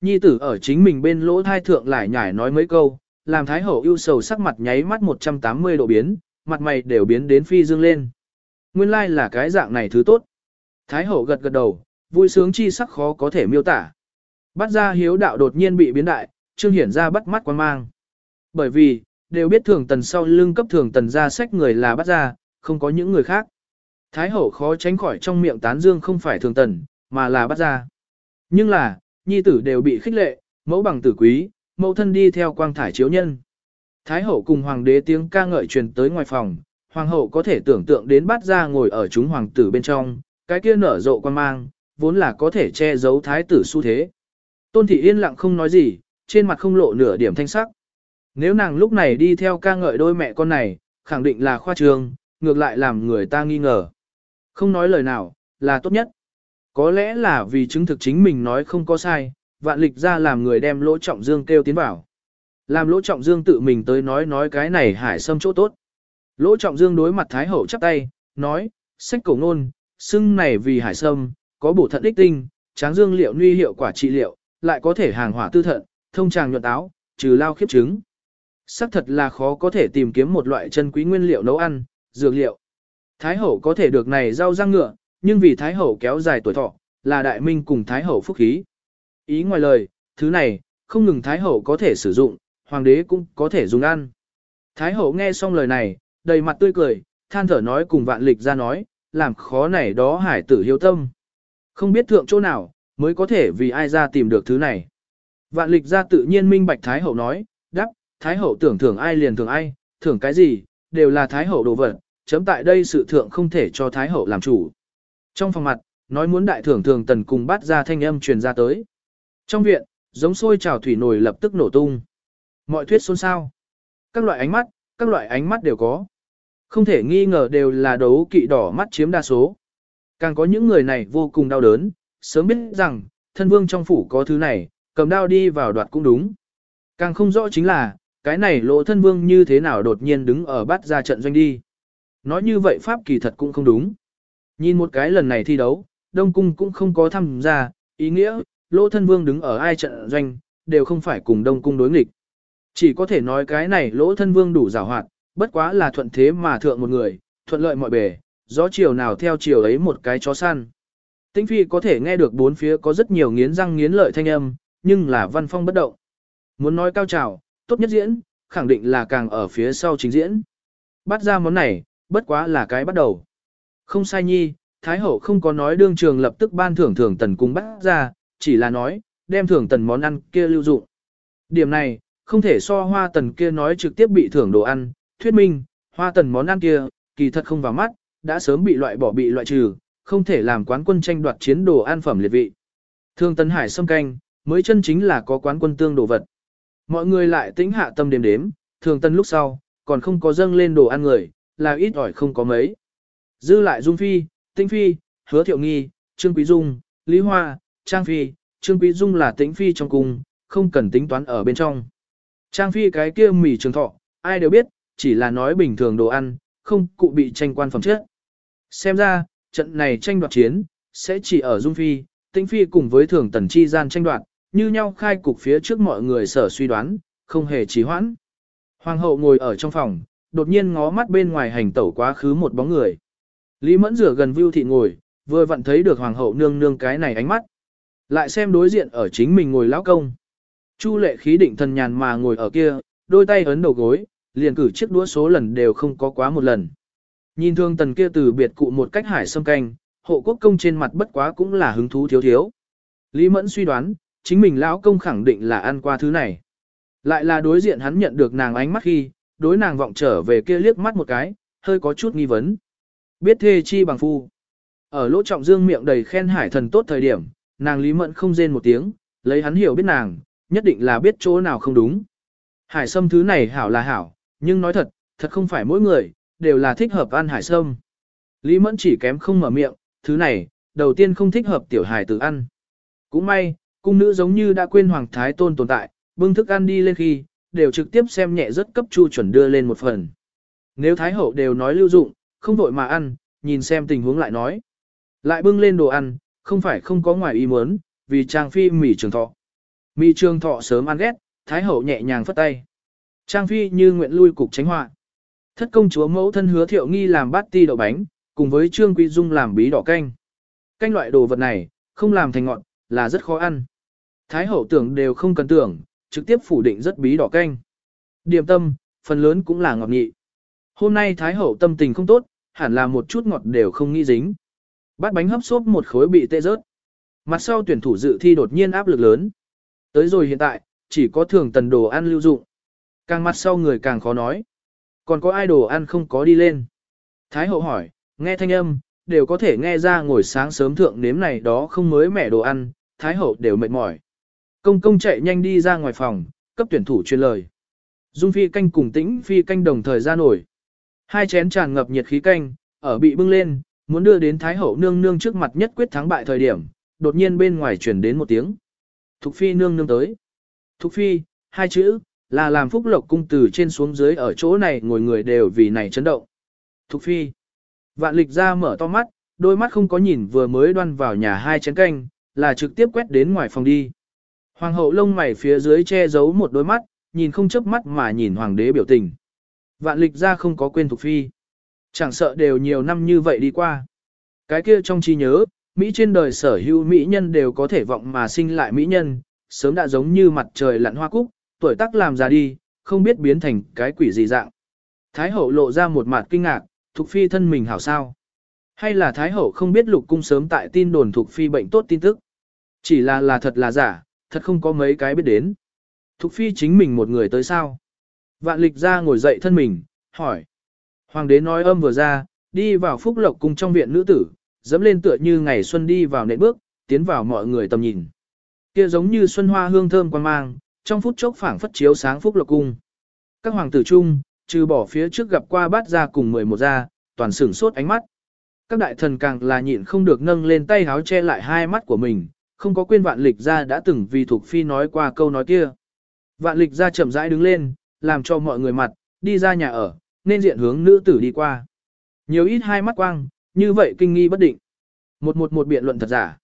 Nhi tử ở chính mình bên lỗ thai thượng lại nhải nói mấy câu, làm Thái Hậu ưu sầu sắc mặt nháy mắt 180 độ biến, mặt mày đều biến đến phi dương lên. Nguyên lai like là cái dạng này thứ tốt. Thái Hậu gật gật đầu, vui sướng chi sắc khó có thể miêu tả. Bắt ra hiếu đạo đột nhiên bị biến đại, trương hiển ra bắt mắt quan mang. Bởi vì, đều biết thường tần sau lưng cấp thường tần ra sách người là bắt ra, không có những người khác. Thái hậu khó tránh khỏi trong miệng tán dương không phải thường tần, mà là bắt ra. Nhưng là, nhi tử đều bị khích lệ, mẫu bằng tử quý, mẫu thân đi theo quang thải chiếu nhân. Thái hậu cùng hoàng đế tiếng ca ngợi truyền tới ngoài phòng, hoàng hậu có thể tưởng tượng đến bắt ra ngồi ở chúng hoàng tử bên trong, cái kia nở rộ quan mang, vốn là có thể che giấu thái tử xu thế. Tôn thị yên lặng không nói gì, trên mặt không lộ nửa điểm thanh sắc. Nếu nàng lúc này đi theo ca ngợi đôi mẹ con này, khẳng định là khoa trương, ngược lại làm người ta nghi ngờ. Không nói lời nào, là tốt nhất. Có lẽ là vì chứng thực chính mình nói không có sai, vạn lịch ra làm người đem lỗ trọng dương kêu tiến vào. Làm lỗ trọng dương tự mình tới nói nói cái này hải sâm chỗ tốt. Lỗ trọng dương đối mặt thái hậu chắp tay, nói, sách cổ ngôn, xưng này vì hải sâm, có bổ thận ích tinh, tráng dương liệu nuy hiệu quả trị liệu, lại có thể hàng hỏa tư thận, thông tràng nhuận táo, trừ lao khiếp trứng. Sắc thật là khó có thể tìm kiếm một loại chân quý nguyên liệu nấu ăn, dược liệu. Thái hậu có thể được này rau răng ngựa, nhưng vì Thái hậu kéo dài tuổi thọ, là đại minh cùng Thái hậu phúc khí. Ý ngoài lời, thứ này, không ngừng Thái hậu có thể sử dụng, hoàng đế cũng có thể dùng ăn. Thái hậu nghe xong lời này, đầy mặt tươi cười, than thở nói cùng vạn lịch ra nói, làm khó này đó hải tử hiếu tâm. Không biết thượng chỗ nào, mới có thể vì ai ra tìm được thứ này. Vạn lịch ra tự nhiên minh bạch Thái hậu nói, đáp, Thái hậu tưởng thưởng ai liền thưởng ai, thưởng cái gì, đều là Thái hậu đồ vật, chấm tại đây sự thượng không thể cho Thái hậu làm chủ. Trong phòng mặt, nói muốn đại thưởng thường tần cùng bắt ra thanh âm truyền ra tới. Trong viện, giống sôi trào thủy nổi lập tức nổ tung. Mọi thuyết xôn xao. Các loại ánh mắt, các loại ánh mắt đều có. Không thể nghi ngờ đều là đấu kỵ đỏ mắt chiếm đa số. Càng có những người này vô cùng đau đớn, sớm biết rằng, thân vương trong phủ có thứ này, cầm đao đi vào đoạt cũng đúng. Càng không rõ chính là, cái này lỗ thân vương như thế nào đột nhiên đứng ở bắt ra trận doanh đi. Nói như vậy pháp kỳ thật cũng không đúng. Nhìn một cái lần này thi đấu, Đông Cung cũng không có tham gia, ý nghĩa, lỗ thân vương đứng ở ai trận doanh, đều không phải cùng Đông Cung đối nghịch. Chỉ có thể nói cái này lỗ thân vương đủ giàu hoạt, bất quá là thuận thế mà thượng một người, thuận lợi mọi bề, gió chiều nào theo chiều ấy một cái chó săn. Tĩnh Phi có thể nghe được bốn phía có rất nhiều nghiến răng nghiến lợi thanh âm, nhưng là văn phong bất động. Muốn nói cao trào, tốt nhất diễn, khẳng định là càng ở phía sau chính diễn. Bắt ra món này, bất quá là cái bắt đầu. Không sai nhi, Thái Hậu không có nói đương trường lập tức ban thưởng thưởng tần cung bắt ra, chỉ là nói, đem thưởng tần món ăn kia lưu dụng. Điểm này, không thể so hoa tần kia nói trực tiếp bị thưởng đồ ăn, thuyết minh, hoa tần món ăn kia, kỳ thật không vào mắt, đã sớm bị loại bỏ bị loại trừ, không thể làm quán quân tranh đoạt chiến đồ ăn phẩm liệt vị. Thương tần hải xâm canh, mới chân chính là có quán quân tương đồ vật. Mọi người lại tĩnh hạ tâm đếm đếm, thường tân lúc sau, còn không có dâng lên đồ ăn người, là ít ỏi không có mấy. Dư lại Dung Phi, Tĩnh Phi, Hứa Thiệu Nghi, Trương Quý Dung, Lý Hoa, Trang Phi, Trương Quý Dung là Tĩnh Phi trong cung, không cần tính toán ở bên trong. Trang Phi cái kia mỉ trường thọ, ai đều biết, chỉ là nói bình thường đồ ăn, không cụ bị tranh quan phẩm chất. Xem ra, trận này tranh đoạt chiến, sẽ chỉ ở Dung Phi, Tĩnh Phi cùng với Thường Tần Chi gian tranh đoạt, như nhau khai cục phía trước mọi người sở suy đoán, không hề trì hoãn. Hoàng hậu ngồi ở trong phòng, đột nhiên ngó mắt bên ngoài hành tẩu quá khứ một bóng người. Lý Mẫn rửa gần Vưu Thị ngồi, vừa vặn thấy được Hoàng hậu nương nương cái này ánh mắt. Lại xem đối diện ở chính mình ngồi lão công. Chu lệ khí định thần nhàn mà ngồi ở kia, đôi tay ấn đầu gối, liền cử chiếc đũa số lần đều không có quá một lần. Nhìn thương tần kia từ biệt cụ một cách hải sâm canh, hộ quốc công trên mặt bất quá cũng là hứng thú thiếu thiếu. Lý Mẫn suy đoán, chính mình lão công khẳng định là ăn qua thứ này. Lại là đối diện hắn nhận được nàng ánh mắt khi, đối nàng vọng trở về kia liếc mắt một cái, hơi có chút nghi vấn. Biết thê chi bằng phu. Ở lỗ trọng dương miệng đầy khen hải thần tốt thời điểm, nàng lý mẫn không rên một tiếng, lấy hắn hiểu biết nàng, nhất định là biết chỗ nào không đúng. Hải sâm thứ này hảo là hảo, nhưng nói thật, thật không phải mỗi người, đều là thích hợp ăn hải sâm. Lý mẫn chỉ kém không mở miệng, thứ này, đầu tiên không thích hợp tiểu hải tử ăn. Cũng may, cung nữ giống như đã quên hoàng thái tôn tồn tại, bưng thức ăn đi lên khi, đều trực tiếp xem nhẹ rất cấp chu chuẩn đưa lên một phần. Nếu thái hậu đều nói lưu dụng, không vội mà ăn, nhìn xem tình huống lại nói. Lại bưng lên đồ ăn, không phải không có ngoài ý muốn, vì trang phi mỉ trường thọ. Mỉ trường thọ sớm ăn ghét, thái hậu nhẹ nhàng phất tay. Trang phi như nguyện lui cục tránh họa. Thất công chúa mẫu thân hứa thiệu nghi làm bát ti đậu bánh, cùng với trương quý dung làm bí đỏ canh. Canh loại đồ vật này, không làm thành ngọn, là rất khó ăn. Thái hậu tưởng đều không cần tưởng, trực tiếp phủ định rất bí đỏ canh. Điểm tâm, phần lớn cũng là ngọt nhị. Hôm nay Thái hậu tâm tình không tốt, hẳn là một chút ngọt đều không nghĩ dính. Bát bánh hấp xốp một khối bị tê rớt. Mặt sau tuyển thủ dự thi đột nhiên áp lực lớn. Tới rồi hiện tại, chỉ có thường tần đồ ăn lưu dụng. Càng mặt sau người càng khó nói. Còn có ai đồ ăn không có đi lên. Thái hậu hỏi, nghe thanh âm, đều có thể nghe ra ngồi sáng sớm thượng nếm này đó không mới mẻ đồ ăn, Thái hậu đều mệt mỏi. Công công chạy nhanh đi ra ngoài phòng, cấp tuyển thủ truyền lời. Dung phi canh cùng tĩnh phi canh đồng thời ra nổi. Hai chén tràn ngập nhiệt khí canh, ở bị bưng lên, muốn đưa đến Thái hậu nương nương trước mặt nhất quyết thắng bại thời điểm, đột nhiên bên ngoài chuyển đến một tiếng. Thục phi nương nương tới. Thục phi, hai chữ, là làm phúc lộc cung từ trên xuống dưới ở chỗ này ngồi người đều vì này chấn động. Thục phi. Vạn lịch ra mở to mắt, đôi mắt không có nhìn vừa mới đoan vào nhà hai chén canh, là trực tiếp quét đến ngoài phòng đi. Hoàng hậu lông mày phía dưới che giấu một đôi mắt, nhìn không chớp mắt mà nhìn hoàng đế biểu tình. Vạn lịch ra không có quên thuộc phi. Chẳng sợ đều nhiều năm như vậy đi qua. Cái kia trong trí nhớ, Mỹ trên đời sở hữu Mỹ nhân đều có thể vọng mà sinh lại Mỹ nhân, sớm đã giống như mặt trời lặn hoa cúc, tuổi tác làm già đi, không biết biến thành cái quỷ gì dạng. Thái hậu lộ ra một mặt kinh ngạc, Thục Phi thân mình hảo sao. Hay là Thái hậu không biết lục cung sớm tại tin đồn Thục Phi bệnh tốt tin tức. Chỉ là là thật là giả, thật không có mấy cái biết đến. Thục Phi chính mình một người tới sao. Vạn lịch ra ngồi dậy thân mình, hỏi. Hoàng đế nói âm vừa ra, đi vào phúc lộc cung trong viện nữ tử, dẫm lên tựa như ngày xuân đi vào nệm bước, tiến vào mọi người tầm nhìn. Kia giống như xuân hoa hương thơm quan mang, trong phút chốc phảng phất chiếu sáng phúc lộc cung. Các hoàng tử chung, trừ bỏ phía trước gặp qua bát ra cùng 11 ra, toàn sửng sốt ánh mắt. Các đại thần càng là nhịn không được nâng lên tay háo che lại hai mắt của mình, không có quên vạn lịch ra đã từng vì thuộc phi nói qua câu nói kia. Vạn lịch ra chậm rãi đứng lên, làm cho mọi người mặt, đi ra nhà ở, nên diện hướng nữ tử đi qua. Nhiều ít hai mắt quang, như vậy kinh nghi bất định. Một một một biện luận thật giả.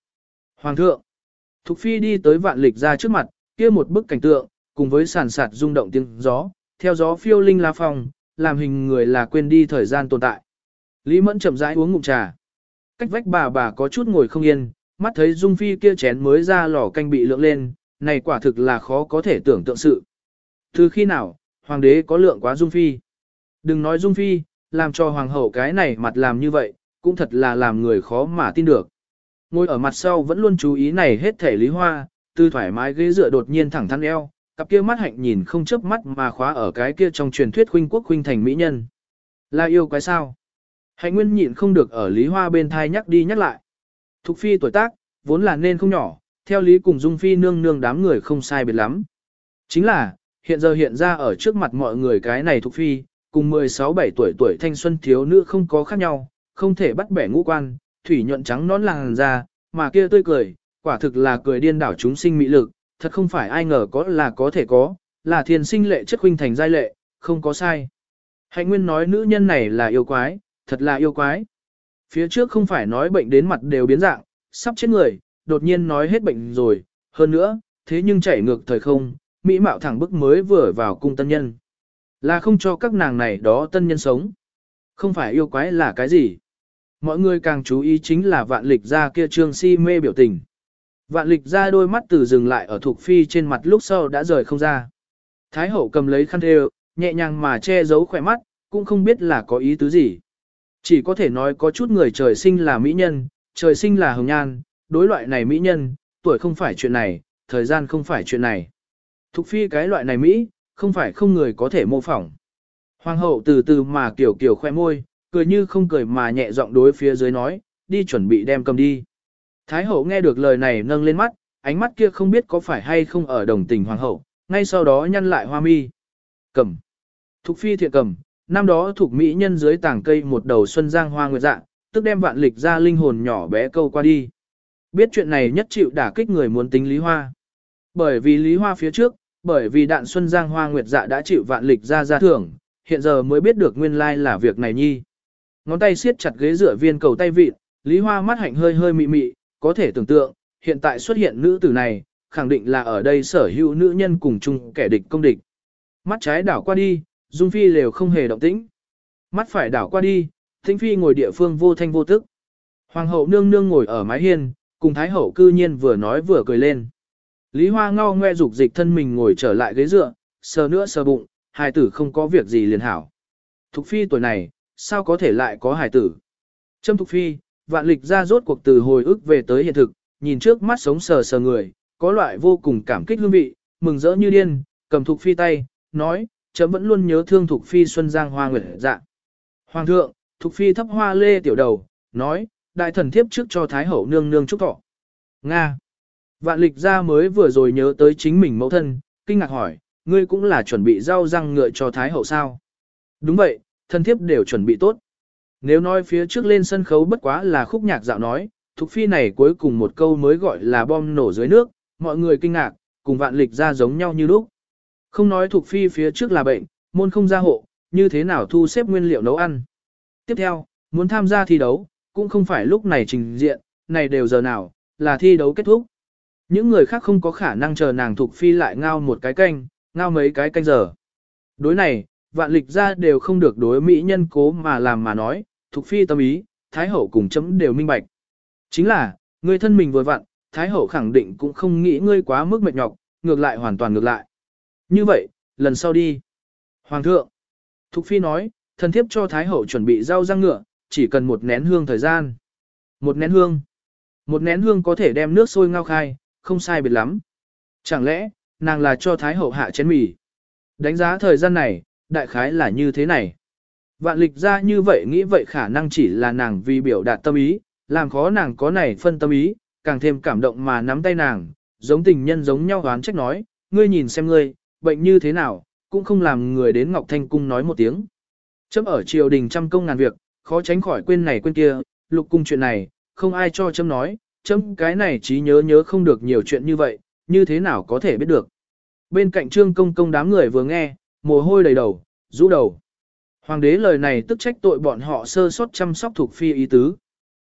Hoàng thượng, Thục Phi đi tới vạn lịch ra trước mặt, kia một bức cảnh tượng, cùng với sàn sạt rung động tiếng gió, theo gió phiêu linh la phong, làm hình người là quên đi thời gian tồn tại. Lý Mẫn chậm rãi uống ngụm trà. Cách vách bà bà có chút ngồi không yên, mắt thấy Dung Phi kia chén mới ra lò canh bị lượng lên, này quả thực là khó có thể tưởng tượng sự. Từ khi nào, hoàng đế có lượng quá Dung Phi. Đừng nói Dung Phi, làm cho hoàng hậu cái này mặt làm như vậy, cũng thật là làm người khó mà tin được. Ngồi ở mặt sau vẫn luôn chú ý này hết thể lý hoa, tư thoải mái ghế dựa đột nhiên thẳng thắn eo, cặp kia mắt hạnh nhìn không chớp mắt mà khóa ở cái kia trong truyền thuyết khuynh quốc khuynh thành mỹ nhân. Là yêu quái sao? Hạnh nguyên nhịn không được ở lý hoa bên thai nhắc đi nhắc lại. Thục phi tuổi tác, vốn là nên không nhỏ, theo lý cùng dung phi nương nương đám người không sai biệt lắm. Chính là, hiện giờ hiện ra ở trước mặt mọi người cái này thuộc phi, cùng 16-17 tuổi tuổi thanh xuân thiếu nữ không có khác nhau, không thể bắt bẻ ngũ quan, thủy nhuận trắng nón làn ra mà kia tươi cười, quả thực là cười điên đảo chúng sinh mỹ lực, thật không phải ai ngờ có là có thể có, là thiên sinh lệ chất huynh thành giai lệ, không có sai. Hạnh Nguyên nói nữ nhân này là yêu quái, thật là yêu quái. Phía trước không phải nói bệnh đến mặt đều biến dạng, sắp chết người, đột nhiên nói hết bệnh rồi, hơn nữa, thế nhưng chảy ngược thời không, mỹ mạo thẳng bức mới vừa vào cung tân nhân. Là không cho các nàng này đó tân nhân sống. Không phải yêu quái là cái gì. Mọi người càng chú ý chính là vạn lịch ra kia trương si mê biểu tình. Vạn lịch ra đôi mắt từ dừng lại ở thuộc phi trên mặt lúc sau đã rời không ra. Thái hậu cầm lấy khăn thêu, nhẹ nhàng mà che giấu khỏe mắt, cũng không biết là có ý tứ gì. Chỉ có thể nói có chút người trời sinh là mỹ nhân, trời sinh là hồng nhan, đối loại này mỹ nhân, tuổi không phải chuyện này, thời gian không phải chuyện này. Thục phi cái loại này Mỹ, không phải không người có thể mô phỏng. Hoàng hậu từ từ mà kiểu kiểu khoe môi, cười như không cười mà nhẹ giọng đối phía dưới nói, đi chuẩn bị đem cầm đi. Thái hậu nghe được lời này nâng lên mắt, ánh mắt kia không biết có phải hay không ở đồng tình hoàng hậu, ngay sau đó nhăn lại hoa mi. Cầm. Thục phi thiện cầm, năm đó thuộc mỹ nhân dưới tảng cây một đầu xuân giang hoa nguyệt dạng, tức đem vạn lịch ra linh hồn nhỏ bé câu qua đi. Biết chuyện này nhất chịu đả kích người muốn tính Lý Hoa. Bởi vì Lý Hoa phía trước, bởi vì đạn xuân giang hoa nguyệt dạ đã chịu vạn lịch ra ra thưởng, hiện giờ mới biết được nguyên lai là việc này nhi. Ngón tay siết chặt ghế dựa viên cầu tay vịt, Lý Hoa mắt hạnh hơi hơi mị mị, có thể tưởng tượng, hiện tại xuất hiện nữ tử này, khẳng định là ở đây sở hữu nữ nhân cùng chung kẻ địch công địch. Mắt trái đảo qua đi, Dung Phi lều không hề động tĩnh. Mắt phải đảo qua đi, Thính Phi ngồi địa phương vô thanh vô tức. Hoàng hậu nương nương ngồi ở mái hiên, cùng Thái hậu cư nhiên vừa nói vừa cười lên. Lý Hoa ngao ngoe dục dịch thân mình ngồi trở lại ghế dựa, sờ nữa sờ bụng, hài tử không có việc gì liền hảo. Thục Phi tuổi này, sao có thể lại có hài tử? Trâm Thục Phi, vạn lịch ra rốt cuộc từ hồi ức về tới hiện thực, nhìn trước mắt sống sờ sờ người, có loại vô cùng cảm kích hương vị, mừng rỡ như điên, cầm Thục Phi tay, nói, chấm vẫn luôn nhớ thương Thục Phi Xuân Giang Hoa Nguyệt dạ. Hoàng thượng, Thục Phi thấp hoa lê tiểu đầu, nói, đại thần thiếp trước cho Thái Hậu nương nương chúc thọ. Nga. Vạn lịch ra mới vừa rồi nhớ tới chính mình mẫu thân, kinh ngạc hỏi, ngươi cũng là chuẩn bị rau răng ngựa cho Thái Hậu sao? Đúng vậy, thân thiếp đều chuẩn bị tốt. Nếu nói phía trước lên sân khấu bất quá là khúc nhạc dạo nói, Thuộc Phi này cuối cùng một câu mới gọi là bom nổ dưới nước, mọi người kinh ngạc, cùng vạn lịch ra giống nhau như lúc. Không nói thuộc Phi phía trước là bệnh, môn không gia hộ, như thế nào thu xếp nguyên liệu nấu ăn. Tiếp theo, muốn tham gia thi đấu, cũng không phải lúc này trình diện, này đều giờ nào, là thi đấu kết thúc. Những người khác không có khả năng chờ nàng Thục Phi lại ngao một cái canh, ngao mấy cái canh giờ. Đối này, vạn lịch ra đều không được đối mỹ nhân cố mà làm mà nói, Thục Phi tâm ý, Thái Hậu cùng chấm đều minh bạch. Chính là, người thân mình vừa vặn, Thái Hậu khẳng định cũng không nghĩ ngươi quá mức mệt nhọc, ngược lại hoàn toàn ngược lại. Như vậy, lần sau đi. Hoàng thượng, Thục Phi nói, thần thiếp cho Thái Hậu chuẩn bị rau răng ngựa, chỉ cần một nén hương thời gian. Một nén hương. Một nén hương có thể đem nước sôi ngao khai, không sai biệt lắm. Chẳng lẽ, nàng là cho Thái Hậu hạ chén mì. Đánh giá thời gian này, đại khái là như thế này. Vạn lịch ra như vậy nghĩ vậy khả năng chỉ là nàng vì biểu đạt tâm ý, làm khó nàng có này phân tâm ý, càng thêm cảm động mà nắm tay nàng, giống tình nhân giống nhau đoán trách nói, ngươi nhìn xem ngươi, bệnh như thế nào, cũng không làm người đến Ngọc Thanh Cung nói một tiếng. Chấm ở triều đình trăm công ngàn việc, khó tránh khỏi quên này quên kia, lục cung chuyện này, không ai cho chấm nói, chấm cái này trí nhớ nhớ không được nhiều chuyện như vậy, như thế nào có thể biết được. Bên cạnh trương công công đám người vừa nghe, mồ hôi đầy đầu, rũ đầu. Hoàng đế lời này tức trách tội bọn họ sơ sót chăm sóc thuộc phi ý tứ.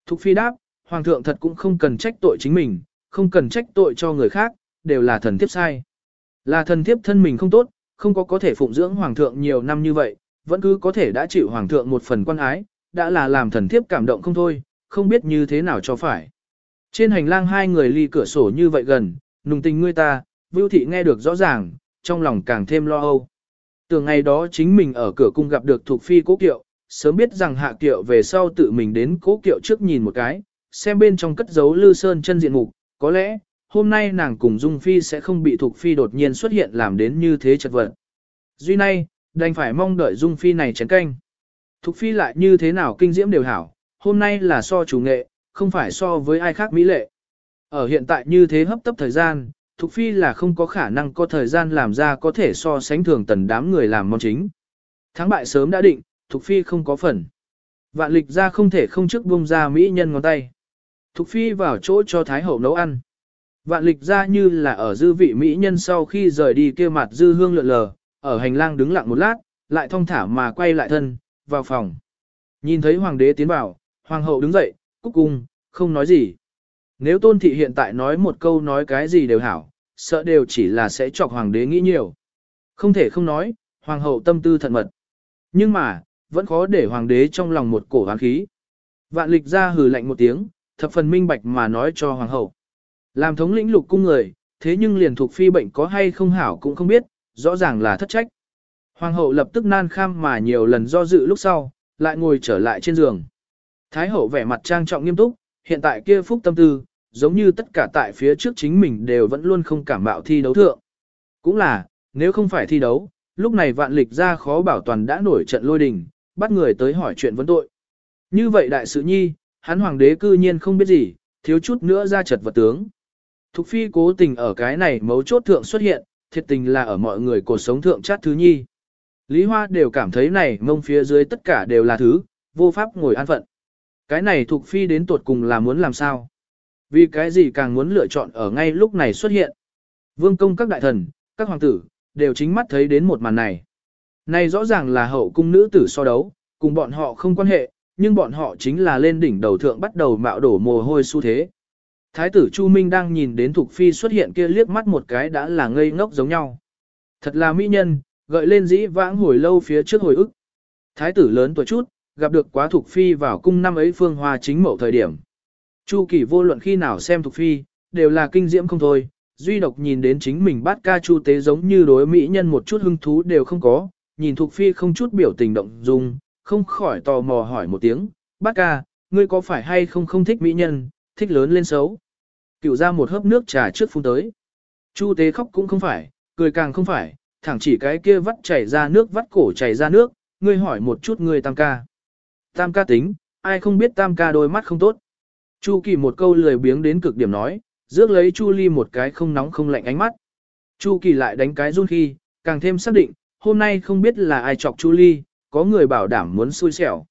Thục phi đáp, hoàng thượng thật cũng không cần trách tội chính mình, không cần trách tội cho người khác, đều là thần thiếp sai. Là thần thiếp thân mình không tốt, không có có thể phụng dưỡng hoàng thượng nhiều năm như vậy, vẫn cứ có thể đã chịu hoàng thượng một phần quan ái, đã là làm thần thiếp cảm động không thôi, không biết như thế nào cho phải. Trên hành lang hai người ly cửa sổ như vậy gần, nùng tình ngươi ta, Vưu Thị nghe được rõ ràng, trong lòng càng thêm lo âu. Từ ngày đó chính mình ở cửa cung gặp được thuộc phi cố kiệu, sớm biết rằng hạ kiệu về sau tự mình đến cố kiệu trước nhìn một cái, xem bên trong cất giấu lư sơn chân diện mục, có lẽ, hôm nay nàng cùng Dung Phi sẽ không bị thuộc phi đột nhiên xuất hiện làm đến như thế chật vật. Duy nay, đành phải mong đợi Dung Phi này chén canh. Thục Phi lại như thế nào kinh diễm đều hảo, hôm nay là so chủ nghệ, không phải so với ai khác mỹ lệ. Ở hiện tại như thế hấp tấp thời gian, Thục Phi là không có khả năng có thời gian làm ra có thể so sánh thường tần đám người làm món chính. Thắng bại sớm đã định, Thục Phi không có phần. Vạn lịch ra không thể không trước buông ra mỹ nhân ngón tay. Thục Phi vào chỗ cho Thái Hậu nấu ăn. Vạn lịch ra như là ở dư vị mỹ nhân sau khi rời đi kia mặt dư hương lượn lờ, ở hành lang đứng lặng một lát, lại thong thả mà quay lại thân, vào phòng. Nhìn thấy hoàng đế tiến vào, hoàng hậu đứng dậy, cúc cung, không nói gì. Nếu tôn thị hiện tại nói một câu nói cái gì đều hảo, sợ đều chỉ là sẽ chọc hoàng đế nghĩ nhiều. Không thể không nói, hoàng hậu tâm tư thận mật. Nhưng mà, vẫn khó để hoàng đế trong lòng một cổ hán khí. Vạn lịch ra hừ lạnh một tiếng, thập phần minh bạch mà nói cho hoàng hậu. Làm thống lĩnh lục cung người, thế nhưng liền thuộc phi bệnh có hay không hảo cũng không biết, rõ ràng là thất trách. Hoàng hậu lập tức nan kham mà nhiều lần do dự lúc sau, lại ngồi trở lại trên giường. Thái hậu vẻ mặt trang trọng nghiêm túc, hiện tại kia phúc tâm tư, giống như tất cả tại phía trước chính mình đều vẫn luôn không cảm bạo thi đấu thượng. Cũng là, nếu không phải thi đấu, lúc này vạn lịch ra khó bảo toàn đã nổi trận lôi đình, bắt người tới hỏi chuyện vấn tội. Như vậy đại sự nhi, hắn hoàng đế cư nhiên không biết gì, thiếu chút nữa ra chật vật tướng. Thục phi cố tình ở cái này mấu chốt thượng xuất hiện, thiệt tình là ở mọi người cuộc sống thượng chát thứ nhi. Lý Hoa đều cảm thấy này mông phía dưới tất cả đều là thứ, vô pháp ngồi an phận. Cái này thuộc phi đến tuột cùng là muốn làm sao? Vì cái gì càng muốn lựa chọn ở ngay lúc này xuất hiện? Vương công các đại thần, các hoàng tử, đều chính mắt thấy đến một màn này. Này rõ ràng là hậu cung nữ tử so đấu, cùng bọn họ không quan hệ, nhưng bọn họ chính là lên đỉnh đầu thượng bắt đầu mạo đổ mồ hôi xu thế. Thái tử Chu Minh đang nhìn đến Thục Phi xuất hiện kia liếc mắt một cái đã là ngây ngốc giống nhau. Thật là mỹ nhân, gợi lên dĩ vãng hồi lâu phía trước hồi ức. Thái tử lớn tuổi chút, gặp được quá Thục Phi vào cung năm ấy phương hoa chính mẫu thời điểm. Chu kỳ vô luận khi nào xem Thục Phi, đều là kinh diễm không thôi, duy độc nhìn đến chính mình bát ca chu tế giống như đối mỹ nhân một chút hứng thú đều không có, nhìn Thục Phi không chút biểu tình động dung, không khỏi tò mò hỏi một tiếng, bát ca, ngươi có phải hay không không thích mỹ nhân, thích lớn lên xấu. Cựu ra một hớp nước trà trước phun tới. Chu tế khóc cũng không phải, cười càng không phải, thẳng chỉ cái kia vắt chảy ra nước vắt cổ chảy ra nước, ngươi hỏi một chút ngươi tam ca. Tam ca tính, ai không biết tam ca đôi mắt không tốt. Chu kỳ một câu lười biếng đến cực điểm nói, rước lấy Chu ly một cái không nóng không lạnh ánh mắt. Chu kỳ lại đánh cái run khi, càng thêm xác định, hôm nay không biết là ai chọc Chu ly, có người bảo đảm muốn xui xẻo.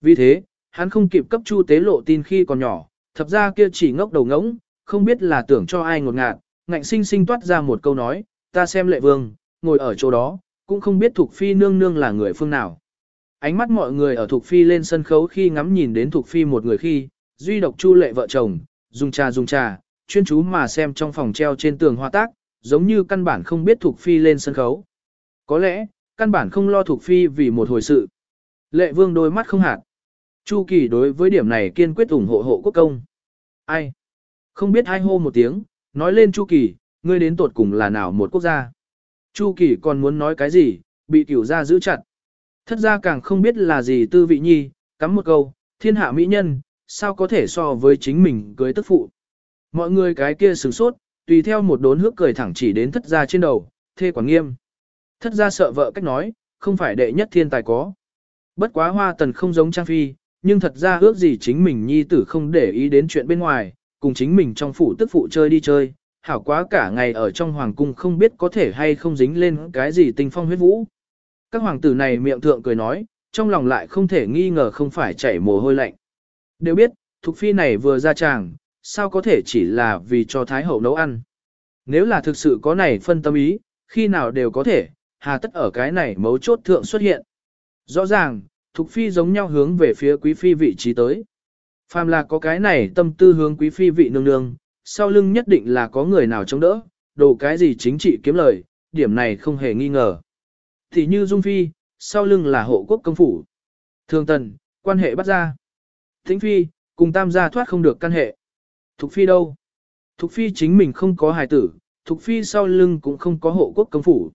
Vì thế, hắn không kịp cấp Chu tế lộ tin khi còn nhỏ, thập ra kia chỉ ngốc đầu ngỗng, không biết là tưởng cho ai ngột ngạt, ngạnh sinh sinh toát ra một câu nói, ta xem lệ vương, ngồi ở chỗ đó, cũng không biết thuộc Phi nương nương là người phương nào. Ánh mắt mọi người ở Thục Phi lên sân khấu khi ngắm nhìn đến Thục Phi một người khi, duy độc chu lệ vợ chồng, dùng trà dùng trà, chuyên chú mà xem trong phòng treo trên tường hoa tác, giống như căn bản không biết Thục Phi lên sân khấu. Có lẽ, căn bản không lo Thục Phi vì một hồi sự. Lệ vương đôi mắt không hạt. Chu Kỳ đối với điểm này kiên quyết ủng hộ hộ quốc công. Ai? Không biết ai hô một tiếng, nói lên Chu Kỳ, ngươi đến tột cùng là nào một quốc gia. Chu Kỳ còn muốn nói cái gì, bị cửu gia giữ chặt. Thất gia càng không biết là gì tư vị nhi, cắm một câu, thiên hạ mỹ nhân, sao có thể so với chính mình cưới tức phụ. Mọi người cái kia sửng sốt, tùy theo một đốn hước cười thẳng chỉ đến thất gia trên đầu, thê quản nghiêm. Thất gia sợ vợ cách nói, không phải đệ nhất thiên tài có. Bất quá hoa tần không giống trang phi, nhưng thật ra ước gì chính mình nhi tử không để ý đến chuyện bên ngoài, cùng chính mình trong phủ tức phụ chơi đi chơi, hảo quá cả ngày ở trong hoàng cung không biết có thể hay không dính lên cái gì tình phong huyết vũ. Các hoàng tử này miệng thượng cười nói, trong lòng lại không thể nghi ngờ không phải chảy mồ hôi lạnh. Đều biết, Thục Phi này vừa ra tràng, sao có thể chỉ là vì cho Thái Hậu nấu ăn. Nếu là thực sự có này phân tâm ý, khi nào đều có thể, hà tất ở cái này mấu chốt thượng xuất hiện. Rõ ràng, Thục Phi giống nhau hướng về phía Quý Phi vị trí tới. Phàm là có cái này tâm tư hướng Quý Phi vị nương nương, sau lưng nhất định là có người nào chống đỡ, đồ cái gì chính trị kiếm lời, điểm này không hề nghi ngờ. Thì như Dung Phi, sau lưng là hộ quốc công phủ. Thường tần, quan hệ bắt ra. Thính Phi, cùng tam gia thoát không được căn hệ. Thục Phi đâu? Thục Phi chính mình không có hài tử, Thục Phi sau lưng cũng không có hộ quốc công phủ.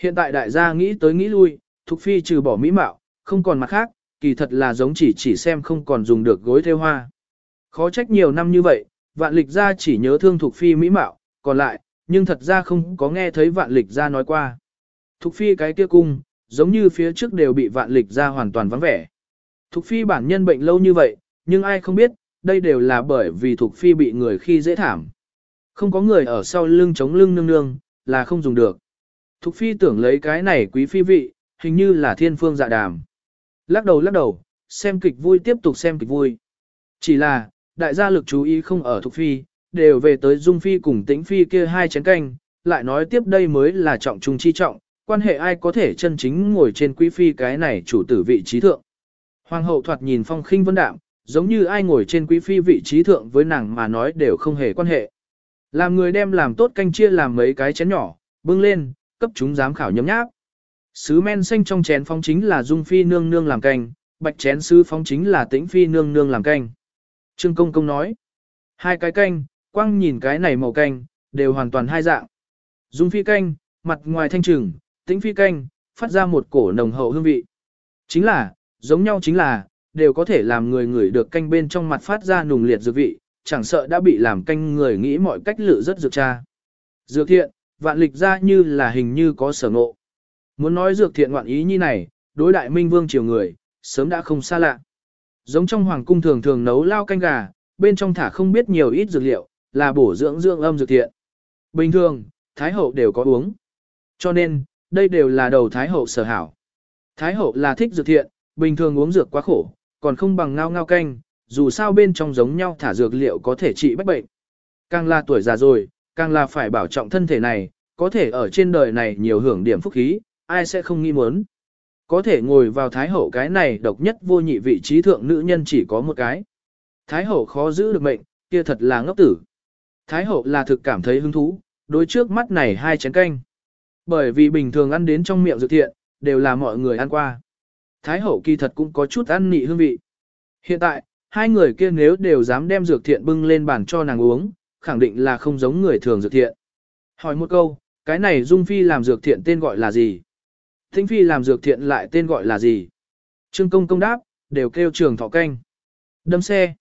Hiện tại đại gia nghĩ tới nghĩ lui, Thục Phi trừ bỏ mỹ mạo, không còn mặt khác, kỳ thật là giống chỉ chỉ xem không còn dùng được gối theo hoa. Khó trách nhiều năm như vậy, vạn lịch gia chỉ nhớ thương Thục Phi mỹ mạo, còn lại, nhưng thật ra không có nghe thấy vạn lịch gia nói qua. Thục Phi cái kia cung, giống như phía trước đều bị vạn lịch ra hoàn toàn vắng vẻ. Thục Phi bản nhân bệnh lâu như vậy, nhưng ai không biết, đây đều là bởi vì Thục Phi bị người khi dễ thảm. Không có người ở sau lưng chống lưng nương nương, là không dùng được. Thục Phi tưởng lấy cái này quý phi vị, hình như là thiên phương dạ đàm. Lắc đầu lắc đầu, xem kịch vui tiếp tục xem kịch vui. Chỉ là, đại gia lực chú ý không ở Thục Phi, đều về tới Dung Phi cùng Tĩnh Phi kia hai chén canh, lại nói tiếp đây mới là trọng trung chi trọng, quan hệ ai có thể chân chính ngồi trên quý phi cái này chủ tử vị trí thượng. Hoàng hậu thoạt nhìn phong khinh vân đạm, giống như ai ngồi trên quý phi vị trí thượng với nàng mà nói đều không hề quan hệ. Làm người đem làm tốt canh chia làm mấy cái chén nhỏ, bưng lên, cấp chúng giám khảo nhấm nháp. Sứ men xanh trong chén phong chính là dung phi nương nương làm canh, bạch chén sứ phong chính là tĩnh phi nương nương làm canh. Trương công công nói, hai cái canh, quang nhìn cái này màu canh, đều hoàn toàn hai dạng. Dung phi canh, mặt ngoài thanh trừng, tĩnh phi canh, phát ra một cổ nồng hậu hương vị. Chính là, giống nhau chính là, đều có thể làm người ngửi được canh bên trong mặt phát ra nùng liệt dược vị, chẳng sợ đã bị làm canh người nghĩ mọi cách lự rất dược cha. Dược thiện, vạn lịch ra như là hình như có sở ngộ. Muốn nói dược thiện ngoạn ý như này, đối đại minh vương triều người, sớm đã không xa lạ. Giống trong hoàng cung thường thường nấu lao canh gà, bên trong thả không biết nhiều ít dược liệu, là bổ dưỡng dưỡng âm dược thiện. Bình thường, thái hậu đều có uống. Cho nên, đây đều là đầu thái hậu sở hảo. Thái hậu là thích dược thiện, bình thường uống dược quá khổ, còn không bằng ngao ngao canh, dù sao bên trong giống nhau thả dược liệu có thể trị bách bệnh. Càng là tuổi già rồi, càng là phải bảo trọng thân thể này, có thể ở trên đời này nhiều hưởng điểm phúc khí, ai sẽ không nghi muốn. Có thể ngồi vào Thái Hậu cái này độc nhất vô nhị vị trí thượng nữ nhân chỉ có một cái. Thái Hậu khó giữ được mệnh, kia thật là ngốc tử. Thái hậu là thực cảm thấy hứng thú, đối trước mắt này hai chén canh. Bởi vì bình thường ăn đến trong miệng dược thiện, đều là mọi người ăn qua. Thái hậu kỳ thật cũng có chút ăn nị hương vị. Hiện tại, hai người kia nếu đều dám đem dược thiện bưng lên bàn cho nàng uống, khẳng định là không giống người thường dược thiện. Hỏi một câu, cái này Dung Phi làm dược thiện tên gọi là gì? Thính Phi làm dược thiện lại tên gọi là gì? Trương công công đáp, đều kêu trường thọ canh. Đâm xe.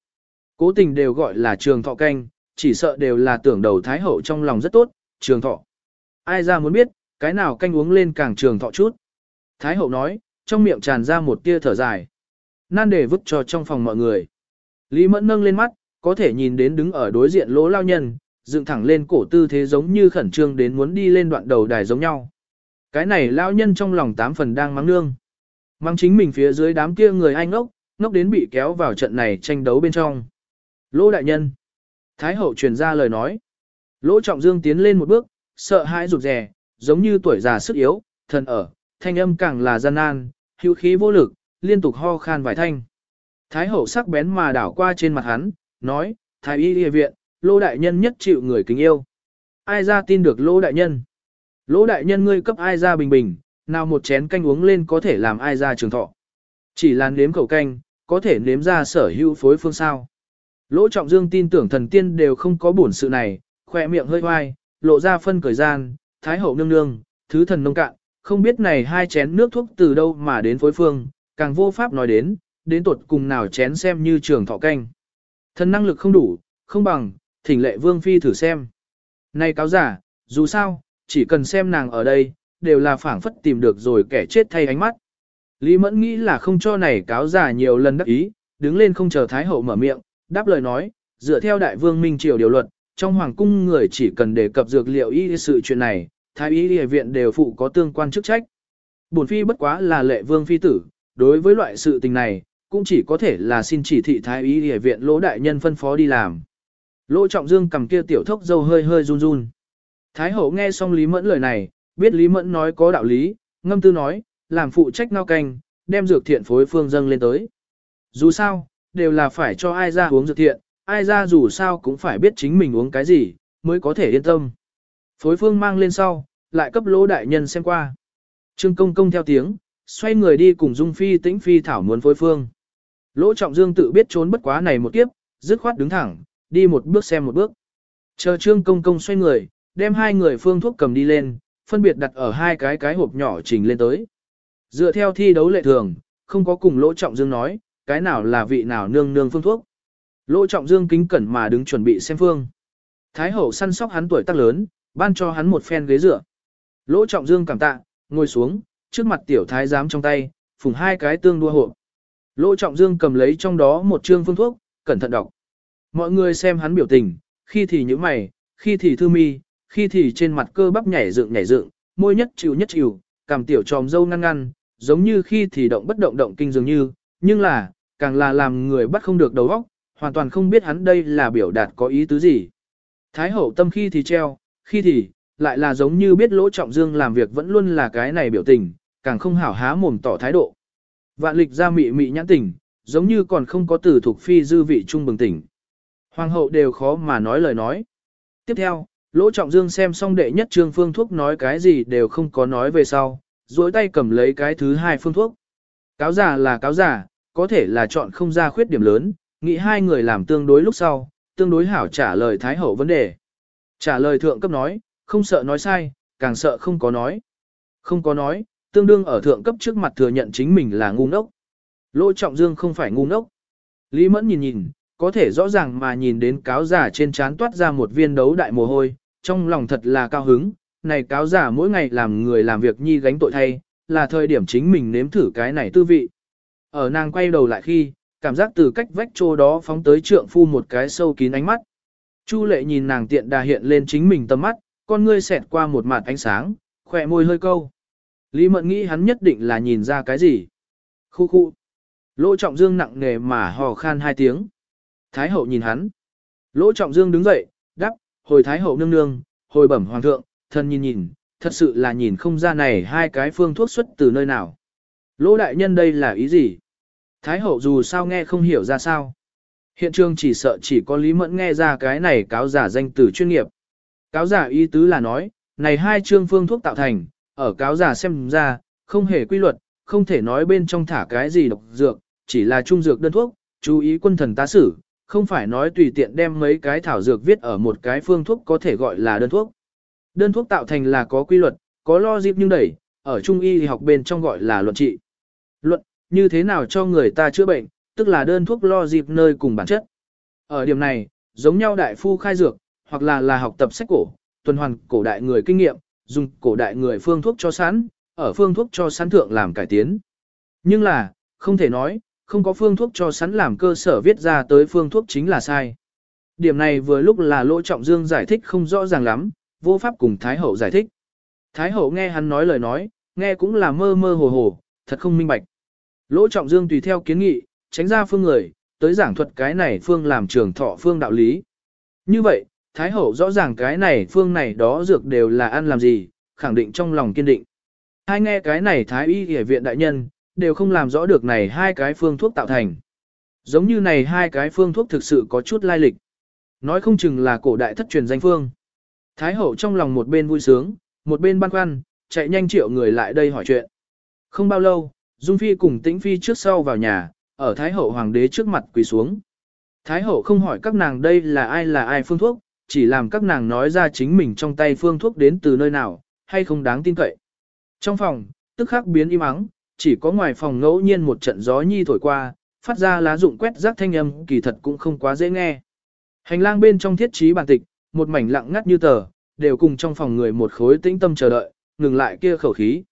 Cố tình đều gọi là trường thọ canh, chỉ sợ đều là tưởng đầu Thái Hậu trong lòng rất tốt, trường thọ. Ai ra muốn biết, cái nào canh uống lên càng trường thọ chút. Thái Hậu nói, trong miệng tràn ra một tia thở dài. Nan để vứt cho trong phòng mọi người. Lý Mẫn nâng lên mắt, có thể nhìn đến đứng ở đối diện lỗ lao nhân, dựng thẳng lên cổ tư thế giống như khẩn trương đến muốn đi lên đoạn đầu đài giống nhau. Cái này lao nhân trong lòng tám phần đang mắng nương. Mắng chính mình phía dưới đám kia người anh ngốc, ngốc đến bị kéo vào trận này tranh đấu bên trong. Lỗ đại nhân. Thái hậu truyền ra lời nói. Lỗ trọng dương tiến lên một bước, sợ hãi rụt rè, giống như tuổi già sức yếu, thần ở, thanh âm càng là gian nan, hữu khí vô lực, liên tục ho khan vài thanh. Thái hậu sắc bén mà đảo qua trên mặt hắn, nói, Thái y địa viện, lô đại nhân nhất chịu người kính yêu. Ai ra tin được lô đại nhân? Lô đại nhân ngươi cấp ai ra bình bình, nào một chén canh uống lên có thể làm ai ra trường thọ. Chỉ là nếm khẩu canh, có thể nếm ra sở hữu phối phương sao. Lỗ trọng dương tin tưởng thần tiên đều không có buồn sự này, khỏe miệng hơi hoai, lộ ra phân cởi gian, thái hậu nương nương, thứ thần nông cạn, không biết này hai chén nước thuốc từ đâu mà đến phối phương, càng vô pháp nói đến, đến tuột cùng nào chén xem như trường thọ canh. Thần năng lực không đủ, không bằng, thỉnh lệ vương phi thử xem. Này cáo giả, dù sao, chỉ cần xem nàng ở đây, đều là phảng phất tìm được rồi kẻ chết thay ánh mắt. Lý Mẫn nghĩ là không cho này cáo giả nhiều lần đắc ý, đứng lên không chờ Thái Hậu mở miệng, đáp lời nói, dựa theo đại vương Minh Triều điều luật, trong hoàng cung người chỉ cần đề cập dược liệu y sự chuyện này, thái y y viện đều phụ có tương quan chức trách. Bổn phi bất quá là lệ vương phi tử, đối với loại sự tình này, cũng chỉ có thể là xin chỉ thị thái y y viện lỗ đại nhân phân phó đi làm. Lỗ trọng dương cầm kia tiểu thốc dâu hơi hơi run run. Thái hậu nghe xong Lý Mẫn lời này, biết Lý Mẫn nói có đạo lý, ngâm tư nói, làm phụ trách ngao canh, đem dược thiện phối phương dâng lên tới. Dù sao, đều là phải cho ai ra uống dược thiện, ai ra dù sao cũng phải biết chính mình uống cái gì, mới có thể yên tâm. Phối phương mang lên sau, lại cấp lỗ đại nhân xem qua. Trương công công theo tiếng, xoay người đi cùng Dung Phi tĩnh Phi thảo muốn phối phương. Lỗ trọng dương tự biết trốn bất quá này một kiếp, dứt khoát đứng thẳng, đi một bước xem một bước. Chờ trương công công xoay người, đem hai người phương thuốc cầm đi lên, phân biệt đặt ở hai cái cái hộp nhỏ trình lên tới. Dựa theo thi đấu lệ thường, không có cùng lỗ trọng dương nói, cái nào là vị nào nương nương phương thuốc. Lỗ trọng dương kính cẩn mà đứng chuẩn bị xem phương. Thái hậu săn sóc hắn tuổi tác lớn, ban cho hắn một phen ghế dựa. Lỗ trọng dương cảm tạ, ngồi xuống, trước mặt tiểu thái giám trong tay, phùng hai cái tương đua hộp. Lỗ trọng dương cầm lấy trong đó một trương phương thuốc, cẩn thận đọc. Mọi người xem hắn biểu tình, khi thì nhíu mày, khi thì thư mi, khi thì trên mặt cơ bắp nhảy dựng nhảy dựng, môi nhất chịu nhất chịu, cảm tiểu tròm dâu ngăn ngăn, giống như khi thì động bất động động kinh dường như, nhưng là, càng là làm người bắt không được đầu óc, hoàn toàn không biết hắn đây là biểu đạt có ý tứ gì. Thái hậu tâm khi thì treo, khi thì, lại là giống như biết lỗ trọng dương làm việc vẫn luôn là cái này biểu tình, càng không hảo há mồm tỏ thái độ. Vạn lịch ra mị mị nhãn tỉnh, giống như còn không có từ thuộc phi dư vị trung bừng tỉnh. Hoàng hậu đều khó mà nói lời nói. Tiếp theo, lỗ trọng dương xem xong đệ nhất trương phương thuốc nói cái gì đều không có nói về sau, duỗi tay cầm lấy cái thứ hai phương thuốc. Cáo giả là cáo giả, có thể là chọn không ra khuyết điểm lớn, nghĩ hai người làm tương đối lúc sau, tương đối hảo trả lời Thái Hậu vấn đề. Trả lời thượng cấp nói, không sợ nói sai, càng sợ không có nói. Không có nói, tương đương ở thượng cấp trước mặt thừa nhận chính mình là ngu ngốc. Lỗ Trọng Dương không phải ngu ngốc. Lý Mẫn nhìn nhìn, có thể rõ ràng mà nhìn đến cáo giả trên trán toát ra một viên đấu đại mồ hôi, trong lòng thật là cao hứng, này cáo giả mỗi ngày làm người làm việc nhi gánh tội thay, là thời điểm chính mình nếm thử cái này tư vị. Ở nàng quay đầu lại khi, cảm giác từ cách vách chỗ đó phóng tới trượng phu một cái sâu kín ánh mắt. Chu lệ nhìn nàng tiện đà hiện lên chính mình tầm mắt, con ngươi xẹt qua một mặt ánh sáng, khỏe môi hơi câu. Lý mận nghĩ hắn nhất định là nhìn ra cái gì. Khu khu. Lỗ trọng dương nặng nề mà hò khan hai tiếng. Thái hậu nhìn hắn. Lỗ trọng dương đứng dậy, đắp, hồi thái hậu nương nương, hồi bẩm hoàng thượng, thân nhìn nhìn, thật sự là nhìn không ra này hai cái phương thuốc xuất từ nơi nào. Lỗ đại nhân đây là ý gì? Thái hậu dù sao nghe không hiểu ra sao. Hiện trường chỉ sợ chỉ có Lý Mẫn nghe ra cái này cáo giả danh từ chuyên nghiệp. Cáo giả ý tứ là nói, này hai chương phương thuốc tạo thành, ở cáo giả xem ra, không hề quy luật, không thể nói bên trong thả cái gì độc dược, chỉ là trung dược đơn thuốc, chú ý quân thần tá sử, không phải nói tùy tiện đem mấy cái thảo dược viết ở một cái phương thuốc có thể gọi là đơn thuốc. Đơn thuốc tạo thành là có quy luật, có lo dịp nhưng đẩy, ở trung y thì học bên trong gọi là luận trị. Luận, như thế nào cho người ta chữa bệnh, tức là đơn thuốc lo dịp nơi cùng bản chất. Ở điểm này, giống nhau đại phu khai dược, hoặc là là học tập sách cổ, tuần hoàn cổ đại người kinh nghiệm, dùng cổ đại người phương thuốc cho sẵn, ở phương thuốc cho sẵn thượng làm cải tiến. Nhưng là, không thể nói, không có phương thuốc cho sẵn làm cơ sở viết ra tới phương thuốc chính là sai. Điểm này vừa lúc là Lỗ Trọng Dương giải thích không rõ ràng lắm, vô pháp cùng Thái Hậu giải thích. Thái Hậu nghe hắn nói lời nói, nghe cũng là mơ mơ hồ hồ, thật không minh bạch. Lỗ Trọng Dương tùy theo kiến nghị, tránh ra phương người, tới giảng thuật cái này phương làm trường thọ phương đạo lý. Như vậy, Thái Hậu rõ ràng cái này phương này đó dược đều là ăn làm gì, khẳng định trong lòng kiên định. Hai nghe cái này Thái Y Y viện đại nhân, đều không làm rõ được này hai cái phương thuốc tạo thành. Giống như này hai cái phương thuốc thực sự có chút lai lịch. Nói không chừng là cổ đại thất truyền danh phương. Thái hậu trong lòng một bên vui sướng, một bên băn khoăn, chạy nhanh triệu người lại đây hỏi chuyện. Không bao lâu, Dung Phi cùng Tĩnh Phi trước sau vào nhà, ở Thái hậu hoàng đế trước mặt quỳ xuống. Thái hậu không hỏi các nàng đây là ai là ai phương thuốc, chỉ làm các nàng nói ra chính mình trong tay phương thuốc đến từ nơi nào, hay không đáng tin cậy. Trong phòng, tức khắc biến im ắng, chỉ có ngoài phòng ngẫu nhiên một trận gió nhi thổi qua, phát ra lá dụng quét rác thanh âm kỳ thật cũng không quá dễ nghe. Hành lang bên trong thiết trí bàn tịch, một mảnh lặng ngắt như tờ, đều cùng trong phòng người một khối tĩnh tâm chờ đợi, ngừng lại kia khẩu khí.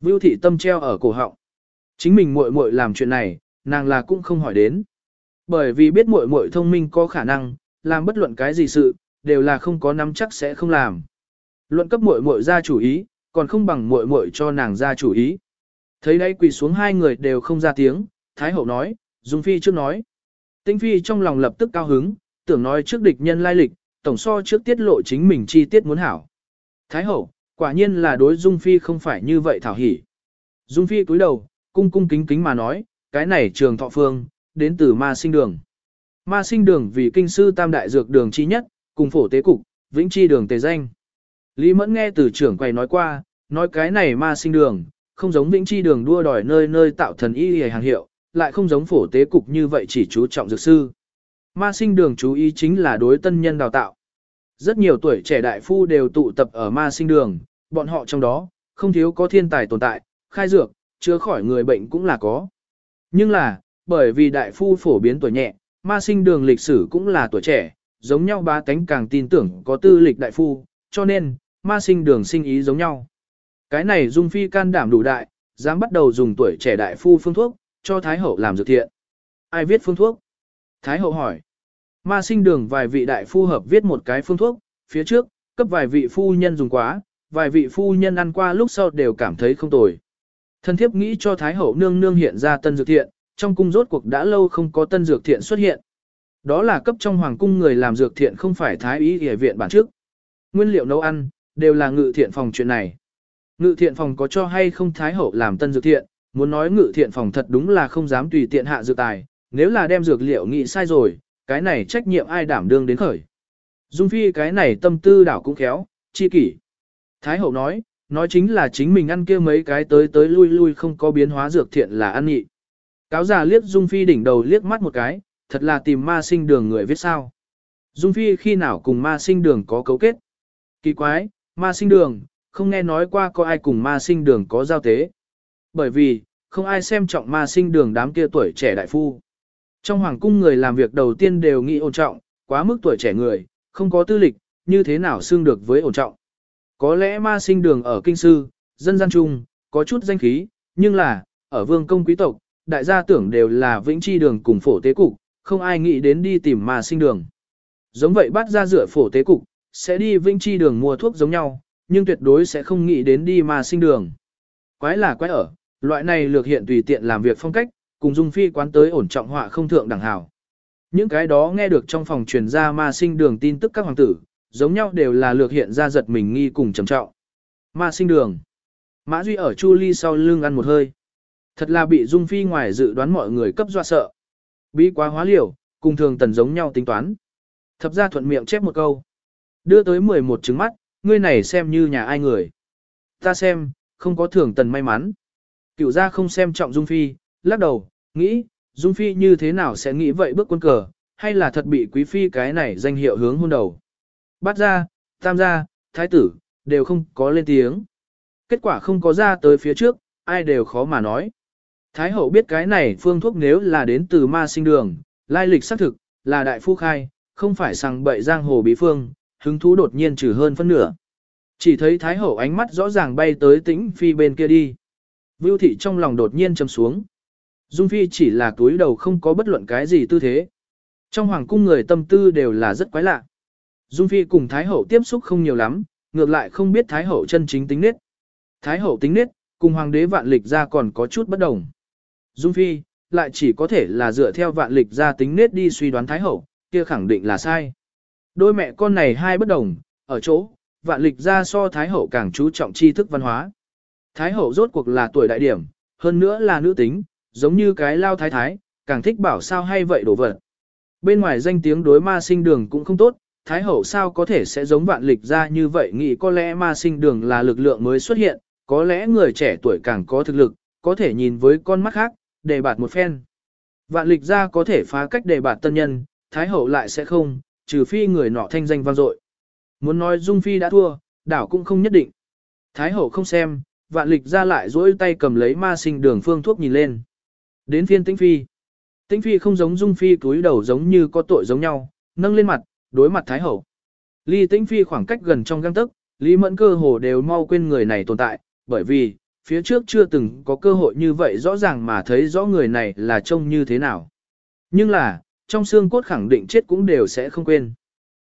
Vưu thị tâm treo ở cổ họng. Chính mình muội muội làm chuyện này, nàng là cũng không hỏi đến. Bởi vì biết muội muội thông minh có khả năng, làm bất luận cái gì sự, đều là không có nắm chắc sẽ không làm. Luận cấp muội muội ra chủ ý, còn không bằng muội muội cho nàng ra chủ ý. Thấy đấy quỳ xuống hai người đều không ra tiếng, Thái hậu nói, Dung Phi trước nói. Tĩnh Phi trong lòng lập tức cao hứng, tưởng nói trước địch nhân lai lịch, tổng so trước tiết lộ chính mình chi tiết muốn hảo. Thái hậu, quả nhiên là đối Dung Phi không phải như vậy thảo hỉ. Dung Phi cúi đầu, cung cung kính kính mà nói, cái này trường thọ phương, đến từ ma sinh đường. Ma sinh đường vì kinh sư tam đại dược đường chi nhất, cùng phổ tế cục, vĩnh chi đường tề danh. Lý Mẫn nghe từ trưởng quầy nói qua, nói cái này ma sinh đường, không giống vĩnh chi đường đua đòi nơi nơi tạo thần y hề hàng hiệu, lại không giống phổ tế cục như vậy chỉ chú trọng dược sư. Ma sinh đường chú ý chính là đối tân nhân đào tạo. Rất nhiều tuổi trẻ đại phu đều tụ tập ở ma sinh đường, bọn họ trong đó, không thiếu có thiên tài tồn tại, khai dược, chữa khỏi người bệnh cũng là có. Nhưng là, bởi vì đại phu phổ biến tuổi nhẹ, ma sinh đường lịch sử cũng là tuổi trẻ, giống nhau ba tánh càng tin tưởng có tư lịch đại phu, cho nên, ma sinh đường sinh ý giống nhau. Cái này Dung Phi can đảm đủ đại, dám bắt đầu dùng tuổi trẻ đại phu phương thuốc, cho Thái Hậu làm dược thiện. Ai viết phương thuốc? Thái Hậu hỏi. Ma sinh đường vài vị đại phu hợp viết một cái phương thuốc, phía trước, cấp vài vị phu nhân dùng quá, vài vị phu nhân ăn qua lúc sau đều cảm thấy không tồi. Thân thiếp nghĩ cho Thái Hậu nương nương hiện ra tân dược thiện, trong cung rốt cuộc đã lâu không có tân dược thiện xuất hiện. Đó là cấp trong hoàng cung người làm dược thiện không phải Thái ý y viện bản trước. Nguyên liệu nấu ăn, đều là ngự thiện phòng chuyện này. Ngự thiện phòng có cho hay không Thái Hậu làm tân dược thiện, muốn nói ngự thiện phòng thật đúng là không dám tùy tiện hạ dược tài, nếu là đem dược liệu nghĩ sai rồi, cái này trách nhiệm ai đảm đương đến khởi. Dung Phi cái này tâm tư đảo cũng khéo, chi kỷ. Thái Hậu nói, nói chính là chính mình ăn kia mấy cái tới tới lui lui không có biến hóa dược thiện là ăn nhị. Cáo già liếc Dung Phi đỉnh đầu liếc mắt một cái, thật là tìm ma sinh đường người viết sao. Dung Phi khi nào cùng ma sinh đường có cấu kết. Kỳ quái, ma sinh đường, không nghe nói qua có ai cùng ma sinh đường có giao tế. Bởi vì, không ai xem trọng ma sinh đường đám kia tuổi trẻ đại phu. Trong hoàng cung người làm việc đầu tiên đều nghĩ ổn trọng, quá mức tuổi trẻ người, không có tư lịch, như thế nào xương được với ổn trọng. Có lẽ ma sinh đường ở kinh sư, dân gian trung, có chút danh khí, nhưng là, ở vương công quý tộc, đại gia tưởng đều là vĩnh chi đường cùng phổ tế cục, không ai nghĩ đến đi tìm ma sinh đường. Giống vậy bắt ra rửa phổ tế cục, sẽ đi vĩnh chi đường mua thuốc giống nhau, nhưng tuyệt đối sẽ không nghĩ đến đi ma sinh đường. Quái là quái ở, loại này lược hiện tùy tiện làm việc phong cách, cùng dung phi quán tới ổn trọng họa không thượng đẳng hảo. Những cái đó nghe được trong phòng truyền ra ma sinh đường tin tức các hoàng tử, giống nhau đều là lược hiện ra giật mình nghi cùng trầm trọng. Ma sinh đường. Mã Duy ở Chu Ly sau lưng ăn một hơi. Thật là bị Dung Phi ngoài dự đoán mọi người cấp dọa sợ. Bí quá hóa liều, cùng thường tần giống nhau tính toán. Thập ra thuận miệng chép một câu. Đưa tới 11 trứng mắt, ngươi này xem như nhà ai người. Ta xem, không có thường tần may mắn. Cựu gia không xem trọng Dung Phi, lắc đầu, nghĩ, Dung Phi như thế nào sẽ nghĩ vậy bước quân cờ, hay là thật bị quý phi cái này danh hiệu hướng hôn đầu. Bát gia, tam gia, thái tử, đều không có lên tiếng. Kết quả không có ra tới phía trước, ai đều khó mà nói. Thái hậu biết cái này phương thuốc nếu là đến từ ma sinh đường, lai lịch xác thực, là đại phu khai, không phải sằng bậy giang hồ bí phương, hứng thú đột nhiên trừ hơn phân nửa. Chỉ thấy Thái hậu ánh mắt rõ ràng bay tới tĩnh phi bên kia đi. Vưu thị trong lòng đột nhiên trầm xuống. Dung phi chỉ là túi đầu không có bất luận cái gì tư thế. Trong hoàng cung người tâm tư đều là rất quái lạ. Dung phi cùng Thái hậu tiếp xúc không nhiều lắm, ngược lại không biết Thái hậu chân chính tính nết. Thái hậu tính nết, cùng hoàng đế vạn lịch ra còn có chút bất đồng. Dung phi, lại chỉ có thể là dựa theo vạn lịch ra tính nết đi suy đoán Thái hậu, kia khẳng định là sai. Đôi mẹ con này hai bất đồng, ở chỗ, vạn lịch ra so Thái hậu càng chú trọng tri thức văn hóa. Thái hậu rốt cuộc là tuổi đại điểm, hơn nữa là nữ tính, giống như cái lao thái thái, càng thích bảo sao hay vậy đổ vật. Bên ngoài danh tiếng đối ma sinh đường cũng không tốt, Thái hậu sao có thể sẽ giống vạn lịch ra như vậy nghĩ có lẽ ma sinh đường là lực lượng mới xuất hiện, có lẽ người trẻ tuổi càng có thực lực, có thể nhìn với con mắt khác, đề bạt một phen. Vạn lịch ra có thể phá cách đề bạt tân nhân, Thái hậu lại sẽ không, trừ phi người nọ thanh danh vang dội. Muốn nói Dung Phi đã thua, đảo cũng không nhất định. Thái hậu không xem, vạn lịch ra lại dỗi tay cầm lấy ma sinh đường phương thuốc nhìn lên. Đến phiên tĩnh phi. Tĩnh phi không giống Dung Phi túi đầu giống như có tội giống nhau, nâng lên mặt, đối mặt Thái hậu. Ly tĩnh phi khoảng cách gần trong găng tức, Lý Mẫn cơ hồ đều mau quên người này tồn tại, bởi vì, phía trước chưa từng có cơ hội như vậy rõ ràng mà thấy rõ người này là trông như thế nào. Nhưng là, trong xương cốt khẳng định chết cũng đều sẽ không quên.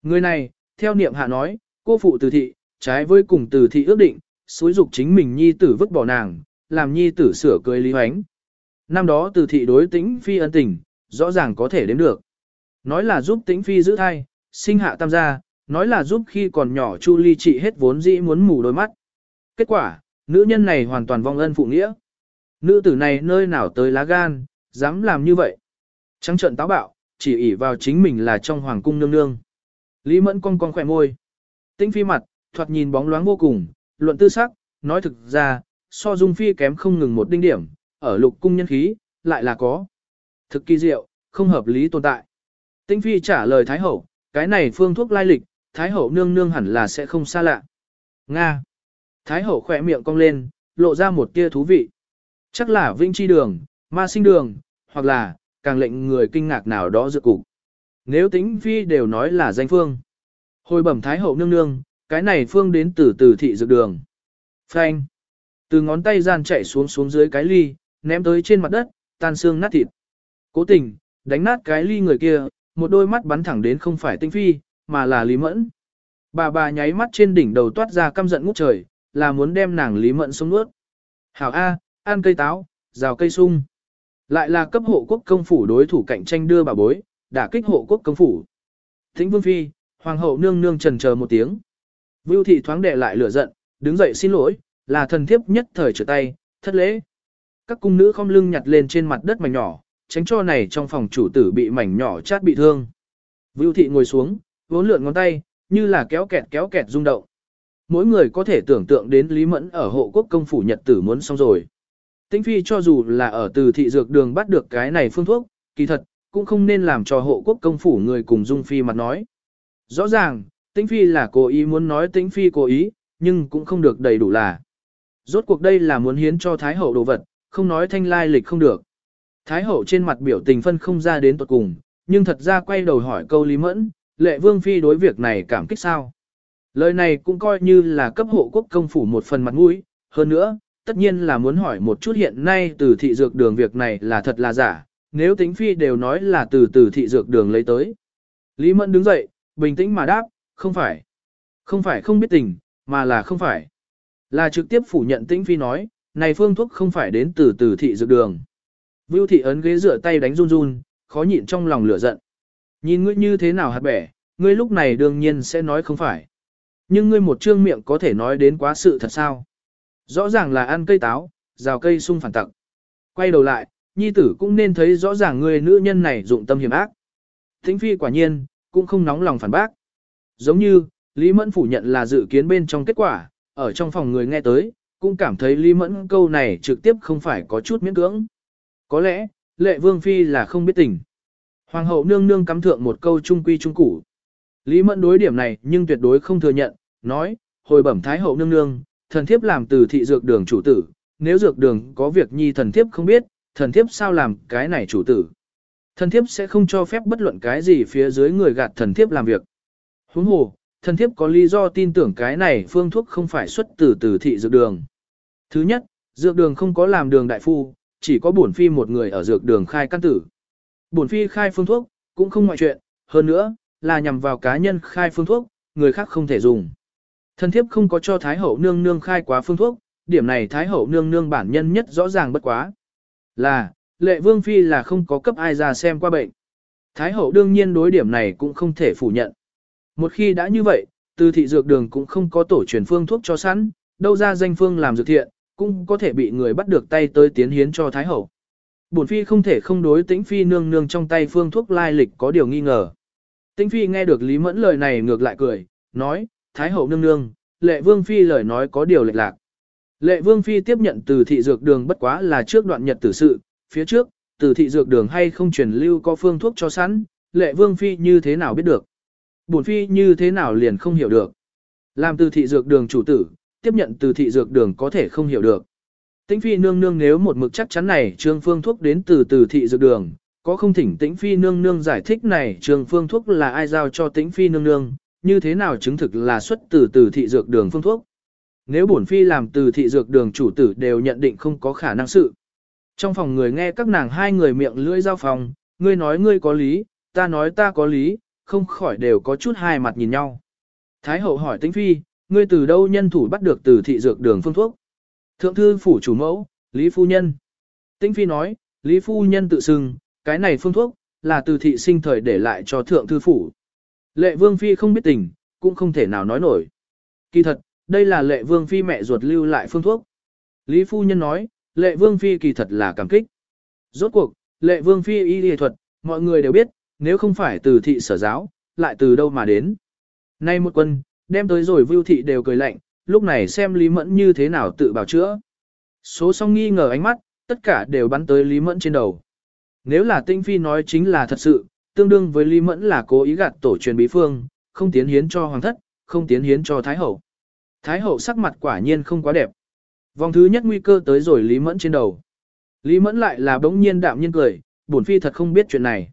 Người này, theo niệm hạ nói, cô phụ từ thị, trái với cùng từ thị ước định, xúi dục chính mình nhi tử vứt bỏ nàng, làm nhi tử sửa cưới lý hoánh. Năm đó từ thị đối tĩnh phi ân tình, rõ ràng có thể đến được. Nói là giúp tĩnh phi giữ thai, sinh hạ tam gia, nói là giúp khi còn nhỏ Chu Ly trị hết vốn dĩ muốn mù đôi mắt. Kết quả, nữ nhân này hoàn toàn vong ân phụ nghĩa. Nữ tử này nơi nào tới lá gan, dám làm như vậy. Trắng trợn táo bạo, chỉ ỷ vào chính mình là trong hoàng cung nương nương. Lý Mẫn cong cong khỏe môi. Tĩnh phi mặt, thoạt nhìn bóng loáng vô cùng, luận tư sắc, nói thực ra, so dung phi kém không ngừng một đinh điểm, ở lục cung nhân khí, lại là có. Thực kỳ diệu, không hợp lý tồn tại. Tĩnh phi trả lời Thái Hậu, cái này phương thuốc lai lịch, Thái Hậu nương nương hẳn là sẽ không xa lạ. Nga. Thái Hậu khỏe miệng cong lên, lộ ra một tia thú vị. Chắc là vinh chi đường, ma sinh đường, hoặc là, càng lệnh người kinh ngạc nào đó dược cục. Nếu tính phi đều nói là danh phương. Hồi bẩm Thái Hậu nương nương, cái này phương đến từ từ thị dược đường. Phanh. Từ ngón tay gian chạy xuống xuống dưới cái ly, ném tới trên mặt đất, tan xương nát thịt. Cố tình, đánh nát cái ly người kia, một đôi mắt bắn thẳng đến không phải tinh phi, mà là Lý Mẫn. Bà bà nháy mắt trên đỉnh đầu toát ra căm giận ngút trời, là muốn đem nàng Lý Mẫn sống nuốt. Hảo A, ăn cây táo, rào cây sung. Lại là cấp hộ quốc công phủ đối thủ cạnh tranh đưa bà bối, đả kích hộ quốc công phủ. Thính Vương Phi, Hoàng hậu nương nương trần chờ một tiếng. Vưu thị thoáng đệ lại lửa giận, đứng dậy xin lỗi, là thần thiếp nhất thời trở tay, thất lễ. Các cung nữ không lưng nhặt lên trên mặt đất mảnh nhỏ, tránh cho này trong phòng chủ tử bị mảnh nhỏ chát bị thương. Vưu thị ngồi xuống, vốn lượn ngón tay, như là kéo kẹt kéo kẹt rung động. Mỗi người có thể tưởng tượng đến Lý Mẫn ở hộ quốc công phủ nhật tử muốn xong rồi. Tĩnh Phi cho dù là ở từ thị dược đường bắt được cái này phương thuốc, kỳ thật, cũng không nên làm cho hộ quốc công phủ người cùng Dung Phi mặt nói. Rõ ràng, Tĩnh Phi là cố ý muốn nói Tĩnh Phi cố ý, nhưng cũng không được đầy đủ là. Rốt cuộc đây là muốn hiến cho Thái Hậu đồ vật, không nói thanh lai lịch không được. Thái Hậu trên mặt biểu tình phân không ra đến tuột cùng, nhưng thật ra quay đầu hỏi câu Lý Mẫn, lệ vương phi đối việc này cảm kích sao. Lời này cũng coi như là cấp hộ quốc công phủ một phần mặt mũi, hơn nữa, tất nhiên là muốn hỏi một chút hiện nay từ thị dược đường việc này là thật là giả, nếu tính phi đều nói là từ từ thị dược đường lấy tới. Lý Mẫn đứng dậy, bình tĩnh mà đáp, không phải. Không phải không biết tình, mà là không phải. Là trực tiếp phủ nhận tĩnh phi nói, này phương thuốc không phải đến từ từ thị dược đường. Vưu thị ấn ghế rửa tay đánh run run, khó nhịn trong lòng lửa giận. Nhìn ngươi như thế nào hạt bẻ, ngươi lúc này đương nhiên sẽ nói không phải. Nhưng ngươi một trương miệng có thể nói đến quá sự thật sao? Rõ ràng là ăn cây táo, rào cây sung phản tặc. Quay đầu lại, nhi tử cũng nên thấy rõ ràng người nữ nhân này dụng tâm hiểm ác. Thính Phi quả nhiên, cũng không nóng lòng phản bác. Giống như, Lý Mẫn phủ nhận là dự kiến bên trong kết quả, ở trong phòng người nghe tới, cũng cảm thấy Lý Mẫn câu này trực tiếp không phải có chút miễn cưỡng. Có lẽ, lệ vương phi là không biết tình. Hoàng hậu nương nương cắm thượng một câu trung quy trung củ. Lý Mẫn đối điểm này nhưng tuyệt đối không thừa nhận, nói, hồi bẩm thái hậu nương nương, thần thiếp làm từ thị dược đường chủ tử, nếu dược đường có việc nhi thần thiếp không biết, thần thiếp sao làm cái này chủ tử. Thần thiếp sẽ không cho phép bất luận cái gì phía dưới người gạt thần thiếp làm việc. Huống hồ, thần thiếp có lý do tin tưởng cái này phương thuốc không phải xuất từ từ thị dược đường. Thứ nhất, dược đường không có làm đường đại phu, chỉ có bổn phi một người ở dược đường khai căn tử. Bổn phi khai phương thuốc, cũng không ngoại chuyện, hơn nữa, là nhằm vào cá nhân khai phương thuốc, người khác không thể dùng. Thần thiếp không có cho Thái hậu nương nương khai quá phương thuốc, điểm này Thái hậu nương nương bản nhân nhất rõ ràng bất quá. Là, lệ vương phi là không có cấp ai ra xem qua bệnh. Thái hậu đương nhiên đối điểm này cũng không thể phủ nhận. Một khi đã như vậy, từ thị dược đường cũng không có tổ truyền phương thuốc cho sẵn, đâu ra danh phương làm dược thiện, cũng có thể bị người bắt được tay tới tiến hiến cho Thái hậu. Bổn phi không thể không đối tĩnh phi nương nương trong tay phương thuốc lai lịch có điều nghi ngờ. Tĩnh phi nghe được Lý Mẫn lời này ngược lại cười, nói, Thái hậu nương nương, lệ vương phi lời nói có điều lệch lạc. Lệ vương phi tiếp nhận từ thị dược đường bất quá là trước đoạn nhật tử sự, phía trước, từ thị dược đường hay không truyền lưu có phương thuốc cho sẵn, lệ vương phi như thế nào biết được. Bổn phi như thế nào liền không hiểu được. Làm từ thị dược đường chủ tử, tiếp nhận từ thị dược đường có thể không hiểu được. Tĩnh phi nương nương nếu một mực chắc chắn này trương phương thuốc đến từ từ thị dược đường, có không thỉnh tĩnh phi nương nương giải thích này trương phương thuốc là ai giao cho tĩnh phi nương nương, như thế nào chứng thực là xuất từ từ thị dược đường phương thuốc. Nếu bổn phi làm từ thị dược đường chủ tử đều nhận định không có khả năng sự. Trong phòng người nghe các nàng hai người miệng lưỡi giao phòng, ngươi nói ngươi có lý, ta nói ta có lý, không khỏi đều có chút hai mặt nhìn nhau. Thái hậu hỏi tĩnh phi, ngươi từ đâu nhân thủ bắt được từ thị dược đường phương thuốc? Thượng thư phủ chủ mẫu, Lý Phu Nhân. Tĩnh phi nói, Lý Phu Nhân tự xưng, cái này phương thuốc, là từ thị sinh thời để lại cho thượng thư phủ. Lệ vương phi không biết tình, cũng không thể nào nói nổi. Kỳ thật, đây là lệ vương phi mẹ ruột lưu lại phương thuốc. Lý phu nhân nói, lệ vương phi kỳ thật là cảm kích. Rốt cuộc, lệ vương phi y y thuật, mọi người đều biết, nếu không phải từ thị sở giáo, lại từ đâu mà đến. Nay một quân, đem tới rồi vưu thị đều cười lạnh, lúc này xem Lý Mẫn như thế nào tự bảo chữa. Số song nghi ngờ ánh mắt, tất cả đều bắn tới Lý Mẫn trên đầu. Nếu là tinh phi nói chính là thật sự, tương đương với Lý Mẫn là cố ý gạt tổ truyền bí phương, không tiến hiến cho hoàng thất, không tiến hiến cho thái hậu. Thái hậu sắc mặt quả nhiên không quá đẹp. Vòng thứ nhất nguy cơ tới rồi Lý Mẫn trên đầu. Lý Mẫn lại là bỗng nhiên đạm nhiên cười, bổn phi thật không biết chuyện này.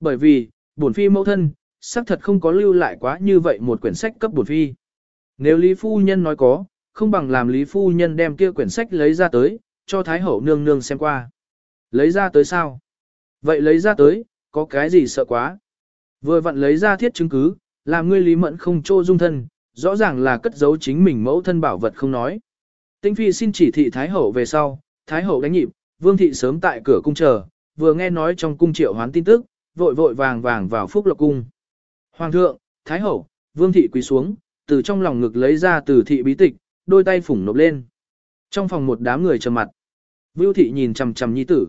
Bởi vì, bổn phi mẫu thân, xác thật không có lưu lại quá như vậy một quyển sách cấp bổn phi. Nếu Lý Phu Nhân nói có, không bằng làm Lý Phu Nhân đem kia quyển sách lấy ra tới, cho Thái Hậu nương nương xem qua. Lấy ra tới sao? Vậy lấy ra tới, có cái gì sợ quá? Vừa vặn lấy ra thiết chứng cứ, làm ngươi Lý Mẫn không trô dung thân, rõ ràng là cất giấu chính mình mẫu thân bảo vật không nói. Tinh Phi xin chỉ thị Thái Hậu về sau, Thái Hậu đánh nhịp, Vương Thị sớm tại cửa cung chờ, vừa nghe nói trong cung triệu hoán tin tức, vội vội vàng vàng vào phúc lộc cung. Hoàng thượng, Thái Hậu, Vương Thị quỳ xuống, từ trong lòng ngực lấy ra từ thị bí tịch, đôi tay phủng nộp lên. Trong phòng một đám người trầm mặt. Vưu Thị nhìn chằm chằm nhi tử.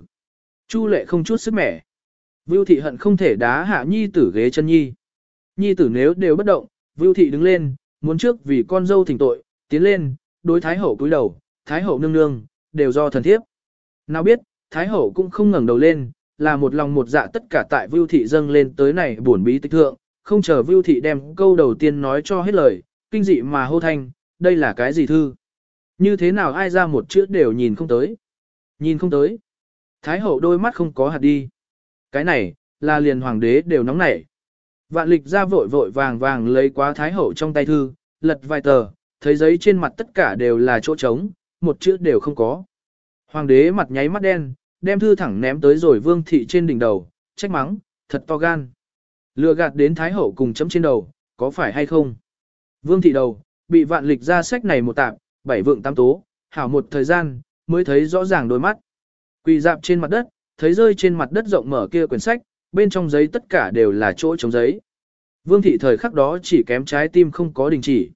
Chu lệ không chút sức mẻ. Vưu Thị hận không thể đá hạ nhi tử ghế chân nhi. Nhi tử nếu đều bất động, Vưu Thị đứng lên, muốn trước vì con dâu thỉnh tội, tiến lên, đối Thái Hậu cúi đầu, Thái Hậu nương nương, đều do thần thiếp. Nào biết, Thái Hậu cũng không ngẩng đầu lên, là một lòng một dạ tất cả tại Vưu Thị dâng lên tới này buồn bí tịch thượng, không chờ Vưu Thị đem câu đầu tiên nói cho hết lời, kinh dị mà hô thanh, đây là cái gì thư? Như thế nào ai ra một chữ đều nhìn không tới? Nhìn không tới. Thái Hậu đôi mắt không có hạt đi. Cái này, là liền hoàng đế đều nóng nảy. Vạn lịch ra vội vội vàng vàng lấy quá Thái Hậu trong tay thư, lật vài tờ, thấy giấy trên mặt tất cả đều là chỗ trống, một chữ đều không có. Hoàng đế mặt nháy mắt đen, đem thư thẳng ném tới rồi vương thị trên đỉnh đầu, trách mắng, thật to gan. Lừa gạt đến Thái Hậu cùng chấm trên đầu, có phải hay không? Vương thị đầu, bị vạn lịch ra sách này một tạp, bảy vượng tam tố, hảo một thời gian, mới thấy rõ ràng đôi mắt. Quỳ dạp trên mặt đất, thấy rơi trên mặt đất rộng mở kia quyển sách, bên trong giấy tất cả đều là chỗ trống giấy. Vương thị thời khắc đó chỉ kém trái tim không có đình chỉ.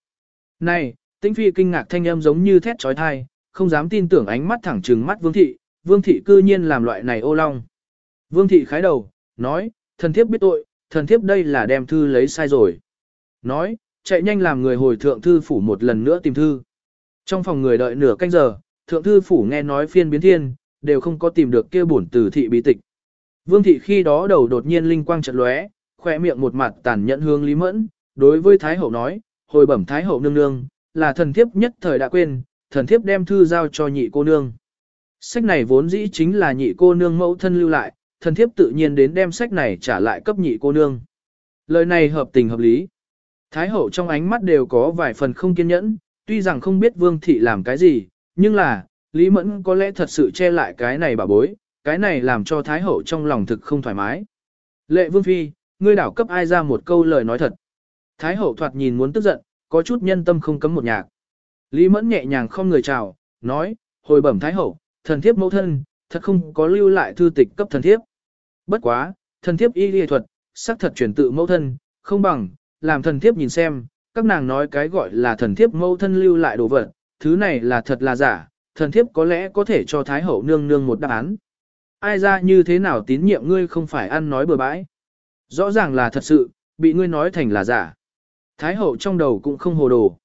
Này, tĩnh phi kinh ngạc thanh âm giống như thét trói thai, không dám tin tưởng ánh mắt thẳng trừng mắt vương thị, vương thị cư nhiên làm loại này ô long. Vương thị khái đầu, nói, thần thiếp biết tội, thần thiếp đây là đem thư lấy sai rồi. Nói, chạy nhanh làm người hồi thượng thư phủ một lần nữa tìm thư. Trong phòng người đợi nửa canh giờ, thượng thư phủ nghe nói phiên biến thiên, đều không có tìm được kia bổn tử thị bí tịch. Vương thị khi đó đầu đột nhiên linh quang chợt lóe, khoe miệng một mặt tàn nhẫn hương Lý Mẫn, đối với Thái hậu nói, hồi bẩm Thái hậu nương nương, là thần thiếp nhất thời đã quên, thần thiếp đem thư giao cho nhị cô nương. Sách này vốn dĩ chính là nhị cô nương mẫu thân lưu lại, thần thiếp tự nhiên đến đem sách này trả lại cấp nhị cô nương. Lời này hợp tình hợp lý. Thái hậu trong ánh mắt đều có vài phần không kiên nhẫn, tuy rằng không biết vương thị làm cái gì, nhưng là, Lý Mẫn có lẽ thật sự che lại cái này bà bối, cái này làm cho Thái hậu trong lòng thực không thoải mái. Lệ vương phi, ngươi đảo cấp ai ra một câu lời nói thật. Thái hậu thoạt nhìn muốn tức giận, có chút nhân tâm không cấm một nhạc. Lý Mẫn nhẹ nhàng không người chào, nói, hồi bẩm Thái hậu, thần thiếp mẫu thân, thật không có lưu lại thư tịch cấp thần thiếp. Bất quá, thần thiếp y lý thuật, xác thật truyền tự mẫu thân, không bằng, làm thần thiếp nhìn xem, các nàng nói cái gọi là thần thiếp mẫu thân lưu lại đồ vật, thứ này là thật là giả, thần thiếp có lẽ có thể cho Thái hậu nương nương một đáp án. Ai ra như thế nào tín nhiệm ngươi không phải ăn nói bừa bãi. Rõ ràng là thật sự, bị ngươi nói thành là giả. Thái hậu trong đầu cũng không hồ đồ.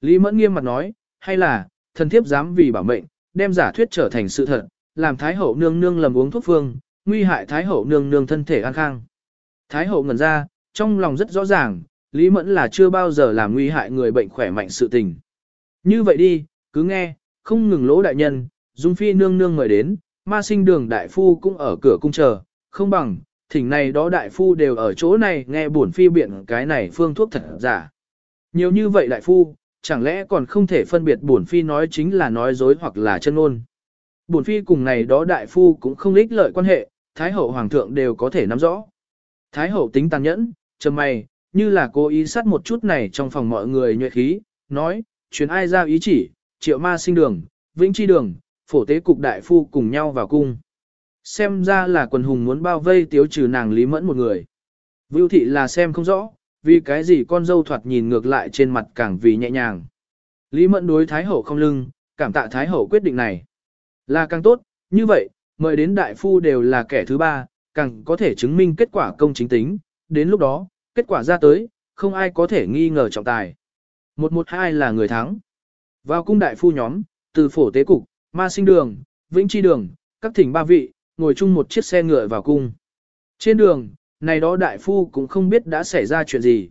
Lý Mẫn nghiêm mặt nói, hay là, thần thiếp dám vì bảo mệnh, đem giả thuyết trở thành sự thật, làm Thái hậu nương nương lầm uống thuốc phương, nguy hại Thái hậu nương nương thân thể an khang. Thái hậu ngẩn ra, trong lòng rất rõ ràng, Lý Mẫn là chưa bao giờ làm nguy hại người bệnh khỏe mạnh sự tình. Như vậy đi, cứ nghe, không ngừng lỗ đại nhân, Dung Phi nương nương mời đến, ma sinh đường đại phu cũng ở cửa cung chờ, không bằng, thỉnh này đó đại phu đều ở chỗ này nghe bổn phi biện cái này phương thuốc thật giả. Nhiều như vậy đại phu, chẳng lẽ còn không thể phân biệt bổn phi nói chính là nói dối hoặc là chân ôn. Bổn phi cùng này đó đại phu cũng không ích lợi quan hệ, thái hậu hoàng thượng đều có thể nắm rõ. Thái hậu tính tàn nhẫn, trầm mày, như là cố ý sát một chút này trong phòng mọi người nhuệ khí, nói, truyền ai ra ý chỉ, triệu ma sinh đường, vĩnh chi đường, phổ tế cục đại phu cùng nhau vào cung. Xem ra là quần hùng muốn bao vây tiếu trừ nàng Lý Mẫn một người. Vưu thị là xem không rõ, vì cái gì con dâu thoạt nhìn ngược lại trên mặt càng vì nhẹ nhàng. Lý Mẫn đối Thái Hậu không lưng, cảm tạ Thái Hậu quyết định này. Là càng tốt, như vậy, mời đến đại phu đều là kẻ thứ ba, càng có thể chứng minh kết quả công chính tính, đến lúc đó, kết quả ra tới, không ai có thể nghi ngờ trọng tài. 112 là người thắng. Vào cung đại phu nhóm, từ phổ tế cục, ma sinh đường, vĩnh chi đường, các thỉnh ba vị, ngồi chung một chiếc xe ngựa vào cung. Trên đường, này đó đại phu cũng không biết đã xảy ra chuyện gì.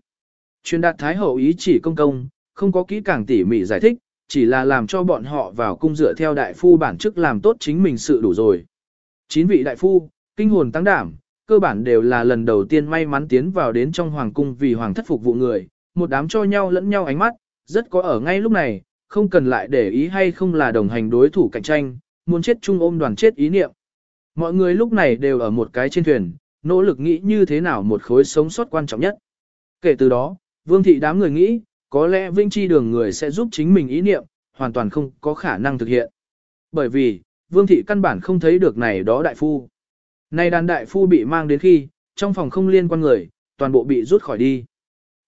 Truyền đạt thái hậu ý chỉ công công, không có kỹ càng tỉ mỉ giải thích, chỉ là làm cho bọn họ vào cung dựa theo đại phu bản chức làm tốt chính mình sự đủ rồi. Chín vị đại phu, kinh hồn tăng đảm, cơ bản đều là lần đầu tiên may mắn tiến vào đến trong hoàng cung vì hoàng thất phục vụ người, một đám cho nhau lẫn nhau ánh mắt, rất có ở ngay lúc này, không cần lại để ý hay không là đồng hành đối thủ cạnh tranh, muốn chết chung ôm đoàn chết ý niệm. Mọi người lúc này đều ở một cái trên thuyền, nỗ lực nghĩ như thế nào một khối sống sót quan trọng nhất. Kể từ đó, vương thị đám người nghĩ, có lẽ vinh chi đường người sẽ giúp chính mình ý niệm, hoàn toàn không có khả năng thực hiện. Bởi vì, vương thị căn bản không thấy được này đó đại phu. Nay đàn đại phu bị mang đến khi, trong phòng không liên quan người, toàn bộ bị rút khỏi đi.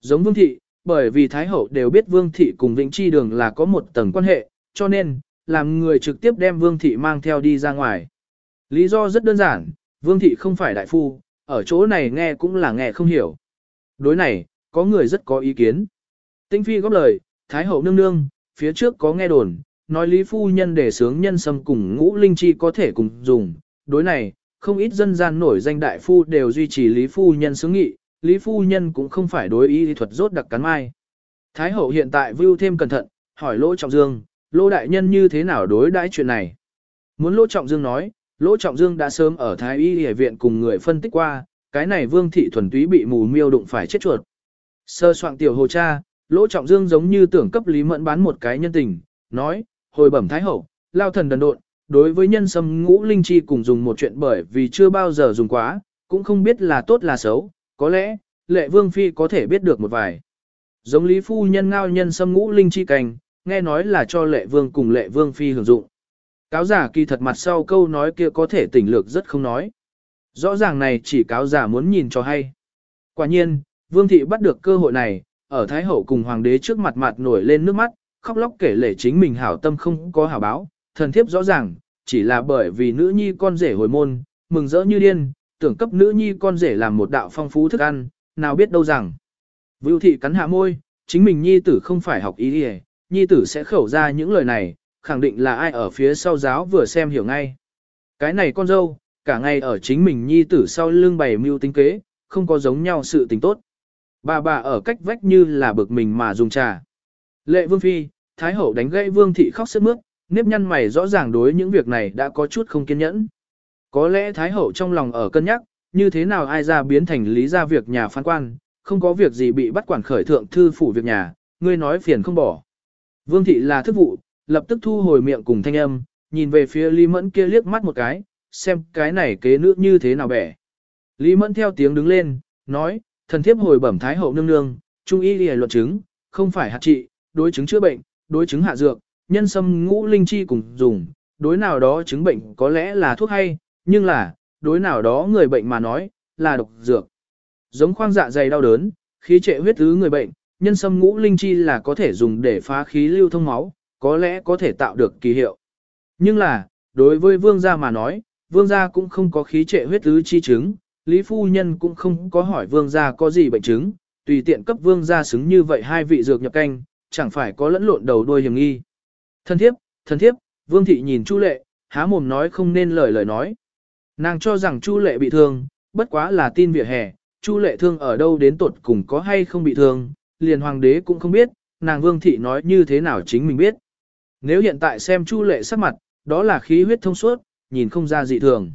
Giống vương thị, bởi vì Thái Hậu đều biết vương thị cùng Vĩnh Chi Đường là có một tầng quan hệ, cho nên, làm người trực tiếp đem vương thị mang theo đi ra ngoài. Lý do rất đơn giản, vương thị không phải đại phu, ở chỗ này nghe cũng là nghe không hiểu. Đối này, có người rất có ý kiến. Tinh Phi góp lời, Thái Hậu nương nương, phía trước có nghe đồn, nói Lý Phu Nhân để sướng nhân sâm cùng ngũ linh chi có thể cùng dùng. Đối này, không ít dân gian nổi danh đại phu đều duy trì Lý Phu Nhân sướng nghị, Lý Phu Nhân cũng không phải đối ý thuật rốt đặc cắn mai. Thái Hậu hiện tại view thêm cẩn thận, hỏi Lỗ Trọng Dương, Lỗ Đại Nhân như thế nào đối đãi chuyện này. Muốn Lỗ Trọng Dương nói, Lỗ Trọng Dương đã sớm ở Thái Y Hệ viện cùng người phân tích qua, cái này Vương thị thuần túy bị mù miêu đụng phải chết chuột. Sơ soạn tiểu hồ cha, Lỗ Trọng Dương giống như tưởng cấp Lý Mẫn bán một cái nhân tình, nói, hồi bẩm Thái Hậu, lao thần đần độn, đối với nhân sâm ngũ linh chi cùng dùng một chuyện bởi vì chưa bao giờ dùng quá, cũng không biết là tốt là xấu, có lẽ, lệ vương phi có thể biết được một vài. Giống Lý Phu nhân ngao nhân sâm ngũ linh chi cành, nghe nói là cho lệ vương cùng lệ vương phi hưởng dụng. Cáo giả kỳ thật mặt sau câu nói kia có thể tỉnh lược rất không nói. Rõ ràng này chỉ cáo giả muốn nhìn cho hay. Quả nhiên, vương thị bắt được cơ hội này, ở Thái Hậu cùng Hoàng đế trước mặt mặt nổi lên nước mắt, khóc lóc kể lể chính mình hảo tâm không có hảo báo, thần thiếp rõ ràng, chỉ là bởi vì nữ nhi con rể hồi môn, mừng rỡ như điên, tưởng cấp nữ nhi con rể làm một đạo phong phú thức ăn, nào biết đâu rằng. Vưu thị cắn hạ môi, chính mình nhi tử không phải học ý đi nhi tử sẽ khẩu ra những lời này, khẳng định là ai ở phía sau giáo vừa xem hiểu ngay. Cái này con dâu, cả ngày ở chính mình nhi tử sau lưng bày mưu tính kế, không có giống nhau sự tình tốt. Bà bà ở cách vách như là bực mình mà dùng trà. Lệ vương phi, thái hậu đánh gãy vương thị khóc sức mướt, nếp nhăn mày rõ ràng đối những việc này đã có chút không kiên nhẫn. Có lẽ thái hậu trong lòng ở cân nhắc, như thế nào ai ra biến thành lý ra việc nhà phán quan, không có việc gì bị bắt quản khởi thượng thư phủ việc nhà, ngươi nói phiền không bỏ. Vương thị là thức vụ, lập tức thu hồi miệng cùng thanh âm, nhìn về phía Lý Mẫn kia liếc mắt một cái, xem cái này kế nữ như thế nào bẻ. Lý Mẫn theo tiếng đứng lên, nói, thần thiếp hồi bẩm thái hậu nương nương, trung y lìa luận chứng, không phải hạt trị, đối chứng chữa bệnh, đối chứng hạ dược, nhân sâm ngũ linh chi cùng dùng, đối nào đó chứng bệnh có lẽ là thuốc hay, nhưng là, đối nào đó người bệnh mà nói, là độc dược. Giống khoang dạ dày đau đớn, khí trệ huyết tứ người bệnh, nhân sâm ngũ linh chi là có thể dùng để phá khí lưu thông máu, có lẽ có thể tạo được kỳ hiệu. Nhưng là, đối với vương gia mà nói, vương gia cũng không có khí trệ huyết tứ chi chứng, Lý Phu Nhân cũng không có hỏi vương gia có gì bệnh chứng, tùy tiện cấp vương gia xứng như vậy hai vị dược nhập canh, chẳng phải có lẫn lộn đầu đuôi hiểm nghi. Thân thiếp, thân thiếp, vương thị nhìn Chu lệ, há mồm nói không nên lời lời nói. Nàng cho rằng Chu lệ bị thương, bất quá là tin vỉa hè, Chu lệ thương ở đâu đến tột cùng có hay không bị thương, liền hoàng đế cũng không biết, nàng vương thị nói như thế nào chính mình biết. Nếu hiện tại xem Chu lệ sắc mặt, đó là khí huyết thông suốt, nhìn không ra dị thường.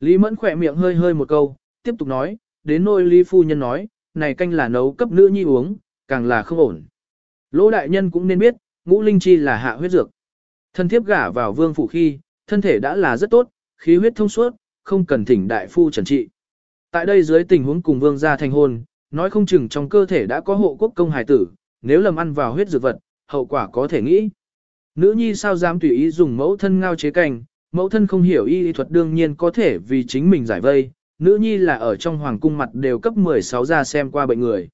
Lý Mẫn khỏe miệng hơi hơi một câu, tiếp tục nói, đến nôi Lý Phu Nhân nói, này canh là nấu cấp nữ nhi uống, càng là không ổn. Lỗ đại nhân cũng nên biết, ngũ linh chi là hạ huyết dược. Thân thiếp gả vào vương phủ khi, thân thể đã là rất tốt, khí huyết thông suốt, không cần thỉnh đại phu trần trị. Tại đây dưới tình huống cùng vương gia thành hôn, nói không chừng trong cơ thể đã có hộ quốc công hài tử, nếu lầm ăn vào huyết dược vật, hậu quả có thể nghĩ. Nữ nhi sao dám tùy ý dùng mẫu thân ngao chế canh, mẫu thân không hiểu y lý thuật đương nhiên có thể vì chính mình giải vây, nữ nhi là ở trong hoàng cung mặt đều cấp 16 ra xem qua bệnh người.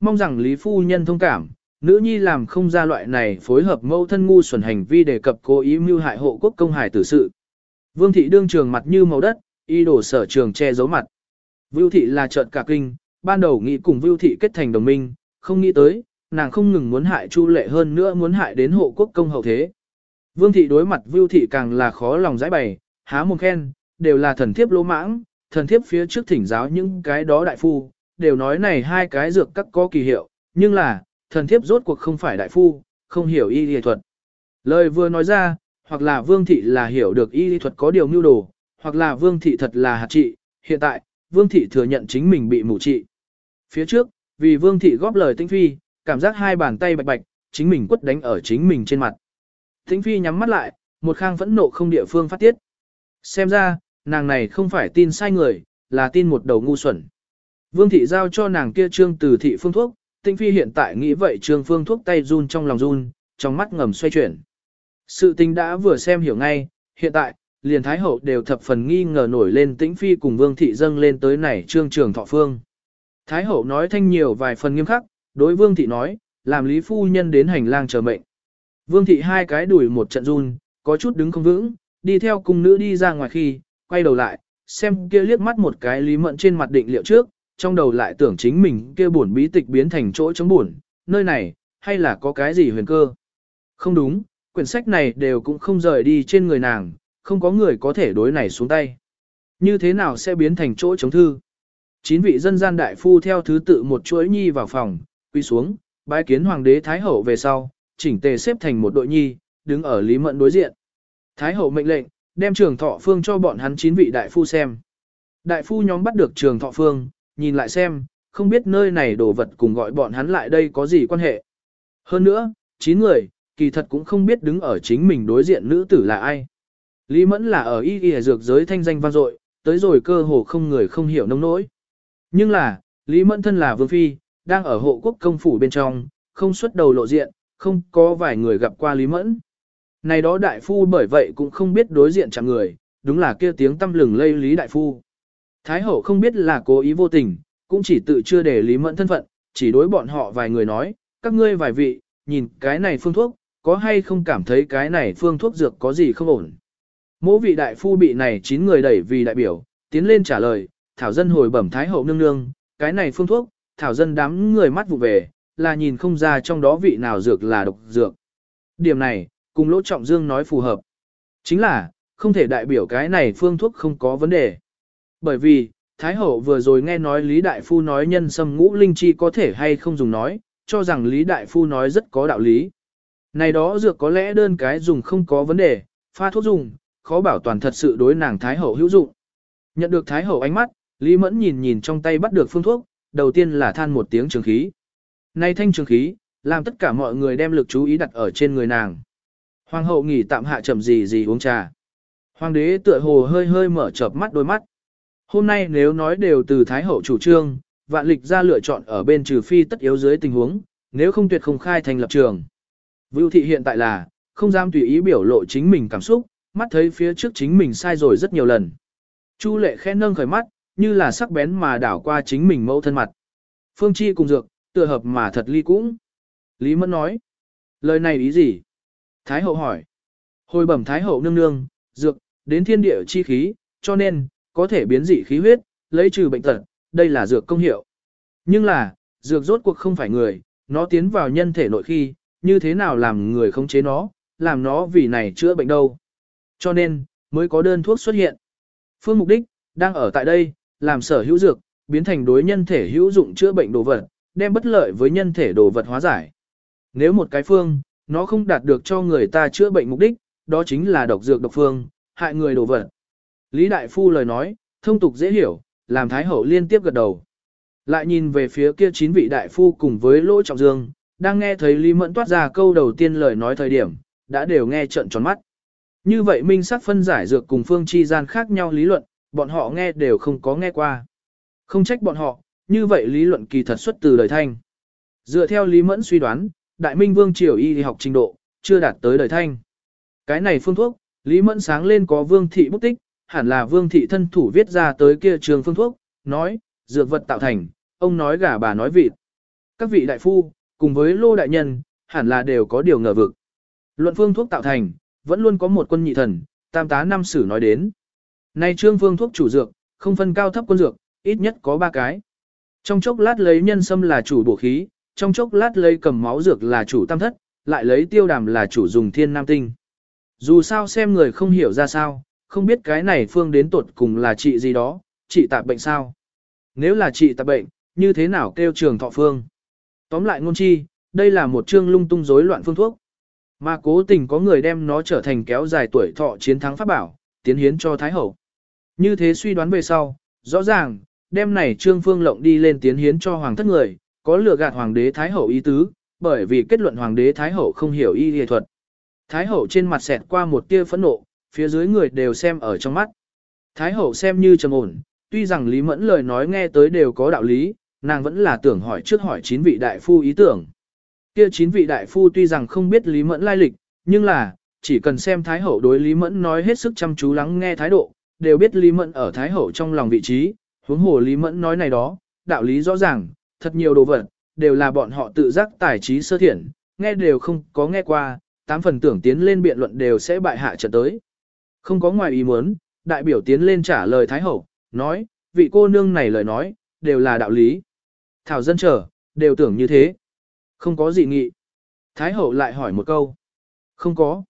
Mong rằng Lý Phu Nhân thông cảm, nữ nhi làm không ra loại này phối hợp mẫu thân ngu xuẩn hành vi đề cập cố ý mưu hại hộ quốc công hải tử sự. Vương thị đương trường mặt như màu đất, y đổ sở trường che giấu mặt. Vưu thị là trợn cả kinh, ban đầu nghĩ cùng Vưu thị kết thành đồng minh, không nghĩ tới, nàng không ngừng muốn hại Chu Lệ hơn nữa muốn hại đến hộ quốc công hậu thế. Vương thị đối mặt Vưu thị càng là khó lòng giải bày, há mồm khen, đều là thần thiếp lỗ mãng, thần thiếp phía trước thỉnh giáo những cái đó đại phu, đều nói này hai cái dược các có kỳ hiệu, nhưng là, thần thiếp rốt cuộc không phải đại phu, không hiểu y y thuật. Lời vừa nói ra, hoặc là vương thị là hiểu được y y thuật có điều mưu đồ, hoặc là vương thị thật là hạt trị, hiện tại, vương thị thừa nhận chính mình bị mù trị. Phía trước, vì vương thị góp lời tinh phi, cảm giác hai bàn tay bạch bạch, chính mình quất đánh ở chính mình trên mặt. Tinh Phi nhắm mắt lại, một khang phẫn nộ không địa phương phát tiết. Xem ra, nàng này không phải tin sai người, là tin một đầu ngu xuẩn. Vương thị giao cho nàng kia trương từ thị phương thuốc, Tĩnh Phi hiện tại nghĩ vậy trương phương thuốc tay run trong lòng run, trong mắt ngầm xoay chuyển. Sự tình đã vừa xem hiểu ngay, hiện tại, liền Thái Hậu đều thập phần nghi ngờ nổi lên Tĩnh Phi cùng Vương thị dâng lên tới này trương trường thọ phương. Thái Hậu nói thanh nhiều vài phần nghiêm khắc, đối Vương thị nói, làm Lý Phu Nhân đến hành lang chờ mệnh. Vương thị hai cái đuổi một trận run, có chút đứng không vững, đi theo cung nữ đi ra ngoài khi, quay đầu lại, xem kia liếc mắt một cái lý mận trên mặt định liệu trước, trong đầu lại tưởng chính mình kia buồn bí tịch biến thành chỗ chống buồn, nơi này, hay là có cái gì huyền cơ. Không đúng, quyển sách này đều cũng không rời đi trên người nàng, không có người có thể đối này xuống tay. Như thế nào sẽ biến thành chỗ chống thư? Chín vị dân gian đại phu theo thứ tự một chuỗi nhi vào phòng, quy xuống, bái kiến hoàng đế thái hậu về sau, chỉnh tề xếp thành một đội nhi, đứng ở Lý Mẫn đối diện. Thái hậu mệnh lệnh, đem trường thọ phương cho bọn hắn chín vị đại phu xem. Đại phu nhóm bắt được trường thọ phương, nhìn lại xem, không biết nơi này đồ vật cùng gọi bọn hắn lại đây có gì quan hệ. Hơn nữa, chín người, kỳ thật cũng không biết đứng ở chính mình đối diện nữ tử là ai. Lý Mẫn là ở y y dược giới thanh danh vang dội, tới rồi cơ hồ không người không hiểu nông nỗi. Nhưng là, Lý Mẫn thân là vương phi, đang ở hộ quốc công phủ bên trong, không xuất đầu lộ diện, không có vài người gặp qua Lý Mẫn. Này đó đại phu bởi vậy cũng không biết đối diện chẳng người, đúng là kia tiếng tâm lừng lây Lý đại phu. Thái hậu không biết là cố ý vô tình, cũng chỉ tự chưa để Lý Mẫn thân phận, chỉ đối bọn họ vài người nói, các ngươi vài vị, nhìn cái này phương thuốc, có hay không cảm thấy cái này phương thuốc dược có gì không ổn. Mỗi vị đại phu bị này 9 người đẩy vì đại biểu, tiến lên trả lời, thảo dân hồi bẩm thái hậu nương nương, cái này phương thuốc, thảo dân đám người mắt vụ về, là nhìn không ra trong đó vị nào dược là độc dược. Điểm này, cùng Lỗ Trọng Dương nói phù hợp. Chính là, không thể đại biểu cái này phương thuốc không có vấn đề. Bởi vì, Thái Hậu vừa rồi nghe nói Lý Đại Phu nói nhân sâm ngũ linh chi có thể hay không dùng nói, cho rằng Lý Đại Phu nói rất có đạo lý. Này đó dược có lẽ đơn cái dùng không có vấn đề, pha thuốc dùng, khó bảo toàn thật sự đối nàng Thái Hậu hữu dụng. Nhận được Thái Hậu ánh mắt, Lý Mẫn nhìn nhìn trong tay bắt được phương thuốc, đầu tiên là than một tiếng trường khí. Nay thanh trường khí, làm tất cả mọi người đem lực chú ý đặt ở trên người nàng. Hoàng hậu nghỉ tạm hạ chậm gì gì uống trà. Hoàng đế tựa hồ hơi hơi mở chợp mắt đôi mắt. Hôm nay nếu nói đều từ Thái hậu chủ trương, vạn lịch ra lựa chọn ở bên trừ phi tất yếu dưới tình huống, nếu không tuyệt không khai thành lập trường. Vưu thị hiện tại là, không dám tùy ý biểu lộ chính mình cảm xúc, mắt thấy phía trước chính mình sai rồi rất nhiều lần. Chu lệ khẽ nâng khởi mắt, như là sắc bén mà đảo qua chính mình mẫu thân mặt. Phương Chi cùng dược, tựa hợp mà thật ly cũng. Lý Mẫn nói, lời này ý gì? Thái hậu hỏi, hồi bẩm Thái hậu nương nương, dược, đến thiên địa chi khí, cho nên, có thể biến dị khí huyết, lấy trừ bệnh tật, đây là dược công hiệu. Nhưng là, dược rốt cuộc không phải người, nó tiến vào nhân thể nội khi, như thế nào làm người không chế nó, làm nó vì này chữa bệnh đâu. Cho nên, mới có đơn thuốc xuất hiện. Phương mục đích, đang ở tại đây, làm sở hữu dược, biến thành đối nhân thể hữu dụng chữa bệnh đồ vật, đem bất lợi với nhân thể đồ vật hóa giải. Nếu một cái phương, nó không đạt được cho người ta chữa bệnh mục đích, đó chính là độc dược độc phương, hại người đồ vật. Lý Đại Phu lời nói, thông tục dễ hiểu, làm Thái Hậu liên tiếp gật đầu. Lại nhìn về phía kia chín vị Đại Phu cùng với Lỗ Trọng Dương, đang nghe thấy Lý Mẫn toát ra câu đầu tiên lời nói thời điểm, đã đều nghe trận tròn mắt. Như vậy minh sắc phân giải dược cùng phương chi gian khác nhau lý luận, bọn họ nghe đều không có nghe qua. Không trách bọn họ, như vậy lý luận kỳ thật xuất từ đời thanh. Dựa theo Lý Mẫn suy đoán, Đại Minh Vương Triều y học trình độ, chưa đạt tới đời thanh. Cái này phương thuốc, Lý Mẫn sáng lên có Vương Thị bút tích, hẳn là Vương Thị thân thủ viết ra tới kia trường phương thuốc, nói, dược vật tạo thành, ông nói gà bà nói vịt. Các vị đại phu, cùng với lô đại nhân, hẳn là đều có điều ngờ vực. Luận phương thuốc tạo thành, vẫn luôn có một quân nhị thần, tam tá năm sử nói đến. Nay trương phương thuốc chủ dược, không phân cao thấp quân dược, ít nhất có ba cái. Trong chốc lát lấy nhân sâm là chủ bổ khí, trong chốc lát lấy cầm máu dược là chủ tam thất, lại lấy tiêu đàm là chủ dùng thiên nam tinh. Dù sao xem người không hiểu ra sao, không biết cái này phương đến tột cùng là trị gì đó, trị tạp bệnh sao. Nếu là trị tạp bệnh, như thế nào kêu trường thọ phương. Tóm lại ngôn chi, đây là một chương lung tung rối loạn phương thuốc. Mà cố tình có người đem nó trở thành kéo dài tuổi thọ chiến thắng pháp bảo, tiến hiến cho Thái Hậu. Như thế suy đoán về sau, rõ ràng, đem này trương phương lộng đi lên tiến hiến cho hoàng thất người, có lừa gạt hoàng đế Thái Hậu ý tứ, bởi vì kết luận hoàng đế Thái Hậu không hiểu y y thuật. Thái Hậu trên mặt xẹt qua một tia phẫn nộ, phía dưới người đều xem ở trong mắt. Thái Hậu xem như trầm ổn, tuy rằng Lý Mẫn lời nói nghe tới đều có đạo lý, nàng vẫn là tưởng hỏi trước hỏi chín vị đại phu ý tưởng. Kia chín vị đại phu tuy rằng không biết Lý Mẫn lai lịch, nhưng là, chỉ cần xem Thái Hậu đối Lý Mẫn nói hết sức chăm chú lắng nghe thái độ, đều biết Lý Mẫn ở Thái Hậu trong lòng vị trí, huống hồ Lý Mẫn nói này đó, đạo lý rõ ràng, thật nhiều đồ vật, đều là bọn họ tự giác tài trí sơ thiện, nghe đều không có nghe qua, tám phần tưởng tiến lên biện luận đều sẽ bại hạ trận tới. Không có ngoài ý muốn, đại biểu tiến lên trả lời Thái Hậu, nói, vị cô nương này lời nói, đều là đạo lý. Thảo dân chờ, đều tưởng như thế. Không có gì nghị. Thái Hậu lại hỏi một câu. Không có.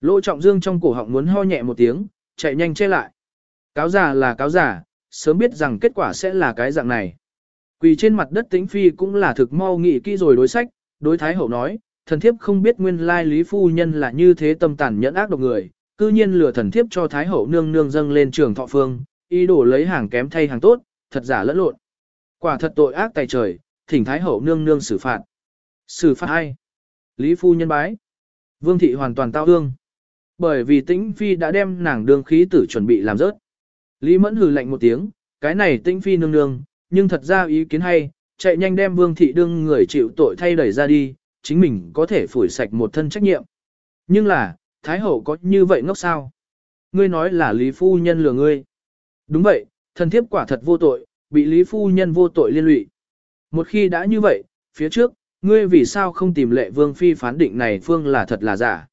Lỗ trọng dương trong cổ họng muốn ho nhẹ một tiếng, chạy nhanh che lại. Cáo giả là cáo giả, sớm biết rằng kết quả sẽ là cái dạng này. Quỳ trên mặt đất tĩnh phi cũng là thực mau nghị kỹ rồi đối sách, đối thái hậu nói, thần thiếp không biết nguyên lai lý phu nhân là như thế tâm tàn nhẫn ác độc người, cư nhiên lừa thần thiếp cho thái hậu nương nương dâng lên trường thọ phương, ý đồ lấy hàng kém thay hàng tốt, thật giả lẫn lộn. Quả thật tội ác tài trời, thỉnh thái hậu nương nương xử phạt. Xử phạt ai? Lý phu nhân bái. Vương thị hoàn toàn tao ương. Bởi vì tĩnh phi đã đem nàng đương khí tử chuẩn bị làm rớt. Lý mẫn hừ lạnh một tiếng, cái này tĩnh phi nương nương, nhưng thật ra ý kiến hay, chạy nhanh đem vương thị đương người chịu tội thay đẩy ra đi, chính mình có thể phủi sạch một thân trách nhiệm. Nhưng là, Thái hậu có như vậy ngốc sao? Ngươi nói là Lý Phu Nhân lừa ngươi. Đúng vậy, thần thiếp quả thật vô tội, bị Lý Phu Nhân vô tội liên lụy. Một khi đã như vậy, phía trước, ngươi vì sao không tìm lệ vương phi phán định này phương là thật là giả?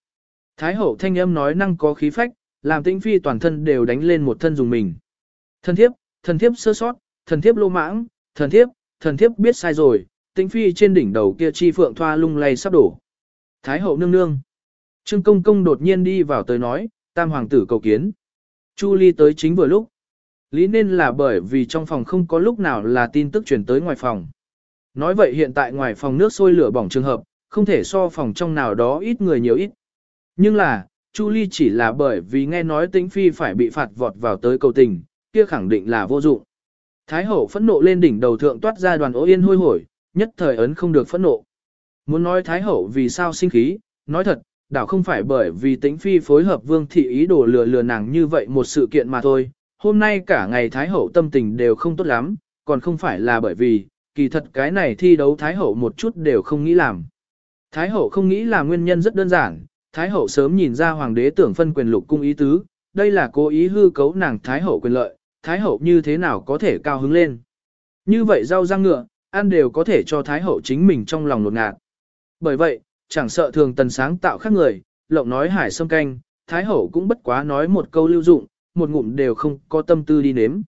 Thái hậu thanh âm nói năng có khí phách, làm tĩnh phi toàn thân đều đánh lên một thân dùng mình. Thân thiếp, Thần thiếp sơ sót, thần thiếp lô mãng, thần thiếp, thần thiếp biết sai rồi, tĩnh phi trên đỉnh đầu kia chi phượng thoa lung lay sắp đổ. Thái hậu nương nương. Trương công công đột nhiên đi vào tới nói, tam hoàng tử cầu kiến. Chu ly tới chính vừa lúc. Lý nên là bởi vì trong phòng không có lúc nào là tin tức truyền tới ngoài phòng. Nói vậy hiện tại ngoài phòng nước sôi lửa bỏng trường hợp, không thể so phòng trong nào đó ít người nhiều ít. Nhưng là, Chu Ly chỉ là bởi vì nghe nói tĩnh phi phải bị phạt vọt vào tới cầu tình, kia khẳng định là vô dụng. Thái hậu phẫn nộ lên đỉnh đầu thượng toát ra đoàn ố yên hôi hổi, nhất thời ấn không được phẫn nộ. Muốn nói Thái hậu vì sao sinh khí, nói thật, đảo không phải bởi vì tĩnh phi phối hợp vương thị ý đồ lừa lừa nàng như vậy một sự kiện mà thôi. Hôm nay cả ngày Thái hậu tâm tình đều không tốt lắm, còn không phải là bởi vì, kỳ thật cái này thi đấu Thái hậu một chút đều không nghĩ làm. Thái hậu không nghĩ là nguyên nhân rất đơn giản, Thái hậu sớm nhìn ra hoàng đế tưởng phân quyền lục cung ý tứ, đây là cố ý hư cấu nàng Thái hậu quyền lợi, Thái hậu như thế nào có thể cao hứng lên. Như vậy rau răng ngựa, ăn đều có thể cho Thái hậu chính mình trong lòng lột ngạt. Bởi vậy, chẳng sợ thường tần sáng tạo khác người, lộng nói hải sâm canh, Thái hậu cũng bất quá nói một câu lưu dụng, một ngụm đều không có tâm tư đi nếm.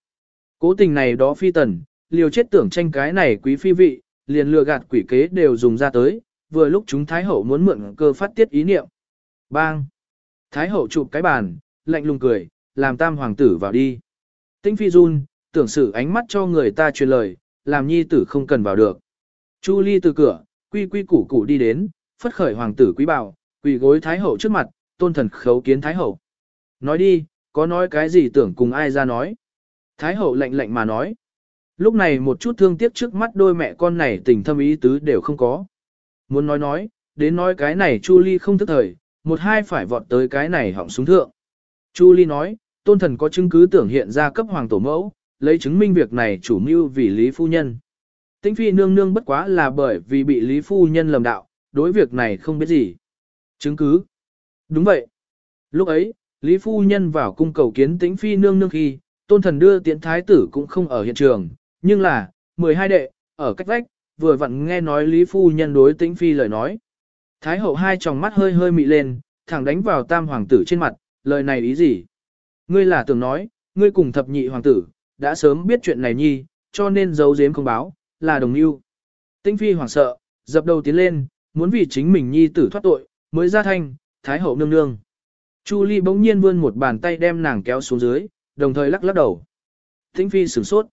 Cố tình này đó phi tần, liều chết tưởng tranh cái này quý phi vị, liền lừa gạt quỷ kế đều dùng ra tới, vừa lúc chúng Thái hậu muốn mượn cơ phát tiết ý niệm. Bang! Thái hậu chụp cái bàn, lạnh lùng cười, làm tam hoàng tử vào đi. Tinh phi run, tưởng sử ánh mắt cho người ta truyền lời, làm nhi tử không cần vào được. Chu ly từ cửa, quy quy củ củ đi đến, phất khởi hoàng tử quý bảo, quỳ gối thái hậu trước mặt, tôn thần khấu kiến thái hậu. Nói đi, có nói cái gì tưởng cùng ai ra nói. Thái hậu lạnh lạnh mà nói. Lúc này một chút thương tiếc trước mắt đôi mẹ con này tình thâm ý tứ đều không có. Muốn nói nói, đến nói cái này Chu Ly không thức thời, một hai phải vọt tới cái này họng súng thượng. Chu Ly nói, tôn thần có chứng cứ tưởng hiện ra cấp hoàng tổ mẫu, lấy chứng minh việc này chủ mưu vì Lý Phu Nhân. Tĩnh Phi nương nương bất quá là bởi vì bị Lý Phu Nhân lầm đạo, đối việc này không biết gì. Chứng cứ. Đúng vậy. Lúc ấy, Lý Phu Nhân vào cung cầu kiến Tĩnh Phi nương nương khi, tôn thần đưa tiễn thái tử cũng không ở hiện trường, nhưng là, 12 đệ, ở cách vách, vừa vặn nghe nói Lý Phu Nhân đối Tĩnh Phi lời nói. Thái hậu hai tròng mắt hơi hơi mị lên, thẳng đánh vào tam hoàng tử trên mặt, lời này ý gì? Ngươi là tưởng nói, ngươi cùng thập nhị hoàng tử, đã sớm biết chuyện này nhi, cho nên giấu giếm không báo, là đồng yêu. Tĩnh phi hoảng sợ, dập đầu tiến lên, muốn vì chính mình nhi tử thoát tội, mới ra thanh, thái hậu nương nương. Chu Ly bỗng nhiên vươn một bàn tay đem nàng kéo xuống dưới, đồng thời lắc lắc đầu. Thính phi sửng sốt.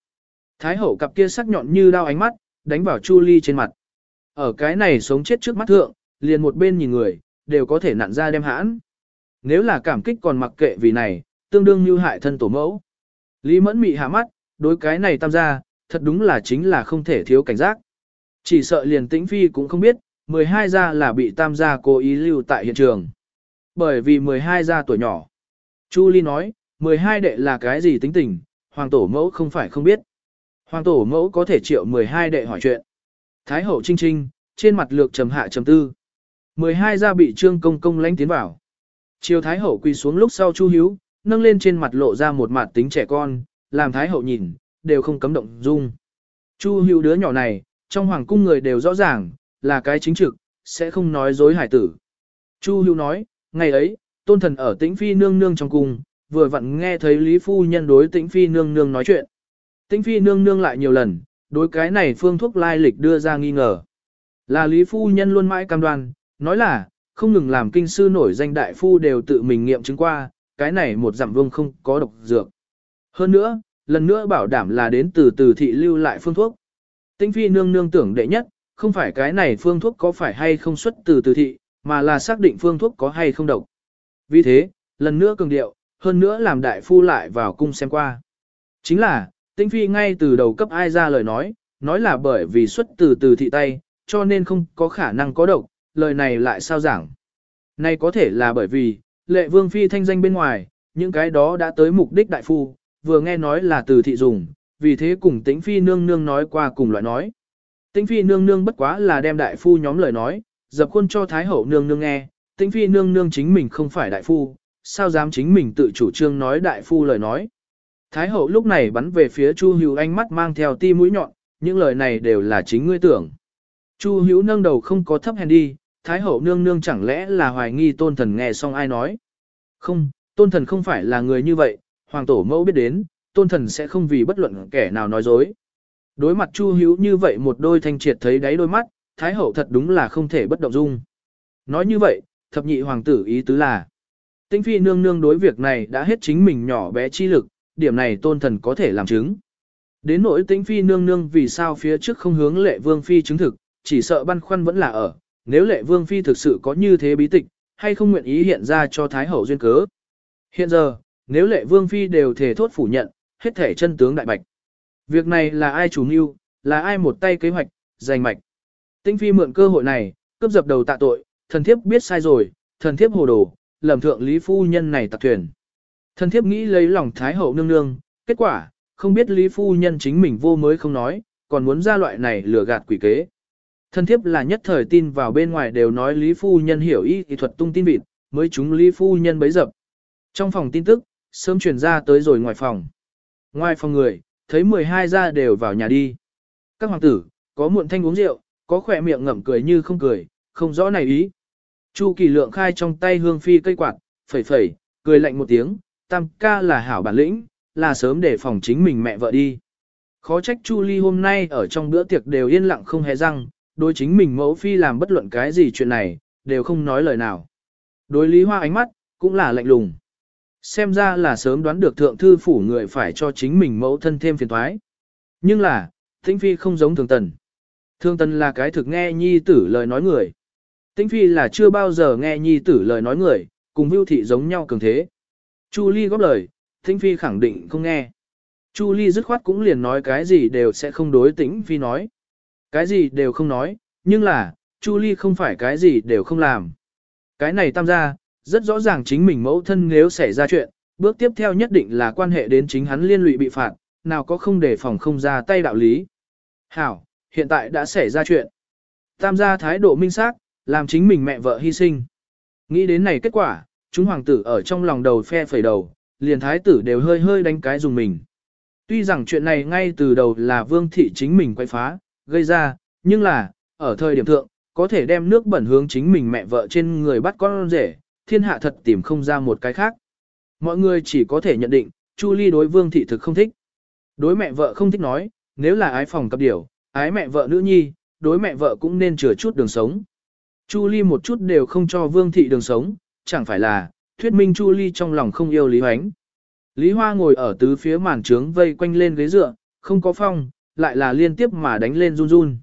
Thái hậu cặp kia sắc nhọn như đao ánh mắt, đánh vào Chu Ly trên mặt. Ở cái này sống chết trước mắt thượng, liền một bên nhìn người, đều có thể nặn ra đem hãn. Nếu là cảm kích còn mặc kệ vì này, tương đương như hại thân tổ mẫu. Lý mẫn mị hạ mắt, đối cái này tam gia, thật đúng là chính là không thể thiếu cảnh giác. Chỉ sợ liền tĩnh phi cũng không biết, 12 gia là bị tam gia cố ý lưu tại hiện trường. Bởi vì 12 gia tuổi nhỏ. Chu Ly nói, 12 đệ là cái gì tính tình, hoàng tổ mẫu không phải không biết. Hoàng tổ mẫu có thể triệu 12 đệ hỏi chuyện. Thái hậu trinh trinh, trên mặt lược trầm hạ trầm tư. 12 gia bị trương công công lánh tiến vào. Triều Thái hậu quỳ xuống lúc sau Chu Hiếu, nâng lên trên mặt lộ ra một mặt tính trẻ con, làm Thái hậu nhìn, đều không cấm động dung. Chu Hiếu đứa nhỏ này, trong hoàng cung người đều rõ ràng, là cái chính trực, sẽ không nói dối hải tử. Chu Hưu nói, ngày ấy, tôn thần ở tĩnh phi nương nương trong cung, vừa vặn nghe thấy Lý Phu Nhân đối tĩnh phi nương nương nói chuyện. Tĩnh phi nương nương lại nhiều lần, đối cái này phương thuốc lai lịch đưa ra nghi ngờ. Là Lý Phu Nhân luôn mãi cam đoan, nói là, không ngừng làm kinh sư nổi danh đại phu đều tự mình nghiệm chứng qua, cái này một giảm vương không có độc dược. Hơn nữa, lần nữa bảo đảm là đến từ từ thị lưu lại phương thuốc. Tinh phi nương nương tưởng đệ nhất, không phải cái này phương thuốc có phải hay không xuất từ từ thị, mà là xác định phương thuốc có hay không độc. Vì thế, lần nữa cường điệu, hơn nữa làm đại phu lại vào cung xem qua. Chính là, tinh phi ngay từ đầu cấp ai ra lời nói, nói là bởi vì xuất từ từ thị tay, cho nên không có khả năng có độc, lời này lại sao giảng. Này có thể là bởi vì, lệ vương phi thanh danh bên ngoài, những cái đó đã tới mục đích đại phu, vừa nghe nói là từ thị dùng, vì thế cùng tĩnh phi nương nương nói qua cùng loại nói. Tĩnh phi nương nương bất quá là đem đại phu nhóm lời nói, dập khuôn cho thái hậu nương nương nghe, tĩnh phi nương nương chính mình không phải đại phu, sao dám chính mình tự chủ trương nói đại phu lời nói. Thái hậu lúc này bắn về phía Chu Hữu ánh mắt mang theo ti mũi nhọn, những lời này đều là chính ngươi tưởng. Chu Hữu nâng đầu không có thấp hèn đi, Thái hậu nương nương chẳng lẽ là hoài nghi tôn thần nghe xong ai nói. Không, tôn thần không phải là người như vậy, hoàng tổ mẫu biết đến, tôn thần sẽ không vì bất luận kẻ nào nói dối. Đối mặt Chu Hữu như vậy một đôi thanh triệt thấy đáy đôi mắt, Thái hậu thật đúng là không thể bất động dung. Nói như vậy, thập nhị hoàng tử ý tứ là, tinh phi nương nương đối việc này đã hết chính mình nhỏ bé chi lực, điểm này tôn thần có thể làm chứng. Đến nỗi tinh phi nương nương vì sao phía trước không hướng lệ vương phi chứng thực, chỉ sợ băn khoăn vẫn là ở, nếu lệ vương phi thực sự có như thế bí tịch, hay không nguyện ý hiện ra cho Thái hậu duyên cớ. Hiện giờ, nếu lệ vương phi đều thể thốt phủ nhận, hết thể chân tướng đại bạch. Việc này là ai chủ mưu, là ai một tay kế hoạch, giành mạch. Tĩnh phi mượn cơ hội này, cướp dập đầu tạ tội, thần thiếp biết sai rồi, thần thiếp hồ đồ, lầm thượng lý phu nhân này tặc thuyền. Thần thiếp nghĩ lấy lòng thái hậu nương nương, kết quả, không biết lý phu nhân chính mình vô mới không nói, còn muốn ra loại này lừa gạt quỷ kế. Thần thiếp là nhất thời tin vào bên ngoài đều nói lý phu nhân hiểu y kỹ thuật tung tin vịt, mới chúng lý phu nhân bấy dập. Trong phòng tin tức, sớm truyền ra tới rồi ngoài phòng. Ngoài phòng người, thấy 12 gia đều vào nhà đi. Các hoàng tử, có muộn thanh uống rượu, có khỏe miệng ngậm cười như không cười, không rõ này ý. Chu kỳ lượng khai trong tay hương phi cây quạt, phẩy phẩy, cười lạnh một tiếng, tam ca là hảo bản lĩnh, là sớm để phòng chính mình mẹ vợ đi. Khó trách Chu Ly hôm nay ở trong bữa tiệc đều yên lặng không hề răng, đối chính mình mẫu phi làm bất luận cái gì chuyện này, đều không nói lời nào. Đối Lý Hoa ánh mắt, cũng là lạnh lùng. Xem ra là sớm đoán được thượng thư phủ người phải cho chính mình mẫu thân thêm phiền thoái. Nhưng là, Tĩnh Phi không giống thường tần. Thường tần là cái thực nghe nhi tử lời nói người. Tĩnh Phi là chưa bao giờ nghe nhi tử lời nói người, cùng Vưu Thị giống nhau cường thế. Chu Ly góp lời, Tĩnh Phi khẳng định không nghe. Chu Ly dứt khoát cũng liền nói cái gì đều sẽ không đối Tĩnh Phi nói. Cái gì đều không nói, nhưng là, Chu Ly không phải cái gì đều không làm. Cái này tam gia, rất rõ ràng chính mình mẫu thân nếu xảy ra chuyện, bước tiếp theo nhất định là quan hệ đến chính hắn liên lụy bị phạt, nào có không để phòng không ra tay đạo lý. Hảo, hiện tại đã xảy ra chuyện. Tam gia thái độ minh xác, làm chính mình mẹ vợ hy sinh. Nghĩ đến này kết quả, chúng hoàng tử ở trong lòng đầu phe phẩy đầu, liền thái tử đều hơi hơi đánh cái dùng mình. Tuy rằng chuyện này ngay từ đầu là vương thị chính mình quay phá, gây ra, nhưng là, ở thời điểm thượng, có thể đem nước bẩn hướng chính mình mẹ vợ trên người bắt con rể, thiên hạ thật tìm không ra một cái khác. Mọi người chỉ có thể nhận định, Chu Ly đối vương thị thực không thích. Đối mẹ vợ không thích nói, nếu là ái phòng cặp điểu, ái mẹ vợ nữ nhi, đối mẹ vợ cũng nên chừa chút đường sống. Chu Ly một chút đều không cho vương thị đường sống, chẳng phải là, thuyết minh Chu Ly trong lòng không yêu Lý Hoánh. Lý Hoa ngồi ở tứ phía màn trướng vây quanh lên ghế dựa, không có phong, lại là liên tiếp mà đánh lên run run.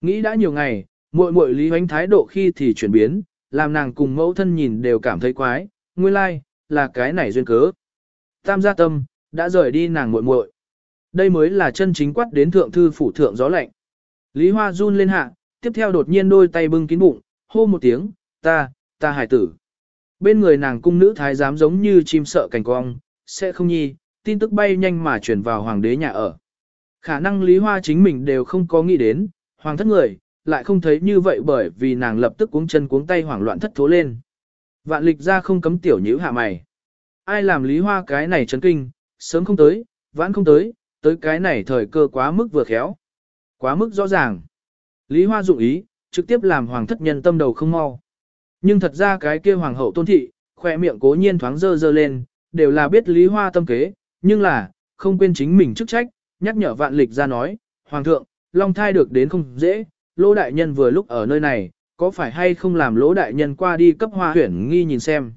Nghĩ đã nhiều ngày, muội muội Lý Hoánh thái độ khi thì chuyển biến, làm nàng cùng mẫu thân nhìn đều cảm thấy quái, nguyên lai, like, là cái này duyên cớ. Tam gia tâm, đã rời đi nàng muội muội. Đây mới là chân chính quát đến thượng thư phủ thượng gió lạnh. Lý Hoa run lên hạ, tiếp theo đột nhiên đôi tay bưng kín bụng, hô một tiếng, ta, ta hải tử. Bên người nàng cung nữ thái giám giống như chim sợ cành cong, sẽ không nhi, tin tức bay nhanh mà chuyển vào hoàng đế nhà ở. Khả năng Lý Hoa chính mình đều không có nghĩ đến, hoàng thất người, lại không thấy như vậy bởi vì nàng lập tức cuống chân cuống tay hoảng loạn thất thố lên. Vạn lịch ra không cấm tiểu nhữ hạ mày. Ai làm Lý Hoa cái này chấn kinh, sớm không tới, vãn không tới, tới cái này thời cơ quá mức vừa khéo. Quá mức rõ ràng. Lý Hoa dụng ý, trực tiếp làm hoàng thất nhân tâm đầu không mau. Nhưng thật ra cái kia hoàng hậu tôn thị, khỏe miệng cố nhiên thoáng dơ dơ lên, đều là biết Lý Hoa tâm kế, nhưng là, không quên chính mình chức trách, nhắc nhở vạn lịch ra nói, Hoàng thượng, Long thai được đến không dễ, lỗ đại nhân vừa lúc ở nơi này, có phải hay không làm lỗ đại nhân qua đi cấp hoa huyển nghi nhìn xem.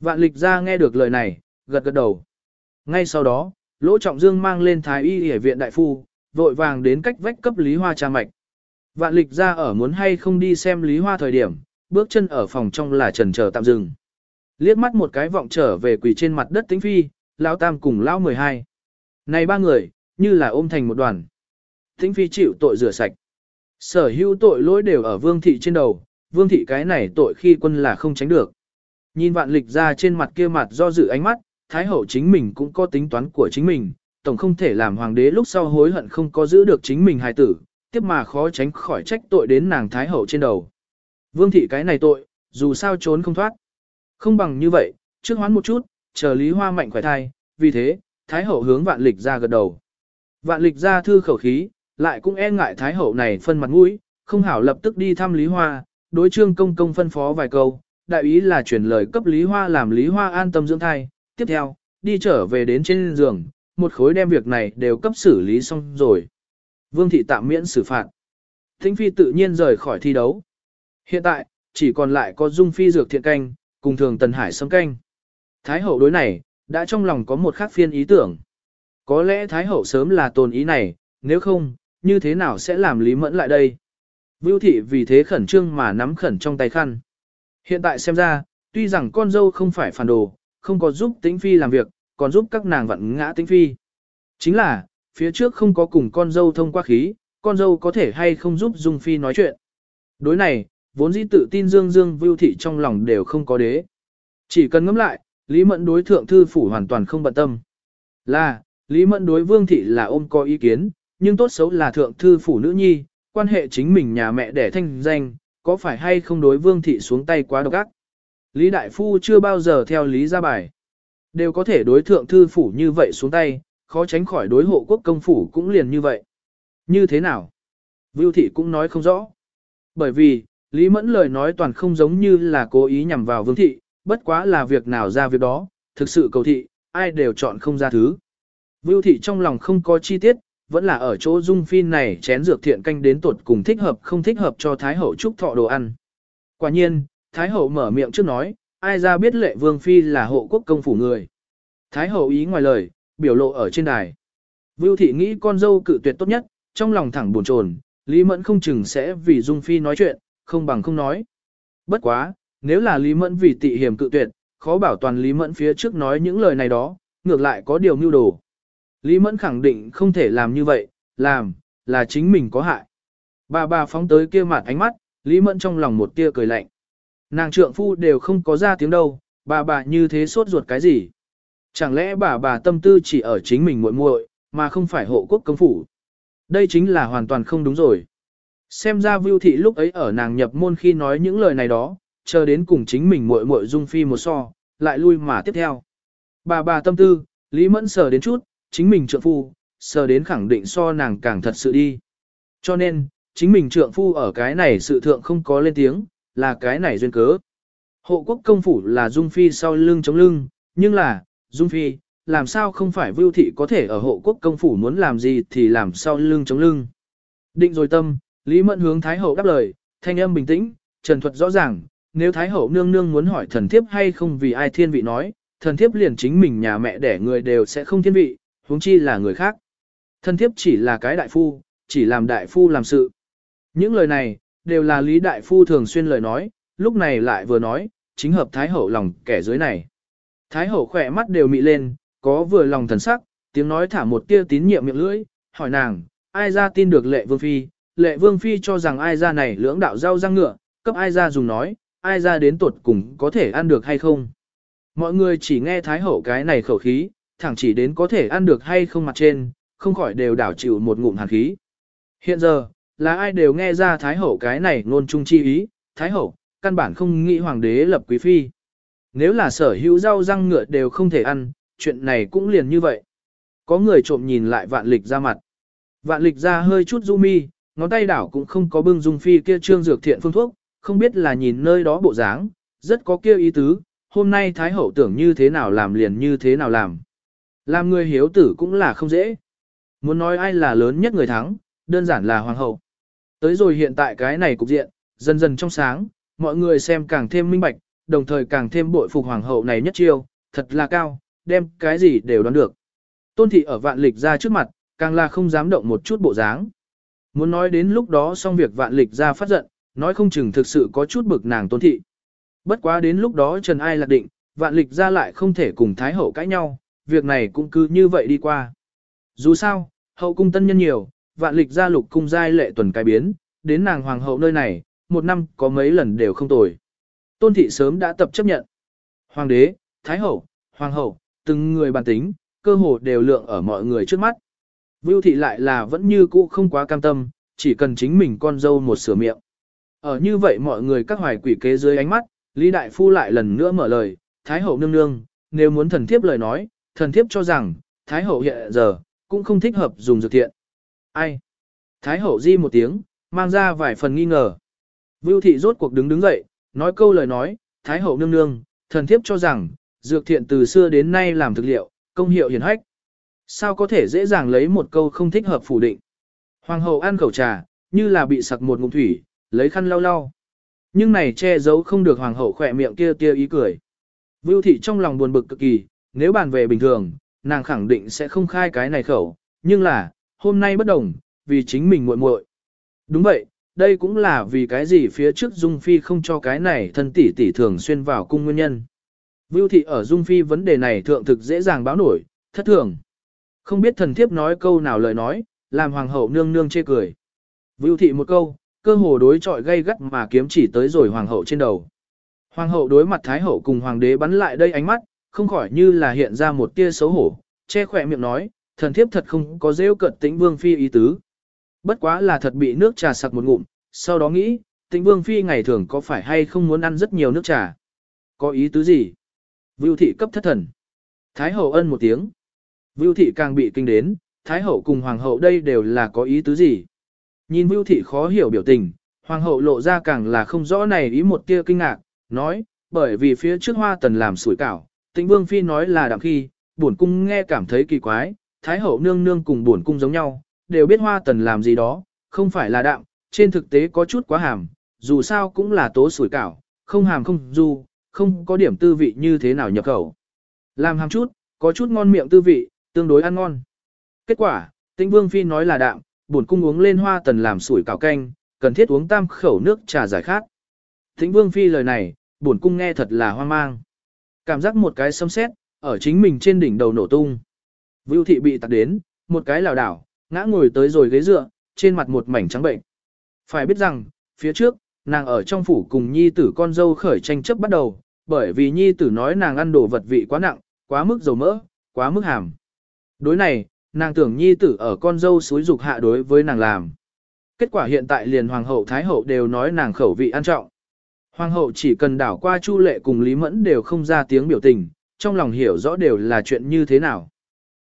Vạn lịch ra nghe được lời này, gật gật đầu. Ngay sau đó, lỗ trọng dương mang lên thái y hệ viện đại phu, vội vàng đến cách vách cấp Lý Hoa tra mạch. Vạn lịch ra ở muốn hay không đi xem Lý Hoa thời điểm, bước chân ở phòng trong là trần chờ tạm dừng. Liếc mắt một cái vọng trở về quỷ trên mặt đất tính phi, lão tam cùng lão 12. Này ba người, như là ôm thành một đoàn. Tính phi chịu tội rửa sạch. Sở hữu tội lỗi đều ở vương thị trên đầu, vương thị cái này tội khi quân là không tránh được. Nhìn vạn lịch ra trên mặt kia mặt do dự ánh mắt, thái hậu chính mình cũng có tính toán của chính mình, tổng không thể làm hoàng đế lúc sau hối hận không có giữ được chính mình hài tử, tiếp mà khó tránh khỏi trách tội đến nàng thái hậu trên đầu. Vương thị cái này tội, dù sao trốn không thoát. Không bằng như vậy, trước hoán một chút, chờ lý hoa mạnh khỏe thai, vì thế, thái hậu hướng vạn lịch ra gật đầu. Vạn lịch ra thư khẩu khí, lại cũng e ngại thái hậu này phân mặt mũi, không hảo lập tức đi thăm Lý Hoa, đối trương công công phân phó vài câu, đại ý là chuyển lời cấp Lý Hoa làm Lý Hoa an tâm dưỡng thai, tiếp theo, đi trở về đến trên giường, một khối đem việc này đều cấp xử lý xong rồi. Vương thị tạm miễn xử phạt. Thính phi tự nhiên rời khỏi thi đấu. Hiện tại, chỉ còn lại có dung phi dược thiện canh, cùng thường tần hải sâm canh. Thái hậu đối này, đã trong lòng có một khác phiên ý tưởng. Có lẽ Thái hậu sớm là tồn ý này, nếu không, như thế nào sẽ làm Lý Mẫn lại đây? Vưu thị vì thế khẩn trương mà nắm khẩn trong tay khăn. Hiện tại xem ra, tuy rằng con dâu không phải phản đồ, không có giúp tĩnh phi làm việc, còn giúp các nàng vặn ngã tĩnh phi. Chính là, phía trước không có cùng con dâu thông qua khí, con dâu có thể hay không giúp Dung Phi nói chuyện. Đối này, vốn dĩ tự tin Dương Dương Vưu Thị trong lòng đều không có đế. Chỉ cần ngẫm lại, Lý Mẫn đối thượng thư phủ hoàn toàn không bận tâm. Là, Lý Mẫn đối Vương Thị là ôm có ý kiến, nhưng tốt xấu là thượng thư phủ nữ nhi, quan hệ chính mình nhà mẹ đẻ thanh danh, có phải hay không đối Vương Thị xuống tay quá độc ác. Lý Đại Phu chưa bao giờ theo Lý ra bài. Đều có thể đối thượng thư phủ như vậy xuống tay, khó tránh khỏi đối hộ quốc công phủ cũng liền như vậy. Như thế nào? Vưu Thị cũng nói không rõ. Bởi vì, Lý Mẫn lời nói toàn không giống như là cố ý nhằm vào Vương Thị, bất quá là việc nào ra việc đó, thực sự cầu thị, ai đều chọn không ra thứ. Vưu Thị trong lòng không có chi tiết, vẫn là ở chỗ dung phi này chén dược thiện canh đến tuột cùng thích hợp không thích hợp cho Thái Hậu chúc thọ đồ ăn. Quả nhiên, Thái Hậu mở miệng trước nói, ai ra biết lệ Vương Phi là hộ quốc công phủ người. Thái Hậu ý ngoài lời, biểu lộ ở trên đài. Vưu Thị nghĩ con dâu cự tuyệt tốt nhất, trong lòng thẳng buồn chồn, Lý Mẫn không chừng sẽ vì Dung Phi nói chuyện, không bằng không nói. Bất quá, nếu là Lý Mẫn vì tị hiểm cự tuyệt, khó bảo toàn Lý Mẫn phía trước nói những lời này đó, ngược lại có điều mưu đồ. Lý Mẫn khẳng định không thể làm như vậy, làm, là chính mình có hại. Bà bà phóng tới kia mặt ánh mắt, Lý Mẫn trong lòng một tia cười lạnh. Nàng trượng phu đều không có ra tiếng đâu, bà bà như thế sốt ruột cái gì. Chẳng lẽ bà bà tâm tư chỉ ở chính mình muội muội, mà không phải hộ quốc công phủ. Đây chính là hoàn toàn không đúng rồi. Xem ra Vưu Thị lúc ấy ở nàng nhập môn khi nói những lời này đó, chờ đến cùng chính mình muội muội dung phi một so, lại lui mà tiếp theo. Bà bà tâm tư, Lý Mẫn sờ đến chút, chính mình trượng phu, sờ đến khẳng định so nàng càng thật sự đi. Cho nên, chính mình trượng phu ở cái này sự thượng không có lên tiếng, là cái này duyên cớ. Hộ quốc công phủ là Dung Phi sau lưng chống lưng, nhưng là, Dung Phi, làm sao không phải Vưu Thị có thể ở hộ quốc công phủ muốn làm gì thì làm sau lưng chống lưng. Định rồi tâm, Lý Mẫn hướng Thái Hậu đáp lời, thanh âm bình tĩnh, trần thuật rõ ràng, nếu Thái Hậu nương nương muốn hỏi thần thiếp hay không vì ai thiên vị nói, thần thiếp liền chính mình nhà mẹ đẻ người đều sẽ không thiên vị, huống chi là người khác. thân thiếp chỉ là cái đại phu, chỉ làm đại phu làm sự. Những lời này, đều là Lý Đại Phu thường xuyên lời nói, lúc này lại vừa nói, chính hợp Thái Hậu lòng kẻ dưới này. Thái Hậu khỏe mắt đều mị lên, có vừa lòng thần sắc, tiếng nói thả một tia tín nhiệm miệng lưỡi, hỏi nàng, ai ra tin được lệ vương phi, lệ vương phi cho rằng ai ra này lưỡng đạo rau răng ngựa, cấp ai ra dùng nói, ai ra đến tuột cùng có thể ăn được hay không. Mọi người chỉ nghe Thái Hậu cái này khẩu khí, thẳng chỉ đến có thể ăn được hay không mặt trên, không khỏi đều đảo chịu một ngụm hàn khí. Hiện giờ, là ai đều nghe ra Thái Hậu cái này nôn trung chi ý, Thái Hậu, căn bản không nghĩ hoàng đế lập quý phi. Nếu là sở hữu rau răng ngựa đều không thể ăn, chuyện này cũng liền như vậy. Có người trộm nhìn lại vạn lịch ra mặt. Vạn lịch ra hơi chút du mi, ngón tay đảo cũng không có bưng dung phi kia trương dược thiện phương thuốc, không biết là nhìn nơi đó bộ dáng, rất có kia ý tứ, hôm nay Thái Hậu tưởng như thế nào làm liền như thế nào làm. Làm người hiếu tử cũng là không dễ. Muốn nói ai là lớn nhất người thắng, đơn giản là Hoàng hậu. Tới rồi hiện tại cái này cục diện, dần dần trong sáng, mọi người xem càng thêm minh bạch, đồng thời càng thêm bội phục Hoàng hậu này nhất chiêu, thật là cao, đem cái gì đều đoán được. Tôn thị ở vạn lịch ra trước mặt, càng là không dám động một chút bộ dáng. Muốn nói đến lúc đó xong việc vạn lịch ra phát giận, nói không chừng thực sự có chút bực nàng tôn thị. Bất quá đến lúc đó Trần Ai lạc định, vạn lịch ra lại không thể cùng Thái Hậu cãi nhau, việc này cũng cứ như vậy đi qua. Dù sao, hậu cung tân nhân nhiều, vạn lịch gia lục cung giai lệ tuần cái biến, đến nàng hoàng hậu nơi này, một năm có mấy lần đều không tồi. Tôn thị sớm đã tập chấp nhận. Hoàng đế, Thái hậu, Hoàng hậu, từng người bàn tính, cơ hồ đều lượng ở mọi người trước mắt. Vưu thị lại là vẫn như cũ không quá cam tâm, chỉ cần chính mình con dâu một sửa miệng. Ở như vậy mọi người các hoài quỷ kế dưới ánh mắt, Lý Đại Phu lại lần nữa mở lời, Thái hậu nương nương, nếu muốn thần thiếp lời nói, thần thiếp cho rằng, Thái hậu hiện giờ, cũng không thích hợp dùng dược thiện. Ai? Thái hậu di một tiếng, mang ra vài phần nghi ngờ. Vưu thị rốt cuộc đứng đứng dậy, nói câu lời nói, Thái hậu nương nương, thần thiếp cho rằng, dược thiện từ xưa đến nay làm thực liệu, công hiệu hiển hách. Sao có thể dễ dàng lấy một câu không thích hợp phủ định. Hoàng hậu ăn khẩu trà, như là bị sặc một ngụm thủy, lấy khăn lau lau. Nhưng này che giấu không được hoàng hậu khỏe miệng kia kia ý cười. Vưu thị trong lòng buồn bực cực kỳ, nếu bàn về bình thường, nàng khẳng định sẽ không khai cái này khẩu, nhưng là, hôm nay bất đồng, vì chính mình muội muội. Đúng vậy, đây cũng là vì cái gì phía trước Dung Phi không cho cái này thân tỷ tỷ thường xuyên vào cung nguyên nhân. Vưu thị ở Dung Phi vấn đề này thượng thực dễ dàng báo nổi, thất thường. Không biết thần thiếp nói câu nào lời nói, làm hoàng hậu nương nương chê cười. Vưu thị một câu, cơ hồ đối chọi gây gắt mà kiếm chỉ tới rồi hoàng hậu trên đầu. Hoàng hậu đối mặt thái hậu cùng hoàng đế bắn lại đây ánh mắt, không khỏi như là hiện ra một tia xấu hổ, che khỏe miệng nói, thần thiếp thật không có rêu cận tĩnh vương phi ý tứ. Bất quá là thật bị nước trà sặc một ngụm, sau đó nghĩ, tĩnh vương phi ngày thường có phải hay không muốn ăn rất nhiều nước trà. Có ý tứ gì? Vưu thị cấp thất thần. Thái hậu ân một tiếng. Vưu thị càng bị kinh đến, thái hậu cùng hoàng hậu đây đều là có ý tứ gì? Nhìn Vưu thị khó hiểu biểu tình, hoàng hậu lộ ra càng là không rõ này ý một tia kinh ngạc, nói, bởi vì phía trước hoa tần làm sủi cảo, tĩnh vương phi nói là đạm khi, bổn cung nghe cảm thấy kỳ quái, thái hậu nương nương cùng bổn cung giống nhau, đều biết hoa tần làm gì đó, không phải là đạm, trên thực tế có chút quá hàm, dù sao cũng là tố sủi cảo, không hàm không du, không có điểm tư vị như thế nào nhập khẩu. Làm hàm chút, có chút ngon miệng tư vị, tương đối ăn ngon. Kết quả, tĩnh vương phi nói là đạm, bổn cung uống lên hoa tần làm sủi cảo canh, cần thiết uống tam khẩu nước trà giải khát. Tĩnh vương phi lời này, bổn cung nghe thật là hoang mang. Cảm giác một cái xâm xét, ở chính mình trên đỉnh đầu nổ tung. Vưu thị bị tạt đến, một cái lảo đảo, ngã ngồi tới rồi ghế dựa, trên mặt một mảnh trắng bệnh. Phải biết rằng, phía trước, nàng ở trong phủ cùng nhi tử con dâu khởi tranh chấp bắt đầu, bởi vì nhi tử nói nàng ăn đồ vật vị quá nặng, quá mức dầu mỡ, quá mức hàm. Đối này, nàng tưởng nhi tử ở con dâu suối dục hạ đối với nàng làm. Kết quả hiện tại liền hoàng hậu thái hậu đều nói nàng khẩu vị ăn trọng. Hoàng hậu chỉ cần đảo qua Chu Lệ cùng Lý Mẫn đều không ra tiếng biểu tình, trong lòng hiểu rõ đều là chuyện như thế nào.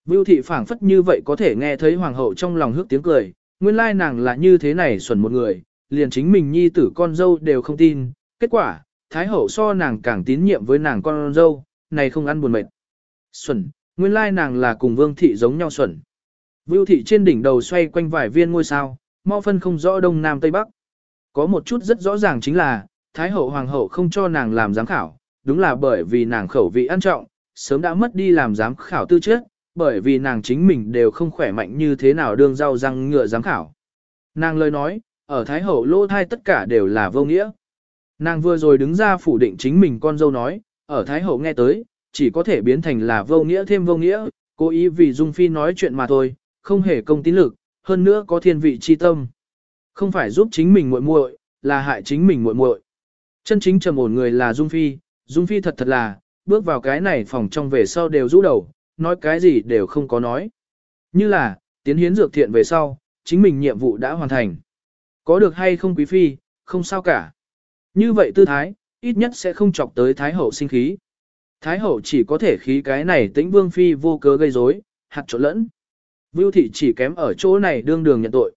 Vưu thị phảng phất như vậy có thể nghe thấy hoàng hậu trong lòng hước tiếng cười, nguyên lai nàng là như thế này xuẩn một người, liền chính mình nhi tử con dâu đều không tin, kết quả, thái hậu so nàng càng tín nhiệm với nàng con dâu, này không ăn buồn mệt. Xuẩn, nguyên lai nàng là cùng vương thị giống nhau xuẩn. Vưu thị trên đỉnh đầu xoay quanh vài viên ngôi sao, mau phân không rõ đông nam tây bắc. Có một chút rất rõ ràng chính là, Thái hậu hoàng hậu không cho nàng làm giám khảo, đúng là bởi vì nàng khẩu vị ăn trọng, sớm đã mất đi làm giám khảo tư chất, bởi vì nàng chính mình đều không khỏe mạnh như thế nào đương rau răng ngựa giám khảo. Nàng lời nói, ở Thái hậu lỗ thai tất cả đều là vô nghĩa. Nàng vừa rồi đứng ra phủ định chính mình con dâu nói, ở Thái hậu nghe tới, chỉ có thể biến thành là vô nghĩa thêm vô nghĩa, cố ý vì Dung Phi nói chuyện mà thôi, không hề công tín lực, hơn nữa có thiên vị chi tâm. Không phải giúp chính mình muội muội, là hại chính mình muội muội. Chân chính trầm ổn người là Dung Phi, Dung Phi thật thật là, bước vào cái này phòng trong về sau đều rũ đầu, nói cái gì đều không có nói. Như là, tiến hiến dược thiện về sau, chính mình nhiệm vụ đã hoàn thành. Có được hay không quý phi, không sao cả. Như vậy tư thái, ít nhất sẽ không chọc tới Thái Hậu sinh khí. Thái Hậu chỉ có thể khí cái này tĩnh vương phi vô cớ gây rối, hạt trộn lẫn. Vưu thị chỉ kém ở chỗ này đương đường nhận tội.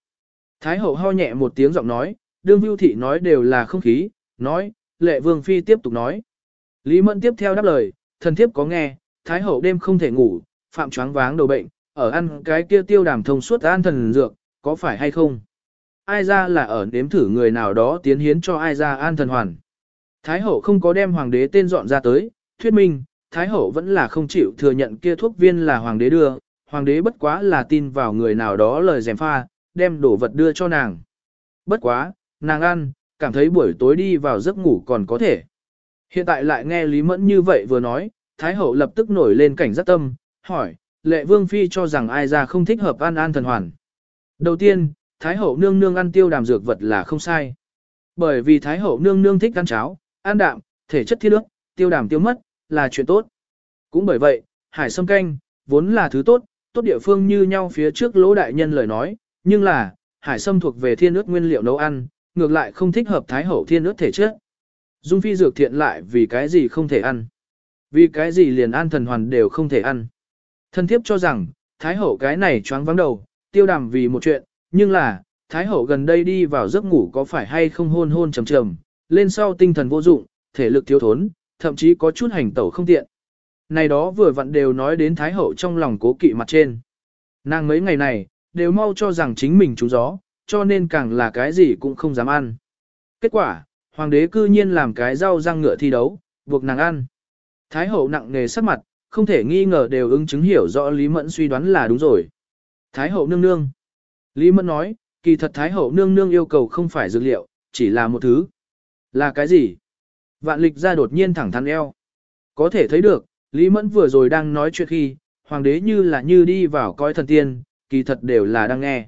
Thái Hậu ho nhẹ một tiếng giọng nói, đương Vưu thị nói đều là không khí, nói, lệ vương phi tiếp tục nói. Lý Mẫn tiếp theo đáp lời, thần thiếp có nghe, thái hậu đêm không thể ngủ, phạm choáng váng đầu bệnh, ở ăn cái kia tiêu đàm thông suốt an thần dược, có phải hay không? Ai ra là ở nếm thử người nào đó tiến hiến cho ai ra an thần hoàn. Thái hậu không có đem hoàng đế tên dọn ra tới, thuyết minh, thái hậu vẫn là không chịu thừa nhận kia thuốc viên là hoàng đế đưa, hoàng đế bất quá là tin vào người nào đó lời dèm pha, đem đổ vật đưa cho nàng. Bất quá, nàng ăn, cảm thấy buổi tối đi vào giấc ngủ còn có thể. Hiện tại lại nghe Lý Mẫn như vậy vừa nói, Thái Hậu lập tức nổi lên cảnh giác tâm, hỏi, lệ vương phi cho rằng ai ra không thích hợp ăn an thần hoàn. Đầu tiên, Thái Hậu nương nương ăn tiêu đàm dược vật là không sai. Bởi vì Thái Hậu nương nương thích ăn cháo, ăn đạm, thể chất thiết nước, tiêu đàm tiêu mất, là chuyện tốt. Cũng bởi vậy, hải sâm canh, vốn là thứ tốt, tốt địa phương như nhau phía trước lỗ đại nhân lời nói, nhưng là, hải sâm thuộc về thiên ước nguyên liệu nấu ăn, ngược lại không thích hợp thái hậu thiên ước thể chất. Dung phi dược thiện lại vì cái gì không thể ăn. Vì cái gì liền an thần hoàn đều không thể ăn. Thân thiếp cho rằng, thái hậu cái này choáng vắng đầu, tiêu đàm vì một chuyện, nhưng là, thái hậu gần đây đi vào giấc ngủ có phải hay không hôn hôn trầm trầm, lên sau tinh thần vô dụng, thể lực thiếu thốn, thậm chí có chút hành tẩu không tiện. Này đó vừa vặn đều nói đến thái hậu trong lòng cố kỵ mặt trên. Nàng mấy ngày này, đều mau cho rằng chính mình trúng gió, cho nên càng là cái gì cũng không dám ăn. Kết quả, hoàng đế cư nhiên làm cái rau răng ngựa thi đấu, buộc nàng ăn. Thái hậu nặng nề sắc mặt, không thể nghi ngờ đều ứng chứng hiểu rõ Lý Mẫn suy đoán là đúng rồi. Thái hậu nương nương. Lý Mẫn nói, kỳ thật Thái hậu nương nương yêu cầu không phải dược liệu, chỉ là một thứ. Là cái gì? Vạn lịch ra đột nhiên thẳng thắn eo. Có thể thấy được, Lý Mẫn vừa rồi đang nói chuyện khi, hoàng đế như là như đi vào coi thần tiên, kỳ thật đều là đang nghe.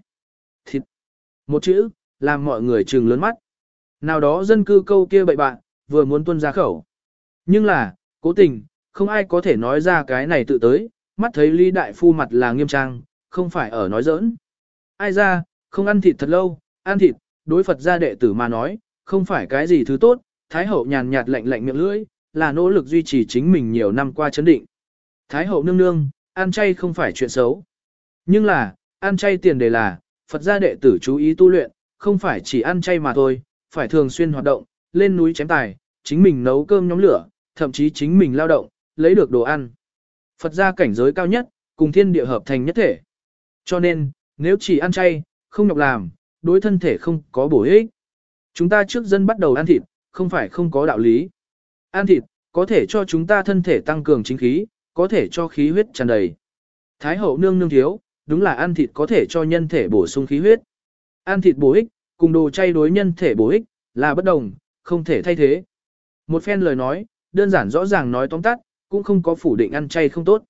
Một chữ, làm mọi người trừng lớn mắt. Nào đó dân cư câu kia bậy bạn, vừa muốn tuân ra khẩu. Nhưng là, cố tình, không ai có thể nói ra cái này tự tới, mắt thấy Lý Đại Phu mặt là nghiêm trang, không phải ở nói giỡn. Ai ra, không ăn thịt thật lâu, ăn thịt, đối Phật gia đệ tử mà nói, không phải cái gì thứ tốt, Thái hậu nhàn nhạt lạnh lạnh miệng lưỡi, là nỗ lực duy trì chính mình nhiều năm qua chấn định. Thái hậu nương nương, ăn chay không phải chuyện xấu. Nhưng là, ăn chay tiền đề là, Phật gia đệ tử chú ý tu luyện, không phải chỉ ăn chay mà thôi, phải thường xuyên hoạt động, lên núi chém tài, chính mình nấu cơm nhóm lửa, thậm chí chính mình lao động, lấy được đồ ăn. Phật gia cảnh giới cao nhất, cùng thiên địa hợp thành nhất thể. Cho nên, nếu chỉ ăn chay, không nhọc làm, đối thân thể không có bổ ích. Chúng ta trước dân bắt đầu ăn thịt, không phải không có đạo lý. Ăn thịt, có thể cho chúng ta thân thể tăng cường chính khí, có thể cho khí huyết tràn đầy. Thái hậu nương nương thiếu, đúng là ăn thịt có thể cho nhân thể bổ sung khí huyết. Ăn thịt bổ ích, cùng đồ chay đối nhân thể bổ ích, là bất đồng, không thể thay thế. Một phen lời nói, đơn giản rõ ràng nói tóm tắt, cũng không có phủ định ăn chay không tốt.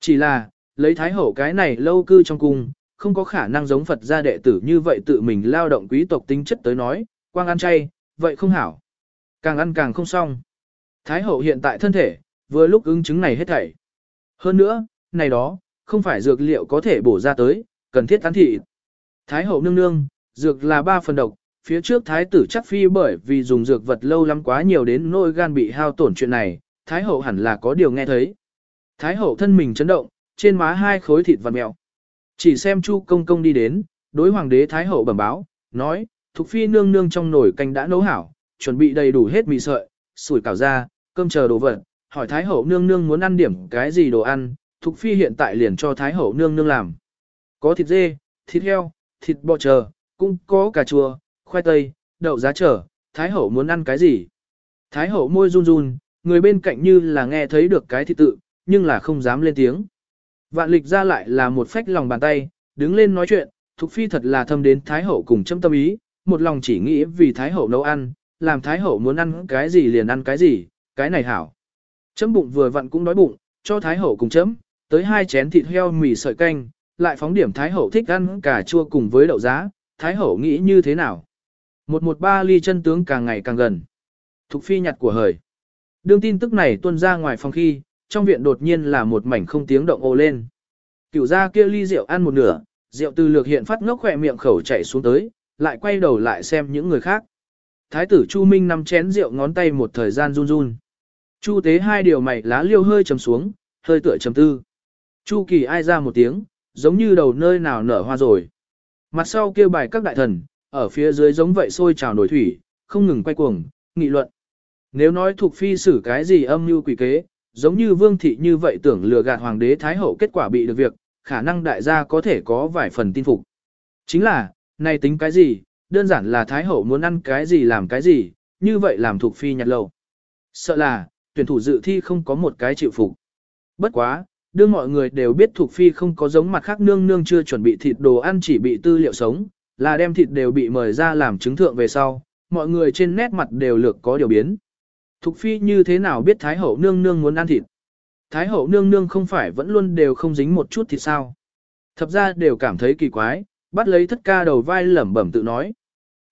Chỉ là, lấy thái hậu cái này lâu cư trong cung, không có khả năng giống Phật gia đệ tử như vậy tự mình lao động quý tộc tính chất tới nói, quang ăn chay, vậy không hảo. Càng ăn càng không xong. Thái hậu hiện tại thân thể, vừa lúc ứng chứng này hết thảy. Hơn nữa, này đó, không phải dược liệu có thể bổ ra tới, cần thiết tán thị. Thái hậu nương nương, dược là ba phần độc, phía trước thái tử chắc phi bởi vì dùng dược vật lâu lắm quá nhiều đến nỗi gan bị hao tổn chuyện này, thái hậu hẳn là có điều nghe thấy. Thái hậu thân mình chấn động, trên má hai khối thịt vằn mèo. Chỉ xem chu công công đi đến, đối hoàng đế thái hậu bẩm báo, nói, thục phi nương nương trong nồi canh đã nấu hảo, chuẩn bị đầy đủ hết mì sợi, sủi cảo ra, cơm chờ đồ vật, hỏi Thái Hậu nương nương muốn ăn điểm cái gì đồ ăn, Thục Phi hiện tại liền cho Thái Hậu nương nương làm. Có thịt dê, thịt heo, thịt bò chờ, cũng có cà chua, khoai tây, đậu giá trở, Thái Hậu muốn ăn cái gì. Thái Hậu môi run run, người bên cạnh như là nghe thấy được cái thịt tự, nhưng là không dám lên tiếng. Vạn lịch ra lại là một phách lòng bàn tay, đứng lên nói chuyện, Thục Phi thật là thâm đến Thái Hậu cùng châm tâm ý, một lòng chỉ nghĩ vì Thái Hậu nấu ăn, làm Thái Hậu muốn ăn cái gì liền ăn cái gì, cái này hảo. Chấm bụng vừa vặn cũng đói bụng, cho Thái Hậu cùng chấm, tới hai chén thịt heo mì sợi canh, lại phóng điểm Thái Hậu thích ăn cà chua cùng với đậu giá, Thái Hậu nghĩ như thế nào. Một một ba ly chân tướng càng ngày càng gần. Thục phi nhặt của hời. Đương tin tức này tuôn ra ngoài phòng khi, trong viện đột nhiên là một mảnh không tiếng động ồ lên. Cửu ra kia ly rượu ăn một nửa, rượu từ lược hiện phát ngốc khỏe miệng khẩu chạy xuống tới, lại quay đầu lại xem những người khác. Thái tử Chu Minh nắm chén rượu ngón tay một thời gian run run. Chu tế hai điều mày lá liêu hơi trầm xuống, hơi tựa trầm tư. Chu kỳ ai ra một tiếng, giống như đầu nơi nào nở hoa rồi. Mặt sau kêu bài các đại thần, ở phía dưới giống vậy sôi trào nổi thủy, không ngừng quay cuồng, nghị luận. Nếu nói thuộc phi xử cái gì âm mưu quỷ kế, giống như vương thị như vậy tưởng lừa gạt hoàng đế thái hậu kết quả bị được việc, khả năng đại gia có thể có vài phần tin phục. Chính là, này tính cái gì, đơn giản là thái hậu muốn ăn cái gì làm cái gì, như vậy làm thuộc phi nhặt lầu. Sợ là, tuyển thủ dự thi không có một cái chịu phục. Bất quá, đương mọi người đều biết thuộc phi không có giống mặt khác nương nương chưa chuẩn bị thịt đồ ăn chỉ bị tư liệu sống, là đem thịt đều bị mời ra làm chứng thượng về sau, mọi người trên nét mặt đều lược có điều biến. Thục phi như thế nào biết Thái hậu nương nương muốn ăn thịt? Thái hậu nương nương không phải vẫn luôn đều không dính một chút thì sao? Thập ra đều cảm thấy kỳ quái, bắt lấy thất ca đầu vai lẩm bẩm tự nói.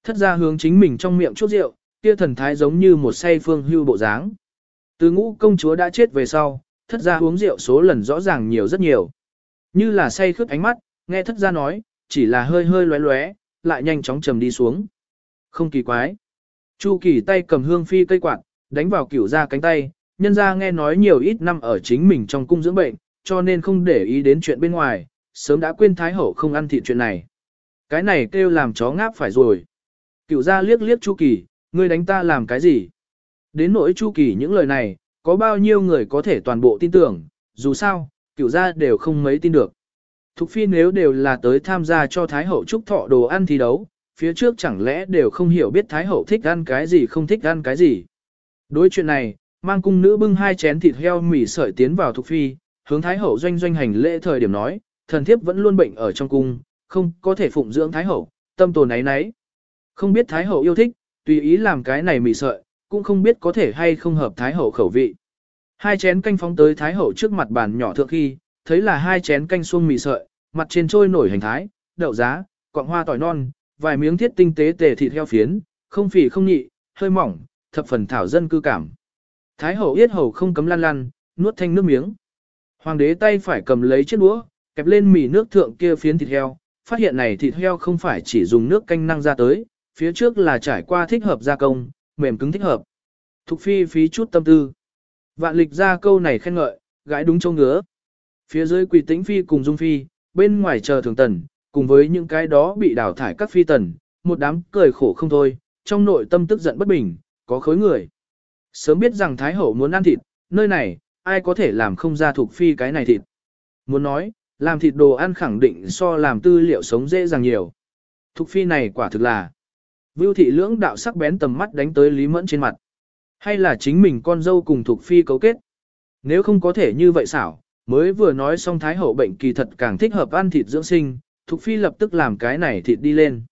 Thất ra hướng chính mình trong miệng chút rượu, kia thần thái giống như một say phương hưu bộ dáng. Từ ngũ công chúa đã chết về sau, thất gia uống rượu số lần rõ ràng nhiều rất nhiều. Như là say khướt ánh mắt, nghe thất gia nói, chỉ là hơi hơi lóe lóe, lại nhanh chóng trầm đi xuống. Không kỳ quái. Chu kỳ tay cầm hương phi cây quạt, đánh vào cửu ra cánh tay, nhân ra nghe nói nhiều ít năm ở chính mình trong cung dưỡng bệnh, cho nên không để ý đến chuyện bên ngoài, sớm đã quên thái hậu không ăn thịt chuyện này. Cái này kêu làm chó ngáp phải rồi. Cửu ra liếc liếc Chu kỳ, ngươi đánh ta làm cái gì? Đến nỗi Chu Kỳ những lời này, có bao nhiêu người có thể toàn bộ tin tưởng, dù sao, cửu gia đều không mấy tin được. Thục phi nếu đều là tới tham gia cho Thái Hậu chúc thọ đồ ăn thi đấu, phía trước chẳng lẽ đều không hiểu biết Thái Hậu thích ăn cái gì không thích ăn cái gì. Đối chuyện này, mang cung nữ bưng hai chén thịt heo mỉ sợi tiến vào Thục phi, hướng Thái Hậu doanh doanh hành lễ thời điểm nói, thần thiếp vẫn luôn bệnh ở trong cung, không có thể phụng dưỡng Thái Hậu, tâm tồn ấy nấy. Không biết Thái Hậu yêu thích, tùy ý làm cái này mỉ sợi, cũng không biết có thể hay không hợp Thái Hậu khẩu vị. Hai chén canh phóng tới Thái Hậu trước mặt bàn nhỏ thượng khi, thấy là hai chén canh xuông mì sợi, mặt trên trôi nổi hành thái, đậu giá, quạng hoa tỏi non, vài miếng thiết tinh tế tề thịt heo phiến, không phì không nhị, hơi mỏng, thập phần thảo dân cư cảm. Thái hậu yết hầu không cấm lăn lăn, nuốt thanh nước miếng. Hoàng đế tay phải cầm lấy chiếc đũa, kẹp lên mì nước thượng kia phiến thịt heo, phát hiện này thịt heo không phải chỉ dùng nước canh năng ra tới, phía trước là trải qua thích hợp gia công, mềm cứng thích hợp. Thục phi phí chút tâm tư. Vạn lịch ra câu này khen ngợi, gái đúng châu ngứa. Phía dưới quỳ tĩnh phi cùng dung phi, bên ngoài chờ thường tần, cùng với những cái đó bị đào thải các phi tần, một đám cười khổ không thôi, trong nội tâm tức giận bất bình, có khối người. Sớm biết rằng Thái Hậu muốn ăn thịt, nơi này, ai có thể làm không ra thuộc phi cái này thịt. Muốn nói, làm thịt đồ ăn khẳng định so làm tư liệu sống dễ dàng nhiều. Thục phi này quả thực là Vưu thị lưỡng đạo sắc bén tầm mắt đánh tới Lý Mẫn trên mặt. Hay là chính mình con dâu cùng thuộc phi cấu kết. Nếu không có thể như vậy xảo, mới vừa nói xong Thái Hậu bệnh kỳ thật càng thích hợp ăn thịt dưỡng sinh, thuộc phi lập tức làm cái này thịt đi lên.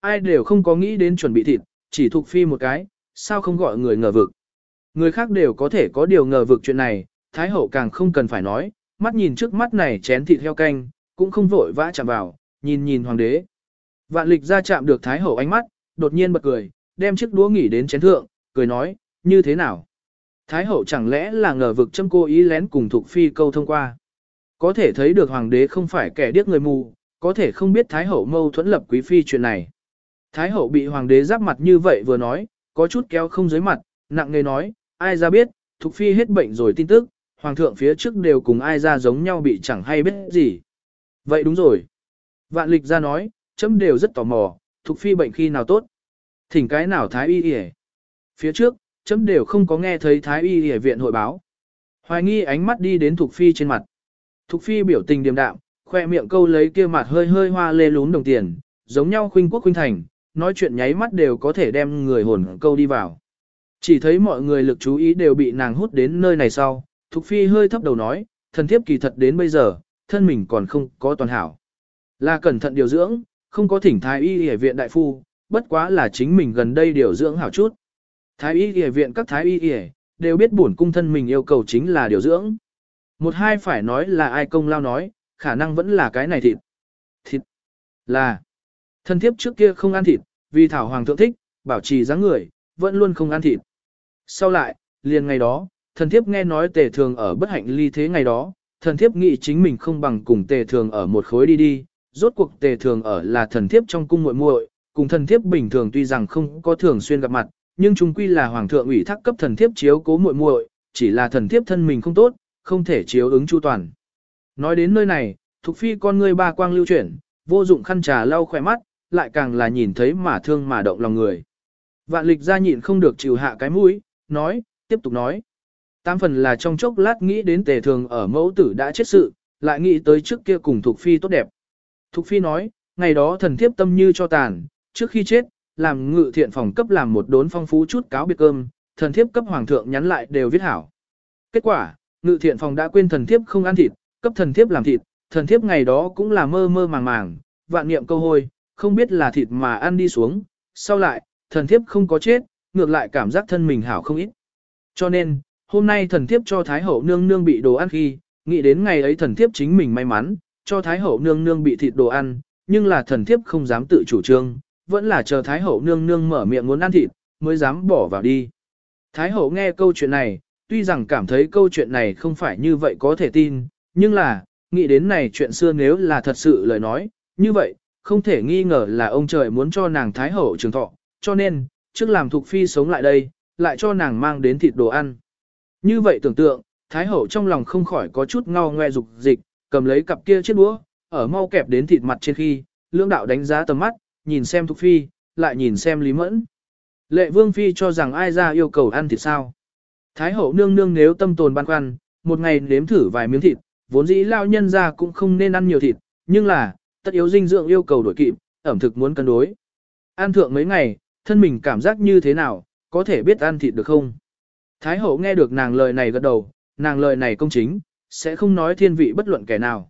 Ai đều không có nghĩ đến chuẩn bị thịt, chỉ thuộc phi một cái, sao không gọi người ngờ vực. Người khác đều có thể có điều ngờ vực chuyện này, Thái Hậu càng không cần phải nói, mắt nhìn trước mắt này chén thịt heo canh, cũng không vội vã chạm vào, nhìn nhìn hoàng đế. Vạn lịch ra chạm được Thái Hậu ánh mắt, đột nhiên bật cười, đem chiếc đũa nghỉ đến chén thượng, cười nói, như thế nào? Thái Hậu chẳng lẽ là ngờ vực châm cô ý lén cùng thuộc phi câu thông qua. Có thể thấy được hoàng đế không phải kẻ điếc người mù, có thể không biết Thái Hậu mâu thuẫn lập quý phi chuyện này. Thái Hậu bị hoàng đế giáp mặt như vậy vừa nói, có chút kéo không dưới mặt, nặng nề nói, ai ra biết, thuộc phi hết bệnh rồi tin tức, hoàng thượng phía trước đều cùng ai ra giống nhau bị chẳng hay biết gì. Vậy đúng rồi. Vạn lịch ra nói, chấm đều rất tò mò, thuộc phi bệnh khi nào tốt. Thỉnh cái nào thái y y Phía trước, chấm đều không có nghe thấy thái y y viện hội báo. Hoài nghi ánh mắt đi đến thuộc phi trên mặt. Thục phi biểu tình điềm đạm, khoe miệng câu lấy kia mặt hơi hơi hoa lê lún đồng tiền, giống nhau khuynh quốc khuynh thành, nói chuyện nháy mắt đều có thể đem người hồn câu đi vào. Chỉ thấy mọi người lực chú ý đều bị nàng hút đến nơi này sau, Thục Phi hơi thấp đầu nói, thần thiếp kỳ thật đến bây giờ, thân mình còn không có toàn hảo. Là cẩn thận điều dưỡng, không có thỉnh thái y y viện đại phu, bất quá là chính mình gần đây điều dưỡng hảo chút. Thái y y viện các thái y y đều biết bổn cung thân mình yêu cầu chính là điều dưỡng. Một hai phải nói là ai công lao nói, khả năng vẫn là cái này thịt. Thịt là thân thiếp trước kia không ăn thịt, vì thảo hoàng thượng thích, bảo trì dáng người, vẫn luôn không ăn thịt. Sau lại, liền ngày đó, thần thiếp nghe nói tề thường ở bất hạnh ly thế ngày đó, thần thiếp nghĩ chính mình không bằng cùng tề thường ở một khối đi đi, rốt cuộc tề thường ở là thần thiếp trong cung muội muội, cùng thần thiếp bình thường tuy rằng không có thường xuyên gặp mặt, nhưng chung quy là hoàng thượng ủy thác cấp thần thiếp chiếu cố muội muội, chỉ là thần thiếp thân mình không tốt, không thể chiếu ứng chu toàn. Nói đến nơi này, Thục Phi con ngươi ba quang lưu chuyển, vô dụng khăn trà lau khỏe mắt, lại càng là nhìn thấy mà thương mà động lòng người. Vạn lịch ra nhịn không được chịu hạ cái mũi, nói, tiếp tục nói. Tám phần là trong chốc lát nghĩ đến tề thường ở mẫu tử đã chết sự, lại nghĩ tới trước kia cùng Thục Phi tốt đẹp. Thục Phi nói, ngày đó thần thiếp tâm như cho tàn, trước khi chết, làm ngự thiện phòng cấp làm một đốn phong phú chút cáo biệt cơm, thần thiếp cấp hoàng thượng nhắn lại đều viết hảo. Kết quả, ngự thiện phòng đã quên thần thiếp không ăn thịt, cấp thần thiếp làm thịt, thần thiếp ngày đó cũng là mơ mơ màng màng, vạn niệm câu hôi, không biết là thịt mà ăn đi xuống, sau lại, thần thiếp không có chết, ngược lại cảm giác thân mình hảo không ít. Cho nên, hôm nay thần thiếp cho Thái Hậu nương nương bị đồ ăn khi, nghĩ đến ngày ấy thần thiếp chính mình may mắn, cho Thái Hậu nương nương bị thịt đồ ăn, nhưng là thần thiếp không dám tự chủ trương, vẫn là chờ Thái Hậu nương nương mở miệng muốn ăn thịt, mới dám bỏ vào đi. Thái Hậu nghe câu chuyện này, tuy rằng cảm thấy câu chuyện này không phải như vậy có thể tin, nhưng là, nghĩ đến này chuyện xưa nếu là thật sự lời nói, như vậy, không thể nghi ngờ là ông trời muốn cho nàng Thái Hậu trường thọ, cho nên, trước làm Thục Phi sống lại đây, lại cho nàng mang đến thịt đồ ăn. Như vậy tưởng tượng, Thái Hậu trong lòng không khỏi có chút ngao ngoe dục dịch, cầm lấy cặp kia chiếc đũa, ở mau kẹp đến thịt mặt trên khi, lưỡng đạo đánh giá tầm mắt, nhìn xem Thục Phi, lại nhìn xem Lý Mẫn. Lệ Vương Phi cho rằng ai ra yêu cầu ăn thịt sao. Thái hậu nương nương nếu tâm tồn băn khoăn, một ngày nếm thử vài miếng thịt, vốn dĩ lao nhân ra cũng không nên ăn nhiều thịt, Nhưng là, tất yếu dinh dưỡng yêu cầu đổi kịp, ẩm thực muốn cân đối. Ăn thượng mấy ngày, thân mình cảm giác như thế nào, có thể biết ăn thịt được không? Thái hậu nghe được nàng lời này gật đầu, nàng lời này công chính, sẽ không nói thiên vị bất luận kẻ nào.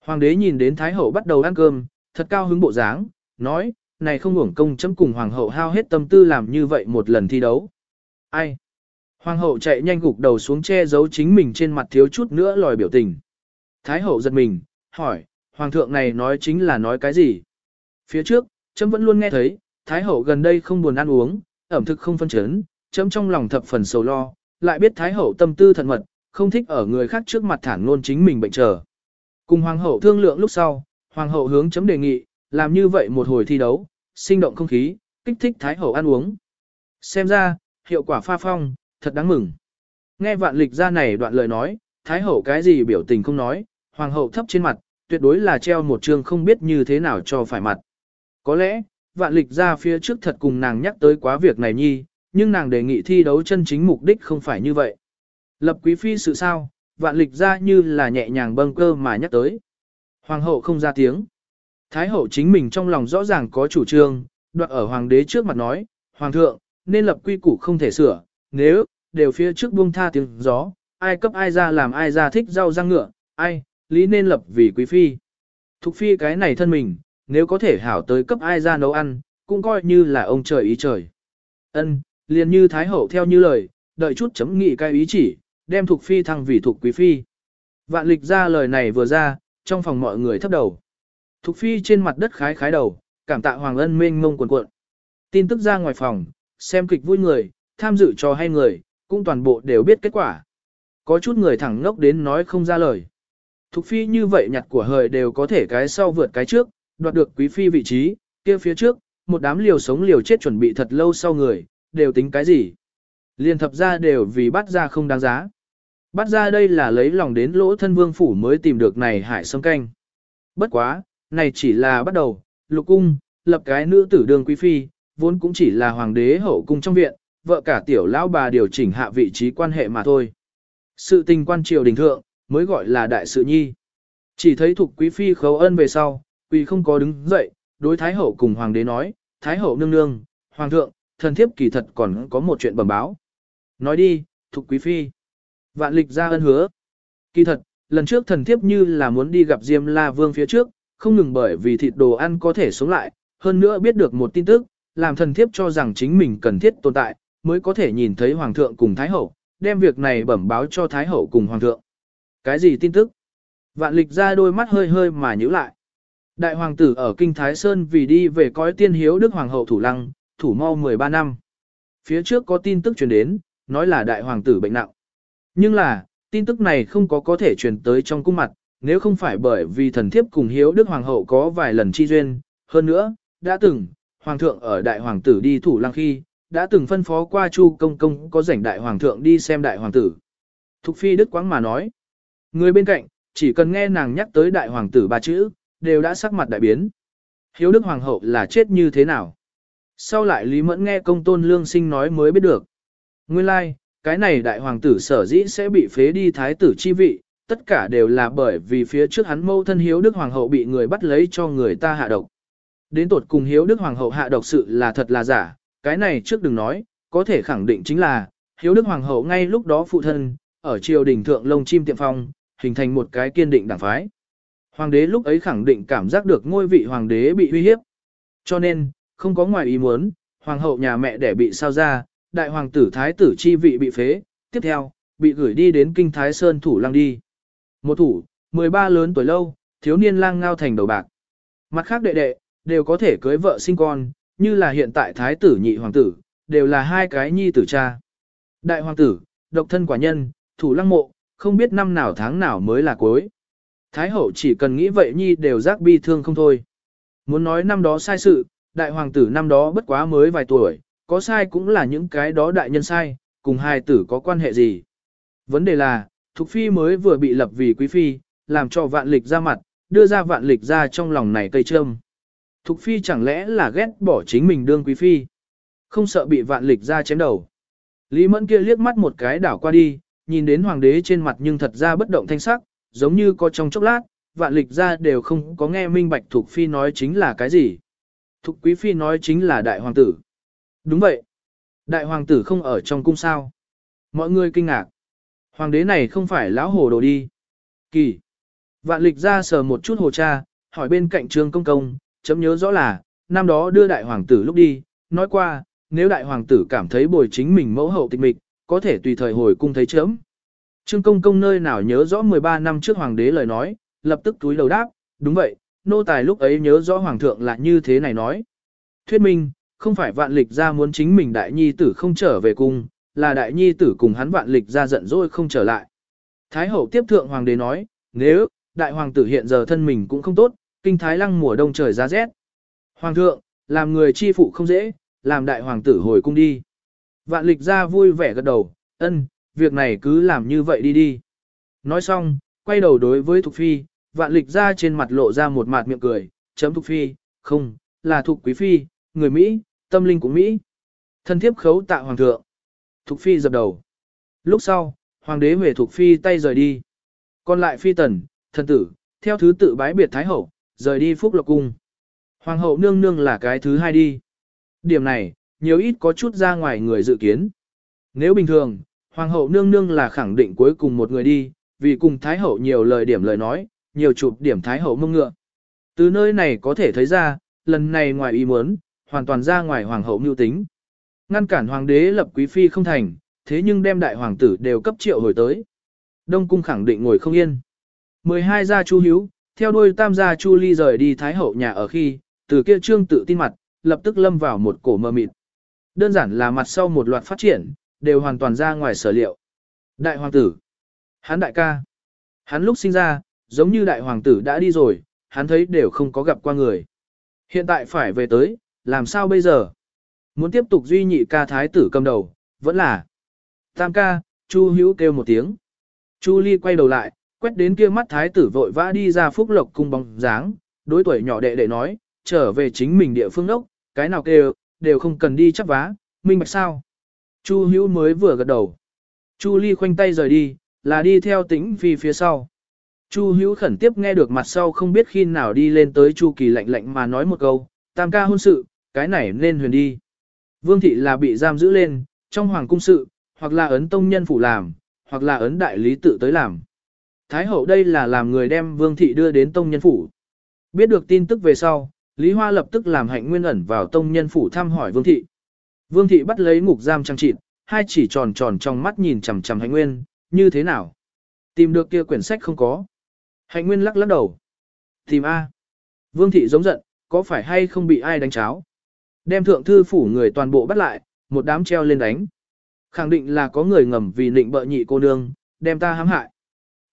Hoàng đế nhìn đến Thái hậu bắt đầu ăn cơm, thật cao hứng bộ dáng, nói, này không uổng công chấm cùng Hoàng hậu hao hết tâm tư làm như vậy một lần thi đấu. Ai? Hoàng hậu chạy nhanh gục đầu xuống che giấu chính mình trên mặt thiếu chút nữa lòi biểu tình. Thái hậu giật mình, hỏi, Hoàng thượng này nói chính là nói cái gì? Phía trước, chấm vẫn luôn nghe thấy, Thái hậu gần đây không buồn ăn uống, ẩm thực không phân chấn, chấm trong lòng thập phần sầu lo, lại biết Thái hậu tâm tư thận mật, không thích ở người khác trước mặt thản ngôn chính mình bệnh trở. Cùng Hoàng hậu thương lượng lúc sau, Hoàng hậu hướng chấm đề nghị, làm như vậy một hồi thi đấu, sinh động không khí, kích thích Thái hậu ăn uống. Xem ra, hiệu quả pha phong, thật đáng mừng. Nghe vạn lịch ra này đoạn lời nói, Thái hậu cái gì biểu tình không nói, Hoàng hậu thấp trên mặt, tuyệt đối là treo một chương không biết như thế nào cho phải mặt. Có lẽ, vạn lịch ra phía trước thật cùng nàng nhắc tới quá việc này nhi, nhưng nàng đề nghị thi đấu chân chính mục đích không phải như vậy. Lập quý phi sự sao, vạn lịch ra như là nhẹ nhàng bâng cơ mà nhắc tới. Hoàng hậu không ra tiếng. Thái hậu chính mình trong lòng rõ ràng có chủ trương, đoạn ở hoàng đế trước mặt nói, Hoàng thượng, nên lập quy củ không thể sửa, nếu, đều phía trước buông tha tiếng gió, ai cấp ai ra làm ai ra thích rau răng ngựa, ai, lý nên lập vì quý phi. Thục phi cái này thân mình, nếu có thể hảo tới cấp ai ra nấu ăn, cũng coi như là ông trời ý trời. Ân, liền như Thái Hậu theo như lời, đợi chút chấm nghị cái ý chỉ, đem thuộc Phi thăng vì thuộc Quý Phi. Vạn lịch ra lời này vừa ra, trong phòng mọi người thấp đầu. Thục Phi trên mặt đất khái khái đầu, cảm tạ Hoàng Ân mênh mông cuộn cuộn. Tin tức ra ngoài phòng, xem kịch vui người, tham dự cho hay người, cũng toàn bộ đều biết kết quả. Có chút người thẳng ngốc đến nói không ra lời. Thục Phi như vậy nhặt của hời đều có thể cái sau vượt cái trước, đoạt được quý phi vị trí, kia phía trước, một đám liều sống liều chết chuẩn bị thật lâu sau người, đều tính cái gì. Liên thập ra đều vì bắt ra không đáng giá. Bắt ra đây là lấy lòng đến lỗ thân vương phủ mới tìm được này hải sâm canh. Bất quá, này chỉ là bắt đầu, lục cung, lập cái nữ tử đường quý phi, vốn cũng chỉ là hoàng đế hậu cung trong viện, vợ cả tiểu lão bà điều chỉnh hạ vị trí quan hệ mà thôi. Sự tình quan triều đình thượng, mới gọi là đại sự nhi. Chỉ thấy thuộc quý phi khấu ân về sau, quỳ không có đứng dậy, đối Thái Hậu cùng Hoàng đế nói, Thái Hậu nương nương, Hoàng thượng, thần thiếp kỳ thật còn có một chuyện bẩm báo. Nói đi, thuộc quý phi. Vạn lịch ra ân hứa. Kỳ thật, lần trước thần thiếp như là muốn đi gặp Diêm La Vương phía trước, không ngừng bởi vì thịt đồ ăn có thể sống lại, hơn nữa biết được một tin tức, làm thần thiếp cho rằng chính mình cần thiết tồn tại, mới có thể nhìn thấy Hoàng thượng cùng Thái Hậu, đem việc này bẩm báo cho Thái Hậu cùng Hoàng thượng. Cái gì tin tức? Vạn lịch ra đôi mắt hơi hơi mà nhíu lại. Đại hoàng tử ở Kinh Thái Sơn vì đi về coi tiên hiếu đức hoàng hậu thủ lăng, thủ mau 13 năm. Phía trước có tin tức truyền đến, nói là đại hoàng tử bệnh nặng. Nhưng là, tin tức này không có có thể truyền tới trong cung mặt, nếu không phải bởi vì thần thiếp cùng hiếu đức hoàng hậu có vài lần chi duyên. Hơn nữa, đã từng, hoàng thượng ở đại hoàng tử đi thủ lăng khi, đã từng phân phó qua chu công công có rảnh đại hoàng thượng đi xem đại hoàng tử. Thục phi đức quáng mà nói, người bên cạnh, chỉ cần nghe nàng nhắc tới đại hoàng tử ba chữ, đều đã sắc mặt đại biến. Hiếu Đức Hoàng hậu là chết như thế nào? Sau lại Lý Mẫn nghe công tôn lương sinh nói mới biết được. Nguyên lai, like, cái này đại hoàng tử sở dĩ sẽ bị phế đi thái tử chi vị, tất cả đều là bởi vì phía trước hắn mâu thân Hiếu Đức Hoàng hậu bị người bắt lấy cho người ta hạ độc. Đến tột cùng Hiếu Đức Hoàng hậu hạ độc sự là thật là giả, cái này trước đừng nói, có thể khẳng định chính là, Hiếu Đức Hoàng hậu ngay lúc đó phụ thân, ở triều đình thượng lông chim tiệm phong, hình thành một cái kiên định đảng phái. Hoàng đế lúc ấy khẳng định cảm giác được ngôi vị hoàng đế bị uy hiếp. Cho nên, không có ngoài ý muốn, hoàng hậu nhà mẹ đẻ bị sao ra, đại hoàng tử thái tử chi vị bị phế, tiếp theo, bị gửi đi đến kinh thái sơn thủ lang đi. Một thủ, 13 lớn tuổi lâu, thiếu niên lang ngao thành đầu bạc. Mặt khác đệ đệ, đều có thể cưới vợ sinh con, như là hiện tại thái tử nhị hoàng tử, đều là hai cái nhi tử cha. Đại hoàng tử, độc thân quả nhân, thủ lăng mộ, không biết năm nào tháng nào mới là cuối. Thái hậu chỉ cần nghĩ vậy nhi đều giác bi thương không thôi. Muốn nói năm đó sai sự, đại hoàng tử năm đó bất quá mới vài tuổi, có sai cũng là những cái đó đại nhân sai, cùng hai tử có quan hệ gì. Vấn đề là, Thục Phi mới vừa bị lập vì quý phi, làm cho vạn lịch ra mặt, đưa ra vạn lịch ra trong lòng này cây trâm. Thục Phi chẳng lẽ là ghét bỏ chính mình đương quý phi, không sợ bị vạn lịch ra chém đầu. Lý Mẫn kia liếc mắt một cái đảo qua đi, nhìn đến hoàng đế trên mặt nhưng thật ra bất động thanh sắc, giống như có trong chốc lát, vạn lịch ra đều không có nghe minh bạch Thục Phi nói chính là cái gì. Thục Quý Phi nói chính là đại hoàng tử. Đúng vậy. Đại hoàng tử không ở trong cung sao. Mọi người kinh ngạc. Hoàng đế này không phải lão hồ đồ đi. Kỳ. Vạn lịch ra sờ một chút hồ cha, hỏi bên cạnh trương công công, chấm nhớ rõ là, năm đó đưa đại hoàng tử lúc đi, nói qua, nếu đại hoàng tử cảm thấy bồi chính mình mẫu hậu tịch mịch, có thể tùy thời hồi cung thấy chấm. Trương công công nơi nào nhớ rõ 13 năm trước hoàng đế lời nói, lập tức túi đầu đáp, đúng vậy, nô tài lúc ấy nhớ rõ hoàng thượng là như thế này nói. Thuyết minh, không phải vạn lịch ra muốn chính mình đại nhi tử không trở về cung, là đại nhi tử cùng hắn vạn lịch ra giận dỗi không trở lại. Thái hậu tiếp thượng hoàng đế nói, nếu, đại hoàng tử hiện giờ thân mình cũng không tốt, kinh thái lăng mùa đông trời giá rét. Hoàng thượng, làm người chi phụ không dễ, làm đại hoàng tử hồi cung đi. Vạn lịch ra vui vẻ gật đầu, ân, việc này cứ làm như vậy đi đi. Nói xong, quay đầu đối với Thục Phi, vạn lịch ra trên mặt lộ ra một mặt miệng cười, chấm Thục Phi, không, là Thục Quý Phi, người Mỹ, tâm linh của Mỹ. Thân thiếp khấu tạ hoàng thượng. Thục Phi dập đầu. Lúc sau, hoàng đế về Thục Phi tay rời đi. Còn lại Phi tần, thần tử, theo thứ tự bái biệt Thái Hậu, rời đi Phúc Lộc Cung. Hoàng hậu nương nương là cái thứ hai đi. Điểm này, nhiều ít có chút ra ngoài người dự kiến. Nếu bình thường, Hoàng hậu nương nương là khẳng định cuối cùng một người đi, vì cùng Thái hậu nhiều lời điểm lời nói, nhiều chụp điểm Thái hậu mông ngựa. Từ nơi này có thể thấy ra, lần này ngoài ý muốn, hoàn toàn ra ngoài Hoàng hậu mưu tính. Ngăn cản Hoàng đế lập quý phi không thành, thế nhưng đem đại hoàng tử đều cấp triệu hồi tới. Đông cung khẳng định ngồi không yên. 12 gia chu hiếu, theo đuôi tam gia chu ly rời đi Thái hậu nhà ở khi, từ kia trương tự tin mặt, lập tức lâm vào một cổ mơ mịt. Đơn giản là mặt sau một loạt phát triển, đều hoàn toàn ra ngoài sở liệu. Đại hoàng tử, hắn đại ca, hắn lúc sinh ra, giống như đại hoàng tử đã đi rồi, hắn thấy đều không có gặp qua người. Hiện tại phải về tới, làm sao bây giờ? Muốn tiếp tục duy nhị ca thái tử cầm đầu, vẫn là. Tam ca, Chu hữu kêu một tiếng. Chu ly quay đầu lại, quét đến kia mắt thái tử vội vã đi ra phúc lộc cung bóng dáng, đối tuổi nhỏ đệ đệ nói, trở về chính mình địa phương đốc, cái nào kêu, đều không cần đi chắc vá, minh bạch sao. Chu hữu mới vừa gật đầu. Chu ly khoanh tay rời đi, là đi theo tĩnh phi phía sau. Chu hữu khẩn tiếp nghe được mặt sau không biết khi nào đi lên tới chu kỳ lạnh lạnh mà nói một câu, tam ca hôn sự, cái này nên huyền đi. Vương thị là bị giam giữ lên, trong hoàng cung sự, hoặc là ấn tông nhân phủ làm, hoặc là ấn đại lý tự tới làm. Thái hậu đây là làm người đem vương thị đưa đến tông nhân phủ. Biết được tin tức về sau, Lý Hoa lập tức làm hạnh nguyên ẩn vào tông nhân phủ thăm hỏi vương thị. Vương thị bắt lấy ngục giam trang trịt, hai chỉ tròn tròn trong mắt nhìn chằm chằm hạnh nguyên, như thế nào? Tìm được kia quyển sách không có. Hạnh nguyên lắc lắc đầu. Tìm A. Vương thị giống giận, có phải hay không bị ai đánh cháo? Đem thượng thư phủ người toàn bộ bắt lại, một đám treo lên đánh. Khẳng định là có người ngầm vì nịnh bợ nhị cô nương, đem ta hãm hại.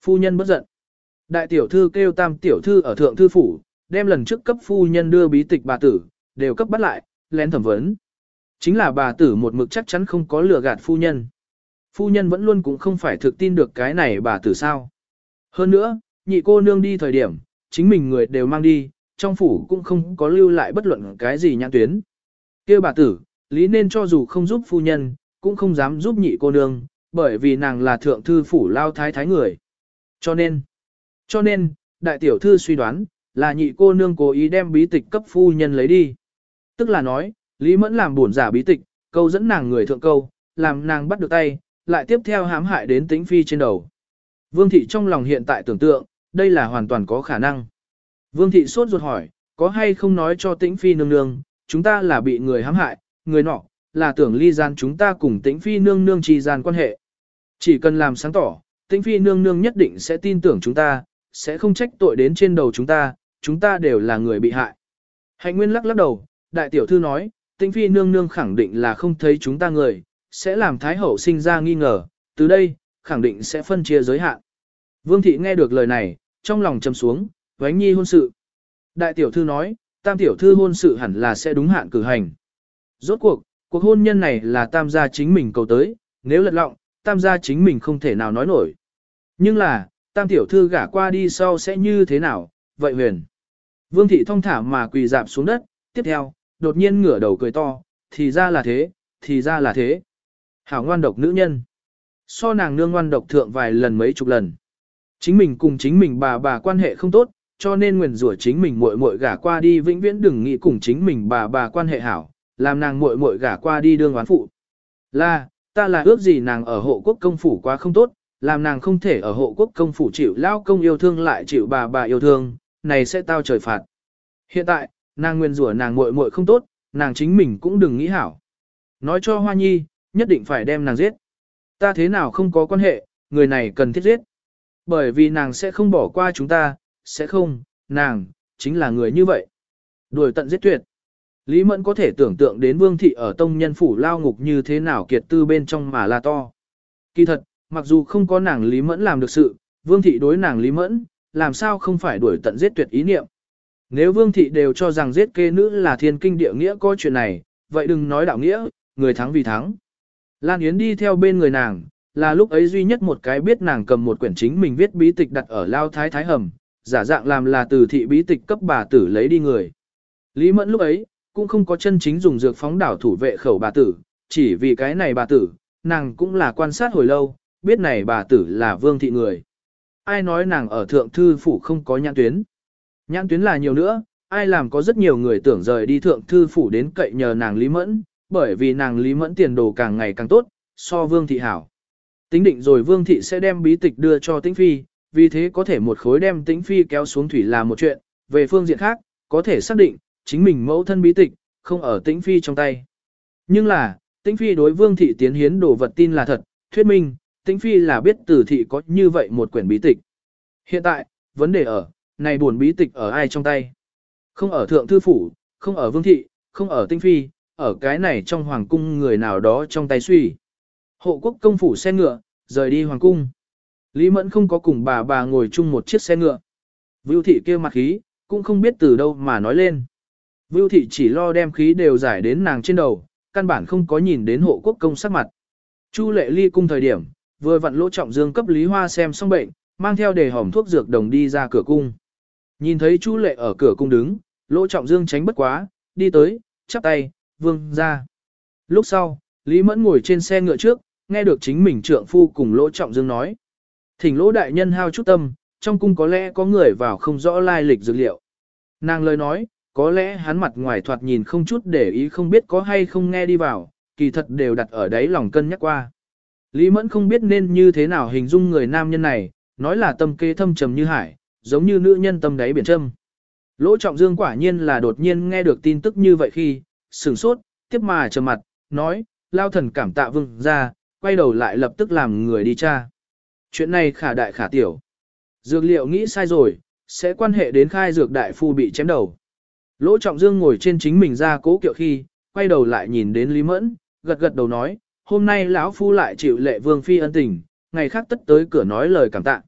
Phu nhân bất giận. Đại tiểu thư kêu tam tiểu thư ở thượng thư phủ, đem lần trước cấp phu nhân đưa bí tịch bà tử, đều cấp bắt lại, lén thẩm vấn. Chính là bà tử một mực chắc chắn không có lừa gạt phu nhân. Phu nhân vẫn luôn cũng không phải thực tin được cái này bà tử sao. Hơn nữa, nhị cô nương đi thời điểm, chính mình người đều mang đi, trong phủ cũng không có lưu lại bất luận cái gì nhãn tuyến kia bà tử, lý nên cho dù không giúp phu nhân, cũng không dám giúp nhị cô nương, bởi vì nàng là thượng thư phủ lao thái thái người. Cho nên, cho nên, đại tiểu thư suy đoán, là nhị cô nương cố ý đem bí tịch cấp phu nhân lấy đi. Tức là nói, Lý Mẫn làm buồn giả bí tịch, câu dẫn nàng người thượng câu, làm nàng bắt được tay, lại tiếp theo hãm hại đến tính phi trên đầu. Vương thị trong lòng hiện tại tưởng tượng, đây là hoàn toàn có khả năng. Vương thị sốt ruột hỏi, có hay không nói cho tĩnh phi nương nương, chúng ta là bị người hãm hại, người nọ, là tưởng ly gian chúng ta cùng tĩnh phi nương nương trì gian quan hệ. Chỉ cần làm sáng tỏ, tĩnh phi nương nương nhất định sẽ tin tưởng chúng ta, sẽ không trách tội đến trên đầu chúng ta, chúng ta đều là người bị hại. Hạnh Nguyên lắc lắc đầu, đại tiểu thư nói, Tĩnh Phi nương nương khẳng định là không thấy chúng ta người, sẽ làm Thái Hậu sinh ra nghi ngờ, từ đây, khẳng định sẽ phân chia giới hạn. Vương Thị nghe được lời này, trong lòng trầm xuống, vánh nhi hôn sự. Đại tiểu thư nói, tam tiểu thư hôn sự hẳn là sẽ đúng hạn cử hành. Rốt cuộc, cuộc hôn nhân này là tam gia chính mình cầu tới, nếu lật lọng, tam gia chính mình không thể nào nói nổi. Nhưng là, tam tiểu thư gả qua đi sau sẽ như thế nào, vậy huyền. Vương thị thông thả mà quỳ dạp xuống đất, tiếp theo, đột nhiên ngửa đầu cười to, thì ra là thế, thì ra là thế. Hảo ngoan độc nữ nhân. So nàng nương ngoan độc thượng vài lần mấy chục lần. Chính mình cùng chính mình bà bà quan hệ không tốt, cho nên nguyền rủa chính mình muội muội gả qua đi vĩnh viễn đừng nghĩ cùng chính mình bà bà quan hệ hảo, làm nàng muội muội gả qua đi đương oán phụ. Là, ta là ước gì nàng ở hộ quốc công phủ quá không tốt, làm nàng không thể ở hộ quốc công phủ chịu lao công yêu thương lại chịu bà bà yêu thương, này sẽ tao trời phạt. Hiện tại, nàng nguyên rủa nàng muội muội không tốt, nàng chính mình cũng đừng nghĩ hảo. Nói cho Hoa Nhi, nhất định phải đem nàng giết. Ta thế nào không có quan hệ, người này cần thiết giết. Bởi vì nàng sẽ không bỏ qua chúng ta, sẽ không, nàng, chính là người như vậy. Đuổi tận giết tuyệt. Lý Mẫn có thể tưởng tượng đến vương thị ở tông nhân phủ lao ngục như thế nào kiệt tư bên trong mà là to. Kỳ thật, mặc dù không có nàng Lý Mẫn làm được sự, vương thị đối nàng Lý Mẫn, làm sao không phải đuổi tận giết tuyệt ý niệm. Nếu vương thị đều cho rằng giết kê nữ là thiên kinh địa nghĩa có chuyện này, vậy đừng nói đạo nghĩa, người thắng vì thắng. Lan Yến đi theo bên người nàng, là lúc ấy duy nhất một cái biết nàng cầm một quyển chính mình viết bí tịch đặt ở lao thái thái hầm, giả dạng làm là từ thị bí tịch cấp bà tử lấy đi người. Lý Mẫn lúc ấy, cũng không có chân chính dùng dược phóng đảo thủ vệ khẩu bà tử, chỉ vì cái này bà tử, nàng cũng là quan sát hồi lâu, biết này bà tử là vương thị người. Ai nói nàng ở thượng thư phủ không có nhãn tuyến. Nhãn tuyến là nhiều nữa, ai làm có rất nhiều người tưởng rời đi thượng thư phủ đến cậy nhờ nàng Lý Mẫn, bởi vì nàng Lý Mẫn tiền đồ càng ngày càng tốt, so vương thị hảo. Tính định rồi vương thị sẽ đem bí tịch đưa cho tĩnh phi, vì thế có thể một khối đem tĩnh phi kéo xuống thủy là một chuyện, về phương diện khác, có thể xác định, chính mình mẫu thân bí tịch, không ở tĩnh phi trong tay. Nhưng là, tĩnh phi đối vương thị tiến hiến đồ vật tin là thật, thuyết minh, tĩnh phi là biết tử thị có như vậy một quyển bí tịch. Hiện tại, vấn đề ở, này buồn bí tịch ở ai trong tay? Không ở thượng thư phủ, không ở vương thị, không ở tĩnh phi, ở cái này trong hoàng cung người nào đó trong tay suy. Hộ quốc công phủ xe ngựa, rời đi hoàng cung. Lý Mẫn không có cùng bà bà ngồi chung một chiếc xe ngựa. Vưu thị kia mặt khí, cũng không biết từ đâu mà nói lên. Vưu thị chỉ lo đem khí đều giải đến nàng trên đầu, căn bản không có nhìn đến hộ quốc công sắc mặt. Chu lệ ly cung thời điểm, vừa vặn lỗ trọng dương cấp Lý Hoa xem xong bệnh, mang theo đề hòm thuốc dược đồng đi ra cửa cung. Nhìn thấy Chu lệ ở cửa cung đứng, lỗ trọng dương tránh bất quá, đi tới, chắp tay, vương ra. Lúc sau, Lý Mẫn ngồi trên xe ngựa trước, nghe được chính mình trượng phu cùng lỗ trọng dương nói. Thỉnh lỗ đại nhân hao chút tâm, trong cung có lẽ có người vào không rõ lai lịch dược liệu. Nàng lời nói, có lẽ hắn mặt ngoài thoạt nhìn không chút để ý không biết có hay không nghe đi vào, kỳ thật đều đặt ở đấy lòng cân nhắc qua. Lý Mẫn không biết nên như thế nào hình dung người nam nhân này, nói là tâm kế thâm trầm như hải, giống như nữ nhân tâm đáy biển trâm. Lỗ Trọng Dương quả nhiên là đột nhiên nghe được tin tức như vậy khi, sửng sốt, tiếp mà trầm mặt, nói, lao thần cảm tạ vương ra, quay đầu lại lập tức làm người đi tra. Chuyện này khả đại khả tiểu. Dược liệu nghĩ sai rồi, sẽ quan hệ đến khai dược đại phu bị chém đầu. Lỗ Trọng Dương ngồi trên chính mình ra cố kiệu khi, quay đầu lại nhìn đến Lý Mẫn, gật gật đầu nói, hôm nay lão phu lại chịu lệ vương phi ân tình, ngày khác tất tới cửa nói lời cảm tạ.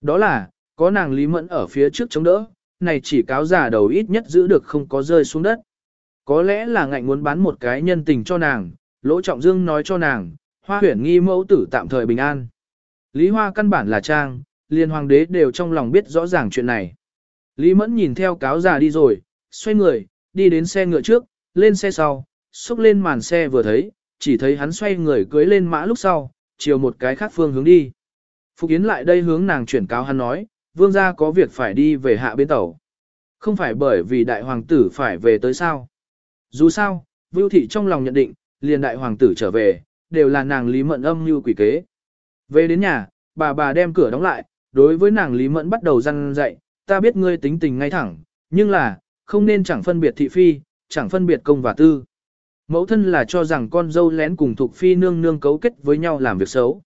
Đó là, có nàng Lý Mẫn ở phía trước chống đỡ, này chỉ cáo giả đầu ít nhất giữ được không có rơi xuống đất. Có lẽ là ngạnh muốn bán một cái nhân tình cho nàng, Lỗ Trọng Dương nói cho nàng, hoa huyển nghi mẫu tử tạm thời bình an. Lý Hoa căn bản là trang, liên hoàng đế đều trong lòng biết rõ ràng chuyện này. Lý Mẫn nhìn theo cáo già đi rồi, xoay người, đi đến xe ngựa trước, lên xe sau, xúc lên màn xe vừa thấy, chỉ thấy hắn xoay người cưới lên mã lúc sau, chiều một cái khác phương hướng đi. Phục Yến lại đây hướng nàng chuyển cáo hắn nói, vương gia có việc phải đi về hạ bên tàu. Không phải bởi vì đại hoàng tử phải về tới sao. Dù sao, Vưu Thị trong lòng nhận định, liền đại hoàng tử trở về, đều là nàng Lý Mẫn âm như quỷ kế. Về đến nhà, bà bà đem cửa đóng lại, đối với nàng Lý Mẫn bắt đầu răn dạy, ta biết ngươi tính tình ngay thẳng, nhưng là, không nên chẳng phân biệt thị phi, chẳng phân biệt công và tư. Mẫu thân là cho rằng con dâu lén cùng thuộc phi nương nương cấu kết với nhau làm việc xấu.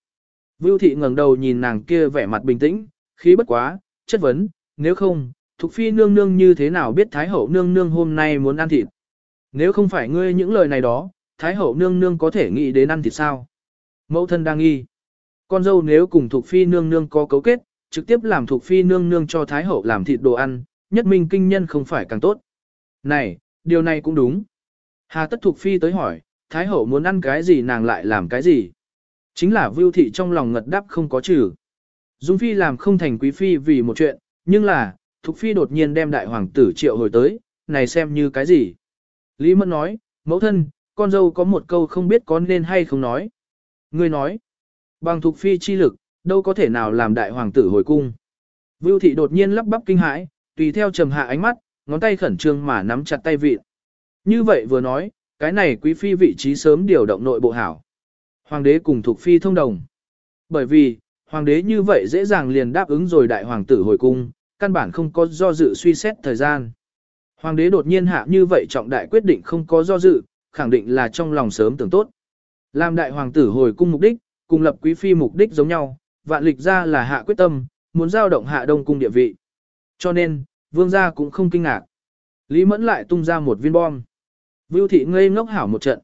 Vưu thị ngẩng đầu nhìn nàng kia vẻ mặt bình tĩnh, khí bất quá, chất vấn, nếu không, thuộc phi nương nương như thế nào biết thái hậu nương nương hôm nay muốn ăn thịt. Nếu không phải ngươi những lời này đó, thái hậu nương nương có thể nghĩ đến ăn thịt sao? Mẫu thân đang nghi. Con dâu nếu cùng thuộc phi nương nương có cấu kết, trực tiếp làm thuộc phi nương nương cho thái hậu làm thịt đồ ăn, nhất minh kinh nhân không phải càng tốt. Này, điều này cũng đúng. Hà tất thuộc phi tới hỏi, thái hậu muốn ăn cái gì nàng lại làm cái gì. Chính là vưu thị trong lòng ngật đáp không có trừ. Dung phi làm không thành quý phi vì một chuyện, nhưng là, thuộc phi đột nhiên đem đại hoàng tử triệu hồi tới, này xem như cái gì. Lý Mẫn nói, mẫu thân, con dâu có một câu không biết có nên hay không nói. Ngươi nói, bằng thuộc phi chi lực, đâu có thể nào làm đại hoàng tử hồi cung. Vưu thị đột nhiên lắp bắp kinh hãi, tùy theo trầm hạ ánh mắt, ngón tay khẩn trương mà nắm chặt tay vị. Như vậy vừa nói, cái này quý phi vị trí sớm điều động nội bộ hảo. Hoàng đế cùng thuộc phi thông đồng. Bởi vì, hoàng đế như vậy dễ dàng liền đáp ứng rồi đại hoàng tử hồi cung, căn bản không có do dự suy xét thời gian. Hoàng đế đột nhiên hạ như vậy trọng đại quyết định không có do dự, khẳng định là trong lòng sớm tưởng tốt. Làm đại hoàng tử hồi cung mục đích, cùng lập quý phi mục đích giống nhau, vạn lịch ra là hạ quyết tâm, muốn giao động hạ đông cung địa vị. Cho nên, vương gia cũng không kinh ngạc. Lý Mẫn lại tung ra một viên bom. Vưu thị ngây ngốc hảo một trận.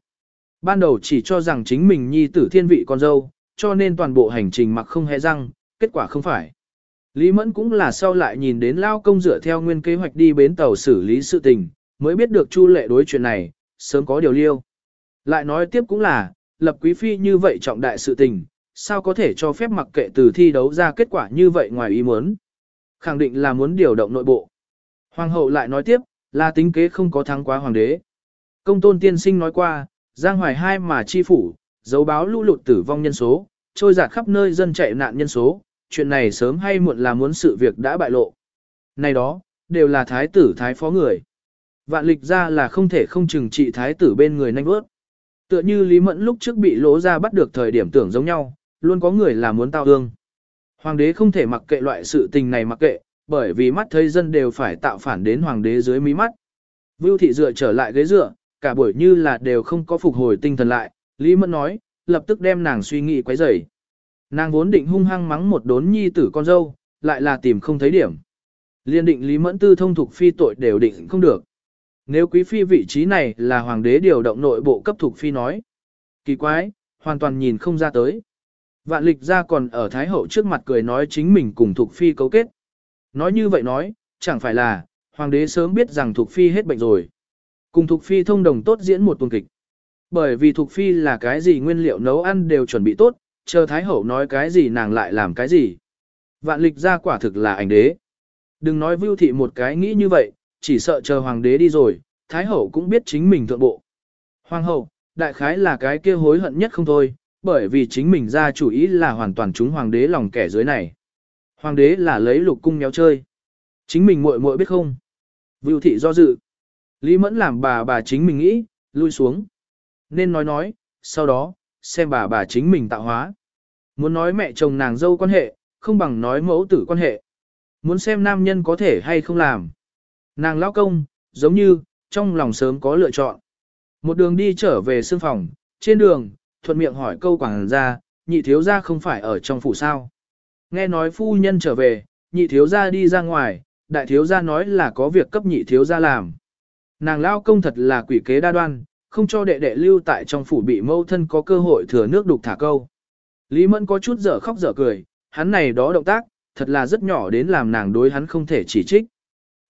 Ban đầu chỉ cho rằng chính mình nhi tử thiên vị con dâu, cho nên toàn bộ hành trình mặc không hề răng, kết quả không phải. Lý Mẫn cũng là sau lại nhìn đến Lao Công dựa theo nguyên kế hoạch đi bến tàu xử lý sự tình, mới biết được Chu lệ đối chuyện này, sớm có điều liêu. Lại nói tiếp cũng là, lập quý phi như vậy trọng đại sự tình, sao có thể cho phép mặc kệ từ thi đấu ra kết quả như vậy ngoài ý muốn. Khẳng định là muốn điều động nội bộ. Hoàng hậu lại nói tiếp, là tính kế không có thắng quá hoàng đế. Công tôn tiên sinh nói qua, Giang Hoài hai mà chi phủ, dấu báo lũ lụt tử vong nhân số, trôi giạt khắp nơi dân chạy nạn nhân số, chuyện này sớm hay muộn là muốn sự việc đã bại lộ. Này đó, đều là thái tử thái phó người. Vạn lịch ra là không thể không chừng trị thái tử bên người nhanh bước. Tựa như Lý Mẫn lúc trước bị lỗ ra bắt được thời điểm tưởng giống nhau, luôn có người là muốn tao hương. Hoàng đế không thể mặc kệ loại sự tình này mặc kệ, bởi vì mắt thấy dân đều phải tạo phản đến hoàng đế dưới mí mắt. Vưu thị dựa trở lại ghế dựa, cả buổi như là đều không có phục hồi tinh thần lại, Lý Mẫn nói, lập tức đem nàng suy nghĩ quấy rầy. Nàng vốn định hung hăng mắng một đốn nhi tử con dâu, lại là tìm không thấy điểm. Liên định Lý Mẫn tư thông thuộc phi tội đều định không được. Nếu quý phi vị trí này là hoàng đế điều động nội bộ cấp thuộc phi nói. Kỳ quái, hoàn toàn nhìn không ra tới. Vạn lịch ra còn ở Thái Hậu trước mặt cười nói chính mình cùng thuộc phi cấu kết. Nói như vậy nói, chẳng phải là, hoàng đế sớm biết rằng thuộc phi hết bệnh rồi. Cùng thuộc phi thông đồng tốt diễn một tuần kịch. Bởi vì thuộc phi là cái gì nguyên liệu nấu ăn đều chuẩn bị tốt, chờ Thái Hậu nói cái gì nàng lại làm cái gì. Vạn lịch ra quả thực là ảnh đế. Đừng nói vưu thị một cái nghĩ như vậy, chỉ sợ chờ hoàng đế đi rồi, Thái Hậu cũng biết chính mình thượng bộ. Hoàng hậu, đại khái là cái kia hối hận nhất không thôi, bởi vì chính mình ra chủ ý là hoàn toàn chúng hoàng đế lòng kẻ dưới này. Hoàng đế là lấy lục cung nhéo chơi. Chính mình muội muội biết không? Vưu thị do dự. Lý Mẫn làm bà bà chính mình nghĩ, lui xuống. Nên nói nói, sau đó, xem bà bà chính mình tạo hóa. Muốn nói mẹ chồng nàng dâu quan hệ, không bằng nói mẫu tử quan hệ. Muốn xem nam nhân có thể hay không làm. Nàng lao công, giống như, trong lòng sớm có lựa chọn. Một đường đi trở về sương phòng, trên đường, thuận miệng hỏi câu quảng ra, nhị thiếu gia không phải ở trong phủ sao. Nghe nói phu nhân trở về, nhị thiếu gia đi ra ngoài, đại thiếu gia nói là có việc cấp nhị thiếu gia làm. Nàng lao công thật là quỷ kế đa đoan, không cho đệ đệ lưu tại trong phủ bị mâu thân có cơ hội thừa nước đục thả câu. Lý Mẫn có chút dở khóc dở cười, hắn này đó động tác, thật là rất nhỏ đến làm nàng đối hắn không thể chỉ trích.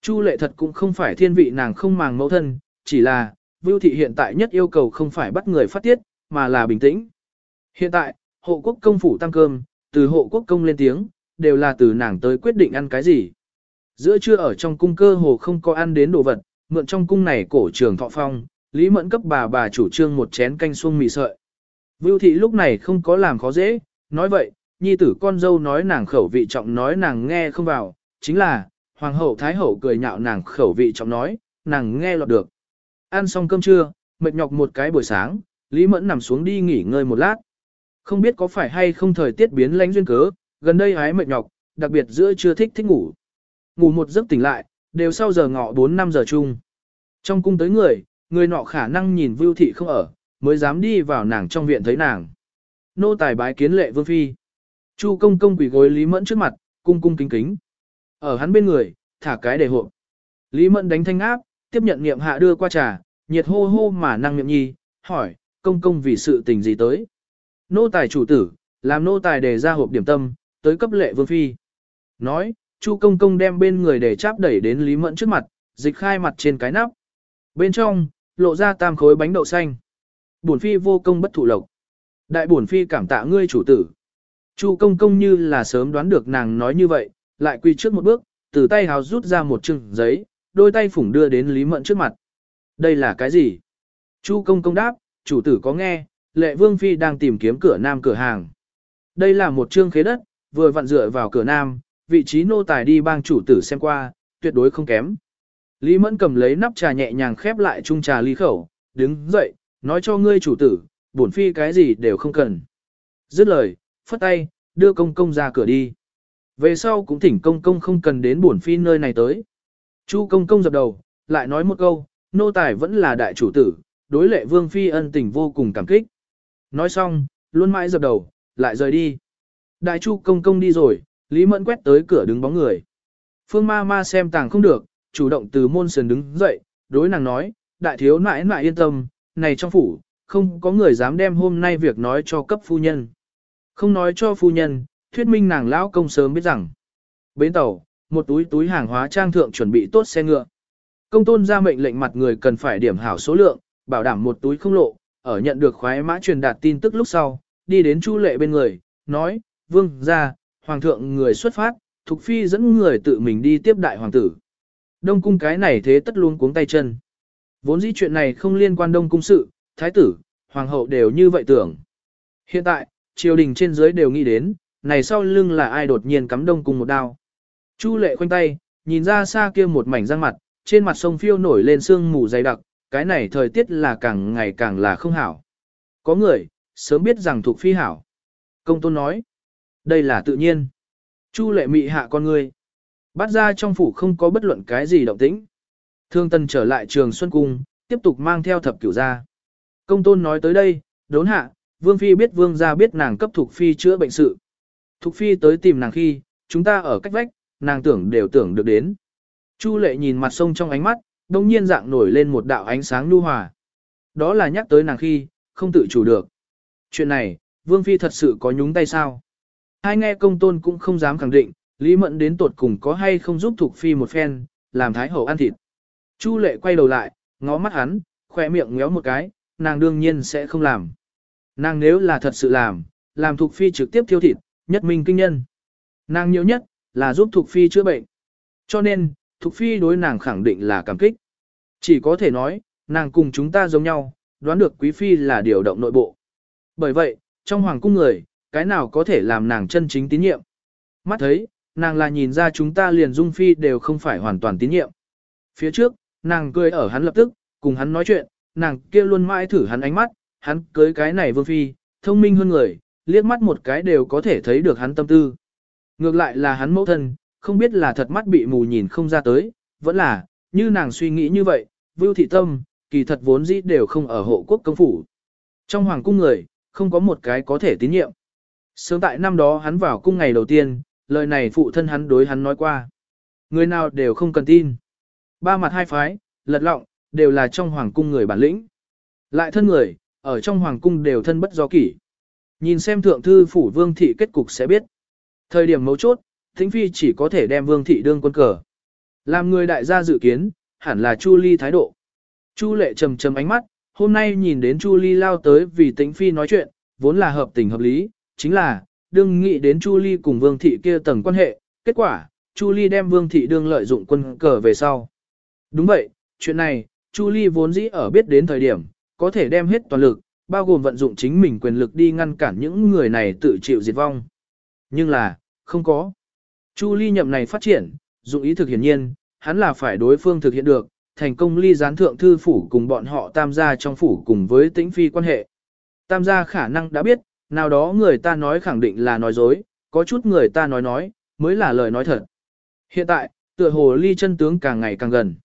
Chu lệ thật cũng không phải thiên vị nàng không màng mẫu thân, chỉ là, Vưu Thị hiện tại nhất yêu cầu không phải bắt người phát tiết, mà là bình tĩnh. Hiện tại, hộ quốc công phủ tăng cơm, từ hộ quốc công lên tiếng, đều là từ nàng tới quyết định ăn cái gì. Giữa trưa ở trong cung cơ hồ không có ăn đến đồ vật, mượn trong cung này cổ trường thọ phong, Lý Mẫn cấp bà bà chủ trương một chén canh xuông mì sợi. Vưu Thị lúc này không có làm khó dễ, nói vậy, nhi tử con dâu nói nàng khẩu vị trọng nói nàng nghe không vào, chính là, hoàng hậu thái hậu cười nhạo nàng khẩu vị trọng nói, nàng nghe lọt được. Ăn xong cơm trưa, mệt nhọc một cái buổi sáng, Lý Mẫn nằm xuống đi nghỉ ngơi một lát. Không biết có phải hay không thời tiết biến lánh duyên cớ, gần đây hái mệt nhọc, đặc biệt giữa trưa thích thích ngủ. Ngủ một giấc tỉnh lại, đều sau giờ ngọ 4-5 giờ chung. Trong cung tới người, người nọ khả năng nhìn Vưu Thị không ở, mới dám đi vào nàng trong viện thấy nàng. Nô tài bái kiến lệ vương phi. Chu công công quỳ gối Lý Mẫn trước mặt, cung cung kính kính. Ở hắn bên người, thả cái để hộp Lý Mẫn đánh thanh áp, tiếp nhận niệm hạ đưa qua trà, nhiệt hô hô mà năng miệng nhi, hỏi, công công vì sự tình gì tới. Nô tài chủ tử, làm nô tài đề ra hộp điểm tâm, tới cấp lệ vương phi. Nói, Chu công công đem bên người để cháp đẩy đến Lý Mẫn trước mặt, dịch khai mặt trên cái nắp. Bên trong, lộ ra tam khối bánh đậu xanh. Bổn phi vô công bất thụ lộc. Đại bổn phi cảm tạ ngươi chủ tử. Chu công công như là sớm đoán được nàng nói như vậy, lại quy trước một bước, từ tay hào rút ra một chừng giấy, đôi tay phủng đưa đến Lý Mẫn trước mặt. Đây là cái gì? Chu công công đáp, chủ tử có nghe, lệ vương phi đang tìm kiếm cửa nam cửa hàng. Đây là một trương khế đất, vừa vặn dựa vào cửa nam, vị trí nô tài đi bang chủ tử xem qua, tuyệt đối không kém. Lý Mẫn cầm lấy nắp trà nhẹ nhàng khép lại chung trà ly khẩu, đứng dậy, nói cho ngươi chủ tử, bổn phi cái gì đều không cần. Dứt lời, phất tay, đưa công công ra cửa đi. Về sau cũng thỉnh công công không cần đến bổn phi nơi này tới. Chu công công dập đầu, lại nói một câu, nô tài vẫn là đại chủ tử, đối lệ vương phi ân tình vô cùng cảm kích. Nói xong, luôn mãi dập đầu, lại rời đi. Đại chu công công đi rồi, Lý Mẫn quét tới cửa đứng bóng người. Phương ma ma xem tàng không được, chủ động từ môn sườn đứng dậy, đối nàng nói, đại thiếu nãi nãi yên tâm, này trong phủ, không có người dám đem hôm nay việc nói cho cấp phu nhân. Không nói cho phu nhân, thuyết minh nàng lão công sớm biết rằng. Bến tàu, một túi túi hàng hóa trang thượng chuẩn bị tốt xe ngựa. Công tôn ra mệnh lệnh mặt người cần phải điểm hảo số lượng, bảo đảm một túi không lộ, ở nhận được khoái mã truyền đạt tin tức lúc sau, đi đến Chu Lệ bên người, nói, vương ra, hoàng thượng người xuất phát, Thục Phi dẫn người tự mình đi tiếp đại hoàng tử. Đông cung cái này thế tất luôn cuống tay chân. Vốn dĩ chuyện này không liên quan đông cung sự, thái tử, hoàng hậu đều như vậy tưởng. Hiện tại, triều đình trên dưới đều nghĩ đến, này sau lưng là ai đột nhiên cắm đông cùng một đao. Chu lệ khoanh tay, nhìn ra xa kia một mảnh răng mặt, trên mặt sông phiêu nổi lên sương mù dày đặc, cái này thời tiết là càng ngày càng là không hảo. Có người, sớm biết rằng thuộc phi hảo. Công tôn nói, đây là tự nhiên. Chu lệ mị hạ con ngươi. Bắt ra trong phủ không có bất luận cái gì động tĩnh. Thương tân trở lại trường Xuân Cung, tiếp tục mang theo thập cửu ra. Công tôn nói tới đây, đốn hạ, vương phi biết vương gia biết nàng cấp thuộc phi chữa bệnh sự. Thục phi tới tìm nàng khi, chúng ta ở cách vách, nàng tưởng đều tưởng được đến. Chu lệ nhìn mặt sông trong ánh mắt, đông nhiên dạng nổi lên một đạo ánh sáng nhu hòa. Đó là nhắc tới nàng khi, không tự chủ được. Chuyện này, vương phi thật sự có nhúng tay sao? Hai nghe công tôn cũng không dám khẳng định, Lý Mẫn đến tột cùng có hay không giúp Thục Phi một phen, làm Thái Hậu ăn thịt. Chu lệ quay đầu lại, ngó mắt hắn, khỏe miệng ngéo một cái, nàng đương nhiên sẽ không làm. Nàng nếu là thật sự làm, làm Thục Phi trực tiếp thiêu thịt, nhất minh kinh nhân. Nàng nhiều nhất, là giúp Thục Phi chữa bệnh. Cho nên, Thục Phi đối nàng khẳng định là cảm kích. Chỉ có thể nói, nàng cùng chúng ta giống nhau, đoán được Quý Phi là điều động nội bộ. Bởi vậy, trong hoàng cung người, cái nào có thể làm nàng chân chính tín nhiệm. Mắt thấy, nàng là nhìn ra chúng ta liền Dung Phi đều không phải hoàn toàn tín nhiệm. Phía trước, nàng cười ở hắn lập tức, cùng hắn nói chuyện, nàng kia luôn mãi thử hắn ánh mắt, hắn cưới cái này Vương Phi, thông minh hơn người, liếc mắt một cái đều có thể thấy được hắn tâm tư. Ngược lại là hắn mẫu thân, không biết là thật mắt bị mù nhìn không ra tới, vẫn là, như nàng suy nghĩ như vậy, Vưu Thị Tâm, kỳ thật vốn dĩ đều không ở hộ quốc công phủ. Trong hoàng cung người, không có một cái có thể tín nhiệm. Sớm tại năm đó hắn vào cung ngày đầu tiên, lời này phụ thân hắn đối hắn nói qua. Người nào đều không cần tin. Ba mặt hai phái, lật lọng, đều là trong hoàng cung người bản lĩnh. Lại thân người, ở trong hoàng cung đều thân bất do kỷ. Nhìn xem thượng thư phủ vương thị kết cục sẽ biết. Thời điểm mấu chốt, thính phi chỉ có thể đem vương thị đương quân cờ. Làm người đại gia dự kiến, hẳn là Chu Ly thái độ. Chu lệ trầm trầm ánh mắt, hôm nay nhìn đến Chu Ly lao tới vì tĩnh phi nói chuyện, vốn là hợp tình hợp lý, chính là, đương nghĩ đến Chu Ly cùng vương thị kia tầng quan hệ, kết quả, Chu Ly đem vương thị đương lợi dụng quân cờ về sau. Đúng vậy, chuyện này, Chu Ly vốn dĩ ở biết đến thời điểm, có thể đem hết toàn lực, bao gồm vận dụng chính mình quyền lực đi ngăn cản những người này tự chịu diệt vong. Nhưng là, không có. Chu ly nhậm này phát triển, dụng ý thực hiển nhiên, hắn là phải đối phương thực hiện được, thành công ly gián thượng thư phủ cùng bọn họ tam gia trong phủ cùng với tĩnh phi quan hệ. Tam gia khả năng đã biết, nào đó người ta nói khẳng định là nói dối, có chút người ta nói nói, mới là lời nói thật. Hiện tại, tựa hồ ly chân tướng càng ngày càng gần.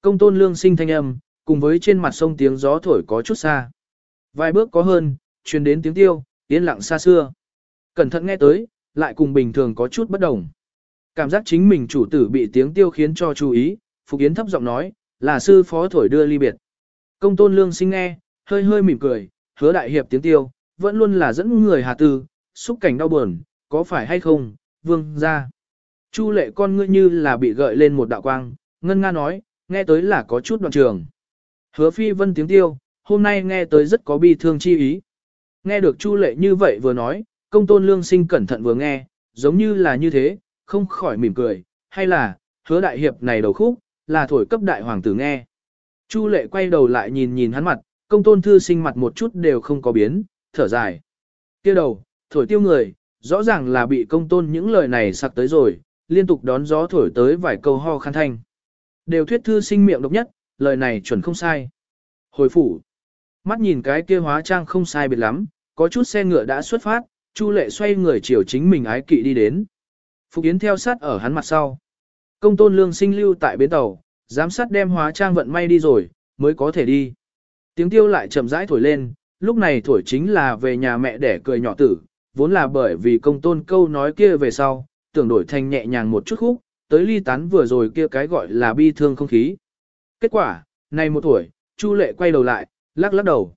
Công tôn lương sinh thanh âm, cùng với trên mặt sông tiếng gió thổi có chút xa. Vài bước có hơn, truyền đến tiếng tiêu, yên lặng xa xưa. Cẩn thận nghe tới, lại cùng bình thường có chút bất đồng. Cảm giác chính mình chủ tử bị tiếng tiêu khiến cho chú ý, Phục Yến thấp giọng nói, là sư phó thổi đưa ly biệt. Công tôn lương sinh nghe, hơi hơi mỉm cười, hứa đại hiệp tiếng tiêu, vẫn luôn là dẫn người hà tư, xúc cảnh đau buồn, có phải hay không, vương ra. Chu lệ con ngươi như là bị gợi lên một đạo quang, ngân nga nói, nghe tới là có chút đoạn trường. Hứa phi vân tiếng tiêu, hôm nay nghe tới rất có bi thương chi ý. Nghe được Chu Lệ như vậy vừa nói, công tôn lương sinh cẩn thận vừa nghe, giống như là như thế, không khỏi mỉm cười, hay là, hứa đại hiệp này đầu khúc, là thổi cấp đại hoàng tử nghe. Chu Lệ quay đầu lại nhìn nhìn hắn mặt, công tôn thư sinh mặt một chút đều không có biến, thở dài. kia đầu, thổi tiêu người, rõ ràng là bị công tôn những lời này sặc tới rồi, liên tục đón gió thổi tới vài câu ho khăn thanh. Đều thuyết thư sinh miệng độc nhất, lời này chuẩn không sai. Hồi phủ. Mắt nhìn cái kia hóa trang không sai biệt lắm, có chút xe ngựa đã xuất phát, Chu Lệ xoay người chiều chính mình ái kỵ đi đến. Phục Yến theo sát ở hắn mặt sau. Công tôn lương sinh lưu tại bến tàu, giám sát đem hóa trang vận may đi rồi, mới có thể đi. Tiếng tiêu lại chậm rãi thổi lên, lúc này thổi chính là về nhà mẹ để cười nhỏ tử, vốn là bởi vì công tôn câu nói kia về sau, tưởng đổi thành nhẹ nhàng một chút khúc, tới ly tán vừa rồi kia cái gọi là bi thương không khí. Kết quả, này một tuổi, Chu Lệ quay đầu lại, lắc lắc đầu.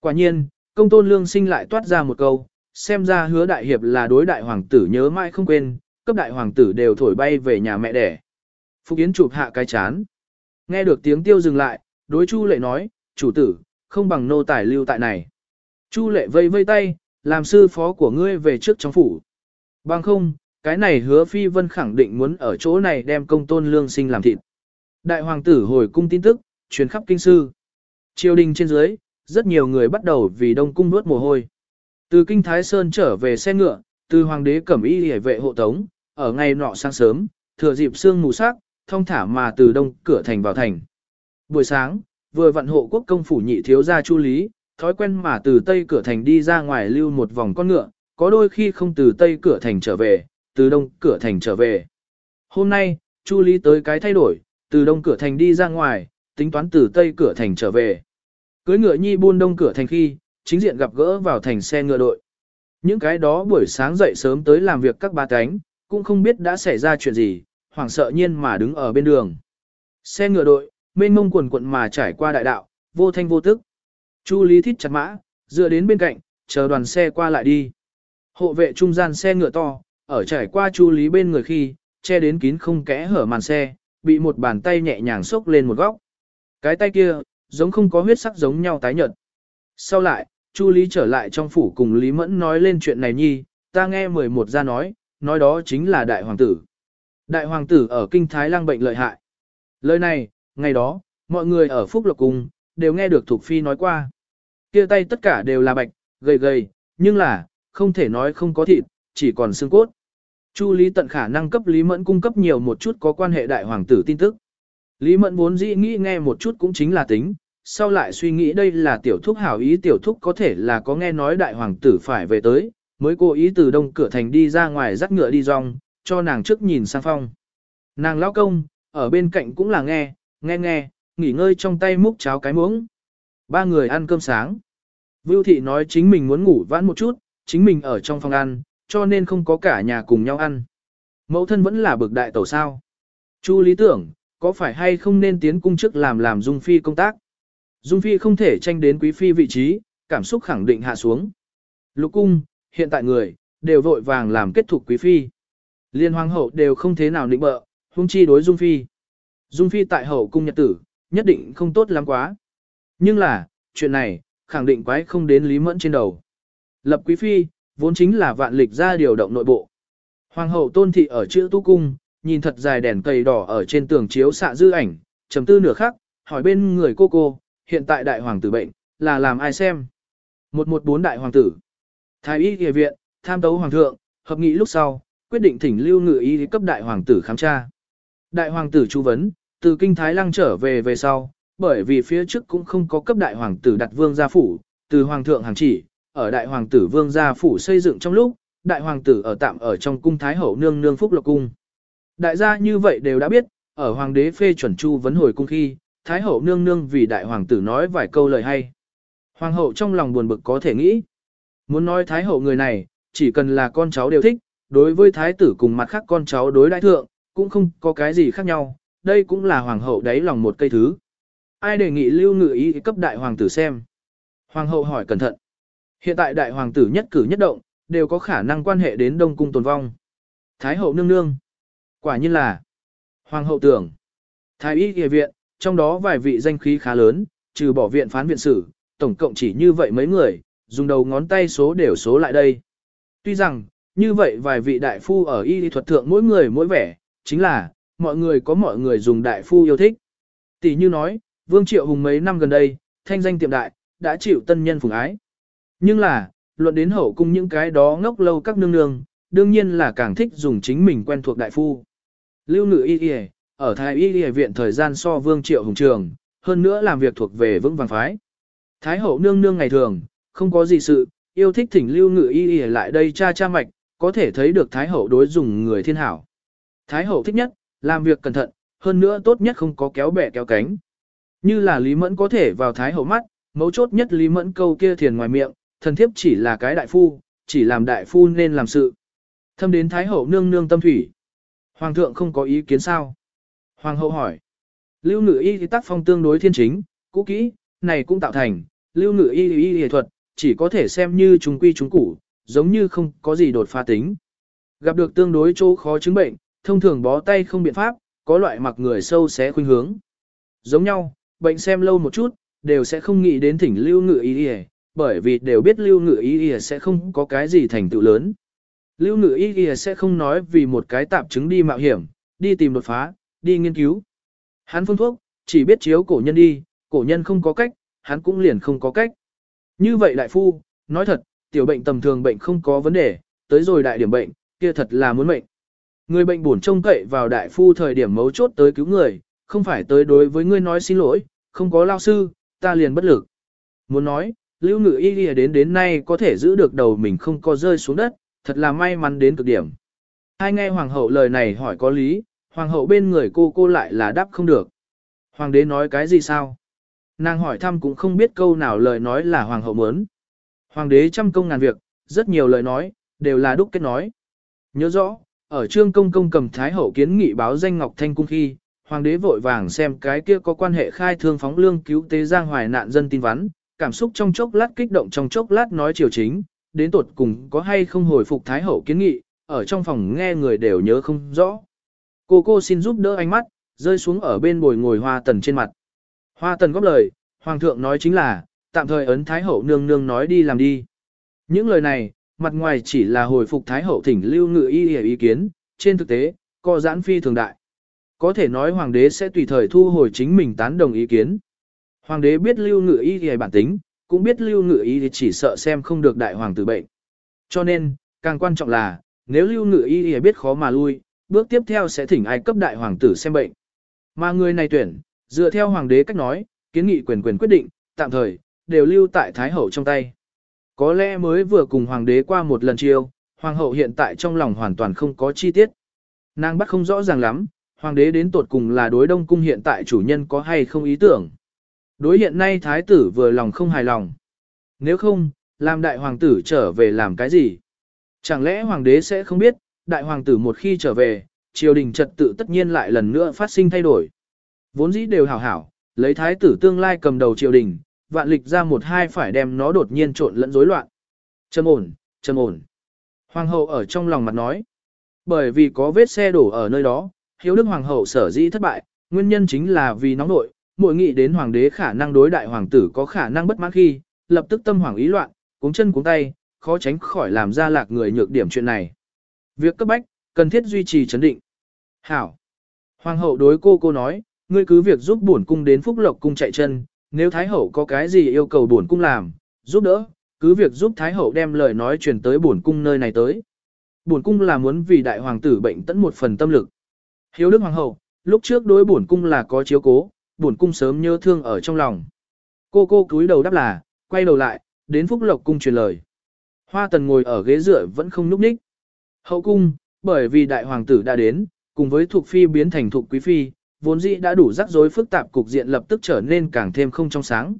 Quả nhiên, công tôn lương sinh lại toát ra một câu, xem ra hứa đại hiệp là đối đại hoàng tử nhớ mãi không quên, cấp đại hoàng tử đều thổi bay về nhà mẹ đẻ. Phục Yến chụp hạ cái chán. Nghe được tiếng tiêu dừng lại, đối Chu Lệ nói, chủ tử, không bằng nô tài lưu tại này. Chu Lệ vây vây tay, làm sư phó của ngươi về trước trong phủ. Bằng không, cái này hứa phi vân khẳng định muốn ở chỗ này đem công tôn lương sinh làm thịt. Đại hoàng tử hồi cung tin tức, truyền khắp kinh sư. Triều đình trên dưới, rất nhiều người bắt đầu vì đông cung nuốt mồ hôi. Từ kinh Thái Sơn trở về xe ngựa, từ hoàng đế cẩm y hề vệ hộ tống, ở ngày nọ sáng sớm, thừa dịp sương mù sắc, thông thả mà từ đông cửa thành vào thành. Buổi sáng, vừa vận hộ quốc công phủ nhị thiếu gia chu lý, thói quen mà từ tây cửa thành đi ra ngoài lưu một vòng con ngựa, có đôi khi không từ tây cửa thành trở về, từ đông cửa thành trở về. Hôm nay, chu lý tới cái thay đổi, từ đông cửa thành đi ra ngoài, tính toán từ tây cửa thành trở về. Cưới ngựa nhi buôn đông cửa thành khi, chính diện gặp gỡ vào thành xe ngựa đội. Những cái đó buổi sáng dậy sớm tới làm việc các ba cánh, cũng không biết đã xảy ra chuyện gì, hoảng sợ nhiên mà đứng ở bên đường. Xe ngựa đội, mênh mông quần quận mà trải qua đại đạo, vô thanh vô tức. Chu Lý thít chặt mã, dựa đến bên cạnh, chờ đoàn xe qua lại đi. Hộ vệ trung gian xe ngựa to, ở trải qua Chu Lý bên người khi, che đến kín không kẽ hở màn xe, bị một bàn tay nhẹ nhàng xốc lên một góc. Cái tay kia, giống không có huyết sắc giống nhau tái nhợt. Sau lại, Chu Lý trở lại trong phủ cùng Lý Mẫn nói lên chuyện này nhi, ta nghe 11 ra nói, nói đó chính là đại hoàng tử. Đại hoàng tử ở kinh Thái lang bệnh lợi hại. Lời này, ngày đó, mọi người ở Phúc Lộc Cung, đều nghe được Thục Phi nói qua. kia tay tất cả đều là bạch, gầy gầy, nhưng là, không thể nói không có thịt, chỉ còn xương cốt. Chu Lý tận khả năng cấp Lý Mẫn cung cấp nhiều một chút có quan hệ đại hoàng tử tin tức. Lý Mẫn vốn dĩ nghĩ nghe một chút cũng chính là tính, sau lại suy nghĩ đây là tiểu thúc hảo ý tiểu thúc có thể là có nghe nói đại hoàng tử phải về tới, mới cố ý từ đông cửa thành đi ra ngoài dắt ngựa đi rong, cho nàng trước nhìn sang phong. Nàng lão công, ở bên cạnh cũng là nghe, nghe nghe, nghỉ ngơi trong tay múc cháo cái muỗng. Ba người ăn cơm sáng. Vưu thị nói chính mình muốn ngủ vãn một chút, chính mình ở trong phòng ăn, cho nên không có cả nhà cùng nhau ăn. Mẫu thân vẫn là bực đại tổ sao. Chu lý tưởng, có phải hay không nên tiến cung chức làm làm Dung Phi công tác? Dung Phi không thể tranh đến Quý Phi vị trí, cảm xúc khẳng định hạ xuống. Lục cung, hiện tại người, đều vội vàng làm kết thúc Quý Phi. Liên hoàng hậu đều không thế nào định bợ, hung chi đối Dung Phi. Dung Phi tại hậu cung nhật tử, nhất định không tốt lắm quá. Nhưng là, chuyện này, khẳng định quái không đến Lý Mẫn trên đầu. Lập Quý Phi, vốn chính là vạn lịch ra điều động nội bộ. Hoàng hậu tôn thị ở chữ tu cung, nhìn thật dài đèn cây đỏ ở trên tường chiếu xạ dư ảnh, trầm tư nửa khắc, hỏi bên người cô cô, hiện tại đại hoàng tử bệnh, là làm ai xem? 114 đại hoàng tử. Thái y y viện, tham tấu hoàng thượng, hợp nghị lúc sau, quyết định thỉnh lưu ngự y cấp đại hoàng tử khám tra. Đại hoàng tử chú vấn, từ kinh Thái Lăng trở về về sau, bởi vì phía trước cũng không có cấp đại hoàng tử đặt vương gia phủ, từ hoàng thượng hàng chỉ, ở đại hoàng tử vương gia phủ xây dựng trong lúc, đại hoàng tử ở tạm ở trong cung Thái hậu nương nương phúc lộc cung. Đại gia như vậy đều đã biết, ở hoàng đế phê chuẩn chu vấn hồi cung khi, Thái hậu nương nương vì đại hoàng tử nói vài câu lời hay. Hoàng hậu trong lòng buồn bực có thể nghĩ. Muốn nói Thái hậu người này, chỉ cần là con cháu đều thích, đối với Thái tử cùng mặt khác con cháu đối đại thượng, cũng không có cái gì khác nhau, đây cũng là hoàng hậu đáy lòng một cây thứ. Ai đề nghị lưu ngự ý cấp đại hoàng tử xem? Hoàng hậu hỏi cẩn thận. Hiện tại đại hoàng tử nhất cử nhất động, đều có khả năng quan hệ đến đông cung tồn vong. Thái hậu nương nương. Quả nhiên là. Hoàng hậu tưởng. Thái y y viện, trong đó vài vị danh khí khá lớn, trừ bỏ viện phán viện sử, tổng cộng chỉ như vậy mấy người, dùng đầu ngón tay số đều số lại đây. Tuy rằng, như vậy vài vị đại phu ở y thuật thượng mỗi người mỗi vẻ, chính là, mọi người có mọi người dùng đại phu yêu thích. Tỷ như nói, Vương Triệu Hùng mấy năm gần đây, thanh danh tiệm đại, đã chịu tân nhân phùng ái. Nhưng là, luận đến hậu cung những cái đó ngốc lâu các nương nương, đương nhiên là càng thích dùng chính mình quen thuộc đại phu. Lưu Ngự Y Y, ở Thái Y Y viện thời gian so Vương Triệu Hùng Trường, hơn nữa làm việc thuộc về vững vàng phái. Thái hậu nương nương ngày thường, không có gì sự, yêu thích thỉnh Lưu Ngự Y Y lại đây cha cha mạch, có thể thấy được Thái hậu đối dùng người thiên hảo. Thái hậu thích nhất, làm việc cẩn thận, hơn nữa tốt nhất không có kéo bè kéo cánh. Như là Lý Mẫn có thể vào Thái hậu mắt, mấu chốt nhất Lý Mẫn câu kia thiền ngoài miệng, thần thiếp chỉ là cái đại phu, chỉ làm đại phu nên làm sự. Thâm đến Thái hậu nương nương tâm thủy. Hoàng thượng không có ý kiến sao? Hoàng hậu hỏi. Lưu ngự y thì tác phong tương đối thiên chính, cũ kỹ, này cũng tạo thành, lưu ngự y y y thuật, chỉ có thể xem như chúng quy chúng củ, giống như không có gì đột phá tính. Gặp được tương đối chỗ khó chứng bệnh, thông thường bó tay không biện pháp, có loại mặc người sâu xé khuynh hướng. Giống nhau, bệnh xem lâu một chút, đều sẽ không nghĩ đến thỉnh lưu ngự y y, bởi vì đều biết lưu ngự y y sẽ không có cái gì thành tựu lớn. Lưu ngự y y sẽ không nói vì một cái tạp chứng đi mạo hiểm, đi tìm đột phá, đi nghiên cứu. Hắn phương thuốc, chỉ biết chiếu cổ nhân đi, cổ nhân không có cách, hắn cũng liền không có cách. Như vậy đại phu, nói thật, tiểu bệnh tầm thường bệnh không có vấn đề, tới rồi đại điểm bệnh, kia thật là muốn mệnh. Người bệnh buồn trông cậy vào đại phu thời điểm mấu chốt tới cứu người, không phải tới đối với ngươi nói xin lỗi, không có lao sư, ta liền bất lực. Muốn nói, lưu ngự y đi đến đến nay có thể giữ được đầu mình không có rơi xuống đất, thật là may mắn đến cực điểm. Hai nghe hoàng hậu lời này hỏi có lý, hoàng hậu bên người cô cô lại là đáp không được. Hoàng đế nói cái gì sao? Nàng hỏi thăm cũng không biết câu nào lời nói là hoàng hậu muốn. Hoàng đế trăm công ngàn việc, rất nhiều lời nói, đều là đúc kết nói. Nhớ rõ, ở trương công công cầm thái hậu kiến nghị báo danh Ngọc Thanh Cung khi, hoàng đế vội vàng xem cái kia có quan hệ khai thương phóng lương cứu tế giang hoài nạn dân tin vắn, cảm xúc trong chốc lát kích động trong chốc lát nói chiều chính, đến tột cùng có hay không hồi phục thái hậu kiến nghị, ở trong phòng nghe người đều nhớ không rõ. Cô cô xin giúp đỡ ánh mắt, rơi xuống ở bên bồi ngồi hoa tần trên mặt. Hoa tần góp lời, hoàng thượng nói chính là, tạm thời ấn thái hậu nương nương nói đi làm đi. Những lời này, mặt ngoài chỉ là hồi phục thái hậu thỉnh lưu ngự y ý kiến, trên thực tế, có giãn phi thường đại. Có thể nói hoàng đế sẽ tùy thời thu hồi chính mình tán đồng ý kiến. Hoàng đế biết lưu ngự y thì bản tính, cũng biết lưu ngự y thì chỉ sợ xem không được đại hoàng tử bệnh. Cho nên, càng quan trọng là, nếu lưu ngự y thì biết khó mà lui, bước tiếp theo sẽ thỉnh ai cấp đại hoàng tử xem bệnh. Mà người này tuyển, dựa theo hoàng đế cách nói, kiến nghị quyền quyền quyết định, tạm thời, đều lưu tại Thái Hậu trong tay. Có lẽ mới vừa cùng hoàng đế qua một lần chiêu, hoàng hậu hiện tại trong lòng hoàn toàn không có chi tiết. Nàng bắt không rõ ràng lắm, hoàng đế đến tột cùng là đối đông cung hiện tại chủ nhân có hay không ý tưởng. Đối hiện nay thái tử vừa lòng không hài lòng. Nếu không, làm đại hoàng tử trở về làm cái gì? Chẳng lẽ hoàng đế sẽ không biết, đại hoàng tử một khi trở về, triều đình trật tự tất nhiên lại lần nữa phát sinh thay đổi. Vốn dĩ đều hảo hảo, lấy thái tử tương lai cầm đầu triều đình, vạn lịch ra một hai phải đem nó đột nhiên trộn lẫn rối loạn. Trầm ổn, trầm ổn. Hoàng hậu ở trong lòng mặt nói. Bởi vì có vết xe đổ ở nơi đó, hiếu đức hoàng hậu sở dĩ thất bại, nguyên nhân chính là vì nóng nội, mỗi nghĩ đến hoàng đế khả năng đối đại hoàng tử có khả năng bất mãn khi, lập tức tâm hoàng ý loạn, cuống chân cuống tay, khó tránh khỏi làm ra lạc người nhược điểm chuyện này. Việc cấp bách, cần thiết duy trì chấn định. Hảo. Hoàng hậu đối cô cô nói, ngươi cứ việc giúp bổn cung đến phúc lộc cung chạy chân, nếu Thái hậu có cái gì yêu cầu bổn cung làm, giúp đỡ, cứ việc giúp Thái hậu đem lời nói truyền tới bổn cung nơi này tới. Bổn cung là muốn vì đại hoàng tử bệnh tận một phần tâm lực. Hiếu đức hoàng hậu, lúc trước đối bổn cung là có chiếu cố, bổn cung sớm nhớ thương ở trong lòng. Cô cô cúi đầu đáp là, quay đầu lại, đến phúc lộc cung truyền lời. Hoa tần ngồi ở ghế dựa vẫn không núp ních. Hậu cung, bởi vì đại hoàng tử đã đến, cùng với thuộc phi biến thành thuộc quý phi, vốn dĩ đã đủ rắc rối phức tạp cục diện lập tức trở nên càng thêm không trong sáng.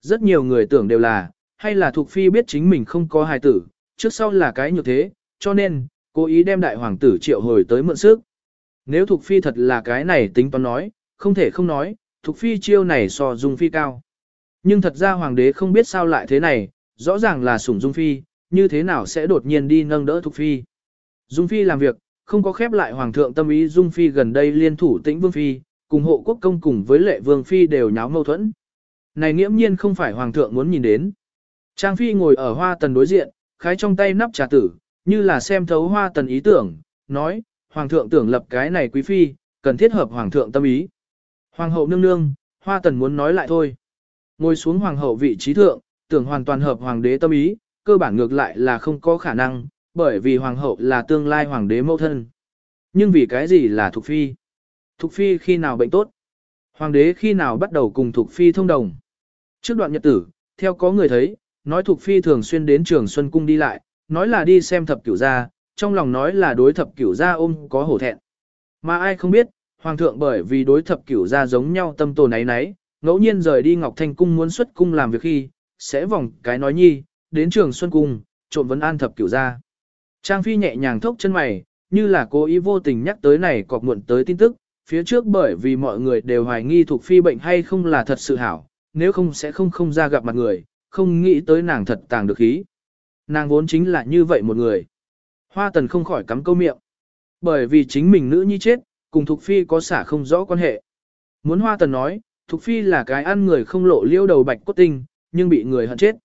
Rất nhiều người tưởng đều là, hay là thuộc phi biết chính mình không có hài tử, trước sau là cái như thế, cho nên, cố ý đem đại hoàng tử triệu hồi tới mượn sức. Nếu thuộc phi thật là cái này tính toán nói, không thể không nói, Thục phi chiêu này so dung phi cao. Nhưng thật ra hoàng đế không biết sao lại thế này, rõ ràng là sủng dung phi, như thế nào sẽ đột nhiên đi nâng đỡ Thục phi. Dung phi làm việc, không có khép lại hoàng thượng tâm ý Dung Phi gần đây liên thủ tĩnh Vương Phi, cùng hộ quốc công cùng với lệ Vương Phi đều nháo mâu thuẫn. Này nghiễm nhiên không phải hoàng thượng muốn nhìn đến. Trang Phi ngồi ở hoa tần đối diện, khái trong tay nắp trà tử, như là xem thấu hoa tần ý tưởng, nói, hoàng thượng tưởng lập cái này quý phi, cần thiết hợp hoàng thượng tâm ý. Hoàng hậu nương nương, hoa tần muốn nói lại thôi. Ngồi xuống hoàng hậu vị trí thượng, tưởng hoàn toàn hợp hoàng đế tâm ý, cơ bản ngược lại là không có khả năng, bởi vì hoàng hậu là tương lai hoàng đế mẫu thân. Nhưng vì cái gì là Thục Phi? Thục Phi khi nào bệnh tốt? Hoàng đế khi nào bắt đầu cùng Thục Phi thông đồng? Trước đoạn nhật tử, theo có người thấy, nói Thục Phi thường xuyên đến trường Xuân Cung đi lại, nói là đi xem thập cửu gia, trong lòng nói là đối thập cửu gia ôm có hổ thẹn. Mà ai không biết, Hoàng thượng bởi vì đối thập cửu gia giống nhau tâm tồn ấy nấy, ngẫu nhiên rời đi Ngọc Thanh Cung muốn xuất cung làm việc khi, sẽ vòng cái nói nhi, đến trường Xuân Cung, trộm vấn an thập cửu gia. Trang Phi nhẹ nhàng thốc chân mày, như là cố ý vô tình nhắc tới này cọc muộn tới tin tức, phía trước bởi vì mọi người đều hoài nghi thuộc phi bệnh hay không là thật sự hảo, nếu không sẽ không không ra gặp mặt người, không nghĩ tới nàng thật tàng được khí. Nàng vốn chính là như vậy một người. Hoa tần không khỏi cắm câu miệng. Bởi vì chính mình nữ nhi chết, cùng Thục Phi có xả không rõ quan hệ. Muốn Hoa tần nói, Thục Phi là cái ăn người không lộ liêu đầu bạch cốt tinh, nhưng bị người hận chết.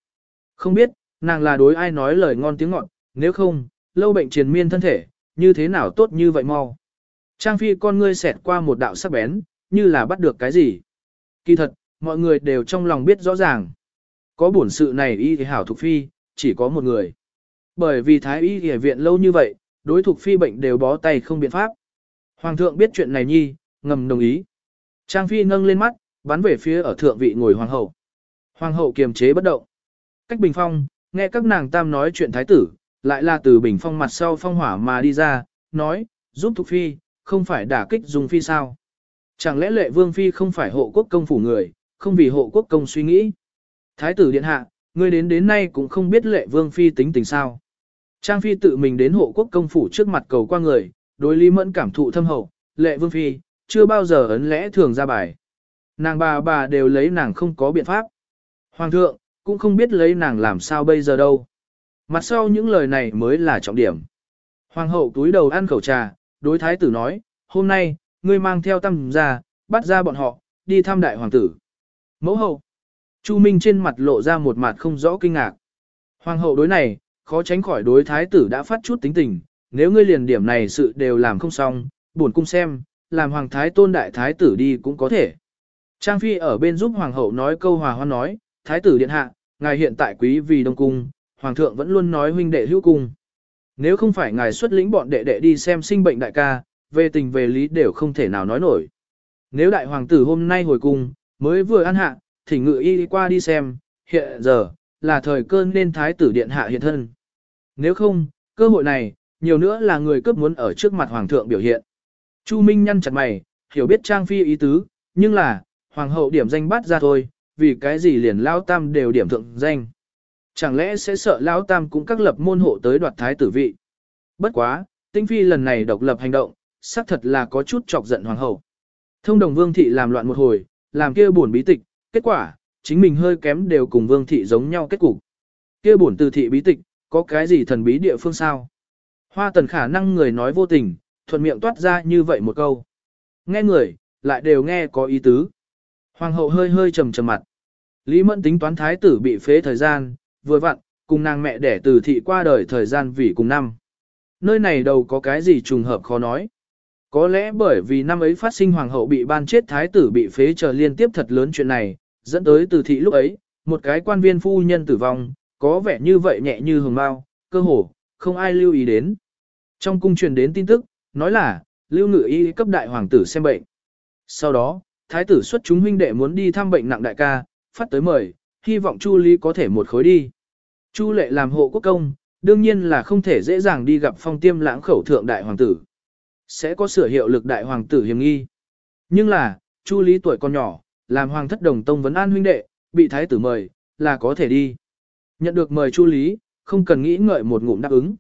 Không biết, nàng là đối ai nói lời ngon tiếng ngọt, nếu không, lâu bệnh triền miên thân thể, như thế nào tốt như vậy mau. Trang phi con ngươi xẹt qua một đạo sắc bén, như là bắt được cái gì. Kỳ thật, mọi người đều trong lòng biết rõ ràng. Có bổn sự này y thì hảo Thục phi, chỉ có một người. Bởi vì thái y y viện lâu như vậy, đối Thục phi bệnh đều bó tay không biện pháp. Hoàng thượng biết chuyện này nhi, ngầm đồng ý. Trang phi nâng lên mắt, bắn về phía ở thượng vị ngồi hoàng hậu. Hoàng hậu kiềm chế bất động. Cách bình phong, nghe các nàng tam nói chuyện thái tử, lại là từ bình phong mặt sau phong hỏa mà đi ra, nói, giúp Thục Phi, không phải đả kích Dung Phi sao? Chẳng lẽ lệ vương Phi không phải hộ quốc công phủ người, không vì hộ quốc công suy nghĩ? Thái tử điện hạ, ngươi đến đến nay cũng không biết lệ vương Phi tính tình sao. Trang Phi tự mình đến hộ quốc công phủ trước mặt cầu qua người, đối lý mẫn cảm thụ thâm hậu, lệ vương Phi, chưa bao giờ ấn lẽ thường ra bài. Nàng bà bà đều lấy nàng không có biện pháp. Hoàng thượng, cũng không biết lấy nàng làm sao bây giờ đâu. Mặt sau những lời này mới là trọng điểm. Hoàng hậu túi đầu ăn khẩu trà, đối thái tử nói, hôm nay, ngươi mang theo tâm ra, bắt ra bọn họ, đi thăm đại hoàng tử. Mẫu hậu. Chu Minh trên mặt lộ ra một mặt không rõ kinh ngạc. Hoàng hậu đối này, khó tránh khỏi đối thái tử đã phát chút tính tình, nếu ngươi liền điểm này sự đều làm không xong, buồn cung xem, làm hoàng thái tôn đại thái tử đi cũng có thể. Trang Phi ở bên giúp hoàng hậu nói câu hòa hoan nói, thái tử điện hạ, ngài hiện tại quý vì đông cung, hoàng thượng vẫn luôn nói huynh đệ hữu cung. Nếu không phải ngài xuất lĩnh bọn đệ đệ đi xem sinh bệnh đại ca, về tình về lý đều không thể nào nói nổi. Nếu đại hoàng tử hôm nay hồi cung, mới vừa ăn hạ, thì ngự y qua đi xem, hiện giờ, là thời cơ nên thái tử điện hạ hiện thân. Nếu không, cơ hội này, nhiều nữa là người cướp muốn ở trước mặt hoàng thượng biểu hiện. Chu Minh nhăn chặt mày, hiểu biết trang phi ý tứ, nhưng là, hoàng hậu điểm danh bắt ra thôi, vì cái gì liền lao tam đều điểm thượng danh. Chẳng lẽ sẽ sợ Lão Tam cũng các lập môn hộ tới đoạt thái tử vị? Bất quá, Tinh Phi lần này độc lập hành động, xác thật là có chút chọc giận hoàng hậu. Thông đồng Vương thị làm loạn một hồi, làm kia buồn bí tịch, kết quả, chính mình hơi kém đều cùng Vương thị giống nhau kết cục. Kia buồn từ thị bí tịch, có cái gì thần bí địa phương sao? Hoa tần khả năng người nói vô tình, thuận miệng toát ra như vậy một câu. Nghe người, lại đều nghe có ý tứ. Hoàng hậu hơi hơi trầm trầm mặt. Lý Mẫn tính toán thái tử bị phế thời gian, vừa vặn, cùng nàng mẹ đẻ từ thị qua đời thời gian vì cùng năm. Nơi này đâu có cái gì trùng hợp khó nói. Có lẽ bởi vì năm ấy phát sinh hoàng hậu bị ban chết thái tử bị phế chờ liên tiếp thật lớn chuyện này, dẫn tới từ thị lúc ấy, một cái quan viên phu nhân tử vong, có vẻ như vậy nhẹ như hồng bao, cơ hồ, không ai lưu ý đến. Trong cung truyền đến tin tức, nói là, lưu ngự y cấp đại hoàng tử xem bệnh. Sau đó, thái tử xuất chúng huynh đệ muốn đi thăm bệnh nặng đại ca, phát tới mời, hy vọng Chu Lý có thể một khối đi. Chu lệ làm hộ quốc công, đương nhiên là không thể dễ dàng đi gặp phong tiêm lãng khẩu thượng đại hoàng tử. Sẽ có sửa hiệu lực đại hoàng tử hiểm nghi. Nhưng là, Chu Lý tuổi còn nhỏ, làm hoàng thất đồng tông vấn an huynh đệ, bị thái tử mời, là có thể đi. Nhận được mời Chu Lý, không cần nghĩ ngợi một ngụm đáp ứng.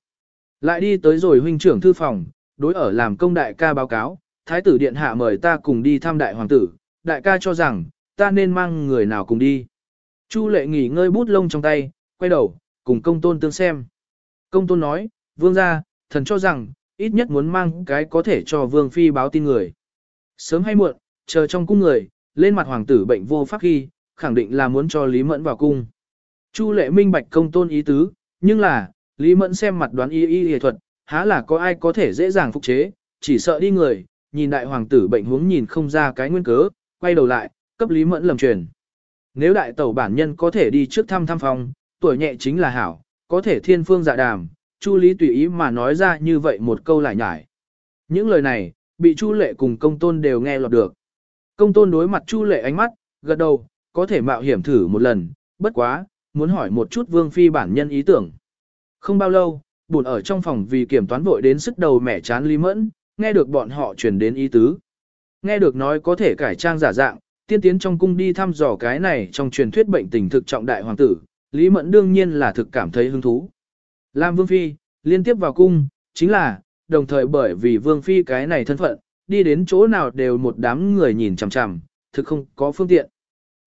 Lại đi tới rồi huynh trưởng thư phòng, đối ở làm công đại ca báo cáo, thái tử điện hạ mời ta cùng đi thăm đại hoàng tử, đại ca cho rằng, ta nên mang người nào cùng đi. Chu lệ nghỉ ngơi bút lông trong tay, quay đầu, cùng công tôn tương xem. Công tôn nói, vương gia, thần cho rằng, ít nhất muốn mang cái có thể cho vương phi báo tin người. Sớm hay muộn, chờ trong cung người, lên mặt hoàng tử bệnh vô pháp khi, khẳng định là muốn cho Lý Mẫn vào cung. Chu lệ minh bạch công tôn ý tứ, nhưng là, Lý Mẫn xem mặt đoán y y y thuật, há là có ai có thể dễ dàng phục chế, chỉ sợ đi người, nhìn đại hoàng tử bệnh huống nhìn không ra cái nguyên cớ, quay đầu lại, cấp Lý Mẫn lầm truyền. Nếu đại tẩu bản nhân có thể đi trước thăm thăm phòng, tuổi nhẹ chính là hảo, có thể thiên phương dạ đàm, Chu Lý tùy ý mà nói ra như vậy một câu lại nhải. Những lời này, bị Chu Lệ cùng công tôn đều nghe lọt được. Công tôn đối mặt Chu Lệ ánh mắt, gật đầu, có thể mạo hiểm thử một lần, bất quá, muốn hỏi một chút Vương Phi bản nhân ý tưởng. Không bao lâu, buồn ở trong phòng vì kiểm toán vội đến sức đầu mẻ chán Lý Mẫn, nghe được bọn họ truyền đến ý tứ. Nghe được nói có thể cải trang giả dạng, tiên tiến trong cung đi thăm dò cái này trong truyền thuyết bệnh tình thực trọng đại hoàng tử, Lý Mẫn đương nhiên là thực cảm thấy hứng thú. Lam Vương Phi, liên tiếp vào cung, chính là, đồng thời bởi vì Vương Phi cái này thân phận, đi đến chỗ nào đều một đám người nhìn chằm chằm, thực không có phương tiện.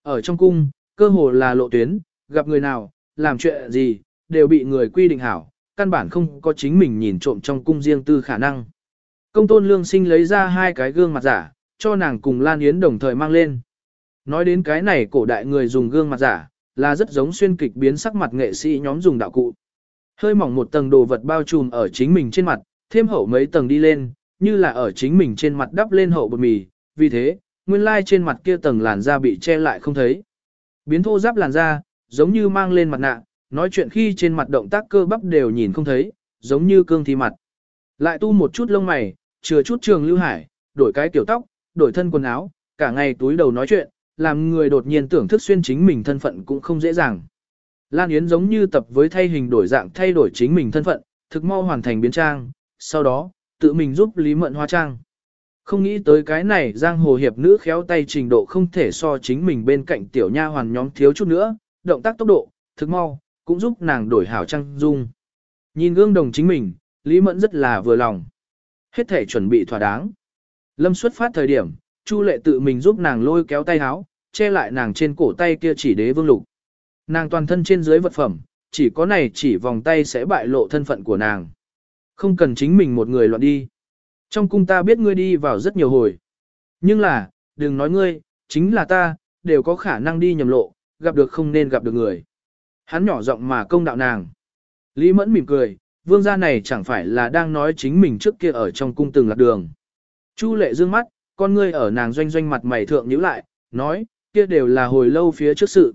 Ở trong cung, cơ hồ là lộ tuyến, gặp người nào, làm chuyện gì, đều bị người quy định hảo, căn bản không có chính mình nhìn trộm trong cung riêng tư khả năng. Công tôn lương sinh lấy ra hai cái gương mặt giả, cho nàng cùng Lan Yến đồng thời mang lên. Nói đến cái này cổ đại người dùng gương mặt giả, là rất giống xuyên kịch biến sắc mặt nghệ sĩ nhóm dùng đạo cụ. Hơi mỏng một tầng đồ vật bao trùm ở chính mình trên mặt, thêm hậu mấy tầng đi lên, như là ở chính mình trên mặt đắp lên hậu bột mì, vì thế, nguyên lai trên mặt kia tầng làn da bị che lại không thấy. Biến thô giáp làn da, giống như mang lên mặt nạ, nói chuyện khi trên mặt động tác cơ bắp đều nhìn không thấy, giống như cương thi mặt. Lại tu một chút lông mày, chừa chút trường lưu hải, đổi cái kiểu tóc, đổi thân quần áo, cả ngày túi đầu nói chuyện, làm người đột nhiên tưởng thức xuyên chính mình thân phận cũng không dễ dàng. Lan Yến giống như tập với thay hình đổi dạng thay đổi chính mình thân phận, thực mau hoàn thành biến trang, sau đó, tự mình giúp Lý Mận hóa trang. Không nghĩ tới cái này giang hồ hiệp nữ khéo tay trình độ không thể so chính mình bên cạnh tiểu nha hoàn nhóm thiếu chút nữa, động tác tốc độ, thực mau, cũng giúp nàng đổi hảo trang dung. Nhìn gương đồng chính mình, Lý Mẫn rất là vừa lòng. Hết thể chuẩn bị thỏa đáng. Lâm xuất phát thời điểm, Chu lệ tự mình giúp nàng lôi kéo tay áo, che lại nàng trên cổ tay kia chỉ đế vương lục. Nàng toàn thân trên dưới vật phẩm, chỉ có này chỉ vòng tay sẽ bại lộ thân phận của nàng. Không cần chính mình một người loạn đi. Trong cung ta biết ngươi đi vào rất nhiều hồi. Nhưng là, đừng nói ngươi, chính là ta, đều có khả năng đi nhầm lộ, gặp được không nên gặp được người. Hắn nhỏ giọng mà công đạo nàng. Lý mẫn mỉm cười, vương gia này chẳng phải là đang nói chính mình trước kia ở trong cung từng lạc đường. Chu lệ dương mắt, con ngươi ở nàng doanh doanh mặt mày thượng nhíu lại, nói, kia đều là hồi lâu phía trước sự.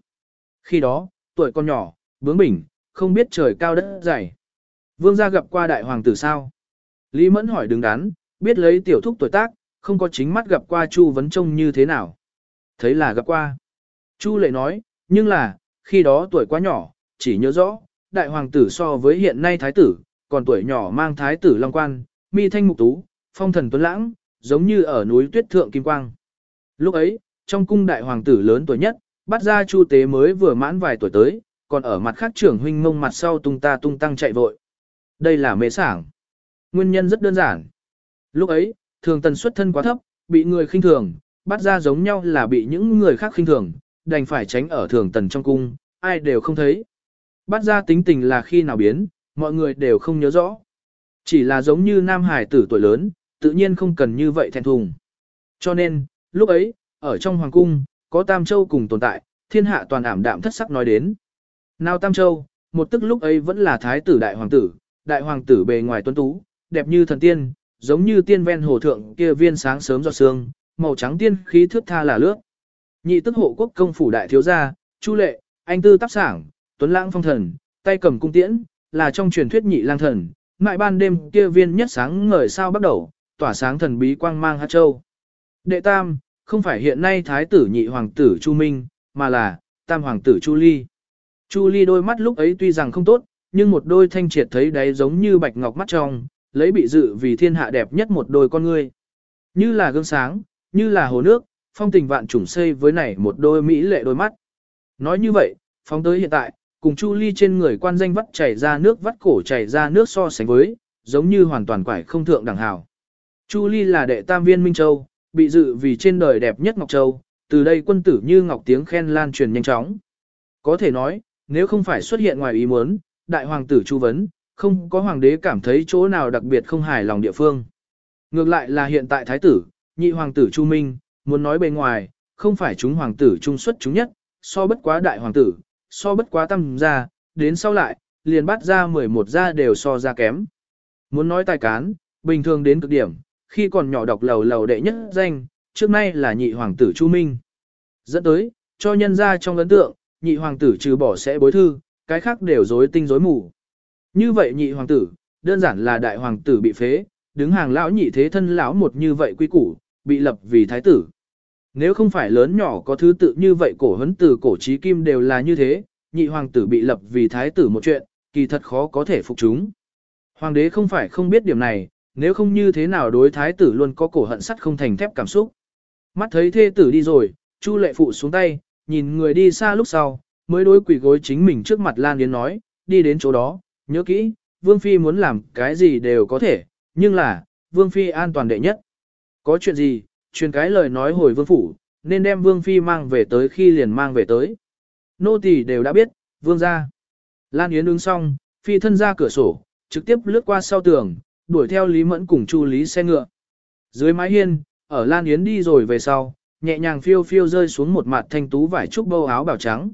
Khi đó, tuổi con nhỏ, bướng bỉnh, không biết trời cao đất dày. Vương gia gặp qua đại hoàng tử sao? Lý Mẫn hỏi đứng đắn, biết lấy tiểu thúc tuổi tác, không có chính mắt gặp qua Chu vấn trông như thế nào. Thấy là gặp qua. Chu lệ nói, nhưng là, khi đó tuổi quá nhỏ, chỉ nhớ rõ, đại hoàng tử so với hiện nay thái tử, còn tuổi nhỏ mang thái tử long quan, mi thanh mục tú, phong thần tuấn lãng, giống như ở núi tuyết thượng kim quang. Lúc ấy, trong cung đại hoàng tử lớn tuổi nhất, bắt ra chu tế mới vừa mãn vài tuổi tới, còn ở mặt khác trưởng huynh mông mặt sau tung ta tung tăng chạy vội. Đây là mê sảng. Nguyên nhân rất đơn giản. Lúc ấy, thường tần suất thân quá thấp, bị người khinh thường, bắt ra giống nhau là bị những người khác khinh thường, đành phải tránh ở thường tần trong cung, ai đều không thấy. Bắt ra tính tình là khi nào biến, mọi người đều không nhớ rõ. Chỉ là giống như nam hải tử tuổi lớn, tự nhiên không cần như vậy thẹn thùng. Cho nên, lúc ấy, ở trong hoàng cung, có Tam Châu cùng tồn tại, thiên hạ toàn ảm đạm thất sắc nói đến. Nào Tam Châu, một tức lúc ấy vẫn là thái tử đại hoàng tử, đại hoàng tử bề ngoài tuấn tú, đẹp như thần tiên, giống như tiên ven hồ thượng kia viên sáng sớm giọt sương, màu trắng tiên khí thước tha là lướt. Nhị tức hộ quốc công phủ đại thiếu gia, Chu Lệ, anh tư tác sảng, tuấn lãng phong thần, tay cầm cung tiễn, là trong truyền thuyết nhị lang thần, ngại ban đêm kia viên nhất sáng ngời sao bắt đầu, tỏa sáng thần bí quang mang hát châu. Đệ tam, không phải hiện nay thái tử nhị hoàng tử Chu Minh, mà là tam hoàng tử Chu Ly. Chu Ly đôi mắt lúc ấy tuy rằng không tốt, nhưng một đôi thanh triệt thấy đáy giống như bạch ngọc mắt trong, lấy bị dự vì thiên hạ đẹp nhất một đôi con ngươi. Như là gương sáng, như là hồ nước, phong tình vạn trùng xây với này một đôi mỹ lệ đôi mắt. Nói như vậy, phóng tới hiện tại, cùng Chu Ly trên người quan danh vắt chảy ra nước vắt cổ chảy ra nước so sánh với, giống như hoàn toàn quải không thượng đẳng hào. Chu Ly là đệ tam viên Minh Châu, bị dự vì trên đời đẹp nhất Ngọc Châu, từ đây quân tử như Ngọc tiếng khen lan truyền nhanh chóng. Có thể nói, nếu không phải xuất hiện ngoài ý muốn, đại hoàng tử Chu Vấn, không có hoàng đế cảm thấy chỗ nào đặc biệt không hài lòng địa phương. Ngược lại là hiện tại thái tử, nhị hoàng tử Chu Minh, muốn nói bề ngoài, không phải chúng hoàng tử trung xuất chúng nhất, so bất quá đại hoàng tử, so bất quá tâm gia, đến sau lại, liền bắt ra 11 gia đều so ra kém. Muốn nói tài cán, bình thường đến cực điểm, khi còn nhỏ đọc lầu lầu đệ nhất danh, trước nay là nhị hoàng tử Chu Minh. Dẫn tới, cho nhân ra trong ấn tượng, nhị hoàng tử trừ bỏ sẽ bối thư, cái khác đều rối tinh rối mù. Như vậy nhị hoàng tử, đơn giản là đại hoàng tử bị phế, đứng hàng lão nhị thế thân lão một như vậy quy củ, bị lập vì thái tử. Nếu không phải lớn nhỏ có thứ tự như vậy cổ hấn từ cổ trí kim đều là như thế, nhị hoàng tử bị lập vì thái tử một chuyện, kỳ thật khó có thể phục chúng. Hoàng đế không phải không biết điểm này, nếu không như thế nào đối thái tử luôn có cổ hận sắt không thành thép cảm xúc. Mắt thấy thê tử đi rồi, Chu lệ phụ xuống tay, nhìn người đi xa lúc sau, mới đối quỷ gối chính mình trước mặt Lan Yến nói, đi đến chỗ đó, nhớ kỹ, Vương Phi muốn làm cái gì đều có thể, nhưng là, Vương Phi an toàn đệ nhất. Có chuyện gì, truyền cái lời nói hồi Vương Phủ, nên đem Vương Phi mang về tới khi liền mang về tới. Nô tỳ đều đã biết, Vương ra. Lan Yến ứng xong, Phi thân ra cửa sổ, trực tiếp lướt qua sau tường, đuổi theo Lý Mẫn cùng Chu Lý xe ngựa. Dưới mái hiên, ở Lan Yến đi rồi về sau, nhẹ nhàng phiêu phiêu rơi xuống một mặt thanh tú vải trúc bâu áo bảo trắng.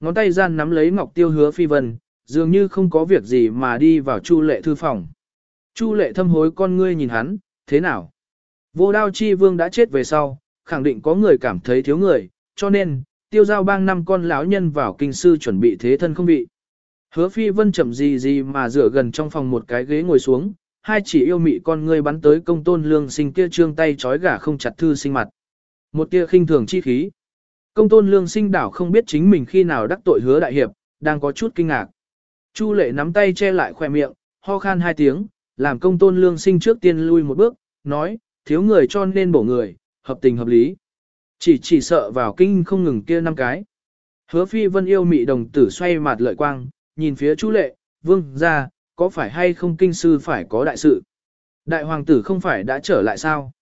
Ngón tay gian nắm lấy ngọc tiêu hứa phi vân, dường như không có việc gì mà đi vào Chu lệ thư phòng. Chu lệ thâm hối con ngươi nhìn hắn, thế nào? Vô đao chi vương đã chết về sau, khẳng định có người cảm thấy thiếu người, cho nên, tiêu giao bang năm con lão nhân vào kinh sư chuẩn bị thế thân không bị. Hứa phi vân chậm gì gì mà rửa gần trong phòng một cái ghế ngồi xuống, hai chỉ yêu mị con ngươi bắn tới công tôn lương sinh kia trương tay trói gà không chặt thư sinh mặt. Một tia khinh thường chi khí. Công tôn lương sinh đảo không biết chính mình khi nào đắc tội hứa đại hiệp, đang có chút kinh ngạc. Chu lệ nắm tay che lại khoe miệng, ho khan hai tiếng, làm công tôn lương sinh trước tiên lui một bước, nói, thiếu người cho nên bổ người, hợp tình hợp lý. Chỉ chỉ sợ vào kinh không ngừng kia năm cái. Hứa phi vân yêu mị đồng tử xoay mặt lợi quang, nhìn phía chu lệ, vương ra, có phải hay không kinh sư phải có đại sự? Đại hoàng tử không phải đã trở lại sao?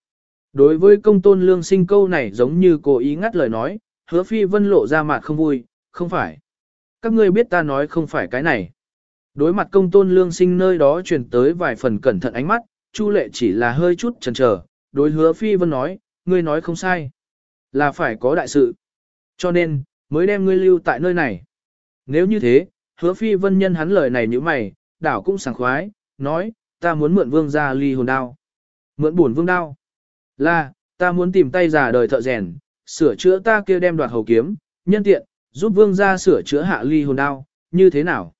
Đối với công tôn lương sinh câu này giống như cố ý ngắt lời nói, hứa phi vân lộ ra mặt không vui, không phải. Các ngươi biết ta nói không phải cái này. Đối mặt công tôn lương sinh nơi đó truyền tới vài phần cẩn thận ánh mắt, Chu lệ chỉ là hơi chút chần chờ, đối hứa phi vân nói, ngươi nói không sai. Là phải có đại sự. Cho nên, mới đem ngươi lưu tại nơi này. Nếu như thế, hứa phi vân nhân hắn lời này như mày, đảo cũng sảng khoái, nói, ta muốn mượn vương ra ly hồn đao. Mượn buồn vương đao. Là, ta muốn tìm tay giả đời thợ rèn, sửa chữa ta kia đem đoạt hầu kiếm, nhân tiện, giúp vương ra sửa chữa hạ ly hồn đao, như thế nào?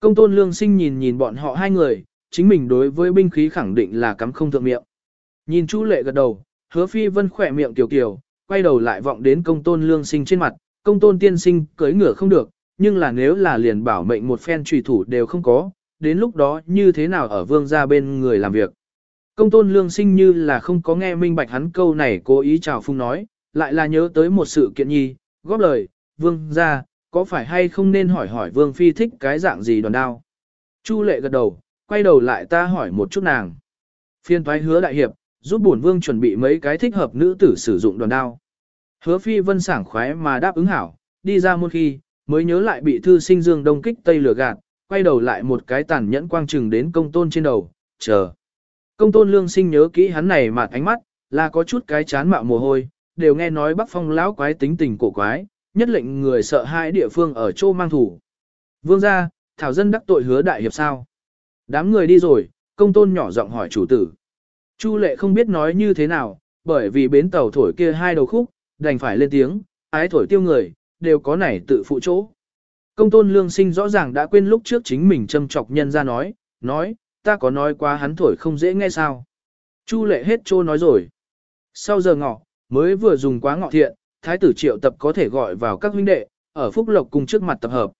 Công tôn lương sinh nhìn nhìn bọn họ hai người, chính mình đối với binh khí khẳng định là cắm không thượng miệng. Nhìn Chu lệ gật đầu, hứa phi vân khỏe miệng tiểu kiều, quay đầu lại vọng đến công tôn lương sinh trên mặt, công tôn tiên sinh cưới ngựa không được, nhưng là nếu là liền bảo mệnh một phen trùy thủ đều không có, đến lúc đó như thế nào ở vương gia bên người làm việc. Công tôn lương sinh như là không có nghe minh bạch hắn câu này cố ý chào phung nói, lại là nhớ tới một sự kiện nhi, góp lời, vương gia, có phải hay không nên hỏi hỏi vương phi thích cái dạng gì đoàn đao. Chu lệ gật đầu, quay đầu lại ta hỏi một chút nàng. Phiên thoái hứa đại hiệp, giúp bổn vương chuẩn bị mấy cái thích hợp nữ tử sử dụng đoàn đao. Hứa phi vân sảng khoái mà đáp ứng hảo, đi ra một khi, mới nhớ lại bị thư sinh dương đông kích tây lửa gạt, quay đầu lại một cái tàn nhẫn quang trừng đến công tôn trên đầu, chờ. Công tôn lương sinh nhớ kỹ hắn này mà ánh mắt, là có chút cái chán mạo mồ hôi, đều nghe nói bắc phong lão quái tính tình cổ quái, nhất lệnh người sợ hai địa phương ở châu mang thủ. Vương gia, thảo dân đắc tội hứa đại hiệp sao? Đám người đi rồi, công tôn nhỏ giọng hỏi chủ tử. Chu lệ không biết nói như thế nào, bởi vì bến tàu thổi kia hai đầu khúc, đành phải lên tiếng, ái thổi tiêu người, đều có nảy tự phụ chỗ. Công tôn lương sinh rõ ràng đã quên lúc trước chính mình châm chọc nhân ra nói, nói, ta có nói quá hắn thổi không dễ nghe sao. Chu lệ hết trô nói rồi. Sau giờ ngọ, mới vừa dùng quá ngọ thiện, thái tử triệu tập có thể gọi vào các huynh đệ, ở phúc lộc cùng trước mặt tập hợp.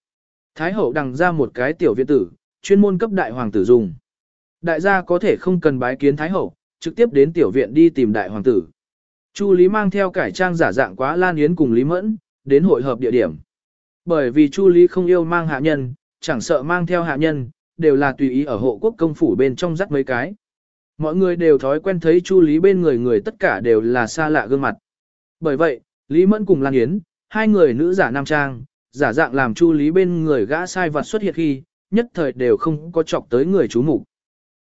Thái hậu đằng ra một cái tiểu viện tử, chuyên môn cấp đại hoàng tử dùng. Đại gia có thể không cần bái kiến thái hậu, trực tiếp đến tiểu viện đi tìm đại hoàng tử. Chu Lý mang theo cải trang giả dạng quá Lan Yến cùng Lý Mẫn, đến hội hợp địa điểm. Bởi vì Chu Lý không yêu mang hạ nhân, chẳng sợ mang theo hạ nhân, đều là tùy ý ở hộ quốc công phủ bên trong dắt mấy cái. Mọi người đều thói quen thấy Chu Lý bên người người tất cả đều là xa lạ gương mặt. Bởi vậy, Lý Mẫn cùng Lan Yến, hai người nữ giả nam trang, giả dạng làm Chu Lý bên người gã sai vật xuất hiện khi, nhất thời đều không có chọc tới người chú mục.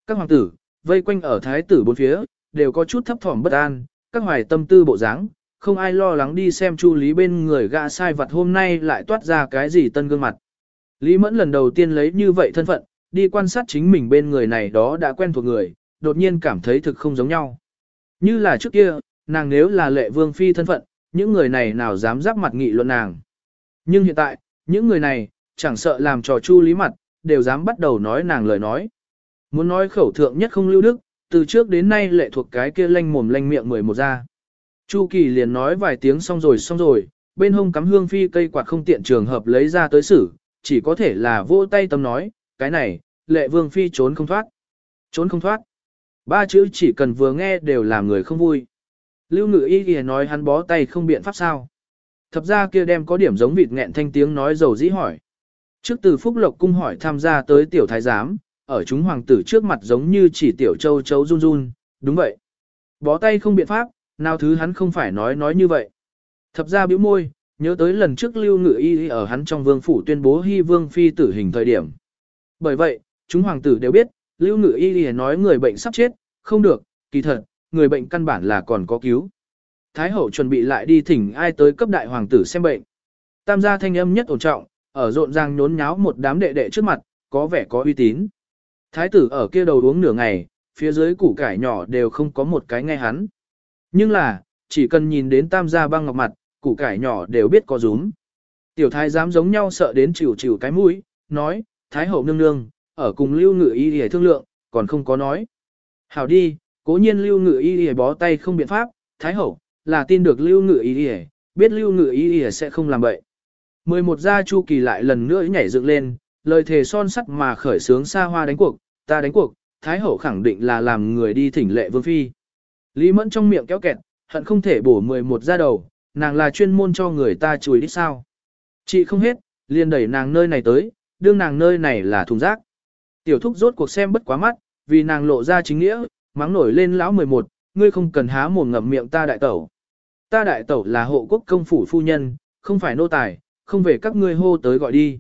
Các hoàng tử, vây quanh ở thái tử bốn phía, đều có chút thấp thỏm bất an, các hoài tâm tư bộ dáng, không ai lo lắng đi xem Chu Lý bên người gã sai vật hôm nay lại toát ra cái gì tân gương mặt. Lý Mẫn lần đầu tiên lấy như vậy thân phận, đi quan sát chính mình bên người này đó đã quen thuộc người, đột nhiên cảm thấy thực không giống nhau. Như là trước kia, nàng nếu là lệ vương phi thân phận, những người này nào dám giáp mặt nghị luận nàng. Nhưng hiện tại, những người này, chẳng sợ làm trò chu lý mặt, đều dám bắt đầu nói nàng lời nói. Muốn nói khẩu thượng nhất không lưu đức, từ trước đến nay lệ thuộc cái kia lanh mồm lanh miệng mười một ra. Chu Kỳ liền nói vài tiếng xong rồi xong rồi, bên hông cắm hương phi cây quạt không tiện trường hợp lấy ra tới xử, chỉ có thể là vỗ tay tâm nói, cái này, lệ vương phi trốn không thoát. Trốn không thoát. Ba chữ chỉ cần vừa nghe đều làm người không vui. Lưu ngự y kìa nói hắn bó tay không biện pháp sao. Thập ra kia đem có điểm giống vịt nghẹn thanh tiếng nói dầu dĩ hỏi. Trước từ Phúc Lộc cung hỏi tham gia tới tiểu thái giám, ở chúng hoàng tử trước mặt giống như chỉ tiểu châu châu run run, đúng vậy. Bó tay không biện pháp, nào thứ hắn không phải nói nói như vậy. Thập ra bĩu môi, nhớ tới lần trước lưu ngự y ở hắn trong vương phủ tuyên bố hy vương phi tử hình thời điểm. Bởi vậy, chúng hoàng tử đều biết, lưu ngự y nói người bệnh sắp chết, không được, kỳ thật, người bệnh căn bản là còn có cứu. Thái hậu chuẩn bị lại đi thỉnh ai tới cấp đại hoàng tử xem bệnh. Tam gia thanh âm nhất ổn trọng, ở rộn ràng nhốn nháo một đám đệ đệ trước mặt, có vẻ có uy tín. Thái tử ở kia đầu uống nửa ngày, phía dưới củ cải nhỏ đều không có một cái nghe hắn. Nhưng là, chỉ cần nhìn đến tam gia băng ngọc mặt, củ cải nhỏ đều biết có rúm. Tiểu thái dám giống nhau sợ đến chịu chịu cái mũi, nói, thái hậu nương nương, ở cùng lưu ngự y để thương lượng, còn không có nói. Hảo đi, cố nhiên lưu ngự y để bó tay không biện pháp, thái hậu, là tin được lưu ngự y để, biết lưu ngự y để sẽ không làm bậy. Mười một gia chu kỳ lại lần nữa nhảy dựng lên, lời thề son sắt mà khởi sướng xa hoa đánh cuộc, ta đánh cuộc, thái hậu khẳng định là làm người đi thỉnh lệ vương phi. Lý mẫn trong miệng kéo kẹt, hận không thể bổ mười một đầu, nàng là chuyên môn cho người ta chùi đi sao. Chị không hết, liền đẩy nàng nơi này tới, đương nàng nơi này là thùng rác. Tiểu thúc rốt cuộc xem bất quá mắt, vì nàng lộ ra chính nghĩa, mắng nổi lên lão 11, ngươi không cần há mồm ngậm miệng ta đại tẩu. Ta đại tẩu là hộ quốc công phủ phu nhân, không phải nô tài, không về các ngươi hô tới gọi đi.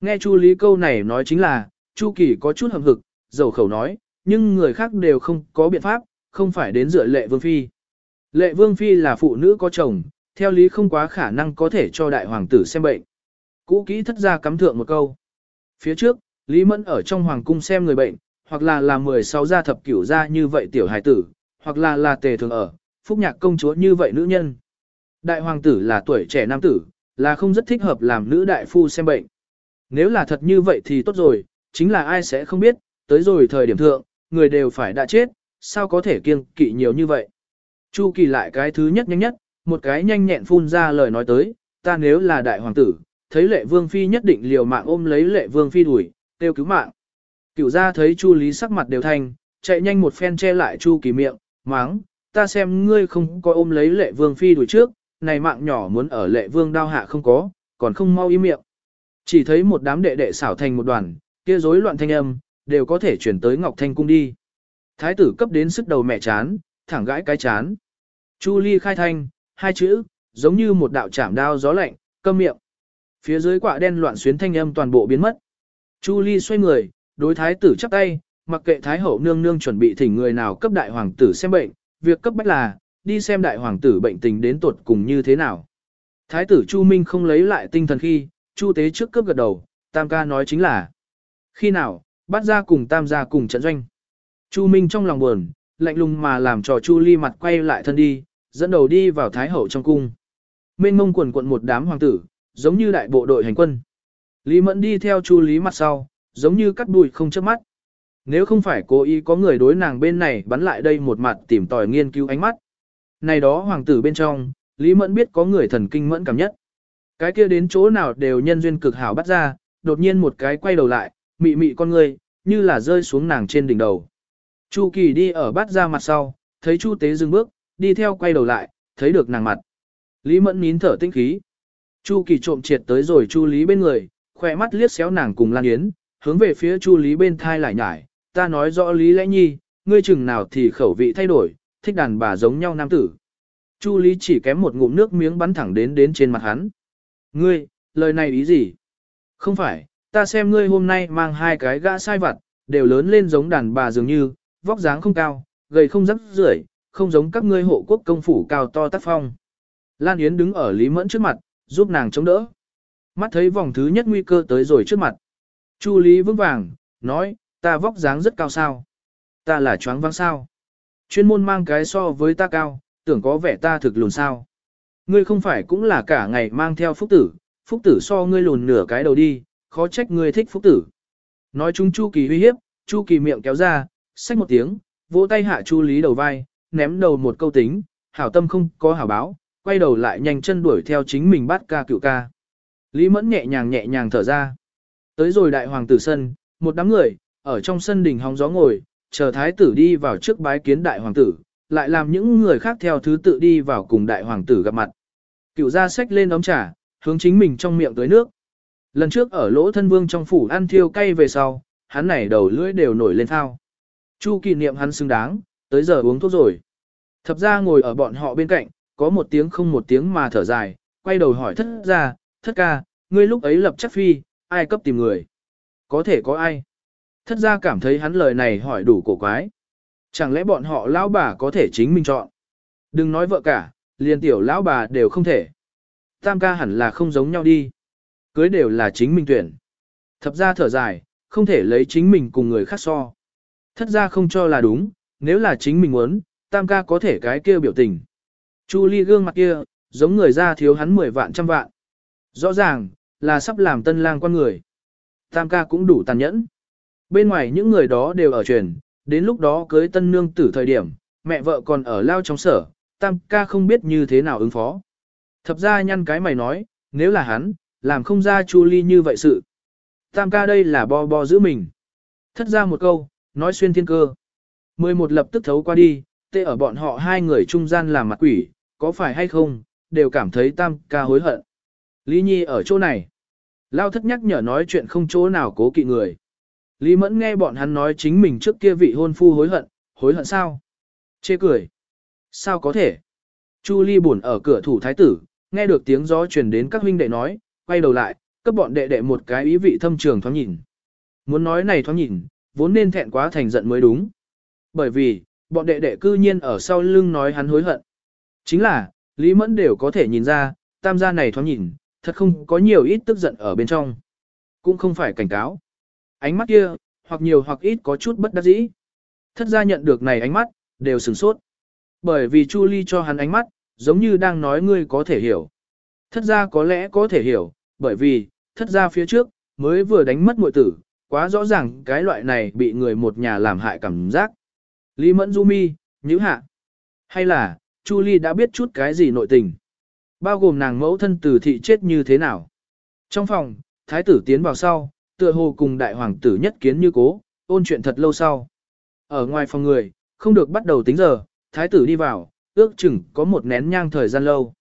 Nghe Chu Lý câu này nói chính là, Chu Kỳ có chút hầm hực, dầu khẩu nói, nhưng người khác đều không có biện pháp, không phải đến dựa lệ vương phi. Lệ vương phi là phụ nữ có chồng, theo lý không quá khả năng có thể cho đại hoàng tử xem bệnh. Cũ kỹ thất ra cắm thượng một câu. Phía trước, Lý Mẫn ở trong hoàng cung xem người bệnh, hoặc là là 16 gia thập cửu gia như vậy tiểu hài tử, hoặc là là tề thường ở, phúc nhạc công chúa như vậy nữ nhân. Đại hoàng tử là tuổi trẻ nam tử, là không rất thích hợp làm nữ đại phu xem bệnh. Nếu là thật như vậy thì tốt rồi, chính là ai sẽ không biết, tới rồi thời điểm thượng, người đều phải đã chết, sao có thể kiêng kỵ nhiều như vậy. Chu kỳ lại cái thứ nhất nhanh nhất, một cái nhanh nhẹn phun ra lời nói tới, ta nếu là đại hoàng tử, thấy lệ vương phi nhất định liều mạng ôm lấy lệ vương phi đuổi, tiêu cứu mạng. Cửu ra thấy chu lý sắc mặt đều thanh, chạy nhanh một phen che lại chu kỳ miệng, máng, ta xem ngươi không có ôm lấy lệ vương phi đuổi trước, này mạng nhỏ muốn ở lệ vương đao hạ không có, còn không mau im miệng. Chỉ thấy một đám đệ đệ xảo thành một đoàn, kia rối loạn thanh âm, đều có thể chuyển tới Ngọc Thanh cung đi. Thái tử cấp đến sức đầu mẹ chán, thẳng gãi cái chán. Chu ly khai thanh, hai chữ, giống như một đạo chạm đao gió lạnh, câm miệng. Phía dưới quạ đen loạn xuyến thanh âm toàn bộ biến mất. Chu ly xoay người, đối thái tử chắp tay, mặc kệ thái hậu nương nương chuẩn bị thỉnh người nào cấp đại hoàng tử xem bệnh, việc cấp bách là, đi xem đại hoàng tử bệnh tình đến tột cùng như thế nào. Thái tử Chu Minh không lấy lại tinh thần khi, Chu tế trước cướp gật đầu, tam ca nói chính là. Khi nào, bắt ra cùng tam gia cùng trận doanh. Chu Minh trong lòng buồn, lạnh lùng mà làm cho Chu Ly mặt quay lại thân đi, dẫn đầu đi vào Thái Hậu trong cung. Mênh mông quần quận một đám hoàng tử, giống như đại bộ đội hành quân. Lý Mẫn đi theo Chu Lý mặt sau, giống như cắt đùi không chớp mắt. Nếu không phải cố ý có người đối nàng bên này bắn lại đây một mặt tìm tòi nghiên cứu ánh mắt. Này đó hoàng tử bên trong, Lý Mẫn biết có người thần kinh mẫn cảm nhất. Cái kia đến chỗ nào đều nhân duyên cực hảo bắt ra, đột nhiên một cái quay đầu lại, mị mị con người, như là rơi xuống nàng trên đỉnh đầu. Chu Kỳ đi ở bắt ra mặt sau, thấy Chu Tế dừng bước, đi theo quay đầu lại, thấy được nàng mặt. Lý Mẫn nín thở tinh khí. Chu Kỳ trộm triệt tới rồi Chu Lý bên người, khỏe mắt liếc xéo nàng cùng Lan Yến, hướng về phía Chu Lý bên thai lại nhải, ta nói rõ Lý Lẽ Nhi, ngươi chừng nào thì khẩu vị thay đổi, thích đàn bà giống nhau nam tử. Chu Lý chỉ kém một ngụm nước miếng bắn thẳng đến đến trên mặt hắn. Ngươi, lời này ý gì? Không phải, ta xem ngươi hôm nay mang hai cái gã sai vặt, đều lớn lên giống đàn bà dường như, vóc dáng không cao, gầy không rắc rưởi, không giống các ngươi hộ quốc công phủ cao to tác phong. Lan Yến đứng ở Lý Mẫn trước mặt, giúp nàng chống đỡ. Mắt thấy vòng thứ nhất nguy cơ tới rồi trước mặt. Chu Lý vững vàng, nói, ta vóc dáng rất cao sao. Ta là choáng váng sao. Chuyên môn mang cái so với ta cao, tưởng có vẻ ta thực lùn sao. Ngươi không phải cũng là cả ngày mang theo phúc tử, phúc tử so ngươi lùn nửa cái đầu đi, khó trách ngươi thích phúc tử. Nói chúng Chu Kỳ uy hiếp, Chu Kỳ miệng kéo ra, xách một tiếng, vỗ tay hạ Chu Lý đầu vai, ném đầu một câu tính, hảo tâm không có hảo báo, quay đầu lại nhanh chân đuổi theo chính mình bắt ca cựu ca. Lý Mẫn nhẹ nhàng nhẹ nhàng thở ra. Tới rồi đại hoàng tử sân, một đám người, ở trong sân đình hóng gió ngồi, chờ thái tử đi vào trước bái kiến đại hoàng tử, lại làm những người khác theo thứ tự đi vào cùng đại hoàng tử gặp mặt. Cựu ra sách lên ấm trà, hướng chính mình trong miệng tới nước. Lần trước ở lỗ thân vương trong phủ ăn thiêu cay về sau, hắn này đầu lưỡi đều nổi lên thao. Chu kỷ niệm hắn xứng đáng, tới giờ uống thuốc rồi. Thập ra ngồi ở bọn họ bên cạnh, có một tiếng không một tiếng mà thở dài, quay đầu hỏi thất ra, thất ca, ngươi lúc ấy lập chắc phi, ai cấp tìm người? Có thể có ai? Thất ra cảm thấy hắn lời này hỏi đủ cổ quái. Chẳng lẽ bọn họ lão bà có thể chính mình chọn? Đừng nói vợ cả, liền tiểu lão bà đều không thể. Tam ca hẳn là không giống nhau đi. Cưới đều là chính mình tuyển. Thập ra thở dài, không thể lấy chính mình cùng người khác so. Thất ra không cho là đúng, nếu là chính mình muốn, tam ca có thể cái kia biểu tình. Chu ly gương mặt kia, giống người ra thiếu hắn 10 vạn trăm vạn. Rõ ràng, là sắp làm tân lang con người. Tam ca cũng đủ tàn nhẫn. Bên ngoài những người đó đều ở truyền, đến lúc đó cưới tân nương tử thời điểm, mẹ vợ còn ở lao trong sở, tam ca không biết như thế nào ứng phó. Thập ra nhăn cái mày nói, nếu là hắn, làm không ra chu ly như vậy sự. Tam ca đây là bo bo giữ mình. Thất ra một câu, nói xuyên thiên cơ. Mười một lập tức thấu qua đi, tê ở bọn họ hai người trung gian làm mặt quỷ, có phải hay không, đều cảm thấy tam ca hối hận. Lý Nhi ở chỗ này. Lao thất nhắc nhở nói chuyện không chỗ nào cố kỵ người. Lý Mẫn nghe bọn hắn nói chính mình trước kia vị hôn phu hối hận, hối hận sao? Chê cười. Sao có thể? Chu Ly buồn ở cửa thủ thái tử, nghe được tiếng gió truyền đến các huynh đệ nói, quay đầu lại, cấp bọn đệ đệ một cái ý vị thâm trường thoáng nhìn. Muốn nói này thoáng nhìn, vốn nên thẹn quá thành giận mới đúng. Bởi vì, bọn đệ đệ cư nhiên ở sau lưng nói hắn hối hận. Chính là, Lý Mẫn đều có thể nhìn ra, tam gia này thoáng nhìn, thật không có nhiều ít tức giận ở bên trong. Cũng không phải cảnh cáo. Ánh mắt kia, hoặc nhiều hoặc ít có chút bất đắc dĩ. Thất gia nhận được này ánh mắt, đều sửng sốt. Bởi vì Chu Ly cho hắn ánh mắt, giống như đang nói ngươi có thể hiểu. Thất gia có lẽ có thể hiểu, bởi vì, thất gia phía trước, mới vừa đánh mất muội tử, quá rõ ràng cái loại này bị người một nhà làm hại cảm giác. Lý Mẫn Du Mi, nhữ hạ. Hay là, Chu Ly đã biết chút cái gì nội tình. Bao gồm nàng mẫu thân tử thị chết như thế nào. Trong phòng, thái tử tiến vào sau, tựa hồ cùng đại hoàng tử nhất kiến như cố, ôn chuyện thật lâu sau. Ở ngoài phòng người, không được bắt đầu tính giờ, thái tử đi vào, ước chừng có một nén nhang thời gian lâu.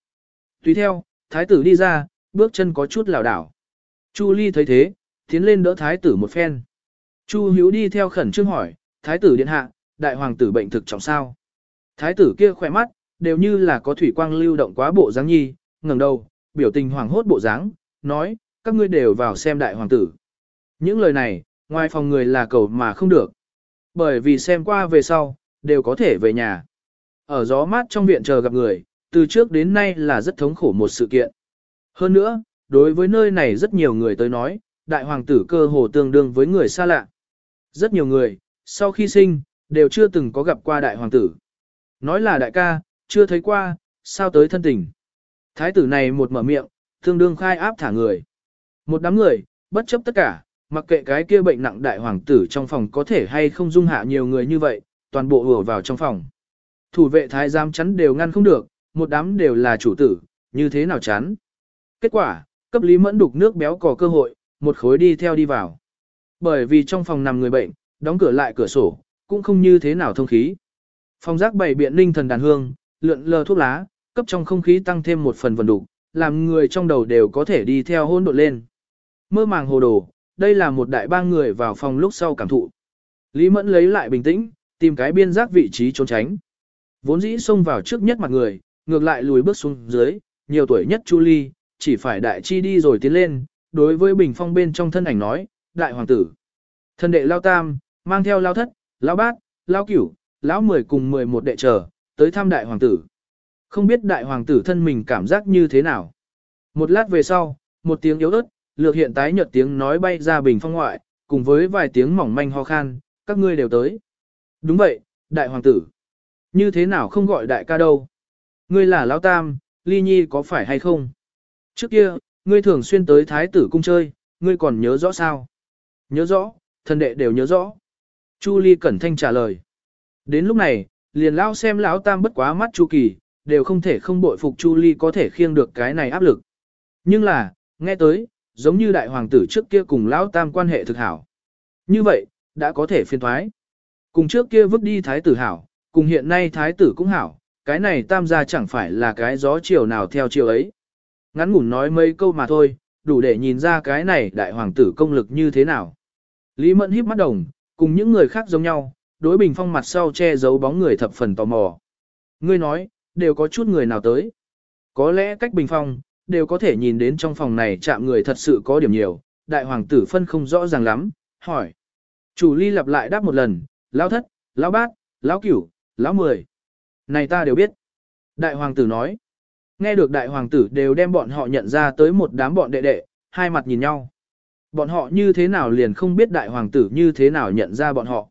Tùy theo, thái tử đi ra, bước chân có chút lảo đảo. Chu Ly thấy thế, tiến lên đỡ thái tử một phen. Chu Hiếu đi theo khẩn trương hỏi, thái tử điện hạ, đại hoàng tử bệnh thực trọng sao? Thái tử kia khỏe mắt, đều như là có thủy quang lưu động quá bộ dáng nhi, ngẩng đầu, biểu tình hoàng hốt bộ dáng, nói, các ngươi đều vào xem đại hoàng tử. Những lời này, ngoài phòng người là cầu mà không được. Bởi vì xem qua về sau, đều có thể về nhà. Ở gió mát trong viện chờ gặp người, từ trước đến nay là rất thống khổ một sự kiện. Hơn nữa, đối với nơi này rất nhiều người tới nói, đại hoàng tử cơ hồ tương đương với người xa lạ. Rất nhiều người, sau khi sinh, đều chưa từng có gặp qua đại hoàng tử. Nói là đại ca, chưa thấy qua, sao tới thân tình. Thái tử này một mở miệng, tương đương khai áp thả người. Một đám người, bất chấp tất cả, mặc kệ cái kia bệnh nặng đại hoàng tử trong phòng có thể hay không dung hạ nhiều người như vậy, toàn bộ ùa vào trong phòng. Thủ vệ thái giám chắn đều ngăn không được, một đám đều là chủ tử, như thế nào chắn. Kết quả, cấp lý mẫn đục nước béo có cơ hội, một khối đi theo đi vào. Bởi vì trong phòng nằm người bệnh, đóng cửa lại cửa sổ, cũng không như thế nào thông khí. Phòng rác bày biện linh thần đàn hương, lượn lờ thuốc lá, cấp trong không khí tăng thêm một phần vần đủ, làm người trong đầu đều có thể đi theo hôn độn lên. Mơ màng hồ đồ, đây là một đại bang người vào phòng lúc sau cảm thụ. Lý Mẫn lấy lại bình tĩnh, tìm cái biên giác vị trí trốn tránh. Vốn dĩ xông vào trước nhất mặt người, ngược lại lùi bước xuống dưới, nhiều tuổi nhất Chu Ly, chỉ phải đại chi đi rồi tiến lên, đối với bình phong bên trong thân ảnh nói, đại hoàng tử. Thân đệ lao tam, mang theo lao thất, lao bát, lao cửu, lão mười cùng mười một đệ trở, tới thăm đại hoàng tử. Không biết đại hoàng tử thân mình cảm giác như thế nào. Một lát về sau, một tiếng yếu ớt, lược hiện tái nhợt tiếng nói bay ra bình phong ngoại, cùng với vài tiếng mỏng manh ho khan, các ngươi đều tới. Đúng vậy, đại hoàng tử. Như thế nào không gọi đại ca đâu? Ngươi là lão tam, ly nhi có phải hay không? Trước kia, ngươi thường xuyên tới thái tử cung chơi, ngươi còn nhớ rõ sao? Nhớ rõ, Thần đệ đều nhớ rõ. Chu Ly cẩn thanh trả lời. Đến lúc này, liền lão xem lão tam bất quá mắt Chu Kỳ, đều không thể không bội phục Chu Ly có thể khiêng được cái này áp lực. Nhưng là, nghe tới, giống như đại hoàng tử trước kia cùng lão tam quan hệ thực hảo. Như vậy, đã có thể phiên thoái. Cùng trước kia vứt đi thái tử hảo, cùng hiện nay thái tử cũng hảo, cái này tam gia chẳng phải là cái gió chiều nào theo chiều ấy. Ngắn ngủn nói mấy câu mà thôi, đủ để nhìn ra cái này đại hoàng tử công lực như thế nào. Lý Mẫn híp mắt đồng, cùng những người khác giống nhau, đối bình phong mặt sau che giấu bóng người thập phần tò mò. Ngươi nói, đều có chút người nào tới. Có lẽ cách bình phong, đều có thể nhìn đến trong phòng này chạm người thật sự có điểm nhiều, đại hoàng tử phân không rõ ràng lắm, hỏi. Chủ ly lặp lại đáp một lần, lão thất, lão bát, lão cửu, lão mười. Này ta đều biết. Đại hoàng tử nói. Nghe được đại hoàng tử đều đem bọn họ nhận ra tới một đám bọn đệ đệ, hai mặt nhìn nhau. Bọn họ như thế nào liền không biết đại hoàng tử như thế nào nhận ra bọn họ.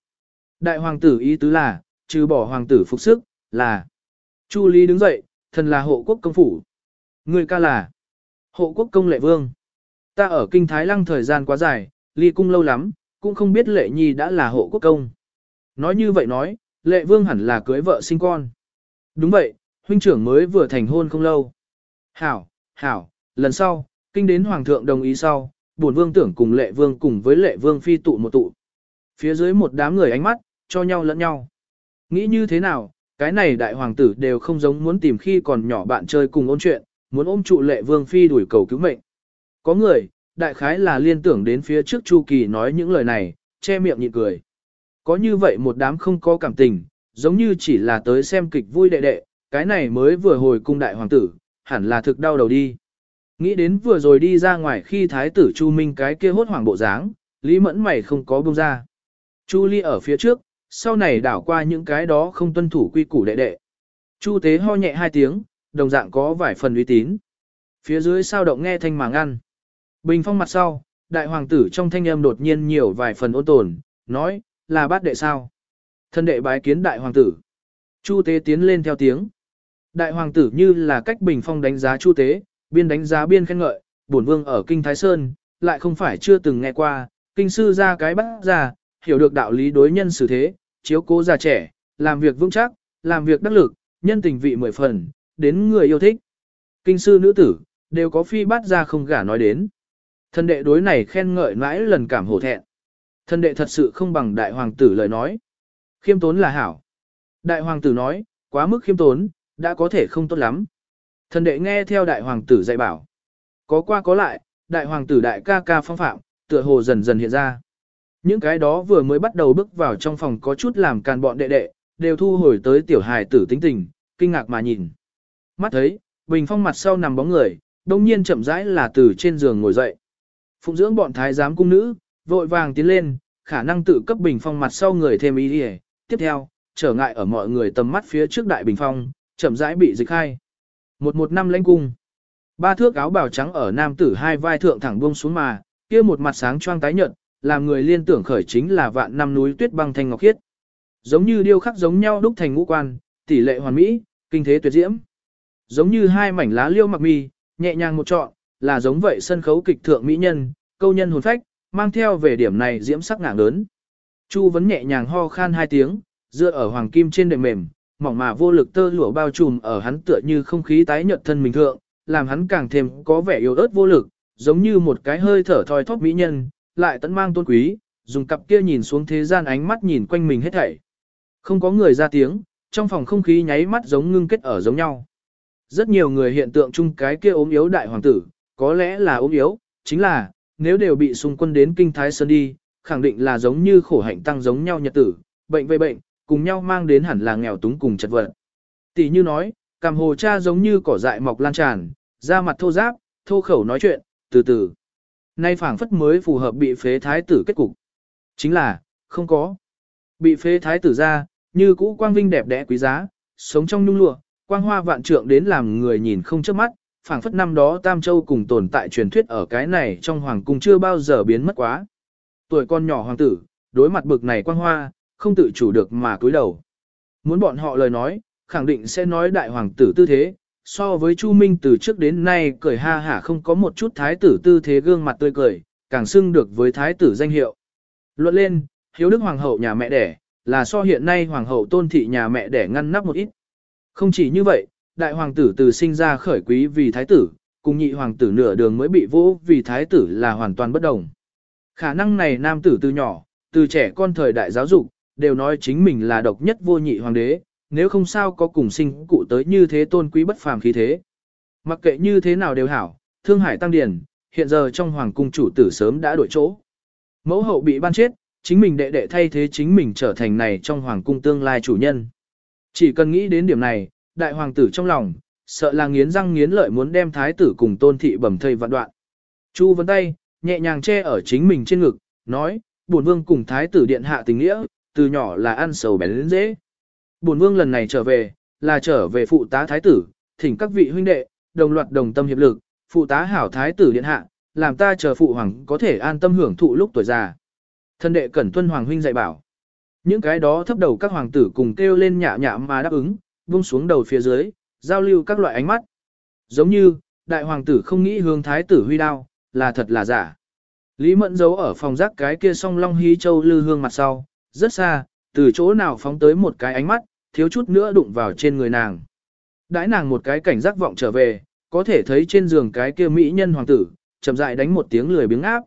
Đại hoàng tử ý tứ là, trừ bỏ hoàng tử phục sức, là. Chu Lý đứng dậy, thần là hộ quốc công phủ. Người ca là hộ quốc công lệ vương. Ta ở kinh Thái Lăng thời gian quá dài, ly cung lâu lắm, cũng không biết lệ nhi đã là hộ quốc công. Nói như vậy nói, lệ vương hẳn là cưới vợ sinh con. Đúng vậy, huynh trưởng mới vừa thành hôn không lâu. Hảo, hảo, lần sau, kinh đến hoàng thượng đồng ý sau, bổn vương tưởng cùng lệ vương cùng với lệ vương phi tụ một tụ. Phía dưới một đám người ánh mắt, cho nhau lẫn nhau. Nghĩ như thế nào, cái này đại hoàng tử đều không giống muốn tìm khi còn nhỏ bạn chơi cùng ôn chuyện, muốn ôm trụ lệ vương phi đuổi cầu cứu mệnh. Có người, đại khái là liên tưởng đến phía trước Chu Kỳ nói những lời này, che miệng nhịn cười. Có như vậy một đám không có cảm tình, giống như chỉ là tới xem kịch vui đệ đệ, cái này mới vừa hồi cung đại hoàng tử, hẳn là thực đau đầu đi. Nghĩ đến vừa rồi đi ra ngoài khi thái tử Chu Minh cái kia hốt hoảng bộ dáng, Lý Mẫn mày không có bông ra. Chu Ly ở phía trước, sau này đảo qua những cái đó không tuân thủ quy củ đệ đệ. Chu Tế ho nhẹ hai tiếng, đồng dạng có vài phần uy tín. Phía dưới sao động nghe thanh màng ăn. Bình phong mặt sau, đại hoàng tử trong thanh âm đột nhiên nhiều vài phần ôn tồn, nói, là bát đệ sao. Thân đệ bái kiến đại hoàng tử. Chu tế tiến lên theo tiếng. Đại hoàng tử như là cách bình phong đánh giá chu tế, biên đánh giá biên khen ngợi, bổn vương ở kinh Thái Sơn, lại không phải chưa từng nghe qua, kinh sư ra cái bắt ra, hiểu được đạo lý đối nhân xử thế, chiếu cố già trẻ, làm việc vững chắc, làm việc đắc lực, nhân tình vị mười phần, đến người yêu thích. Kinh sư nữ tử, đều có phi bát ra không gả nói đến. Thân đệ đối này khen ngợi mãi lần cảm hổ thẹn. Thân đệ thật sự không bằng đại hoàng tử lời nói. Khiêm tốn là hảo. Đại hoàng tử nói, quá mức khiêm tốn, đã có thể không tốt lắm. Thân đệ nghe theo đại hoàng tử dạy bảo. Có qua có lại, đại hoàng tử đại ca ca phong phạm, tựa hồ dần dần hiện ra. Những cái đó vừa mới bắt đầu bước vào trong phòng có chút làm càn bọn đệ đệ, đều thu hồi tới tiểu hài tử tính tình, kinh ngạc mà nhìn. Mắt thấy, bình phong mặt sau nằm bóng người, đông nhiên chậm rãi là từ trên giường ngồi dậy. Phụng dưỡng bọn thái giám cung nữ, vội vàng tiến lên, khả năng tự cấp bình phong mặt sau người thêm ý đi Tiếp theo, trở ngại ở mọi người tầm mắt phía trước đại bình phong, chậm rãi bị dịch khai. Một một năm lãnh cung. Ba thước áo bào trắng ở nam tử hai vai thượng thẳng buông xuống mà, kia một mặt sáng choang tái nhợt, làm người liên tưởng khởi chính là vạn năm núi tuyết băng thanh ngọc khiết. Giống như điêu khắc giống nhau đúc thành ngũ quan, tỷ lệ hoàn mỹ, kinh thế tuyệt diễm. Giống như hai mảnh lá liêu mặc mi, nhẹ nhàng một trọn, là giống vậy sân khấu kịch thượng mỹ nhân, câu nhân hồn phách, mang theo về điểm này diễm sắc ngạng lớn. Chu vấn nhẹ nhàng ho khan hai tiếng, dựa ở hoàng kim trên đệm mềm, mỏng mà vô lực tơ lụa bao trùm ở hắn tựa như không khí tái nhợt thân mình thượng, làm hắn càng thêm có vẻ yếu ớt vô lực, giống như một cái hơi thở thoi thóp mỹ nhân, lại tận mang tôn quý, dùng cặp kia nhìn xuống thế gian ánh mắt nhìn quanh mình hết thảy. Không có người ra tiếng, trong phòng không khí nháy mắt giống ngưng kết ở giống nhau. Rất nhiều người hiện tượng chung cái kia ốm yếu đại hoàng tử, có lẽ là ốm yếu, chính là, nếu đều bị xung quân đến kinh thái sơn đi, khẳng định là giống như khổ hạnh tăng giống nhau nhật tử, bệnh về bệnh, cùng nhau mang đến hẳn là nghèo túng cùng chật vật. Tỷ như nói, cằm hồ cha giống như cỏ dại mọc lan tràn, da mặt thô giáp, thô khẩu nói chuyện, từ từ. Nay phảng phất mới phù hợp bị phế thái tử kết cục. Chính là, không có. Bị phế thái tử ra, như cũ quang vinh đẹp đẽ quý giá, sống trong nhung lụa, quang hoa vạn trượng đến làm người nhìn không chớp mắt, phảng phất năm đó Tam Châu cùng tồn tại truyền thuyết ở cái này trong hoàng cung chưa bao giờ biến mất quá. Tuổi con nhỏ hoàng tử, đối mặt bực này quang hoa, không tự chủ được mà cúi đầu. Muốn bọn họ lời nói, khẳng định sẽ nói đại hoàng tử tư thế, so với Chu Minh từ trước đến nay cười ha hả không có một chút thái tử tư thế gương mặt tươi cười, càng xưng được với thái tử danh hiệu. Luận lên, hiếu đức hoàng hậu nhà mẹ đẻ, là so hiện nay hoàng hậu tôn thị nhà mẹ đẻ ngăn nắp một ít. Không chỉ như vậy, đại hoàng tử từ sinh ra khởi quý vì thái tử, cùng nhị hoàng tử nửa đường mới bị vỗ vì thái tử là hoàn toàn bất đồng. Khả năng này nam tử từ nhỏ, từ trẻ con thời đại giáo dục, đều nói chính mình là độc nhất vô nhị hoàng đế, nếu không sao có cùng sinh cụ tới như thế tôn quý bất phàm khí thế. Mặc kệ như thế nào đều hảo, thương hải tăng điển, hiện giờ trong hoàng cung chủ tử sớm đã đổi chỗ. Mẫu hậu bị ban chết, chính mình đệ đệ thay thế chính mình trở thành này trong hoàng cung tương lai chủ nhân. Chỉ cần nghĩ đến điểm này, đại hoàng tử trong lòng, sợ là nghiến răng nghiến lợi muốn đem thái tử cùng tôn thị bẩm thây vạn đoạn. Chu vấn tay, nhẹ nhàng che ở chính mình trên ngực, nói, bổn vương cùng thái tử điện hạ tình nghĩa, từ nhỏ là ăn sầu bén đến dễ. Bổn vương lần này trở về, là trở về phụ tá thái tử, thỉnh các vị huynh đệ, đồng loạt đồng tâm hiệp lực, phụ tá hảo thái tử điện hạ, làm ta chờ phụ hoàng có thể an tâm hưởng thụ lúc tuổi già. Thân đệ cẩn tuân hoàng huynh dạy bảo. Những cái đó thấp đầu các hoàng tử cùng kêu lên nhạ nhạ mà đáp ứng, buông xuống đầu phía dưới, giao lưu các loại ánh mắt. Giống như, đại hoàng tử không nghĩ hướng thái tử huy đao, là thật là giả. Lý Mẫn giấu ở phòng rác cái kia song long hí châu lư hương mặt sau, rất xa, từ chỗ nào phóng tới một cái ánh mắt, thiếu chút nữa đụng vào trên người nàng. Đãi nàng một cái cảnh giác vọng trở về, có thể thấy trên giường cái kia mỹ nhân hoàng tử, chậm rãi đánh một tiếng lười biếng áp.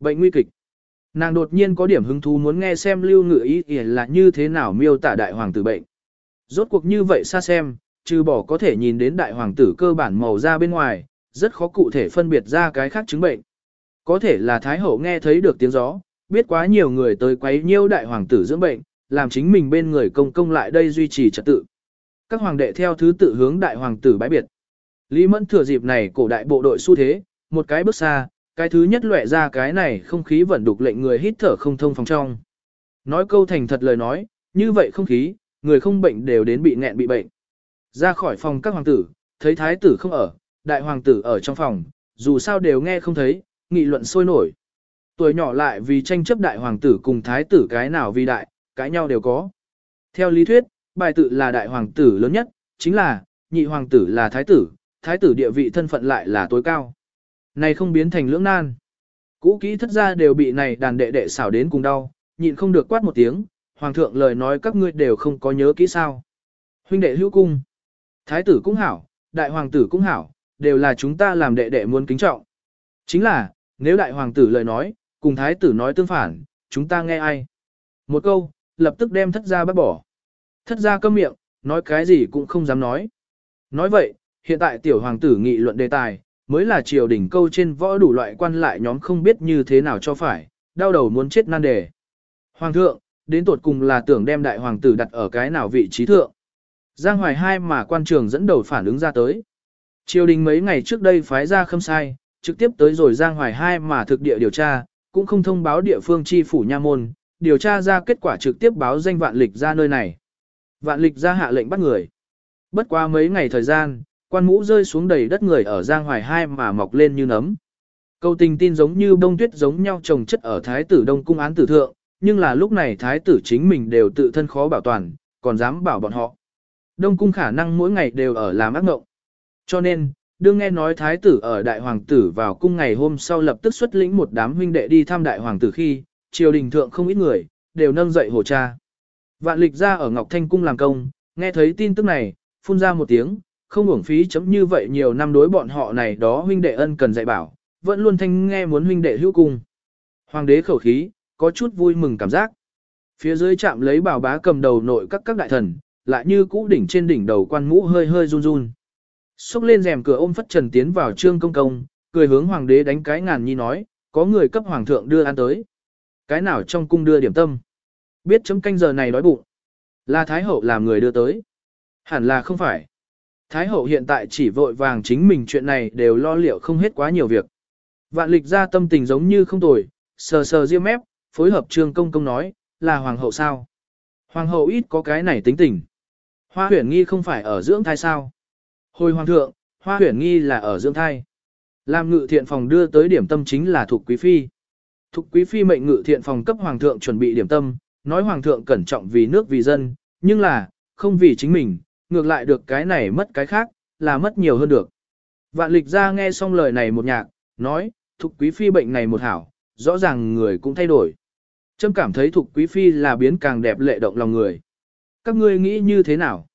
Bệnh nguy kịch. Nàng đột nhiên có điểm hứng thú muốn nghe xem lưu ngự ý là như thế nào miêu tả đại hoàng tử bệnh. Rốt cuộc như vậy xa xem, trừ bỏ có thể nhìn đến đại hoàng tử cơ bản màu da bên ngoài, rất khó cụ thể phân biệt ra cái khác chứng bệnh. Có thể là Thái Hậu nghe thấy được tiếng gió, biết quá nhiều người tới quấy nhiêu đại hoàng tử dưỡng bệnh, làm chính mình bên người công công lại đây duy trì trật tự. Các hoàng đệ theo thứ tự hướng đại hoàng tử bái biệt. Lý Mẫn thừa dịp này cổ đại bộ đội xu thế, một cái bước xa, cái thứ nhất lệ ra cái này không khí vẫn đục lệnh người hít thở không thông phòng trong. Nói câu thành thật lời nói, như vậy không khí, người không bệnh đều đến bị nghẹn bị bệnh. Ra khỏi phòng các hoàng tử, thấy thái tử không ở, đại hoàng tử ở trong phòng, dù sao đều nghe không thấy, nghị luận sôi nổi. Tuổi nhỏ lại vì tranh chấp đại hoàng tử cùng thái tử cái nào vì đại, cái nhau đều có. Theo lý thuyết, bài tự là đại hoàng tử lớn nhất, chính là, nhị hoàng tử là thái tử, thái tử địa vị thân phận lại là tối cao. Này không biến thành lưỡng nan. Cũ kỹ thất gia đều bị này đàn đệ đệ xảo đến cùng đau, nhịn không được quát một tiếng, hoàng thượng lời nói các ngươi đều không có nhớ kỹ sao. Huynh đệ hữu cung, thái tử cũng hảo, đại hoàng tử cũng hảo, đều là chúng ta làm đệ đệ muốn kính trọng. Chính là, nếu đại hoàng tử lời nói, cùng thái tử nói tương phản, chúng ta nghe ai? Một câu, lập tức đem thất gia bắt bỏ. Thất gia câm miệng, nói cái gì cũng không dám nói. Nói vậy, hiện tại tiểu hoàng tử nghị luận đề tài, mới là triều đỉnh câu trên võ đủ loại quan lại nhóm không biết như thế nào cho phải, đau đầu muốn chết nan đề. Hoàng thượng, đến tột cùng là tưởng đem đại hoàng tử đặt ở cái nào vị trí thượng. Giang Hoài hai mà quan trường dẫn đầu phản ứng ra tới. Triều đình mấy ngày trước đây phái ra khâm sai, trực tiếp tới rồi Giang Hoài hai mà thực địa điều tra, cũng không thông báo địa phương chi phủ nha môn, điều tra ra kết quả trực tiếp báo danh vạn lịch ra nơi này. Vạn lịch ra hạ lệnh bắt người. Bất qua mấy ngày thời gian, quan mũ rơi xuống đầy đất người ở Giang Hoài hai mà mọc lên như nấm. Câu tình tin giống như bông tuyết giống nhau trồng chất ở Thái tử Đông Cung án tử thượng, nhưng là lúc này Thái tử chính mình đều tự thân khó bảo toàn, còn dám bảo bọn họ. Đông Cung khả năng mỗi ngày đều ở làm ác ngộng. Cho nên, đương nghe nói Thái tử ở Đại Hoàng tử vào cung ngày hôm sau lập tức xuất lĩnh một đám huynh đệ đi thăm Đại Hoàng tử khi, triều đình thượng không ít người, đều nâng dậy hồ cha. Vạn lịch ra ở Ngọc Thanh Cung làm công, nghe thấy tin tức này, phun ra một tiếng, không uổng phí chấm như vậy nhiều năm đối bọn họ này đó huynh đệ ân cần dạy bảo, vẫn luôn thanh nghe muốn huynh đệ hữu cung. Hoàng đế khẩu khí, có chút vui mừng cảm giác. Phía dưới chạm lấy bảo bá cầm đầu nội các các đại thần, lại như cũ đỉnh trên đỉnh đầu quan mũ hơi hơi run run. Xúc lên rèm cửa ôm phất trần tiến vào trương công công, cười hướng hoàng đế đánh cái ngàn nhi nói, có người cấp hoàng thượng đưa ăn tới. Cái nào trong cung đưa điểm tâm. Biết chấm canh giờ này đói bụng. Là Thái Hậu làm người đưa tới. Hẳn là không phải. Thái hậu hiện tại chỉ vội vàng chính mình chuyện này đều lo liệu không hết quá nhiều việc. Vạn lịch ra tâm tình giống như không tồi, sờ sờ riêng mép, phối hợp trương công công nói, là hoàng hậu sao? Hoàng hậu ít có cái này tính tình. Hoa huyển nghi không phải ở dưỡng thai sao? Hồi hoàng thượng, hoa huyển nghi là ở dưỡng thai. Làm ngự thiện phòng đưa tới điểm tâm chính là thuộc quý phi. Thục quý phi mệnh ngự thiện phòng cấp hoàng thượng chuẩn bị điểm tâm, nói hoàng thượng cẩn trọng vì nước vì dân, nhưng là, không vì chính mình, ngược lại được cái này mất cái khác, là mất nhiều hơn được. Vạn lịch ra nghe xong lời này một nhạc, nói, thục quý phi bệnh này một hảo, rõ ràng người cũng thay đổi. Trâm cảm thấy Thục Quý Phi là biến càng đẹp lệ động lòng người. Các ngươi nghĩ như thế nào?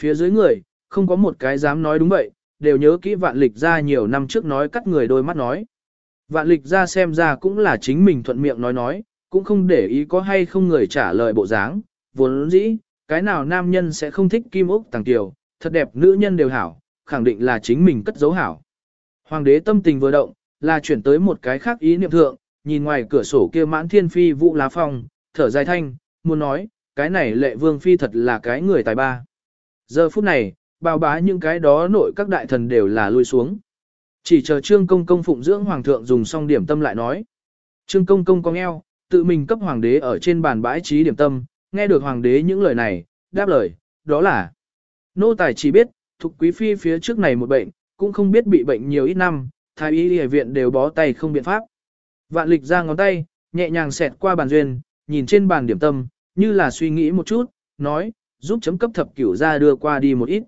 Phía dưới người, không có một cái dám nói đúng vậy, đều nhớ kỹ vạn lịch ra nhiều năm trước nói cắt người đôi mắt nói. Vạn lịch ra xem ra cũng là chính mình thuận miệng nói nói, cũng không để ý có hay không người trả lời bộ dáng, vốn dĩ, cái nào nam nhân sẽ không thích kim ốc tàng tiểu, thật đẹp nữ nhân đều hảo, khẳng định là chính mình cất dấu hảo. Hoàng đế tâm tình vừa động, là chuyển tới một cái khác ý niệm thượng, nhìn ngoài cửa sổ kia mãn thiên phi vũ lá phong, thở dài thanh, muốn nói, cái này lệ vương phi thật là cái người tài ba. Giờ phút này, bao bá những cái đó nội các đại thần đều là lui xuống. Chỉ chờ trương công công phụng dưỡng hoàng thượng dùng xong điểm tâm lại nói. Trương công công cong eo, tự mình cấp hoàng đế ở trên bàn bãi trí điểm tâm, nghe được hoàng đế những lời này, đáp lời, đó là Nô tài chỉ biết, thục quý phi phía trước này một bệnh, cũng không biết bị bệnh nhiều ít năm, thái y y viện đều bó tay không biện pháp. Vạn lịch ra ngón tay, nhẹ nhàng xẹt qua bàn duyên, nhìn trên bàn điểm tâm, như là suy nghĩ một chút, nói, giúp chấm cấp thập cửu ra đưa qua đi một ít.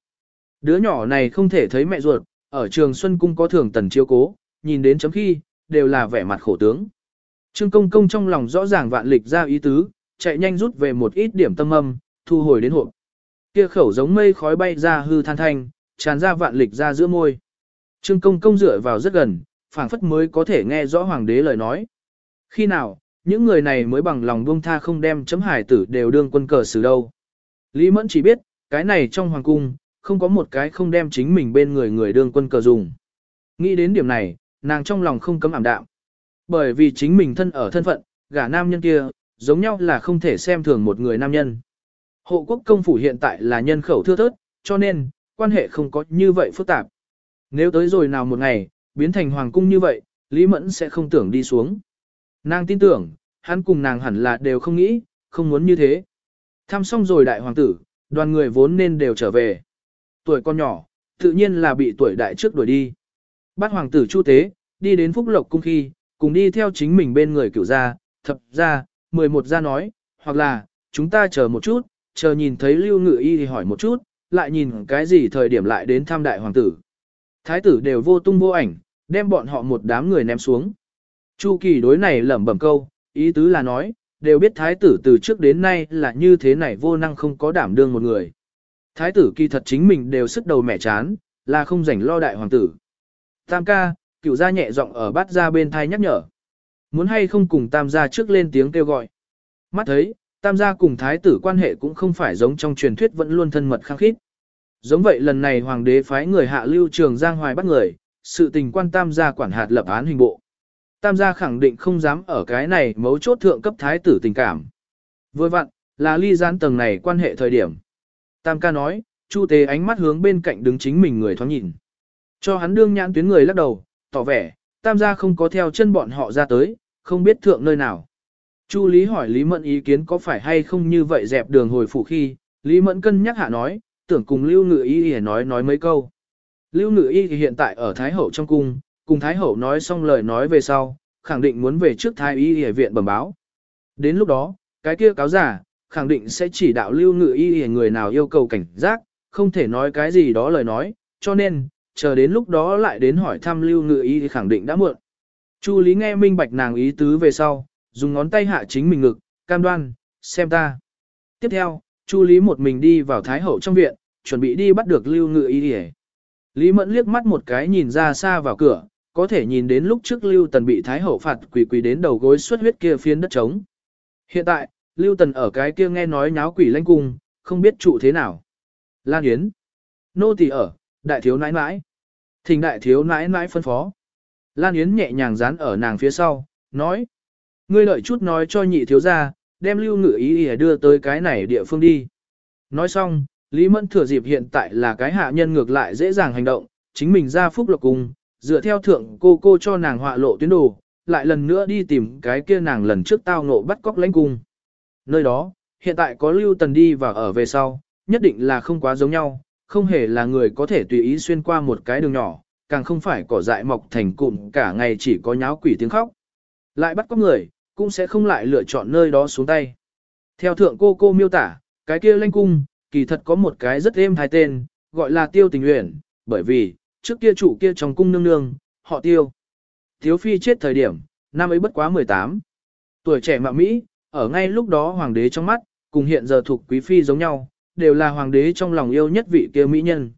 Đứa nhỏ này không thể thấy mẹ ruột, ở trường Xuân Cung có thường tần chiếu cố, nhìn đến chấm khi, đều là vẻ mặt khổ tướng. Trương công công trong lòng rõ ràng vạn lịch ra ý tứ, chạy nhanh rút về một ít điểm tâm âm, thu hồi đến hộp. Kia khẩu giống mây khói bay ra hư than thanh, tràn ra vạn lịch ra giữa môi. Trương công công dựa vào rất gần, phảng phất mới có thể nghe rõ hoàng đế lời nói. Khi nào, những người này mới bằng lòng buông tha không đem chấm hải tử đều đương quân cờ xử đâu. Lý Mẫn chỉ biết, cái này trong hoàng cung, không có một cái không đem chính mình bên người người đương quân cờ dùng. Nghĩ đến điểm này, nàng trong lòng không cấm ảm đạm. Bởi vì chính mình thân ở thân phận, gả nam nhân kia, giống nhau là không thể xem thường một người nam nhân. Hộ quốc công phủ hiện tại là nhân khẩu thưa thớt, cho nên, quan hệ không có như vậy phức tạp. Nếu tới rồi nào một ngày, biến thành hoàng cung như vậy, Lý Mẫn sẽ không tưởng đi xuống. Nàng tin tưởng, hắn cùng nàng hẳn là đều không nghĩ, không muốn như thế. Thăm xong rồi đại hoàng tử, đoàn người vốn nên đều trở về. Tuổi con nhỏ, tự nhiên là bị tuổi đại trước đuổi đi. Bát hoàng tử Chu Tế, đi đến Phúc Lộc cung khi, cùng đi theo chính mình bên người cửu gia, thập gia, 11 gia nói, hoặc là, chúng ta chờ một chút, chờ nhìn thấy lưu ngự y thì hỏi một chút, lại nhìn cái gì thời điểm lại đến thăm đại hoàng tử. Thái tử đều vô tung vô ảnh, đem bọn họ một đám người ném xuống. Chu kỳ đối này lẩm bẩm câu, ý tứ là nói, đều biết thái tử từ trước đến nay là như thế này vô năng không có đảm đương một người. Thái tử kỳ thật chính mình đều sức đầu mẹ chán, là không rảnh lo đại hoàng tử. Tam ca, cựu gia nhẹ giọng ở bát ra bên thai nhắc nhở. Muốn hay không cùng tam gia trước lên tiếng kêu gọi. Mắt thấy, tam gia cùng thái tử quan hệ cũng không phải giống trong truyền thuyết vẫn luôn thân mật khăng khít. Giống vậy lần này hoàng đế phái người hạ lưu trường giang hoài bắt người, sự tình quan tam gia quản hạt lập án hình bộ. Tam gia khẳng định không dám ở cái này mấu chốt thượng cấp thái tử tình cảm. Vừa vặn, là ly gián tầng này quan hệ thời điểm. Tam ca nói, chu tế ánh mắt hướng bên cạnh đứng chính mình người thoáng nhìn. Cho hắn đương nhãn tuyến người lắc đầu, tỏ vẻ, tam gia không có theo chân bọn họ ra tới, không biết thượng nơi nào. Chu Lý hỏi Lý Mẫn ý kiến có phải hay không như vậy dẹp đường hồi phủ khi, Lý Mẫn cân nhắc hạ nói, tưởng cùng Lưu Ngự ý để nói nói mấy câu. Lưu Ngự Y thì hiện tại ở Thái Hậu trong cung, cùng Thái Hậu nói xong lời nói về sau, khẳng định muốn về trước Thái Y Y viện bẩm báo. Đến lúc đó, cái kia cáo giả, khẳng định sẽ chỉ đạo Lưu Ngự Y Y người nào yêu cầu cảnh giác, không thể nói cái gì đó lời nói, cho nên, chờ đến lúc đó lại đến hỏi thăm Lưu Ngự Y thì khẳng định đã muộn. Chu Lý nghe minh bạch nàng ý tứ về sau, dùng ngón tay hạ chính mình ngực, cam đoan, xem ta. Tiếp theo, Chu Lý một mình đi vào Thái Hậu trong viện, chuẩn bị đi bắt được Lưu Ngự Y đi Lý Mẫn liếc mắt một cái nhìn ra xa vào cửa, có thể nhìn đến lúc trước Lưu Tần bị Thái Hậu phạt quỳ quỳ đến đầu gối xuất huyết kia phiến đất trống. Hiện tại, Lưu Tần ở cái kia nghe nói nháo quỷ lanh cung, không biết trụ thế nào. Lan Yến. Nô tỳ ở, đại thiếu nãi nãi. Thình đại thiếu nãi nãi phân phó. Lan Yến nhẹ nhàng dán ở nàng phía sau, nói. Ngươi lợi chút nói cho nhị thiếu gia, đem lưu ngự ý ý đưa tới cái này địa phương đi. Nói xong, Lý Mẫn thừa dịp hiện tại là cái hạ nhân ngược lại dễ dàng hành động, chính mình ra phúc lộc cung, dựa theo thượng cô cô cho nàng họa lộ tuyến đồ, lại lần nữa đi tìm cái kia nàng lần trước tao ngộ bắt cóc lãnh cung. Nơi đó, hiện tại có lưu tần đi và ở về sau, nhất định là không quá giống nhau, không hề là người có thể tùy ý xuyên qua một cái đường nhỏ, càng không phải cỏ dại mọc thành cụm cả ngày chỉ có nháo quỷ tiếng khóc. Lại bắt cóc người, cũng sẽ không lại lựa chọn nơi đó xuống tay. Theo thượng cô cô miêu tả, cái kia lãnh cung, kỳ thật có một cái rất êm hai tên, gọi là tiêu tình nguyện, bởi vì, trước kia chủ kia trong cung nương nương, họ tiêu. Thiếu phi chết thời điểm, năm ấy bất quá 18. Tuổi trẻ mạ Mỹ, ở ngay lúc đó hoàng đế trong mắt, cùng hiện giờ thuộc quý phi giống nhau, đều là hoàng đế trong lòng yêu nhất vị kia mỹ nhân.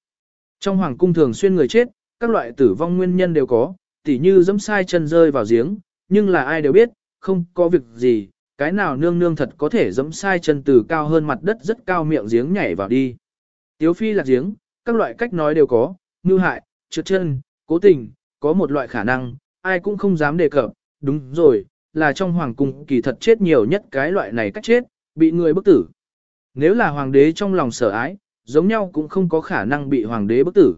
Trong hoàng cung thường xuyên người chết, các loại tử vong nguyên nhân đều có, tỉ như dẫm sai chân rơi vào giếng, nhưng là ai đều biết, không có việc gì, cái nào nương nương thật có thể dẫm sai chân từ cao hơn mặt đất rất cao miệng giếng nhảy vào đi. Tiếu phi lạc giếng, các loại cách nói đều có, ngư hại, trượt chân, cố tình, có một loại khả năng, ai cũng không dám đề cập, đúng rồi, là trong hoàng cung kỳ thật chết nhiều nhất cái loại này cách chết, bị người bức tử. Nếu là hoàng đế trong lòng sở ái, giống nhau cũng không có khả năng bị hoàng đế bức tử.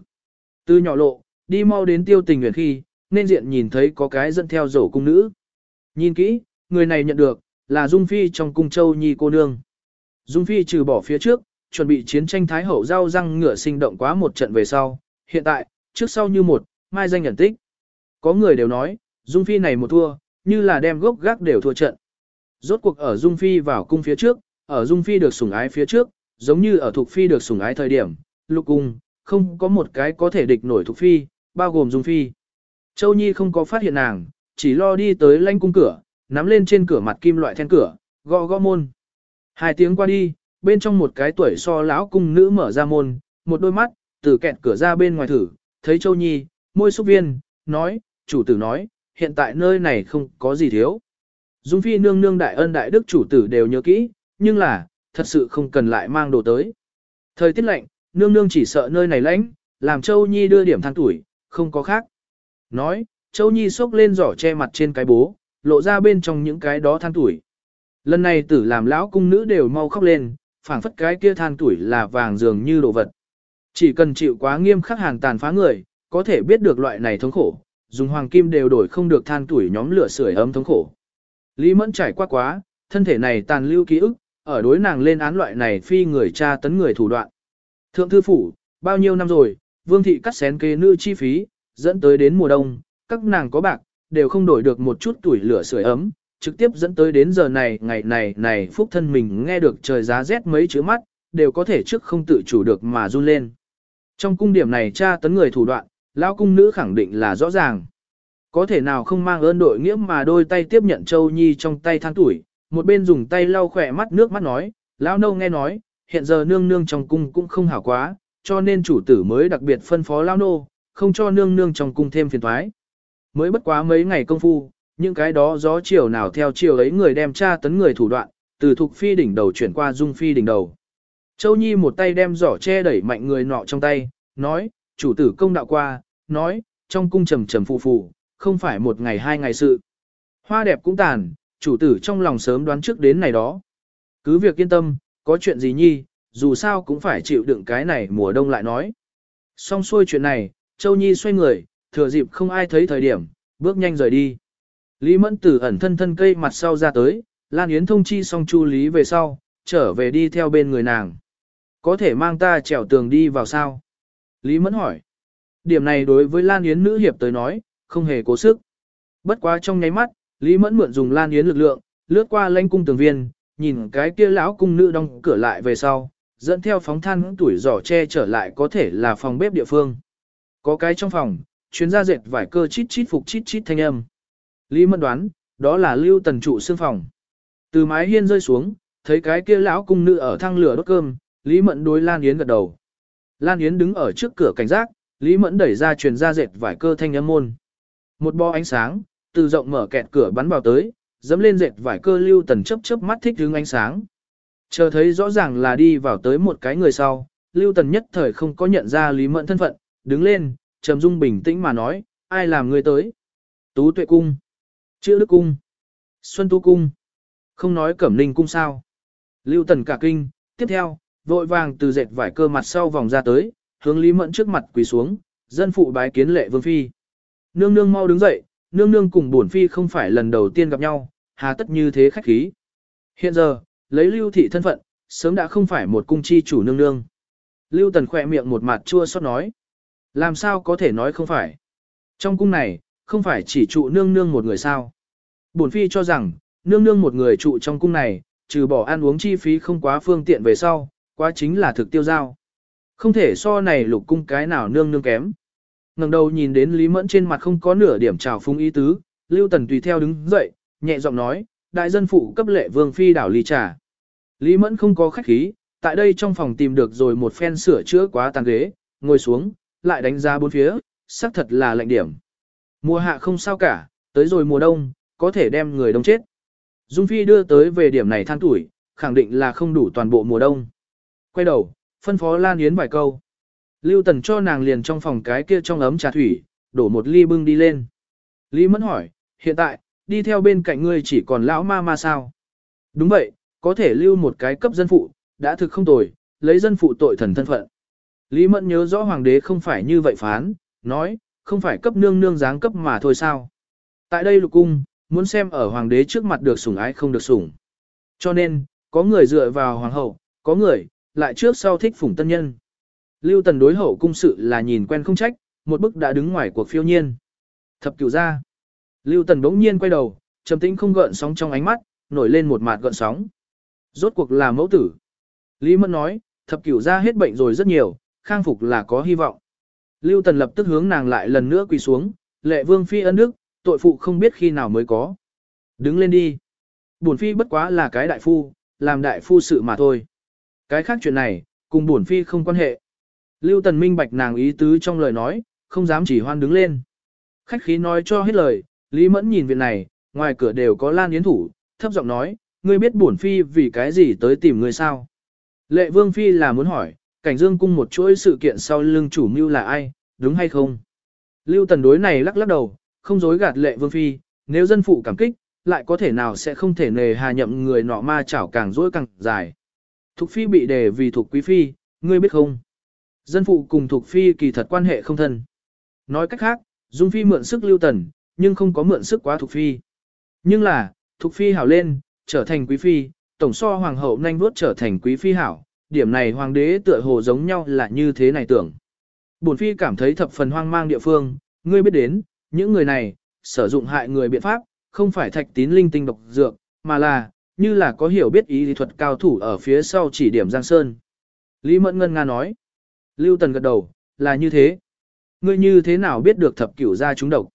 Từ nhỏ lộ, đi mau đến tiêu tình nguyện khi, nên diện nhìn thấy có cái dẫn theo rổ cung nữ. Nhìn kỹ, người này nhận được, là Dung Phi trong cung châu nhi cô nương. Dung Phi trừ bỏ phía trước, chuẩn bị chiến tranh thái hậu giao răng ngựa sinh động quá một trận về sau, hiện tại, trước sau như một, mai danh nhận tích. Có người đều nói, Dung Phi này một thua, như là đem gốc gác đều thua trận. Rốt cuộc ở Dung Phi vào cung phía trước, ở Dung Phi được sủng ái phía trước, giống như ở Thục Phi được sủng ái thời điểm, lục cung, không có một cái có thể địch nổi Thục Phi, bao gồm Dung Phi. Châu Nhi không có phát hiện nàng, chỉ lo đi tới lanh cung cửa, nắm lên trên cửa mặt kim loại then cửa, gõ gõ môn. Hai tiếng qua đi, bên trong một cái tuổi so lão cung nữ mở ra môn, một đôi mắt, từ kẹt cửa ra bên ngoài thử, thấy Châu Nhi, môi xúc viên, nói, chủ tử nói, hiện tại nơi này không có gì thiếu. Dung Phi nương nương đại ân đại đức chủ tử đều nhớ kỹ, nhưng là, thật sự không cần lại mang đồ tới. Thời tiết lạnh, nương nương chỉ sợ nơi này lạnh, làm Châu Nhi đưa điểm than tuổi, không có khác. Nói, Châu Nhi xốc lên giỏ che mặt trên cái bố, lộ ra bên trong những cái đó than tuổi. Lần này tử làm lão cung nữ đều mau khóc lên, phảng phất cái kia than tuổi là vàng dường như đồ vật. Chỉ cần chịu quá nghiêm khắc hàng tàn phá người, có thể biết được loại này thống khổ, dùng hoàng kim đều đổi không được than tuổi nhóm lửa sưởi ấm thống khổ. Lý Mẫn trải qua quá, thân thể này tàn lưu ký ức, ở đối nàng lên án loại này phi người cha tấn người thủ đoạn. Thượng thư phủ, bao nhiêu năm rồi, vương thị cắt xén kế nữ chi phí, dẫn tới đến mùa đông, các nàng có bạc, đều không đổi được một chút tuổi lửa sưởi ấm, trực tiếp dẫn tới đến giờ này, ngày này này phúc thân mình nghe được trời giá rét mấy chữ mắt, đều có thể trước không tự chủ được mà run lên. Trong cung điểm này cha tấn người thủ đoạn, lão cung nữ khẳng định là rõ ràng. Có thể nào không mang ơn đội nghĩa mà đôi tay tiếp nhận Châu Nhi trong tay than tuổi, một bên dùng tay lau khỏe mắt nước mắt nói, lão nâu nghe nói, hiện giờ nương nương trong cung cũng không hảo quá, cho nên chủ tử mới đặc biệt phân phó lão nô, không cho nương nương trong cung thêm phiền thoái. Mới bất quá mấy ngày công phu, những cái đó gió chiều nào theo chiều ấy người đem tra tấn người thủ đoạn, từ thục phi đỉnh đầu chuyển qua dung phi đỉnh đầu. Châu Nhi một tay đem giỏ che đẩy mạnh người nọ trong tay, nói, chủ tử công đạo qua, nói, trong cung trầm trầm phụ phụ, không phải một ngày hai ngày sự. Hoa đẹp cũng tàn, chủ tử trong lòng sớm đoán trước đến này đó. Cứ việc yên tâm, có chuyện gì nhi, dù sao cũng phải chịu đựng cái này mùa đông lại nói. Xong xuôi chuyện này, Châu Nhi xoay người, thừa dịp không ai thấy thời điểm, bước nhanh rời đi. Lý Mẫn Tử ẩn thân thân cây mặt sau ra tới, Lan Yến thông chi xong Chu Lý về sau, trở về đi theo bên người nàng. Có thể mang ta trèo tường đi vào sao? Lý Mẫn hỏi. Điểm này đối với Lan Yến nữ hiệp tới nói, không hề cố sức. Bất quá trong nháy mắt, Lý Mẫn mượn dùng Lan Yến lực lượng, lướt qua lãnh cung tường viên, nhìn cái kia lão cung nữ đóng cửa lại về sau, dẫn theo phóng than tuổi giỏ che trở lại có thể là phòng bếp địa phương. Có cái trong phòng, chuyến ra dệt vải cơ chít chít phục chít chít thanh âm. Lý Mẫn đoán, đó là lưu tần trụ xương phòng. Từ mái hiên rơi xuống, thấy cái kia lão cung nữ ở thang lửa đốt cơm, Lý Mẫn đối Lan Yến gật đầu. Lan Yến đứng ở trước cửa cảnh giác, Lý Mẫn đẩy ra truyền ra dệt vải cơ thanh âm môn. Một bo ánh sáng, từ rộng mở kẹt cửa bắn vào tới, dẫm lên dệt vải cơ lưu tần chớp chớp mắt thích hướng ánh sáng. Chờ thấy rõ ràng là đi vào tới một cái người sau, lưu tần nhất thời không có nhận ra Lý Mẫn thân phận, đứng lên, trầm dung bình tĩnh mà nói, ai làm người tới? Tú tuệ cung, chữ đức cung, xuân tu cung, không nói cẩm ninh cung sao. Lưu tần cả kinh, tiếp theo, vội vàng từ dệt vải cơ mặt sau vòng ra tới, hướng Lý Mẫn trước mặt quỳ xuống, dân phụ bái kiến lệ vương phi. Nương nương mau đứng dậy, nương nương cùng bổn phi không phải lần đầu tiên gặp nhau, hà tất như thế khách khí. Hiện giờ, lấy lưu thị thân phận, sớm đã không phải một cung chi chủ nương nương. Lưu tần khỏe miệng một mặt chua xót nói. Làm sao có thể nói không phải. Trong cung này, không phải chỉ trụ nương nương một người sao. Bổn phi cho rằng, nương nương một người trụ trong cung này, trừ bỏ ăn uống chi phí không quá phương tiện về sau, quá chính là thực tiêu giao. Không thể so này lục cung cái nào nương nương kém. ngẩng đầu nhìn đến Lý Mẫn trên mặt không có nửa điểm trào phúng ý tứ, Lưu Tần tùy theo đứng dậy, nhẹ giọng nói, đại dân phụ cấp lệ vương phi đảo ly trà. Lý Mẫn không có khách khí, tại đây trong phòng tìm được rồi một phen sửa chữa quá tàn ghế, ngồi xuống, lại đánh giá bốn phía, xác thật là lạnh điểm. Mùa hạ không sao cả, tới rồi mùa đông, có thể đem người đông chết. Dung Phi đưa tới về điểm này than tuổi, khẳng định là không đủ toàn bộ mùa đông. Quay đầu, phân phó Lan Yến vài câu. Lưu Tần cho nàng liền trong phòng cái kia trong ấm trà thủy, đổ một ly bưng đi lên. Lý Mẫn hỏi, hiện tại, đi theo bên cạnh ngươi chỉ còn lão ma ma sao? Đúng vậy, có thể lưu một cái cấp dân phụ, đã thực không tồi, lấy dân phụ tội thần thân phận. Lý Mẫn nhớ rõ hoàng đế không phải như vậy phán, nói, không phải cấp nương nương dáng cấp mà thôi sao. Tại đây lục cung, muốn xem ở hoàng đế trước mặt được sủng ái không được sủng. Cho nên, có người dựa vào hoàng hậu, có người, lại trước sau thích phủng tân nhân. Lưu tần đối hậu cung sự là nhìn quen không trách, một bức đã đứng ngoài cuộc phiêu nhiên. Thập cửu ra. Lưu tần bỗng nhiên quay đầu, trầm tĩnh không gợn sóng trong ánh mắt, nổi lên một mạt gợn sóng. Rốt cuộc là mẫu tử. Lý Mẫn nói, thập cửu ra hết bệnh rồi rất nhiều, khang phục là có hy vọng. Lưu Tần lập tức hướng nàng lại lần nữa quỳ xuống, lệ vương phi ân đức, tội phụ không biết khi nào mới có. Đứng lên đi. Bổn phi bất quá là cái đại phu, làm đại phu sự mà thôi. Cái khác chuyện này, cùng bổn phi không quan hệ. Lưu Tần minh bạch nàng ý tứ trong lời nói, không dám chỉ hoan đứng lên. Khách khí nói cho hết lời, Lý Mẫn nhìn viện này, ngoài cửa đều có Lan Yến thủ, thấp giọng nói, ngươi biết bổn phi vì cái gì tới tìm ngươi sao? Lệ Vương phi là muốn hỏi, cảnh dương cung một chuỗi sự kiện sau lưng chủ mưu là ai, đúng hay không? Lưu Tần đối này lắc lắc đầu, không dối gạt Lệ Vương phi, nếu dân phụ cảm kích, lại có thể nào sẽ không thể nề hà nhậm người nọ ma chảo càng dối càng dài. Thục phi bị đề vì thuộc quý phi, ngươi biết không? Dân phụ cùng thuộc phi kỳ thật quan hệ không thân. Nói cách khác, Dung phi mượn sức Lưu Tần, nhưng không có mượn sức quá thuộc phi. Nhưng là, thuộc phi hảo lên, trở thành quý phi, tổng so hoàng hậu nhanh vuốt trở thành quý phi hảo, điểm này hoàng đế tựa hồ giống nhau là như thế này tưởng. Bổn phi cảm thấy thập phần hoang mang địa phương, ngươi biết đến, những người này, sử dụng hại người biện pháp, không phải thạch tín linh tinh độc dược, mà là, như là có hiểu biết ý lý thuật cao thủ ở phía sau chỉ điểm Giang Sơn. Lý Mẫn Ngân Nga nói, Lưu Tần gật đầu, là như thế. Ngươi như thế nào biết được thập cửu gia chúng độc?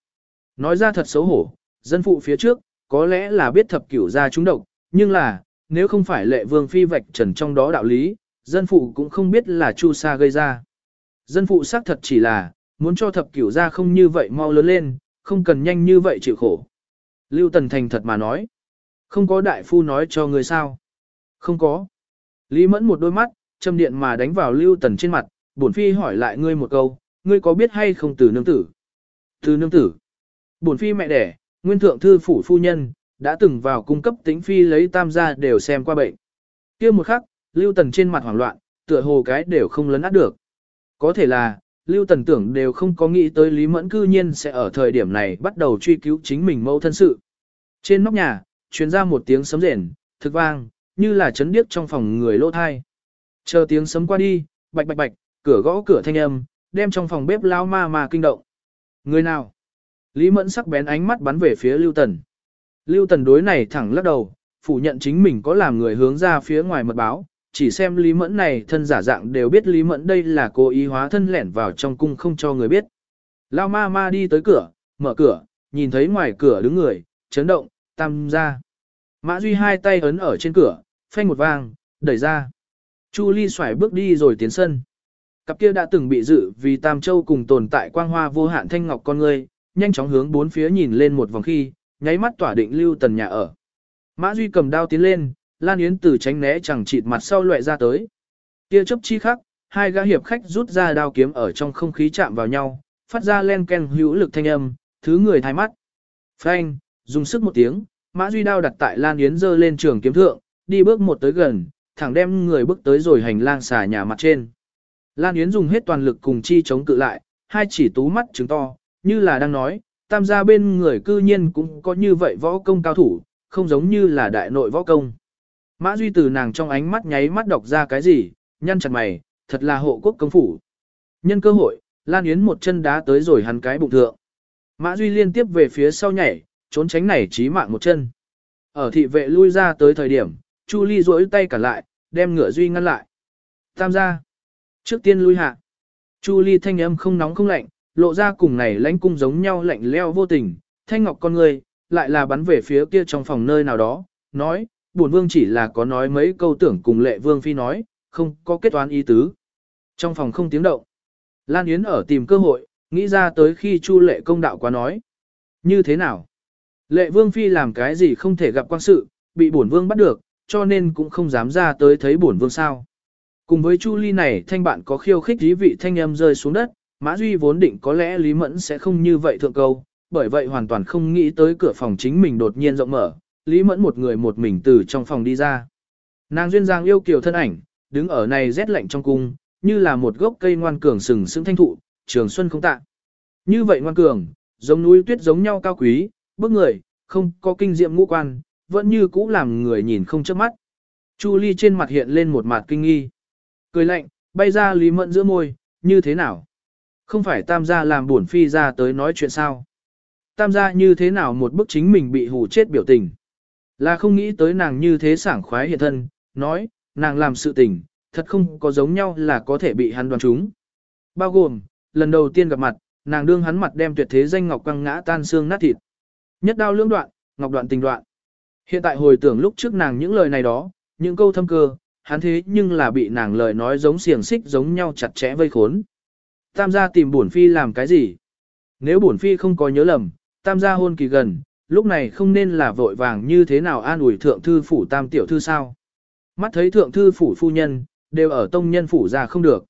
Nói ra thật xấu hổ, dân phụ phía trước, có lẽ là biết thập cửu gia chúng độc, nhưng là, nếu không phải lệ vương phi vạch trần trong đó đạo lý, dân phụ cũng không biết là Chu Sa gây ra. Dân phụ xác thật chỉ là, muốn cho thập cửu gia không như vậy mau lớn lên, không cần nhanh như vậy chịu khổ. Lưu Tần Thành thật mà nói. Không có đại phu nói cho người sao. Không có. Lý Mẫn một đôi mắt, châm điện mà đánh vào Lưu Tần trên mặt, bổn phi hỏi lại ngươi một câu, ngươi có biết hay không từ nương tử? Từ nương tử. Bổn phi mẹ đẻ, nguyên thượng thư phủ phu nhân, đã từng vào cung cấp tính phi lấy tam gia đều xem qua bệnh. kia một khắc, Lưu Tần trên mặt hoảng loạn, tựa hồ cái đều không lấn át được. Có thể là, Lưu Tần tưởng đều không có nghĩ tới Lý Mẫn cư nhiên sẽ ở thời điểm này bắt đầu truy cứu chính mình mâu thân sự. Trên nóc nhà, truyền ra một tiếng sấm rền, thực vang, như là chấn điếc trong phòng người lỗ thai. Chờ tiếng sấm qua đi, bạch bạch bạch, cửa gõ cửa thanh âm, đem trong phòng bếp lao ma mà kinh động. Người nào? Lý Mẫn sắc bén ánh mắt bắn về phía Lưu Tần. Lưu Tần đối này thẳng lắc đầu, phủ nhận chính mình có làm người hướng ra phía ngoài mật báo, chỉ xem Lý Mẫn này thân giả dạng đều biết Lý Mẫn đây là cố ý hóa thân lẻn vào trong cung không cho người biết. Lao ma ma đi tới cửa, mở cửa, nhìn thấy ngoài cửa đứng người, chấn động, tam ra. Mã Duy hai tay ấn ở trên cửa, phanh một vang, đẩy ra. Chu Ly xoải bước đi rồi tiến sân. Cặp kia đã từng bị dự vì Tam Châu cùng tồn tại quang hoa vô hạn thanh ngọc con người, nhanh chóng hướng bốn phía nhìn lên một vòng khi, nháy mắt tỏa định lưu tần nhà ở. Mã Duy cầm đao tiến lên, Lan Yến từ tránh né chẳng chịt mặt sau loại ra tới. Kia chấp chi khắc, hai gã hiệp khách rút ra đao kiếm ở trong không khí chạm vào nhau, phát ra len ken hữu lực thanh âm, thứ người thay mắt. Phanh, dùng sức một tiếng, Mã Duy đao đặt tại Lan Yến giơ lên trường kiếm thượng, đi bước một tới gần, thẳng đem người bước tới rồi hành lang xà nhà mặt trên. Lan Yến dùng hết toàn lực cùng chi chống cự lại, hai chỉ tú mắt trứng to, như là đang nói, tam gia bên người cư nhiên cũng có như vậy võ công cao thủ, không giống như là đại nội võ công. Mã Duy từ nàng trong ánh mắt nháy mắt đọc ra cái gì, nhăn chặt mày, thật là hộ quốc công phủ. Nhân cơ hội, Lan Yến một chân đá tới rồi hắn cái bụng thượng. Mã Duy liên tiếp về phía sau nhảy, trốn tránh này chí mạng một chân. Ở thị vệ lui ra tới thời điểm, Chu Ly duỗi tay cả lại, đem ngựa Duy ngăn lại. Tam gia. Trước tiên lui hạ. Chu Ly thanh âm không nóng không lạnh, lộ ra cùng này lãnh cung giống nhau lạnh leo vô tình, thanh ngọc con người, lại là bắn về phía kia trong phòng nơi nào đó, nói, bổn vương chỉ là có nói mấy câu tưởng cùng lệ vương phi nói, không có kết toán ý tứ. Trong phòng không tiếng động. Lan Yến ở tìm cơ hội, nghĩ ra tới khi Chu lệ công đạo quá nói. Như thế nào? Lệ vương phi làm cái gì không thể gặp quan sự, bị bổn vương bắt được, cho nên cũng không dám ra tới thấy bổn vương sao. Cùng với Chu Ly này thanh bạn có khiêu khích dí vị thanh âm rơi xuống đất, Mã Duy vốn định có lẽ Lý Mẫn sẽ không như vậy thượng câu, bởi vậy hoàn toàn không nghĩ tới cửa phòng chính mình đột nhiên rộng mở, Lý Mẫn một người một mình từ trong phòng đi ra. Nàng duyên dáng yêu kiều thân ảnh, đứng ở này rét lạnh trong cung, như là một gốc cây ngoan cường sừng sững thanh thụ, trường xuân không tạ. Như vậy ngoan cường, giống núi tuyết giống nhau cao quý, bước người, không có kinh diệm ngũ quan, vẫn như cũ làm người nhìn không chớp mắt. Chu Ly trên mặt hiện lên một mặt kinh nghi. Cười lạnh, bay ra Lý Mẫn giữa môi, như thế nào? Không phải tam gia làm buồn phi ra tới nói chuyện sao? Tam gia như thế nào một bức chính mình bị hù chết biểu tình? Là không nghĩ tới nàng như thế sảng khoái hiện thân, nói, nàng làm sự tình, thật không có giống nhau là có thể bị hắn đoán trúng. Bao gồm, lần đầu tiên gặp mặt, nàng đương hắn mặt đem tuyệt thế danh ngọc quăng ngã tan xương nát thịt. Nhất đao lưỡng đoạn, ngọc đoạn tình đoạn. Hiện tại hồi tưởng lúc trước nàng những lời này đó, những câu thâm cơ, hắn thế nhưng là bị nàng lời nói giống xiềng xích giống nhau chặt chẽ vây khốn. Tam gia tìm bổn phi làm cái gì? Nếu bổn phi không có nhớ lầm, tam gia hôn kỳ gần, lúc này không nên là vội vàng như thế nào an ủi thượng thư phủ tam tiểu thư sao? Mắt thấy thượng thư phủ phu nhân, đều ở tông nhân phủ ra không được.